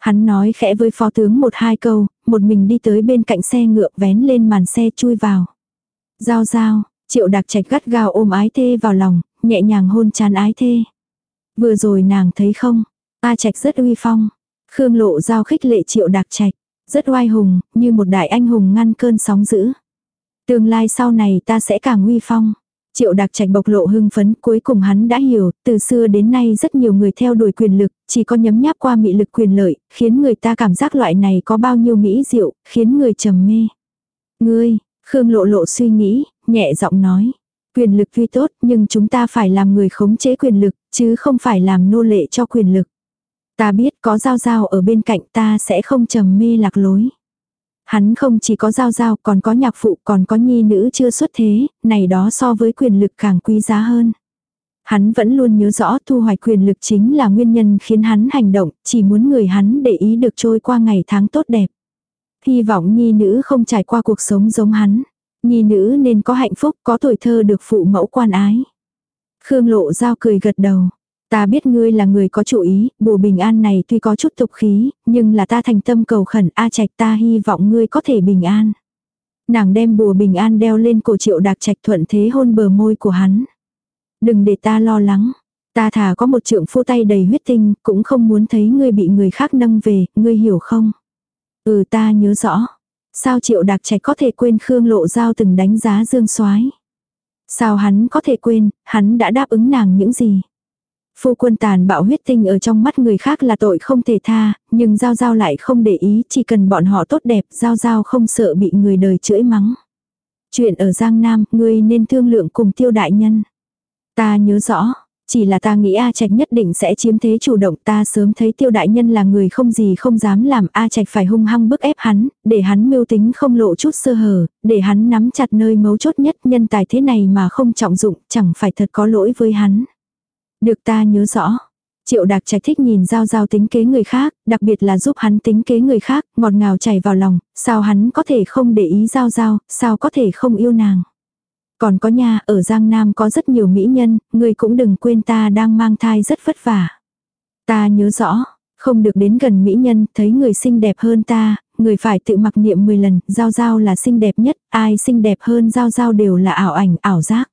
Hắn nói khẽ với phó tướng một hai câu, một mình đi tới bên cạnh xe ngựa vén lên màn xe chui vào. Giao giao, triệu đặc trạch gắt gao ôm ái thê vào lòng, nhẹ nhàng hôn chán ái thê. Vừa rồi nàng thấy không, ta trạch rất uy phong. Khương lộ giao khích lệ triệu đặc trạch, rất oai hùng, như một đại anh hùng ngăn cơn sóng dữ. Tương lai sau này ta sẽ càng uy phong. Triệu đặc trạch bộc lộ hưng phấn, cuối cùng hắn đã hiểu, từ xưa đến nay rất nhiều người theo đuổi quyền lực, chỉ có nhấm nháp qua mị lực quyền lợi, khiến người ta cảm giác loại này có bao nhiêu mỹ diệu, khiến người trầm mê. Ngươi, Khương lộ lộ suy nghĩ, nhẹ giọng nói. Quyền lực tuy tốt, nhưng chúng ta phải làm người khống chế quyền lực, chứ không phải làm nô lệ cho quyền lực. Ta biết có giao giao ở bên cạnh ta sẽ không trầm mê lạc lối. Hắn không chỉ có giao giao còn có nhạc phụ còn có nhi nữ chưa xuất thế, này đó so với quyền lực càng quý giá hơn. Hắn vẫn luôn nhớ rõ thu hoạch quyền lực chính là nguyên nhân khiến hắn hành động, chỉ muốn người hắn để ý được trôi qua ngày tháng tốt đẹp. Hy vọng nhi nữ không trải qua cuộc sống giống hắn. Nhi nữ nên có hạnh phúc, có tuổi thơ được phụ mẫu quan ái. Khương lộ giao cười gật đầu. Ta biết ngươi là người có chủ ý, bùa bình an này tuy có chút tục khí, nhưng là ta thành tâm cầu khẩn A Trạch ta hy vọng ngươi có thể bình an. Nàng đem bùa bình an đeo lên cổ triệu đạc trạch thuận thế hôn bờ môi của hắn. Đừng để ta lo lắng. Ta thả có một trượng phu tay đầy huyết tinh, cũng không muốn thấy ngươi bị người khác nâng về, ngươi hiểu không? Ừ ta nhớ rõ. Sao triệu đạc trạch có thể quên Khương Lộ Giao từng đánh giá Dương soái Sao hắn có thể quên, hắn đã đáp ứng nàng những gì? Phu quân tàn bạo huyết tinh ở trong mắt người khác là tội không thể tha, nhưng Giao Giao lại không để ý, chỉ cần bọn họ tốt đẹp, Giao Giao không sợ bị người đời chửi mắng. Chuyện ở Giang Nam, ngươi nên thương lượng cùng tiêu đại nhân. Ta nhớ rõ, chỉ là ta nghĩ A Trạch nhất định sẽ chiếm thế chủ động ta sớm thấy tiêu đại nhân là người không gì không dám làm A Trạch phải hung hăng bức ép hắn, để hắn mưu tính không lộ chút sơ hở, để hắn nắm chặt nơi mấu chốt nhất nhân tài thế này mà không trọng dụng, chẳng phải thật có lỗi với hắn. Được ta nhớ rõ. Triệu Đạc Trạch thích nhìn Giao Giao tính kế người khác, đặc biệt là giúp hắn tính kế người khác, ngọt ngào chảy vào lòng, sao hắn có thể không để ý Giao Giao, sao có thể không yêu nàng. Còn có nhà, ở Giang Nam có rất nhiều mỹ nhân, người cũng đừng quên ta đang mang thai rất vất vả. Ta nhớ rõ, không được đến gần mỹ nhân, thấy người xinh đẹp hơn ta, người phải tự mặc niệm 10 lần, giao giao là xinh đẹp nhất, ai xinh đẹp hơn giao giao đều là ảo ảnh, ảo giác.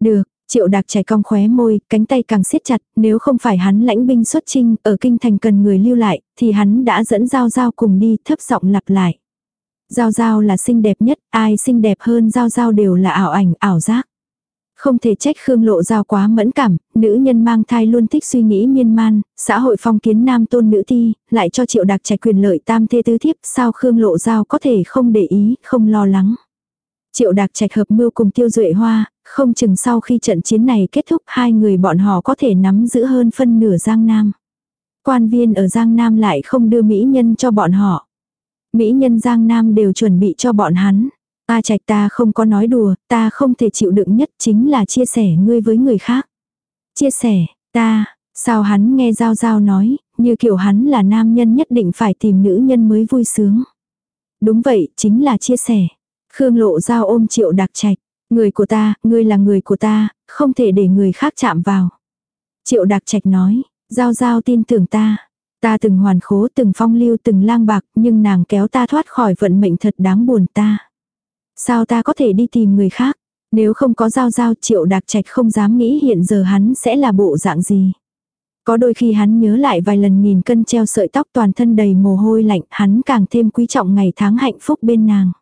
Được, Triệu Đạc chảy cong khóe môi, cánh tay càng siết chặt, nếu không phải hắn lãnh binh xuất chinh, ở kinh thành cần người lưu lại, thì hắn đã dẫn Giao Giao cùng đi, thấp giọng lặp lại. Giao Giao là xinh đẹp nhất, ai xinh đẹp hơn Giao Giao đều là ảo ảnh, ảo giác. Không thể trách Khương Lộ Giao quá mẫn cảm, nữ nhân mang thai luôn thích suy nghĩ miên man, xã hội phong kiến nam tôn nữ thi, lại cho triệu đặc trạch quyền lợi tam thê tứ thiếp, sao Khương Lộ Giao có thể không để ý, không lo lắng. Triệu đặc trạch hợp mưu cùng tiêu duệ hoa, không chừng sau khi trận chiến này kết thúc hai người bọn họ có thể nắm giữ hơn phân nửa Giang Nam. Quan viên ở Giang Nam lại không đưa mỹ nhân cho bọn họ. Mỹ nhân Giang Nam đều chuẩn bị cho bọn hắn. ta trạch ta không có nói đùa, ta không thể chịu đựng nhất chính là chia sẻ ngươi với người khác. Chia sẻ, ta, sao hắn nghe Giao Giao nói, như kiểu hắn là nam nhân nhất định phải tìm nữ nhân mới vui sướng. Đúng vậy, chính là chia sẻ. Khương Lộ Giao ôm triệu đặc trạch. Người của ta, ngươi là người của ta, không thể để người khác chạm vào. Triệu đặc trạch nói, Giao Giao tin tưởng ta. Ta từng hoàn khố, từng phong lưu, từng lang bạc, nhưng nàng kéo ta thoát khỏi vận mệnh thật đáng buồn ta. Sao ta có thể đi tìm người khác? Nếu không có giao giao triệu đặc trạch không dám nghĩ hiện giờ hắn sẽ là bộ dạng gì. Có đôi khi hắn nhớ lại vài lần nghìn cân treo sợi tóc toàn thân đầy mồ hôi lạnh, hắn càng thêm quý trọng ngày tháng hạnh phúc bên nàng.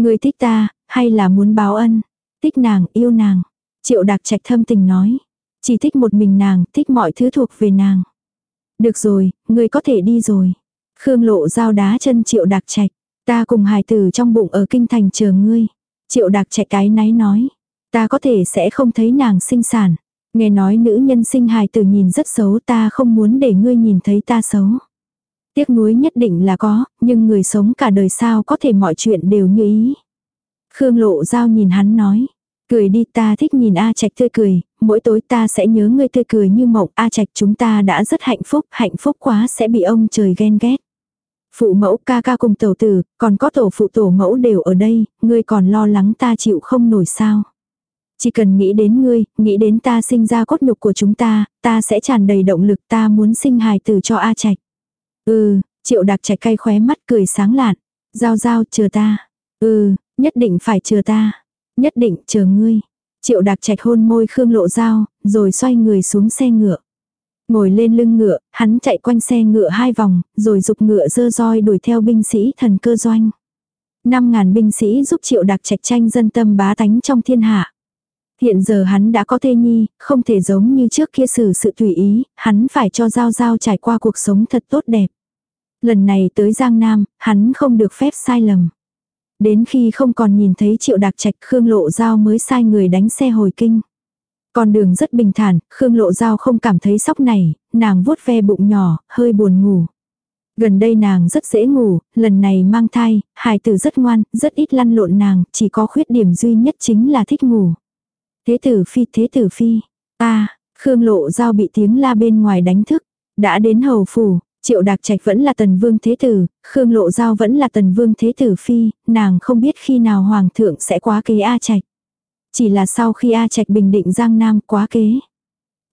Người thích ta, hay là muốn báo ân? Thích nàng, yêu nàng. Triệu đặc trạch thâm tình nói. Chỉ thích một mình nàng, thích mọi thứ thuộc về nàng. Được rồi, người có thể đi rồi. Khương lộ giao đá chân triệu đặc trạch. Ta cùng hài tử trong bụng ở kinh thành chờ ngươi. Triệu đặc trạch cái náy nói. Ta có thể sẽ không thấy nàng sinh sản. Nghe nói nữ nhân sinh hài tử nhìn rất xấu ta không muốn để ngươi nhìn thấy ta xấu. Tiếc nuối nhất định là có, nhưng người sống cả đời sao có thể mọi chuyện đều như ý. Khương lộ giao nhìn hắn nói. Cười đi ta thích nhìn A Trạch tươi cười, mỗi tối ta sẽ nhớ ngươi tươi cười như mộng A Trạch chúng ta đã rất hạnh phúc, hạnh phúc quá sẽ bị ông trời ghen ghét. Phụ mẫu ca ca cùng tổ tử, còn có tổ phụ tổ mẫu đều ở đây, ngươi còn lo lắng ta chịu không nổi sao. Chỉ cần nghĩ đến ngươi, nghĩ đến ta sinh ra cốt nhục của chúng ta, ta sẽ tràn đầy động lực ta muốn sinh hài tử cho A Trạch. Ừ, triệu đặc trạch cay khóe mắt cười sáng lạn. Giao giao chờ ta. Ừ, nhất định phải chờ ta. Nhất định chờ ngươi. Triệu đặc trạch hôn môi Khương Lộ Giao, rồi xoay người xuống xe ngựa. Ngồi lên lưng ngựa, hắn chạy quanh xe ngựa hai vòng, rồi dục ngựa dơ roi đuổi theo binh sĩ thần cơ doanh. Năm ngàn binh sĩ giúp triệu đặc trạch tranh dân tâm bá tánh trong thiên hạ. Hiện giờ hắn đã có thê nhi, không thể giống như trước kia xử sự tùy ý, hắn phải cho Giao Giao trải qua cuộc sống thật tốt đẹp. Lần này tới Giang Nam, hắn không được phép sai lầm. Đến khi không còn nhìn thấy triệu đặc trạch Khương Lộ Giao mới sai người đánh xe hồi kinh. Con đường rất bình thản, Khương Lộ Giao không cảm thấy sóc này, nàng vuốt ve bụng nhỏ, hơi buồn ngủ. Gần đây nàng rất dễ ngủ, lần này mang thai, hài tử rất ngoan, rất ít lăn lộn nàng, chỉ có khuyết điểm duy nhất chính là thích ngủ. Thế tử phi, thế tử phi. a Khương Lộ Giao bị tiếng la bên ngoài đánh thức. Đã đến hầu phủ, Triệu Đạc Trạch vẫn là tần vương thế tử, Khương Lộ Giao vẫn là tần vương thế tử phi, nàng không biết khi nào hoàng thượng sẽ quá kế A Trạch. Chỉ là sau khi A Trạch bình định Giang Nam quá kế.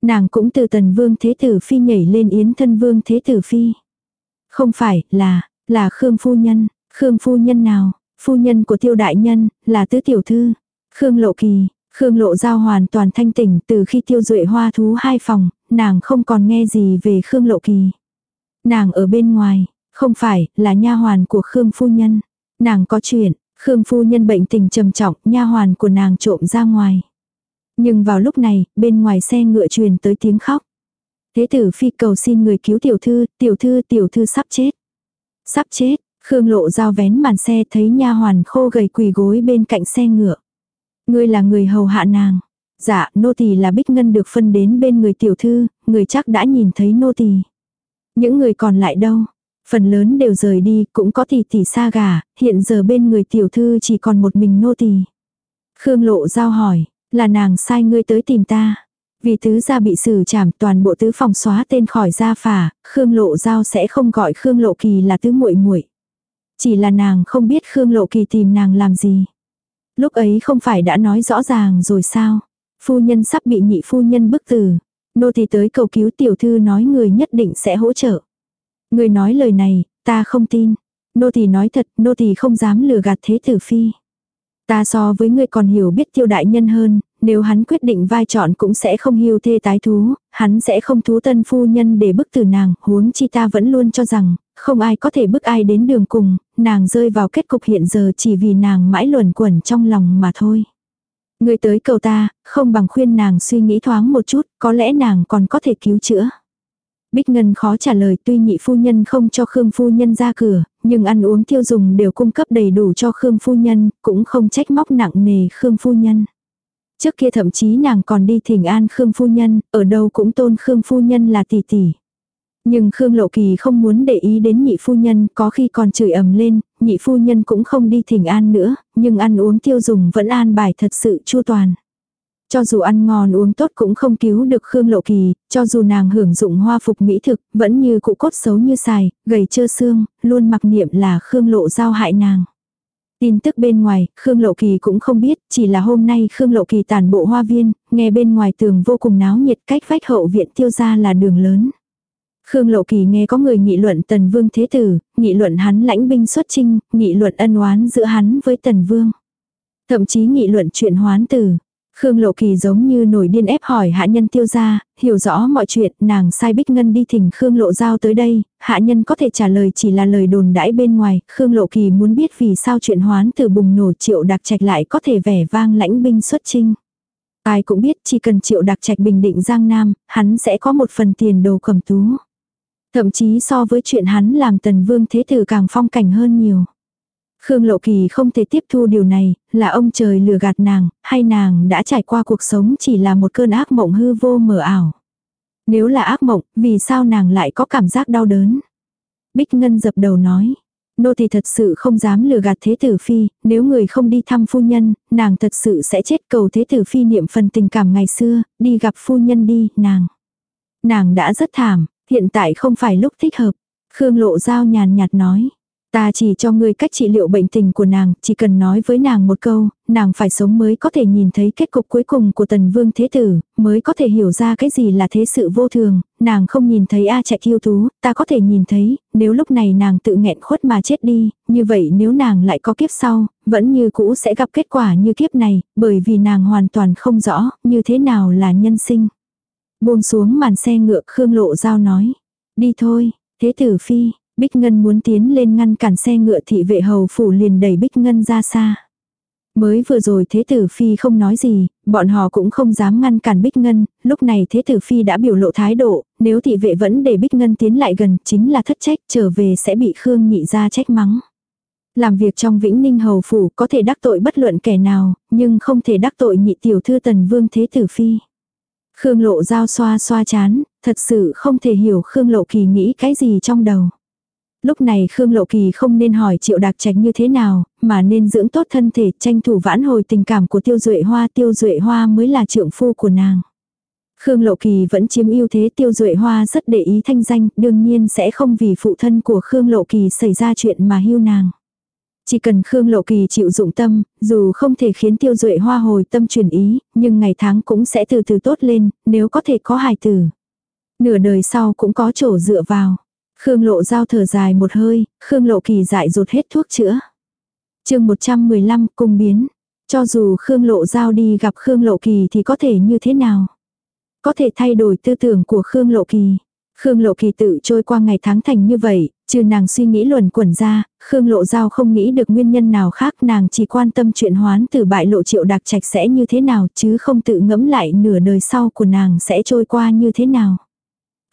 Nàng cũng từ tần vương thế tử phi nhảy lên yến thân vương thế tử phi. Không phải, là, là Khương phu nhân, Khương phu nhân nào, phu nhân của tiêu đại nhân, là tứ tiểu thư. Khương lộ kỳ, Khương lộ giao hoàn toàn thanh tỉnh từ khi tiêu duệ hoa thú hai phòng, nàng không còn nghe gì về Khương lộ kỳ. Nàng ở bên ngoài, không phải, là nha hoàn của Khương phu nhân. Nàng có chuyện, Khương phu nhân bệnh tình trầm trọng, nha hoàn của nàng trộm ra ngoài. Nhưng vào lúc này, bên ngoài xe ngựa truyền tới tiếng khóc. Thế tử phi cầu xin người cứu tiểu thư, tiểu thư, tiểu thư sắp chết. Sắp chết, Khương lộ giao vén màn xe thấy nha hoàn khô gầy quỳ gối bên cạnh xe ngựa. Ngươi là người hầu hạ nàng. Dạ, nô tỳ là bích ngân được phân đến bên người tiểu thư, người chắc đã nhìn thấy nô tỳ. Những người còn lại đâu? Phần lớn đều rời đi, cũng có tỷ tỷ xa gà, hiện giờ bên người tiểu thư chỉ còn một mình nô tỳ. Khương lộ giao hỏi, là nàng sai ngươi tới tìm ta. Vì tứ gia bị xử trảm toàn bộ tứ phòng xóa tên khỏi gia phả, Khương lộ giao sẽ không gọi Khương lộ kỳ là tứ muội muội. Chỉ là nàng không biết Khương lộ kỳ tìm nàng làm gì. Lúc ấy không phải đã nói rõ ràng rồi sao? Phu nhân sắp bị nhị phu nhân bức tử. Nô thì tới cầu cứu tiểu thư nói người nhất định sẽ hỗ trợ. Người nói lời này, ta không tin. Nô thì nói thật, nô thì không dám lừa gạt thế tử phi. Ta so với ngươi còn hiểu biết tiêu đại nhân hơn, nếu hắn quyết định vai chọn cũng sẽ không hiu thê tái thú, hắn sẽ không thú tân phu nhân để bức từ nàng, huống chi ta vẫn luôn cho rằng, không ai có thể bức ai đến đường cùng, nàng rơi vào kết cục hiện giờ chỉ vì nàng mãi luẩn quẩn trong lòng mà thôi. Người tới cầu ta, không bằng khuyên nàng suy nghĩ thoáng một chút, có lẽ nàng còn có thể cứu chữa. Bích Ngân khó trả lời tuy nhị phu nhân không cho Khương phu nhân ra cửa, nhưng ăn uống tiêu dùng đều cung cấp đầy đủ cho Khương phu nhân, cũng không trách móc nặng nề Khương phu nhân. Trước kia thậm chí nàng còn đi thỉnh an Khương phu nhân, ở đâu cũng tôn Khương phu nhân là tỷ tỷ. Nhưng Khương Lộ Kỳ không muốn để ý đến nhị phu nhân, có khi còn chửi ầm lên, nhị phu nhân cũng không đi thỉnh an nữa, nhưng ăn uống tiêu dùng vẫn an bài thật sự chu toàn. Cho dù ăn ngon uống tốt cũng không cứu được Khương Lộ Kỳ, cho dù nàng hưởng dụng hoa phục mỹ thực, vẫn như cụ cốt xấu như xài, gầy trơ xương, luôn mặc niệm là Khương Lộ giao hại nàng. Tin tức bên ngoài, Khương Lộ Kỳ cũng không biết, chỉ là hôm nay Khương Lộ Kỳ tàn bộ hoa viên, nghe bên ngoài tường vô cùng náo nhiệt cách vách hậu viện tiêu ra là đường lớn. Khương Lộ Kỳ nghe có người nghị luận Tần Vương Thế Tử, nghị luận hắn lãnh binh xuất chinh, nghị luận ân oán giữa hắn với Tần Vương. Thậm chí nghị luận chuyện hoán tử. Khương Lộ Kỳ giống như nổi điên ép hỏi hạ nhân tiêu gia, hiểu rõ mọi chuyện, nàng sai Bích Ngân đi thỉnh Khương Lộ Giao tới đây, hạ nhân có thể trả lời chỉ là lời đồn đãi bên ngoài, Khương Lộ Kỳ muốn biết vì sao chuyện hoán từ bùng nổ triệu đặc trạch lại có thể vẻ vang lãnh binh xuất chinh. Ai cũng biết chỉ cần triệu đặc trạch bình định Giang Nam, hắn sẽ có một phần tiền đồ cầm tú. Thậm chí so với chuyện hắn làm tần vương thế tử càng phong cảnh hơn nhiều. Khương Lộ Kỳ không thể tiếp thu điều này, là ông trời lừa gạt nàng, hay nàng đã trải qua cuộc sống chỉ là một cơn ác mộng hư vô mờ ảo. Nếu là ác mộng, vì sao nàng lại có cảm giác đau đớn? Bích Ngân dập đầu nói. Nô thì thật sự không dám lừa gạt thế tử phi, nếu người không đi thăm phu nhân, nàng thật sự sẽ chết cầu thế tử phi niệm phần tình cảm ngày xưa, đi gặp phu nhân đi, nàng. Nàng đã rất thảm, hiện tại không phải lúc thích hợp. Khương lộ giao nhàn nhạt nói. Ta chỉ cho ngươi cách trị liệu bệnh tình của nàng, chỉ cần nói với nàng một câu, nàng phải sống mới có thể nhìn thấy kết cục cuối cùng của tần vương thế tử, mới có thể hiểu ra cái gì là thế sự vô thường, nàng không nhìn thấy A chạy kiêu tú, ta có thể nhìn thấy, nếu lúc này nàng tự nghẹn khuất mà chết đi, như vậy nếu nàng lại có kiếp sau, vẫn như cũ sẽ gặp kết quả như kiếp này, bởi vì nàng hoàn toàn không rõ, như thế nào là nhân sinh. Buông xuống màn xe ngựa Khương Lộ Giao nói, đi thôi, thế tử phi, Bích Ngân muốn tiến lên ngăn cản xe ngựa thị vệ hầu phủ liền đẩy Bích Ngân ra xa. Mới vừa rồi Thế Tử Phi không nói gì, bọn họ cũng không dám ngăn cản Bích Ngân, lúc này Thế Tử Phi đã biểu lộ thái độ, nếu thị vệ vẫn để Bích Ngân tiến lại gần chính là thất trách, trở về sẽ bị Khương nhị ra trách mắng. Làm việc trong Vĩnh Ninh Hầu Phủ có thể đắc tội bất luận kẻ nào, nhưng không thể đắc tội nhị tiểu thư tần vương Thế Tử Phi. Khương lộ giao xoa xoa chán, thật sự không thể hiểu Khương lộ kỳ nghĩ cái gì trong đầu. Lúc này Khương Lộ Kỳ không nên hỏi Triệu Đạc Trạch như thế nào, mà nên dưỡng tốt thân thể, tranh thủ vãn hồi tình cảm của Tiêu Duệ Hoa, Tiêu Duệ Hoa mới là trượng phu của nàng. Khương Lộ Kỳ vẫn chiếm ưu thế Tiêu Duệ Hoa rất để ý thanh danh, đương nhiên sẽ không vì phụ thân của Khương Lộ Kỳ xảy ra chuyện mà hưu nàng. Chỉ cần Khương Lộ Kỳ chịu dụng tâm, dù không thể khiến Tiêu Duệ Hoa hồi tâm chuyển ý, nhưng ngày tháng cũng sẽ từ từ tốt lên, nếu có thể có hài tử. Nửa đời sau cũng có chỗ dựa vào. Khương Lộ Giao thở dài một hơi, Khương Lộ Kỳ dại rụt hết thuốc chữa. chương 115 cung biến. Cho dù Khương Lộ Giao đi gặp Khương Lộ Kỳ thì có thể như thế nào? Có thể thay đổi tư tưởng của Khương Lộ Kỳ. Khương Lộ Kỳ tự trôi qua ngày tháng thành như vậy, trừ nàng suy nghĩ luẩn quẩn ra, Khương Lộ Giao không nghĩ được nguyên nhân nào khác nàng chỉ quan tâm chuyện hoán từ bại lộ triệu đặc trạch sẽ như thế nào chứ không tự ngẫm lại nửa đời sau của nàng sẽ trôi qua như thế nào.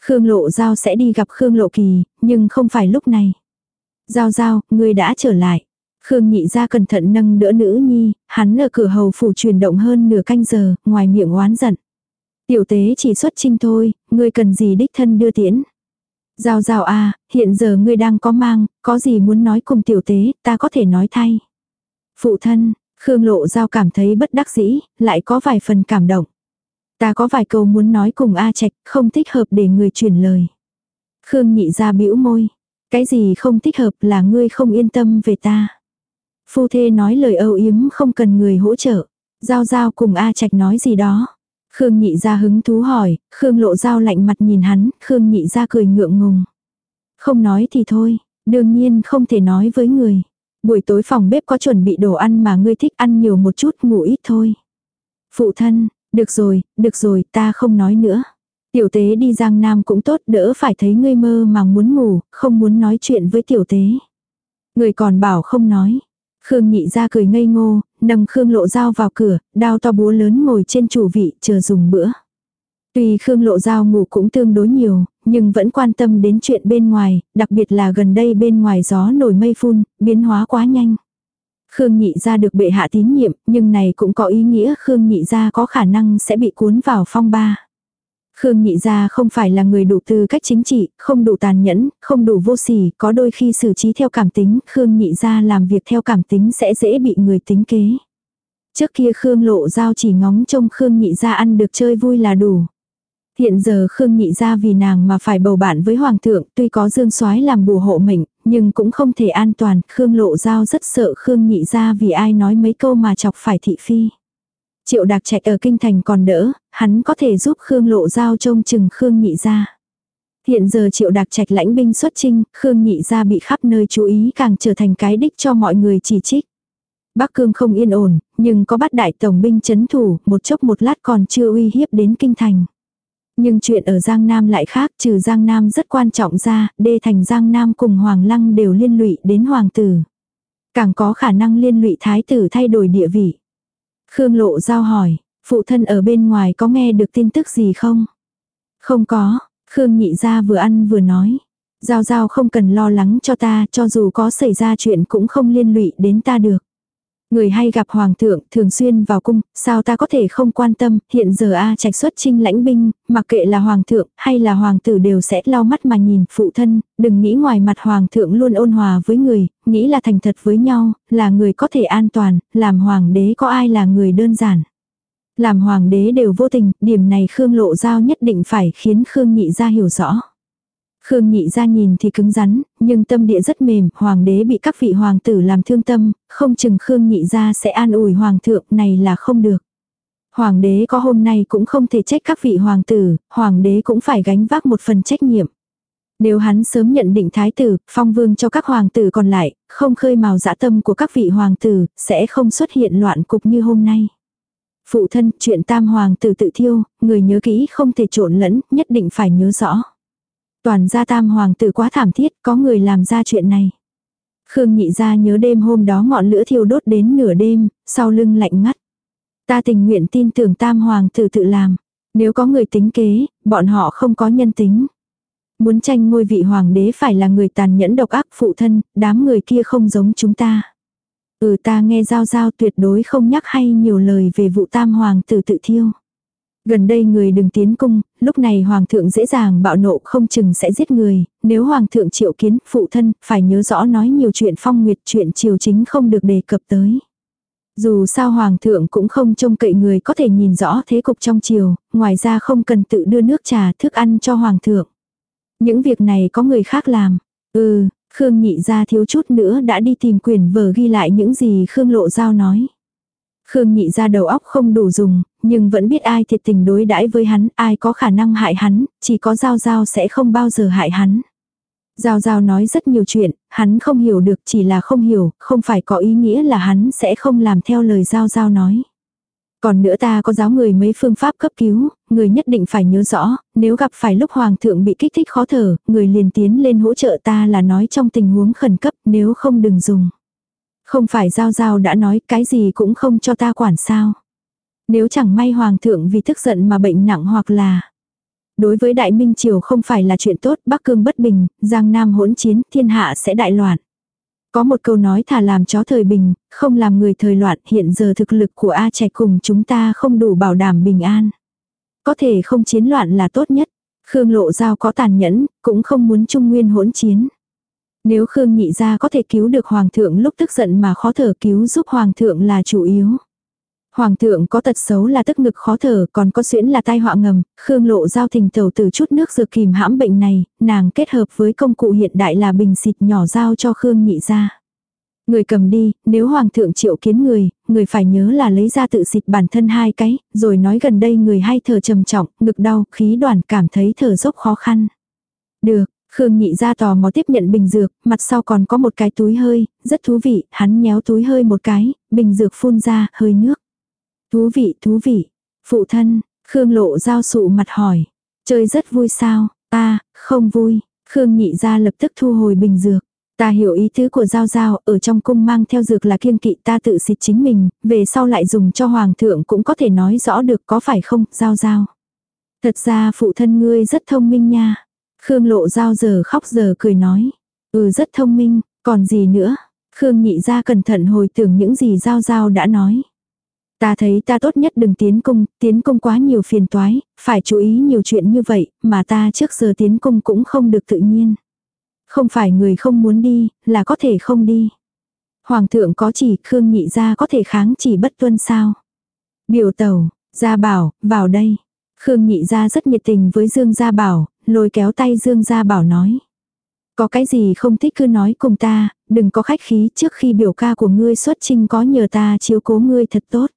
Khương Lộ Giao sẽ đi gặp Khương Lộ Kỳ, nhưng không phải lúc này. Giao Giao, ngươi đã trở lại. Khương nhị ra cẩn thận nâng đỡ nữ nhi, hắn ở cửa hầu phủ chuyển động hơn nửa canh giờ, ngoài miệng oán giận. Tiểu tế chỉ xuất trinh thôi, ngươi cần gì đích thân đưa tiễn. Giao giao à, hiện giờ ngươi đang có mang, có gì muốn nói cùng tiểu tế, ta có thể nói thay. Phụ thân, Khương lộ giao cảm thấy bất đắc dĩ, lại có vài phần cảm động. Ta có vài câu muốn nói cùng A Trạch, không thích hợp để người truyền lời. Khương nhị ra bĩu môi. Cái gì không thích hợp là ngươi không yên tâm về ta. Phu thê nói lời âu yếm không cần người hỗ trợ. Giao giao cùng A Trạch nói gì đó. Khương nhị ra hứng thú hỏi, Khương lộ dao lạnh mặt nhìn hắn, Khương nhị ra cười ngượng ngùng. Không nói thì thôi, đương nhiên không thể nói với người. Buổi tối phòng bếp có chuẩn bị đồ ăn mà ngươi thích ăn nhiều một chút ngủ ít thôi. Phụ thân, được rồi, được rồi, ta không nói nữa. Tiểu tế đi Giang Nam cũng tốt đỡ phải thấy ngươi mơ mà muốn ngủ, không muốn nói chuyện với tiểu tế. Người còn bảo không nói. Khương nhị ra cười ngây ngô, nâng Khương lộ dao vào cửa, đao to búa lớn ngồi trên chủ vị chờ dùng bữa. Tuy Khương lộ dao ngủ cũng tương đối nhiều, nhưng vẫn quan tâm đến chuyện bên ngoài, đặc biệt là gần đây bên ngoài gió nổi mây phun, biến hóa quá nhanh. Khương nhị ra được bệ hạ tín nhiệm, nhưng này cũng có ý nghĩa Khương nhị ra có khả năng sẽ bị cuốn vào phong ba. Khương nhị Gia không phải là người đủ tư cách chính trị, không đủ tàn nhẫn, không đủ vô sỉ, có đôi khi xử trí theo cảm tính, Khương nhị Gia làm việc theo cảm tính sẽ dễ bị người tính kế. Trước kia Khương lộ giao chỉ ngóng trông Khương nhị Gia ăn được chơi vui là đủ. Hiện giờ Khương nhị Gia vì nàng mà phải bầu bạn với Hoàng thượng, tuy có dương soái làm bùa hộ mệnh, nhưng cũng không thể an toàn, Khương lộ giao rất sợ Khương nhị Gia vì ai nói mấy câu mà chọc phải thị phi. Triệu Đạc Trạch ở kinh thành còn đỡ, hắn có thể giúp Khương Lộ Giao trông chừng Khương Nhị gia. Hiện giờ Triệu Đạc Trạch lãnh binh xuất chinh, Khương Nhị gia bị khắp nơi chú ý càng trở thành cái đích cho mọi người chỉ trích. Bắc Cương không yên ổn, nhưng có bắt đại tổng binh chấn thủ, một chốc một lát còn chưa uy hiếp đến kinh thành. Nhưng chuyện ở Giang Nam lại khác, trừ Giang Nam rất quan trọng ra, đê thành Giang Nam cùng Hoàng Lăng đều liên lụy đến Hoàng tử. Càng có khả năng liên lụy Thái tử thay đổi địa vị. Khương Lộ Giao hỏi, phụ thân ở bên ngoài có nghe được tin tức gì không? Không có, Khương Nhị ra vừa ăn vừa nói. Giao Giao không cần lo lắng cho ta, cho dù có xảy ra chuyện cũng không liên lụy đến ta được. Người hay gặp hoàng thượng, thường xuyên vào cung, sao ta có thể không quan tâm, hiện giờ A trạch xuất trinh lãnh binh, mặc kệ là hoàng thượng hay là hoàng tử đều sẽ lau mắt mà nhìn, phụ thân, đừng nghĩ ngoài mặt hoàng thượng luôn ôn hòa với người, nghĩ là thành thật với nhau, là người có thể an toàn, làm hoàng đế có ai là người đơn giản. Làm hoàng đế đều vô tình, điểm này Khương Lộ Giao nhất định phải khiến Khương Nhị ra hiểu rõ. Khương nhị ra nhìn thì cứng rắn, nhưng tâm địa rất mềm, hoàng đế bị các vị hoàng tử làm thương tâm, không chừng Khương nhị ra sẽ an ủi hoàng thượng này là không được. Hoàng đế có hôm nay cũng không thể trách các vị hoàng tử, hoàng đế cũng phải gánh vác một phần trách nhiệm. Nếu hắn sớm nhận định thái tử, phong vương cho các hoàng tử còn lại, không khơi mào dã tâm của các vị hoàng tử, sẽ không xuất hiện loạn cục như hôm nay. Phụ thân, chuyện tam hoàng tử tự thiêu, người nhớ kỹ không thể trộn lẫn, nhất định phải nhớ rõ. Toàn gia tam hoàng tử quá thảm thiết, có người làm ra chuyện này. Khương nhị ra nhớ đêm hôm đó ngọn lửa thiêu đốt đến nửa đêm, sau lưng lạnh ngắt. Ta tình nguyện tin tưởng tam hoàng tử tự làm. Nếu có người tính kế, bọn họ không có nhân tính. Muốn tranh ngôi vị hoàng đế phải là người tàn nhẫn độc ác phụ thân, đám người kia không giống chúng ta. Ừ ta nghe giao giao tuyệt đối không nhắc hay nhiều lời về vụ tam hoàng tử tự thiêu. Gần đây người đừng tiến cung, lúc này hoàng thượng dễ dàng bạo nộ không chừng sẽ giết người, nếu hoàng thượng triệu kiến, phụ thân, phải nhớ rõ nói nhiều chuyện phong nguyệt chuyện triều chính không được đề cập tới. Dù sao hoàng thượng cũng không trông cậy người có thể nhìn rõ thế cục trong triều, ngoài ra không cần tự đưa nước trà thức ăn cho hoàng thượng. Những việc này có người khác làm. Ừ, Khương nhị ra thiếu chút nữa đã đi tìm quyền vở ghi lại những gì Khương lộ giao nói. Khương nhị ra đầu óc không đủ dùng, nhưng vẫn biết ai thiệt tình đối đãi với hắn, ai có khả năng hại hắn, chỉ có Giao Giao sẽ không bao giờ hại hắn. Giao Giao nói rất nhiều chuyện, hắn không hiểu được chỉ là không hiểu, không phải có ý nghĩa là hắn sẽ không làm theo lời Giao Giao nói. Còn nữa ta có giáo người mấy phương pháp cấp cứu, người nhất định phải nhớ rõ, nếu gặp phải lúc hoàng thượng bị kích thích khó thở, người liền tiến lên hỗ trợ ta là nói trong tình huống khẩn cấp, nếu không đừng dùng. Không phải Giao Giao đã nói cái gì cũng không cho ta quản sao. Nếu chẳng may hoàng thượng vì tức giận mà bệnh nặng hoặc là Đối với Đại Minh Triều không phải là chuyện tốt, Bắc Cương bất bình, Giang Nam hỗn chiến, thiên hạ sẽ đại loạn. Có một câu nói thà làm chó thời bình, không làm người thời loạn, hiện giờ thực lực của A Trạch cùng chúng ta không đủ bảo đảm bình an. Có thể không chiến loạn là tốt nhất. Khương Lộ Giao có tàn nhẫn, cũng không muốn Trung Nguyên hỗn chiến. Nếu Khương Nhị Gia có thể cứu được Hoàng thượng lúc tức giận mà khó thở cứu giúp Hoàng thượng là chủ yếu. Hoàng thượng có tật xấu là tức ngực khó thở, còn có xuyễn là tai họa ngầm, Khương Lộ giao thình thầu từ chút nước dược kìm hãm bệnh này, nàng kết hợp với công cụ hiện đại là bình xịt nhỏ giao cho Khương nhị ra. Người cầm đi, nếu hoàng thượng triệu kiến người, người phải nhớ là lấy ra tự xịt bản thân hai cái, rồi nói gần đây người hay thở trầm trọng, ngực đau, khí đoàn cảm thấy thở dốc khó khăn. Được, Khương nhị ra tò mò tiếp nhận bình dược, mặt sau còn có một cái túi hơi, rất thú vị, hắn nhéo túi hơi một cái, bình dược phun ra, hơi nước. Thú vị, thú vị. Phụ thân, Khương lộ giao sụ mặt hỏi. Chơi rất vui sao, ta, không vui. Khương nhị ra lập tức thu hồi bình dược. Ta hiểu ý tứ của Giao Giao, ở trong cung mang theo dược là kiêng kỵ ta tự xịt chính mình, về sau lại dùng cho Hoàng thượng cũng có thể nói rõ được có phải không, Giao Giao. Thật ra phụ thân ngươi rất thông minh nha. Khương lộ Giao giờ khóc giờ cười nói. Ừ rất thông minh, còn gì nữa. Khương nhị ra cẩn thận hồi tưởng những gì Giao Giao đã nói. Ta thấy ta tốt nhất đừng tiến cung, tiến cung quá nhiều phiền toái, phải chú ý nhiều chuyện như vậy, mà ta trước giờ tiến cung cũng không được tự nhiên. Không phải người không muốn đi, là có thể không đi. Hoàng thượng có chỉ, Khương nhị ra có thể kháng chỉ bất tuân sao. Biểu tẩu, gia bảo, vào đây. Khương nhị ra rất nhiệt tình với Dương gia bảo, lôi kéo tay Dương gia bảo nói. Có cái gì không thích cứ nói cùng ta, đừng có khách khí trước khi biểu ca của ngươi xuất trinh có nhờ ta chiếu cố ngươi thật tốt.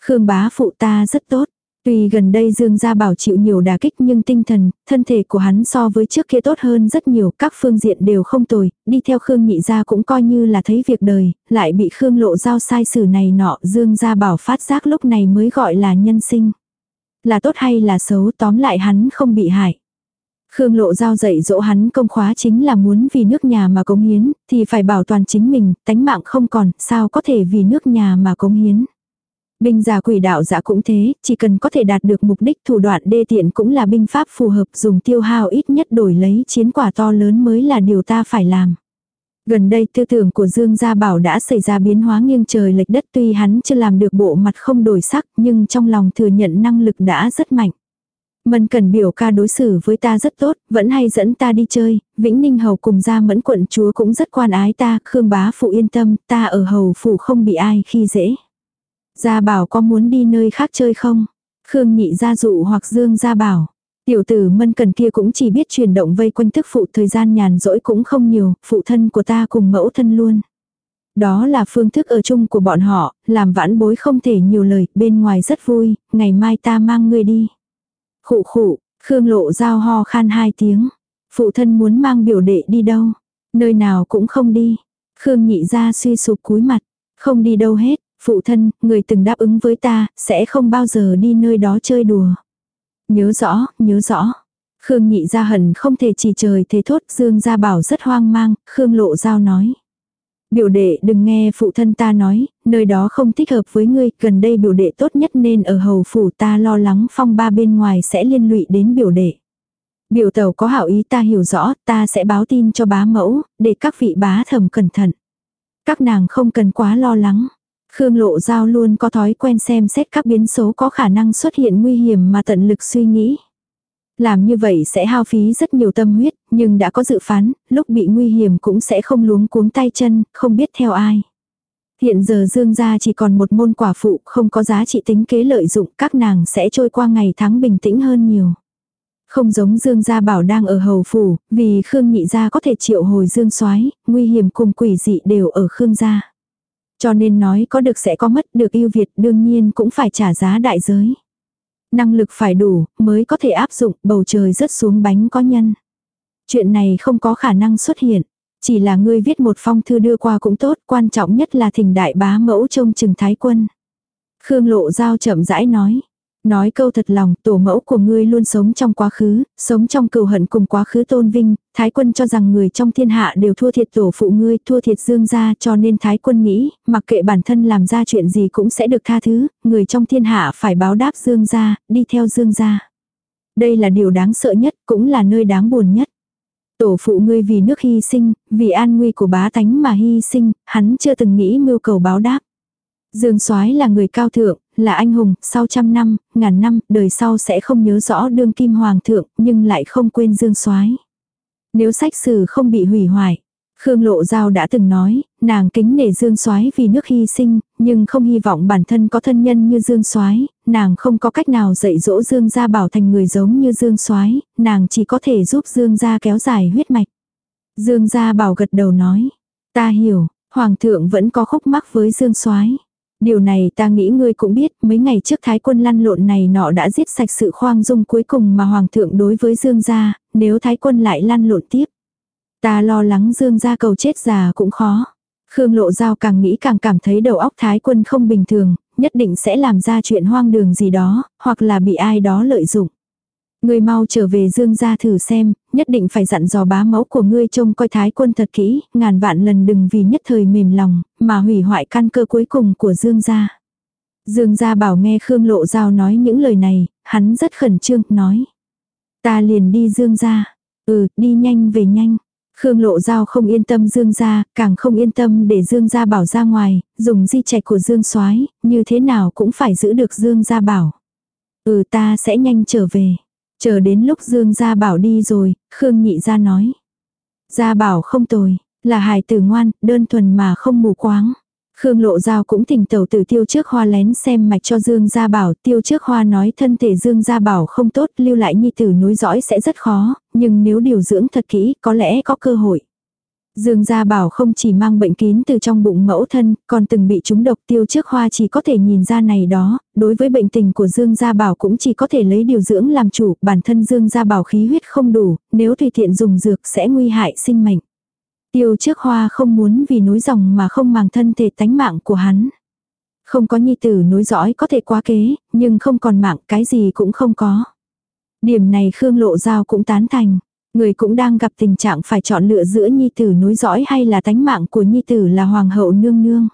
Khương bá phụ ta rất tốt. Tuy gần đây Dương Gia Bảo chịu nhiều đả kích nhưng tinh thần, thân thể của hắn so với trước kia tốt hơn rất nhiều, các phương diện đều không tồi, đi theo Khương Nhị Gia cũng coi như là thấy việc đời, lại bị Khương lộ giao sai xử này nọ, Dương Gia Bảo phát giác lúc này mới gọi là nhân sinh. Là tốt hay là xấu tóm lại hắn không bị hại. Khương Lộ Giao dạy dỗ hắn công khóa chính là muốn vì nước nhà mà cống hiến, thì phải bảo toàn chính mình, tánh mạng không còn, sao có thể vì nước nhà mà cống hiến. Binh giả quỷ đạo giả cũng thế, chỉ cần có thể đạt được mục đích thủ đoạn đê tiện cũng là binh pháp phù hợp dùng tiêu hao ít nhất đổi lấy chiến quả to lớn mới là điều ta phải làm. Gần đây tư tưởng của Dương Gia Bảo đã xảy ra biến hóa nghiêng trời lệch đất tuy hắn chưa làm được bộ mặt không đổi sắc nhưng trong lòng thừa nhận năng lực đã rất mạnh. Mân cần biểu ca đối xử với ta rất tốt, vẫn hay dẫn ta đi chơi, Vĩnh Ninh Hầu cùng gia mẫn quận chúa cũng rất quan ái ta, Khương bá phụ yên tâm, ta ở hầu phủ không bị ai khi dễ. Gia bảo có muốn đi nơi khác chơi không? Khương nhị gia dụ hoặc Dương gia bảo. Tiểu tử mân cần kia cũng chỉ biết chuyển động vây quanh thức phụ thời gian nhàn rỗi cũng không nhiều, phụ thân của ta cùng mẫu thân luôn. Đó là phương thức ở chung của bọn họ, làm vãn bối không thể nhiều lời, bên ngoài rất vui, ngày mai ta mang ngươi đi. Khụ khụ, Khương lộ giao ho khan hai tiếng. Phụ thân muốn mang biểu đệ đi đâu? Nơi nào cũng không đi. Khương nhị ra suy sụp cúi mặt. Không đi đâu hết, Phụ thân, người từng đáp ứng với ta, sẽ không bao giờ đi nơi đó chơi đùa. Nhớ rõ, nhớ rõ. Khương nhị ra hận không thể chỉ trời thế thốt, Dương gia bảo rất hoang mang, Khương lộ giao nói. Biểu đệ đừng nghe phụ thân ta nói, nơi đó không thích hợp với ngươi, gần đây biểu đệ tốt nhất nên ở hầu phủ ta lo lắng phong ba bên ngoài sẽ liên lụy đến biểu đệ. Biểu tàu có hảo ý ta hiểu rõ, ta sẽ báo tin cho bá mẫu, để các vị bá thầm cẩn thận. Các nàng không cần quá lo lắng. Khương Lộ Giao luôn có thói quen xem xét các biến số có khả năng xuất hiện nguy hiểm mà tận lực suy nghĩ. Làm như vậy sẽ hao phí rất nhiều tâm huyết, nhưng đã có dự phán, lúc bị nguy hiểm cũng sẽ không luống cuống tay chân, không biết theo ai. Hiện giờ Dương gia chỉ còn một môn quả phụ, không có giá trị tính kế lợi dụng, các nàng sẽ trôi qua ngày tháng bình tĩnh hơn nhiều. Không giống Dương gia bảo đang ở hầu phủ, vì Khương nhị gia có thể triệu hồi Dương soái nguy hiểm cùng quỷ dị đều ở Khương gia. Cho nên nói có được sẽ có mất được yêu Việt đương nhiên cũng phải trả giá đại giới. Năng lực phải đủ mới có thể áp dụng bầu trời rớt xuống bánh có nhân. Chuyện này không có khả năng xuất hiện. Chỉ là ngươi viết một phong thư đưa qua cũng tốt, quan trọng nhất là thỉnh đại bá mẫu trông chừng thái quân. Khương lộ giao chậm rãi nói. Nói câu thật lòng, tổ mẫu của ngươi luôn sống trong quá khứ, sống trong cừu hận cùng quá khứ tôn vinh, thái quân cho rằng người trong thiên hạ đều thua thiệt tổ phụ ngươi, thua thiệt dương gia cho nên thái quân nghĩ, mặc kệ bản thân làm ra chuyện gì cũng sẽ được tha thứ, người trong thiên hạ phải báo đáp dương gia, đi theo dương gia. Đây là điều đáng sợ nhất, cũng là nơi đáng buồn nhất. Tổ phụ ngươi vì nước hy sinh, vì an nguy của bá tánh mà hy sinh, hắn chưa từng nghĩ mưu cầu báo đáp. Dương Soái là người cao thượng, là anh hùng, sau trăm năm, ngàn năm, đời sau sẽ không nhớ rõ đương kim hoàng thượng, nhưng lại không quên Dương Soái. Nếu sách sử không bị hủy hoại, Khương Lộ Giao đã từng nói, nàng kính nể Dương Soái vì nước hy sinh, nhưng không hy vọng bản thân có thân nhân như Dương Soái, nàng không có cách nào dạy dỗ Dương gia bảo thành người giống như Dương Soái, nàng chỉ có thể giúp Dương gia kéo dài huyết mạch. Dương gia bảo gật đầu nói, ta hiểu, Hoàng thượng vẫn có khúc mắc với Dương Soái. Điều này ta nghĩ ngươi cũng biết, mấy ngày trước thái quân lăn lộn này nọ đã giết sạch sự khoang dung cuối cùng mà hoàng thượng đối với Dương gia, nếu thái quân lại lăn lộn tiếp. Ta lo lắng Dương gia cầu chết già cũng khó. Khương Lộ Giao càng nghĩ càng cảm thấy đầu óc thái quân không bình thường, nhất định sẽ làm ra chuyện hoang đường gì đó, hoặc là bị ai đó lợi dụng. Ngươi mau trở về Dương gia thử xem, nhất định phải dặn dò bá mẫu của ngươi trông coi thái quân thật kỹ, ngàn vạn lần đừng vì nhất thời mềm lòng, mà hủy hoại căn cơ cuối cùng của Dương gia. Dương gia bảo nghe Khương Lộ Giao nói những lời này, hắn rất khẩn trương, nói. Ta liền đi Dương gia. Ừ, đi nhanh về nhanh. Khương Lộ Giao không yên tâm Dương gia, càng không yên tâm để Dương gia bảo ra ngoài, dùng di trạch của Dương soái như thế nào cũng phải giữ được Dương gia bảo. Ừ ta sẽ nhanh trở về. Chờ đến lúc Dương gia bảo đi rồi, Khương nhị gia nói. Gia bảo không tồi, là hài tử ngoan, đơn thuần mà không mù quáng. Khương Lộ Giao cũng thỉnh tẩu tử tiêu trước hoa lén xem mạch cho Dương Gia Bảo. Tiêu trước hoa nói thân thể Dương Gia Bảo không tốt, lưu lại nhi tử nối dõi sẽ rất khó, nhưng nếu điều dưỡng thật kỹ có lẽ có cơ hội. Dương Gia Bảo không chỉ mang bệnh kín từ trong bụng mẫu thân, còn từng bị trúng độc tiêu trước hoa chỉ có thể nhìn ra này đó, đối với bệnh tình của Dương Gia Bảo cũng chỉ có thể lấy điều dưỡng làm chủ, bản thân Dương Gia Bảo khí huyết không đủ, nếu tùy tiện dùng dược sẽ nguy hại sinh mệnh. Tiêu trước hoa không muốn vì nối dòng mà không màng thân thể tánh mạng của hắn. Không có nhi tử nối dõi có thể quá kế, nhưng không còn mạng cái gì cũng không có. Điểm này Khương Lộ Giao cũng tán thành. Người cũng đang gặp tình trạng phải chọn lựa giữa nhi tử nối dõi hay là tánh mạng của nhi tử là hoàng hậu nương nương.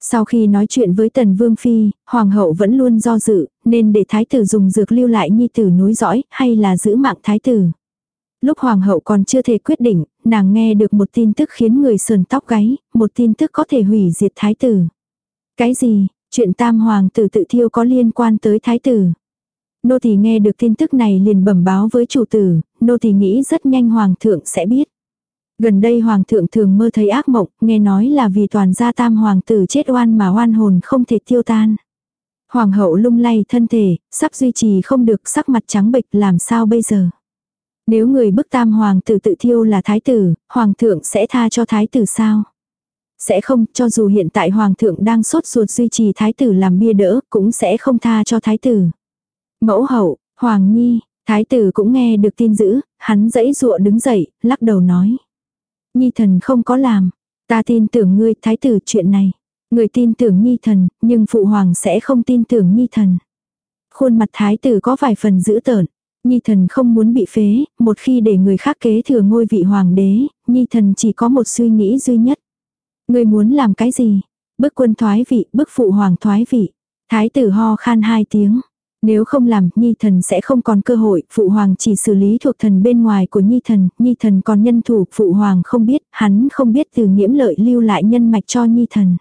Sau khi nói chuyện với tần vương phi, hoàng hậu vẫn luôn do dự, nên để thái tử dùng dược lưu lại nhi tử nối dõi hay là giữ mạng thái tử. Lúc hoàng hậu còn chưa thể quyết định, nàng nghe được một tin tức khiến người sờn tóc gáy, một tin tức có thể hủy diệt thái tử. Cái gì, chuyện tam hoàng tử tự thiêu có liên quan tới thái tử. Nô thì nghe được tin tức này liền bẩm báo với chủ tử, nô thì nghĩ rất nhanh hoàng thượng sẽ biết. Gần đây hoàng thượng thường mơ thấy ác mộng, nghe nói là vì toàn gia tam hoàng tử chết oan mà oan hồn không thể tiêu tan. Hoàng hậu lung lay thân thể, sắp duy trì không được sắc mặt trắng bệch làm sao bây giờ. Nếu người bức tam hoàng tử tự thiêu là thái tử, hoàng thượng sẽ tha cho thái tử sao? Sẽ không, cho dù hiện tại hoàng thượng đang sốt ruột duy trì thái tử làm bia đỡ, cũng sẽ không tha cho thái tử. Mẫu hậu, hoàng nhi, thái tử cũng nghe được tin dữ, hắn dãy dụa đứng dậy, lắc đầu nói. Nhi thần không có làm, ta tin tưởng ngươi thái tử chuyện này. Người tin tưởng nhi thần, nhưng phụ hoàng sẽ không tin tưởng nhi thần. Khuôn mặt thái tử có vài phần dữ tợn. Nhi thần không muốn bị phế, một khi để người khác kế thừa ngôi vị hoàng đế, Nhi thần chỉ có một suy nghĩ duy nhất. Người muốn làm cái gì? Bức quân thoái vị, bức phụ hoàng thoái vị. Thái tử ho khan hai tiếng. Nếu không làm, Nhi thần sẽ không còn cơ hội, phụ hoàng chỉ xử lý thuộc thần bên ngoài của Nhi thần, Nhi thần còn nhân thủ, phụ hoàng không biết, hắn không biết từ nghiễm lợi lưu lại nhân mạch cho Nhi thần.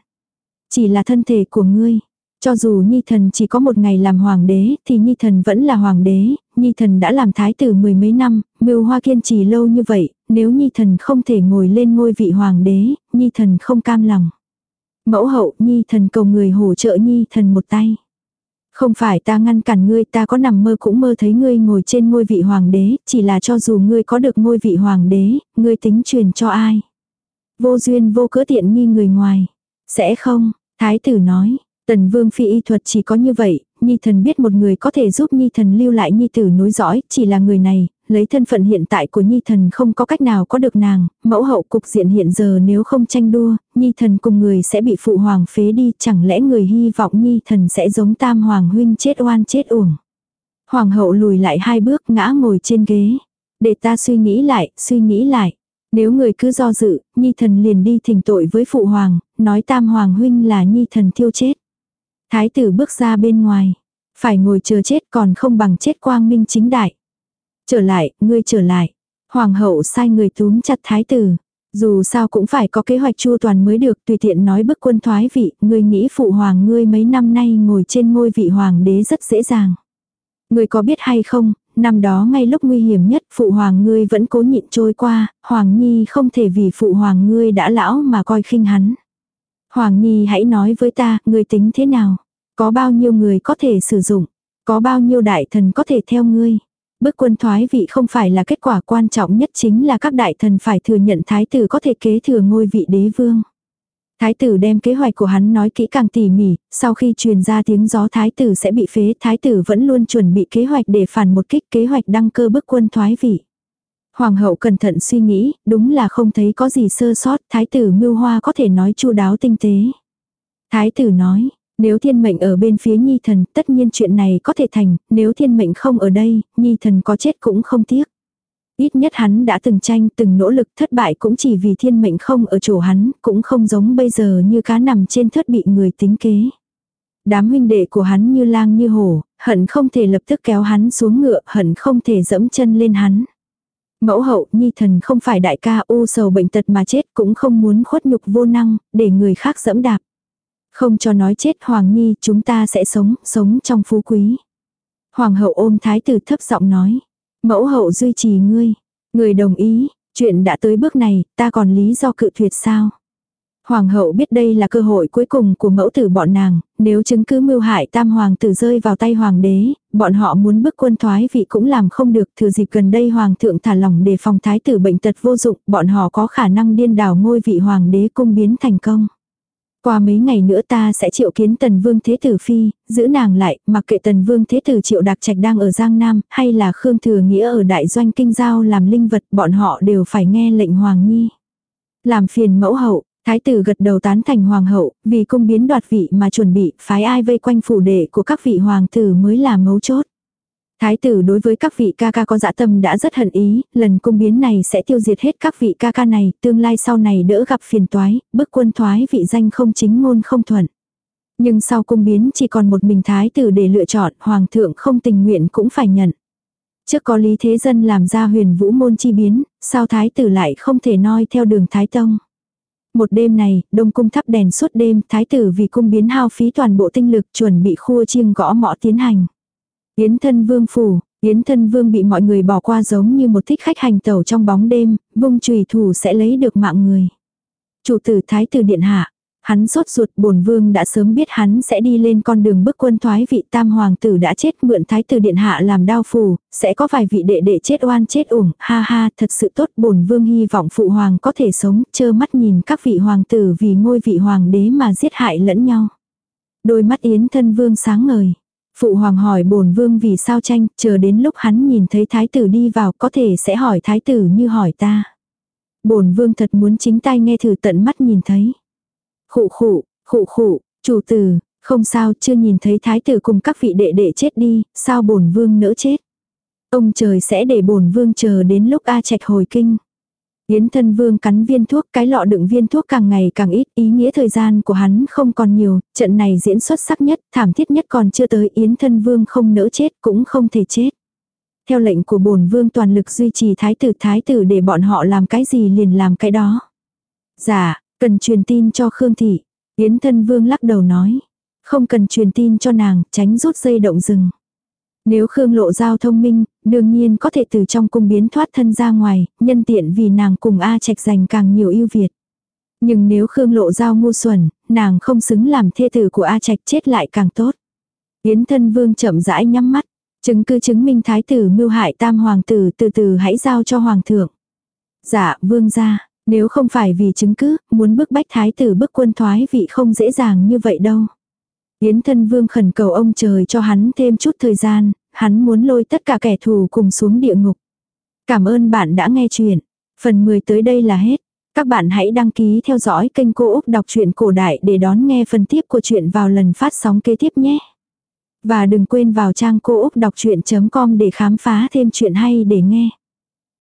Chỉ là thân thể của ngươi. Cho dù Nhi thần chỉ có một ngày làm hoàng đế, thì Nhi thần vẫn là hoàng đế, Nhi thần đã làm thái tử mười mấy năm, mưu hoa kiên trì lâu như vậy, nếu Nhi thần không thể ngồi lên ngôi vị hoàng đế, Nhi thần không cam lòng. Mẫu hậu Nhi thần cầu người hỗ trợ Nhi thần một tay. Không phải ta ngăn cản ngươi ta có nằm mơ cũng mơ thấy ngươi ngồi trên ngôi vị hoàng đế, chỉ là cho dù ngươi có được ngôi vị hoàng đế, ngươi tính truyền cho ai. Vô duyên vô cớ tiện nghi người ngoài. Sẽ không, thái tử nói, Tần vương phi y thuật chỉ có như vậy, nhi thần biết một người có thể giúp nhi thần lưu lại nhi tử nối dõi, chỉ là người này, lấy thân phận hiện tại của nhi thần không có cách nào có được nàng, mẫu hậu cục diện hiện giờ nếu không tranh đua, nhi thần cùng người sẽ bị phụ hoàng phế đi, chẳng lẽ người hy vọng nhi thần sẽ giống tam hoàng huynh chết oan chết uổng. Hoàng hậu lùi lại hai bước ngã ngồi trên ghế. Để ta suy nghĩ lại, suy nghĩ lại. Nếu người cứ do dự, nhi thần liền đi thỉnh tội với phụ hoàng, nói tam hoàng huynh là nhi thần thiêu chết. Thái tử bước ra bên ngoài. Phải ngồi chờ chết còn không bằng chết quang minh chính đại. Trở lại, ngươi trở lại. Hoàng hậu sai người túm chặt thái tử. Dù sao cũng phải có kế hoạch chu toàn mới được tùy tiện nói bức quân thoái vị, ngươi nghĩ phụ hoàng ngươi mấy năm nay ngồi trên ngôi vị hoàng đế rất dễ dàng. Ngươi có biết hay không, năm đó ngay lúc nguy hiểm nhất phụ hoàng ngươi vẫn cố nhịn trôi qua, hoàng nhi không thể vì phụ hoàng ngươi đã lão mà coi khinh hắn. Hoàng Nhi hãy nói với ta, ngươi tính thế nào? Có bao nhiêu người có thể sử dụng? Có bao nhiêu đại thần có thể theo ngươi? Bước quân thoái vị không phải là kết quả quan trọng nhất chính là các đại thần phải thừa nhận thái tử có thể kế thừa ngôi vị đế vương. Thái tử đem kế hoạch của hắn nói kỹ càng tỉ mỉ, sau khi truyền ra tiếng gió thái tử sẽ bị phế, thái tử vẫn luôn chuẩn bị kế hoạch để phản một kích kế hoạch đăng cơ bức quân thoái vị. Hoàng hậu cẩn thận suy nghĩ, đúng là không thấy có gì sơ sót, thái tử mưu hoa có thể nói chu đáo tinh tế. Thái tử nói, nếu thiên mệnh ở bên phía nhi thần, tất nhiên chuyện này có thể thành, nếu thiên mệnh không ở đây, nhi thần có chết cũng không tiếc. Ít nhất hắn đã từng tranh, từng nỗ lực thất bại cũng chỉ vì thiên mệnh không ở chỗ hắn, cũng không giống bây giờ như cá nằm trên thất bị người tính kế. Đám huynh đệ của hắn như lang như hổ, hận không thể lập tức kéo hắn xuống ngựa, hận không thể dẫm chân lên hắn. Mẫu hậu, nhi thần không phải đại ca u sầu bệnh tật mà chết cũng không muốn khuất nhục vô năng, để người khác dẫm đạp. Không cho nói chết Hoàng Nhi, chúng ta sẽ sống, sống trong phú quý. Hoàng hậu ôm thái tử thấp giọng nói. Mẫu hậu duy trì ngươi. Người đồng ý, chuyện đã tới bước này, ta còn lý do cự tuyệt sao? Hoàng hậu biết đây là cơ hội cuối cùng của mẫu tử bọn nàng, nếu chứng cứ mưu hại tam hoàng tử rơi vào tay hoàng đế, bọn họ muốn bức quân thoái vị cũng làm không được, thừa dịp gần đây hoàng thượng thả lỏng để phòng thái tử bệnh tật vô dụng, bọn họ có khả năng điên đảo ngôi vị hoàng đế cung biến thành công. Qua mấy ngày nữa ta sẽ triệu kiến tần vương thế tử phi, giữ nàng lại, mặc kệ tần vương thế tử triệu đặc trạch đang ở Giang Nam, hay là Khương Thừa Nghĩa ở đại doanh kinh giao làm linh vật, bọn họ đều phải nghe lệnh Hoàng Nhi. Làm phiền mẫu hậu, thái tử gật đầu tán thành hoàng hậu, vì cung biến đoạt vị mà chuẩn bị, phái ai vây quanh phủ đệ của các vị hoàng tử mới là mấu chốt. Thái tử đối với các vị ca ca có dạ tâm đã rất hận ý, lần cung biến này sẽ tiêu diệt hết các vị ca ca này, tương lai sau này đỡ gặp phiền toái, bức quân thoái vị danh không chính ngôn không thuận. Nhưng sau cung biến chỉ còn một mình thái tử để lựa chọn, hoàng thượng không tình nguyện cũng phải nhận. Trước có lý thế dân làm ra huyền vũ môn chi biến, sao thái tử lại không thể noi theo đường thái tông. Một đêm này, đông cung thắp đèn suốt đêm, thái tử vì cung biến hao phí toàn bộ tinh lực chuẩn bị khua chiêng gõ mõ tiến hành. Yến thân vương phủ, Yến thân vương bị mọi người bỏ qua giống như một thích khách hành tẩu trong bóng đêm, vung chùy thủ sẽ lấy được mạng người. Chủ tử thái tử điện hạ, hắn sốt ruột bổn vương đã sớm biết hắn sẽ đi lên con đường bức quân thoái vị tam hoàng tử đã chết mượn thái tử điện hạ làm đao phù, sẽ có vài vị đệ đệ chết oan chết uổng, ha ha, thật sự tốt bổn vương hy vọng phụ hoàng có thể sống, chơ mắt nhìn các vị hoàng tử vì ngôi vị hoàng đế mà giết hại lẫn nhau. Đôi mắt yến thân vương sáng ngời. Phụ hoàng hỏi bổn vương vì sao tranh, chờ đến lúc hắn nhìn thấy thái tử đi vào có thể sẽ hỏi thái tử như hỏi ta. Bổn vương thật muốn chính tay nghe thử tận mắt nhìn thấy. Khụ khụ, khụ khụ, chủ tử, không sao chưa nhìn thấy thái tử cùng các vị đệ đệ chết đi, sao bổn vương nỡ chết. Ông trời sẽ để bổn vương chờ đến lúc A Trạch hồi kinh. Yến thân vương cắn viên thuốc, cái lọ đựng viên thuốc càng ngày càng ít, ý nghĩa thời gian của hắn không còn nhiều, trận này diễn xuất sắc nhất, thảm thiết nhất còn chưa tới, Yến thân vương không nỡ chết, cũng không thể chết. Theo lệnh của bổn vương toàn lực duy trì thái tử thái tử để bọn họ làm cái gì liền làm cái đó. Dạ, cần truyền tin cho Khương Thị. Yến thân vương lắc đầu nói. Không cần truyền tin cho nàng, tránh rút dây động rừng. Nếu Khương Lộ Giao thông minh, đương nhiên có thể từ trong cung biến thoát thân ra ngoài, nhân tiện vì nàng cùng A Trạch giành càng nhiều ưu việt. Nhưng nếu Khương Lộ Giao ngu xuẩn, nàng không xứng làm thê tử của A Trạch chết lại càng tốt. Yến thân vương chậm rãi nhắm mắt, chứng cứ chứng minh thái tử mưu hại tam hoàng tử từ từ hãy giao cho hoàng thượng. Dạ, vương gia, nếu không phải vì chứng cứ, muốn bức bách thái tử bức quân thoái vị không dễ dàng như vậy đâu. Yến thân vương khẩn cầu ông trời cho hắn thêm chút thời gian, hắn muốn lôi tất cả kẻ thù cùng xuống địa ngục. Cảm ơn bạn đã nghe chuyện. Phần 10 tới đây là hết. Các bạn hãy đăng ký theo dõi kênh Cô Úc Đọc truyện Cổ Đại để đón nghe phần tiếp của chuyện vào lần phát sóng kế tiếp nhé. Và đừng quên vào trang cô úc đọc chuyện.com để khám phá thêm chuyện hay để nghe.